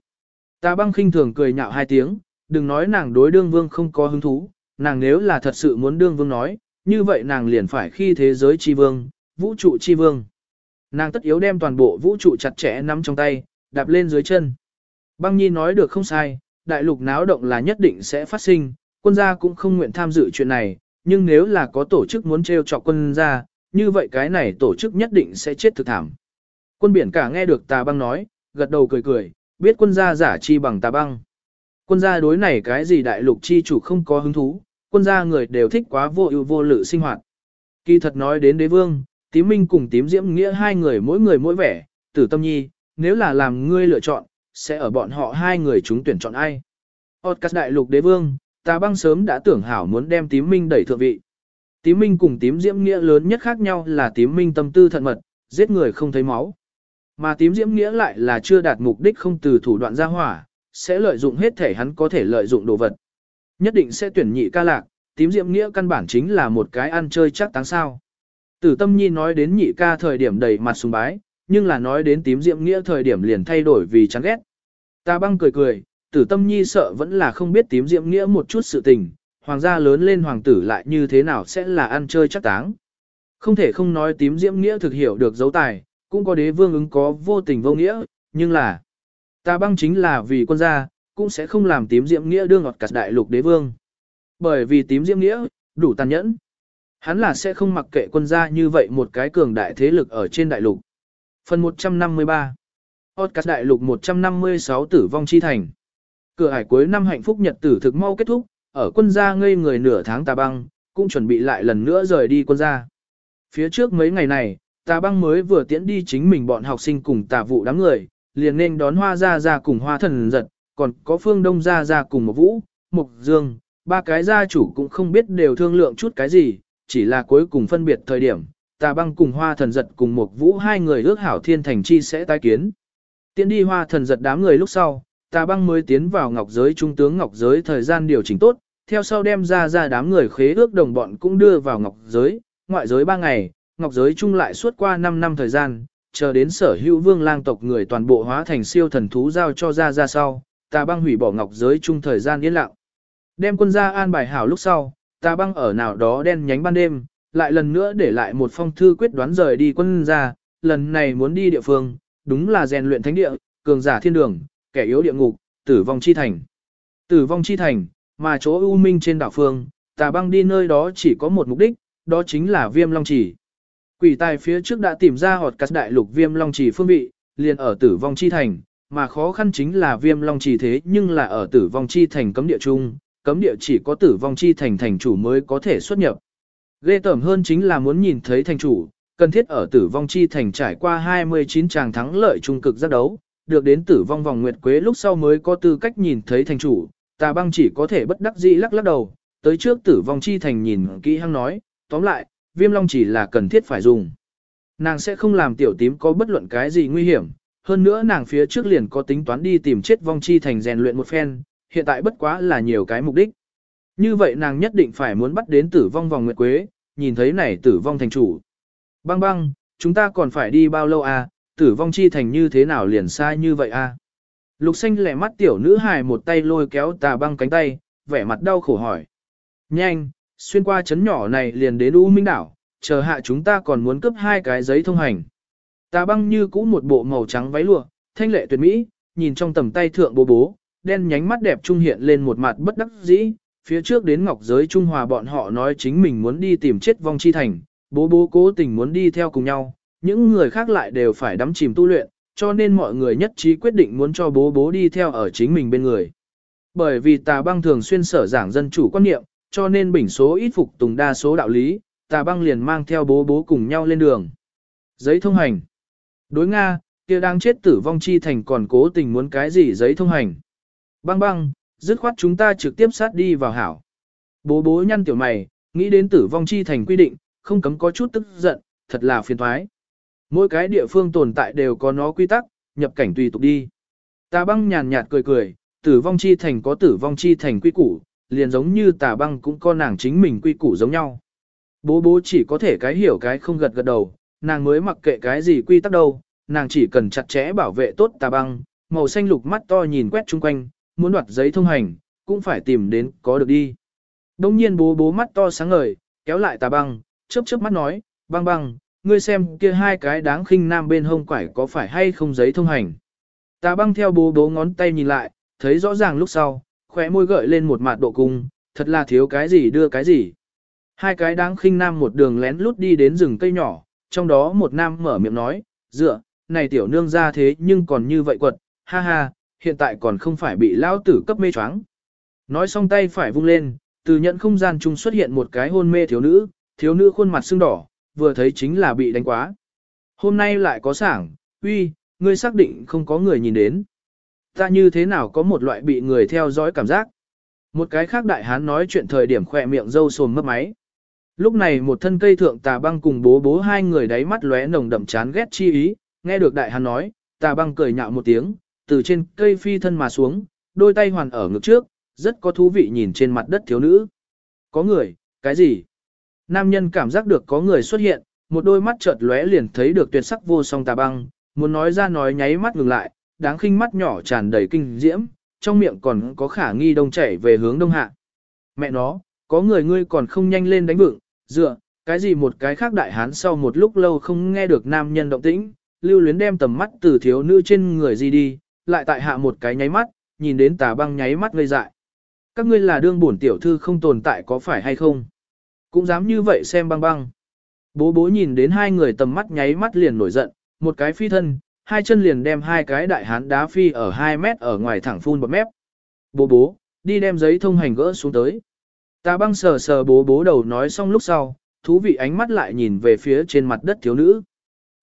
Tà băng khinh thường cười nhạo hai tiếng, đừng nói nàng đối đương vương không có hứng thú, nàng nếu là thật sự muốn đương vương nói, như vậy nàng liền phải khi thế giới chi vương, vũ trụ chi vương. Nàng tất yếu đem toàn bộ vũ trụ chặt chẽ nắm trong tay, đạp lên dưới chân. Băng Nhi nói được không sai, đại lục náo động là nhất định sẽ phát sinh, quân gia cũng không nguyện tham dự chuyện này, nhưng nếu là có tổ chức muốn treo chọc quân gia, như vậy cái này tổ chức nhất định sẽ chết thực thảm. Quân biển cả nghe được tà băng nói, gật đầu cười cười, biết quân gia giả chi bằng tà băng. Quân gia đối này cái gì đại lục chi chủ không có hứng thú, quân gia người đều thích quá vô ưu vô lự sinh hoạt. Kỳ thật nói đến đế vương, tím minh cùng tím diễm nghĩa hai người mỗi người mỗi vẻ, tử tâm nhi, nếu là làm ngươi lựa chọn, sẽ ở bọn họ hai người chúng tuyển chọn ai. Otcas đại lục đế vương, ta băng sớm đã tưởng hảo muốn đem tím minh đẩy thượng vị. Tím minh cùng tím diễm nghĩa lớn nhất khác nhau là tím minh tâm tư thận mật, giết người không thấy máu. Mà tím diễm nghĩa lại là chưa đạt mục đích không từ thủ đoạn ra hỏa, sẽ lợi dụng hết thể hắn có thể lợi dụng đồ vật. Nhất định sẽ tuyển nhị ca lạc, tím diễm nghĩa căn bản chính là một cái ăn chơi chắc táng sao. Tử tâm nhi nói đến nhị ca thời điểm đầy mặt sùng bái, nhưng là nói đến tím diễm nghĩa thời điểm liền thay đổi vì chán ghét. Ta băng cười cười, tử tâm nhi sợ vẫn là không biết tím diệm nghĩa một chút sự tình, hoàng gia lớn lên hoàng tử lại như thế nào sẽ là ăn chơi chắc táng. Không thể không nói tím diễm nghĩa thực hiểu được dấu tài, cũng có đế vương ứng có vô tình vô nghĩa, nhưng là ta băng chính là vì quân gia, cũng sẽ không làm tím diễm nghĩa đương ngọt cặt đại lục đế vương. Bởi vì tím diễm nghĩa, đủ tàn nhẫn. Hắn là sẽ không mặc kệ quân gia như vậy một cái cường đại thế lực ở trên đại lục. Phần 153 Podcast đại lục 156 tử vong chi thành. Cửa hải cuối năm hạnh phúc nhật tử thực mau kết thúc, ở quân gia ngây người nửa tháng tà băng, cũng chuẩn bị lại lần nữa rời đi quân gia. Phía trước mấy ngày này, tà băng mới vừa tiễn đi chính mình bọn học sinh cùng tà vụ đám người, liền nên đón hoa gia gia cùng hoa thần giật, còn có phương đông gia gia cùng một vũ, mục dương, ba cái gia chủ cũng không biết đều thương lượng chút cái gì, chỉ là cuối cùng phân biệt thời điểm, tà băng cùng hoa thần giật cùng một vũ hai người ước hảo thiên thành chi sẽ tái kiến. Tiến đi hoa thần giật đám người lúc sau, tà băng mới tiến vào ngọc giới trung tướng ngọc giới thời gian điều chỉnh tốt, theo sau đem ra ra đám người khế ước đồng bọn cũng đưa vào ngọc giới, ngoại giới 3 ngày, ngọc giới chung lại suốt qua 5 năm thời gian, chờ đến sở hữu vương lang tộc người toàn bộ hóa thành siêu thần thú giao cho ra ra sau, tà băng hủy bỏ ngọc giới chung thời gian yên lặng. Đem quân ra an bài hảo lúc sau, tà băng ở nào đó đen nhánh ban đêm, lại lần nữa để lại một phong thư quyết đoán rời đi quân ra, lần này muốn đi địa phương, đúng là rèn luyện thánh địa, cường giả thiên đường, kẻ yếu địa ngục, tử vong chi thành. Tử vong chi thành, mà chỗ ưu minh trên đảo phương, tà băng đi nơi đó chỉ có một mục đích, đó chính là viêm long chỉ. Quỷ tài phía trước đã tìm ra hột cắt đại lục viêm long chỉ phương vị, liền ở tử vong chi thành, mà khó khăn chính là viêm long chỉ thế nhưng là ở tử vong chi thành cấm địa chung, cấm địa chỉ có tử vong chi thành thành chủ mới có thể xuất nhập. Ghê tởm hơn chính là muốn nhìn thấy thành chủ, cần thiết ở tử vong chi thành trải qua 29 tràng thắng lợi trung cực giác đấu, được đến tử vong vòng nguyệt quế lúc sau mới có tư cách nhìn thấy thành chủ, tà băng chỉ có thể bất đắc dĩ lắc lắc đầu, tới trước tử vong chi thành nhìn kỹ hăng nói, tóm lại, viêm long chỉ là cần thiết phải dùng. Nàng sẽ không làm tiểu tím có bất luận cái gì nguy hiểm, hơn nữa nàng phía trước liền có tính toán đi tìm chết vong chi thành rèn luyện một phen, hiện tại bất quá là nhiều cái mục đích. Như vậy nàng nhất định phải muốn bắt đến tử vong vòng nguyệt quế, nhìn thấy này tử vong thành chủ. Băng băng, chúng ta còn phải đi bao lâu à, tử vong chi thành như thế nào liền sai như vậy à? Lục xanh lẻ mắt tiểu nữ hài một tay lôi kéo tà băng cánh tay, vẻ mặt đau khổ hỏi. Nhanh, xuyên qua chấn nhỏ này liền đến U Minh đảo, chờ hạ chúng ta còn muốn cướp hai cái giấy thông hành. Tà băng như cũ một bộ màu trắng váy lụa, thanh lệ tuyệt mỹ, nhìn trong tầm tay thượng bố bố, đen nhánh mắt đẹp trung hiện lên một mặt bất đắc dĩ, phía trước đến ngọc giới Trung Hòa bọn họ nói chính mình muốn đi tìm chết vong chi thành, bố bố cố tình muốn đi theo cùng nhau, những người khác lại đều phải đắm chìm tu luyện, cho nên mọi người nhất trí quyết định muốn cho bố bố đi theo ở chính mình bên người. Bởi vì tà băng thường xuyên sở giảng dân chủ quan niệm, cho nên bình số ít phục tùng đa số đạo lý, tà băng liền mang theo bố bố cùng nhau lên đường. Giấy thông hành. Đối Nga, kia đang chết tử vong chi thành còn cố tình muốn cái gì giấy thông hành. Băng băng, dứt khoát chúng ta trực tiếp sát đi vào hảo. Bố bố nhăn tiểu mày, nghĩ đến tử vong chi thành quy định, không cấm có chút tức giận, thật là phiền thoái. Mỗi cái địa phương tồn tại đều có nó quy tắc, nhập cảnh tùy tục đi. Tà băng nhàn nhạt cười cười, tử vong chi thành có tử vong chi thành quy củ, liền giống như tà băng cũng có nàng chính mình quy củ giống nhau. Bố bố chỉ có thể cái hiểu cái không gật gật đầu, nàng mới mặc kệ cái gì quy tắc đâu, nàng chỉ cần chặt chẽ bảo vệ tốt tà băng, màu xanh lục mắt to nhìn quét chung quanh, muốn đoạt giấy thông hành, cũng phải tìm đến có được đi. Đông nhiên bố bố mắt to sáng ngời, kéo lại tà băng, chớp chớp mắt nói, băng băng, ngươi xem kia hai cái đáng khinh nam bên hông quải có phải hay không giấy thông hành. Tà băng theo bố bố ngón tay nhìn lại, thấy rõ ràng lúc sau, khóe môi gợi lên một mặt độ cung, thật là thiếu cái gì đưa cái gì. Hai cái đáng khinh nam một đường lén lút đi đến rừng cây nhỏ, trong đó một nam mở miệng nói, dựa, này tiểu nương ra thế nhưng còn như vậy quật, ha ha, hiện tại còn không phải bị lao tử cấp mê choáng. Nói xong tay phải vung lên, từ nhận không gian chung xuất hiện một cái hôn mê thiếu nữ, thiếu nữ khuôn mặt sưng đỏ, vừa thấy chính là bị đánh quá. Hôm nay lại có sảng, uy, ngươi xác định không có người nhìn đến. Ta như thế nào có một loại bị người theo dõi cảm giác. Một cái khác đại hán nói chuyện thời điểm khỏe miệng dâu sồm mấp máy. Lúc này một thân cây thượng tà băng cùng bố bố hai người đáy mắt lóe nồng đậm chán ghét chi ý, nghe được đại hán nói, tà băng cười nhạo một tiếng, từ trên cây phi thân mà xuống, đôi tay hoàn ở ngực trước, rất có thú vị nhìn trên mặt đất thiếu nữ. Có người, cái gì? Nam nhân cảm giác được có người xuất hiện, một đôi mắt chợt lóe liền thấy được tuyệt sắc vô song tà băng, muốn nói ra nói nháy mắt ngừng lại, đáng khinh mắt nhỏ tràn đầy kinh diễm, trong miệng còn có khả nghi đông chảy về hướng đông hạ. Mẹ nó, có người ngươi còn không nhanh lên đánh vựng, dựa, cái gì một cái khác đại hán sau một lúc lâu không nghe được nam nhân động tĩnh, lưu luyến đem tầm mắt từ thiếu nữ trên người gì đi, lại tại hạ một cái nháy mắt, nhìn đến tà băng nháy mắt ngây dại. Các ngươi là đương bổn tiểu thư không tồn tại có phải hay không? Cũng dám như vậy xem băng băng. Bố bố nhìn đến hai người tầm mắt nháy mắt liền nổi giận, một cái phi thân, hai chân liền đem hai cái đại hán đá phi ở 2 mét ở ngoài thẳng phun bọt mép. Bố bố, đi đem giấy thông hành gỡ xuống tới. Ta băng sờ sờ bố bố đầu nói xong lúc sau, thú vị ánh mắt lại nhìn về phía trên mặt đất thiếu nữ.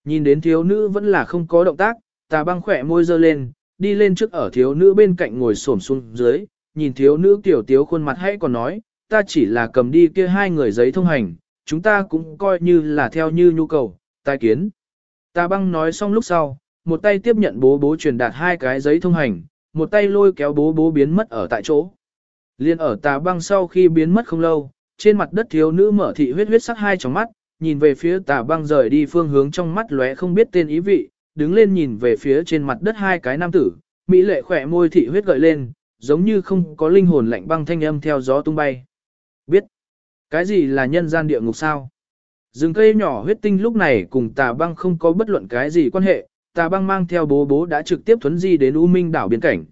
Nhìn đến thiếu nữ vẫn là không có động tác, ta băng khỏe môi dơ lên, đi lên trước ở thiếu nữ bên cạnh ngồi xổm xuống dưới, nhìn thiếu nữ tiểu tiếu khuôn mặt hay còn nói, ta chỉ là cầm đi kia hai người giấy thông hành, chúng ta cũng coi như là theo như nhu cầu, tai kiến. Ta băng nói xong lúc sau, một tay tiếp nhận bố bố truyền đạt hai cái giấy thông hành, một tay lôi kéo bố bố biến mất ở tại chỗ. Liên ở tà băng sau khi biến mất không lâu, trên mặt đất thiếu nữ mở thị huyết huyết sắc hai trong mắt, nhìn về phía tà băng rời đi phương hướng trong mắt lóe không biết tên ý vị, đứng lên nhìn về phía trên mặt đất hai cái nam tử, mỹ lệ khỏe môi thị huyết gợi lên, giống như không có linh hồn lạnh băng thanh âm theo gió tung bay. Cái gì là nhân gian địa ngục sao? Rừng cây nhỏ huyết tinh lúc này cùng tà băng không có bất luận cái gì quan hệ, tà băng mang theo bố bố đã trực tiếp thuấn di đến U Minh đảo biên cảnh.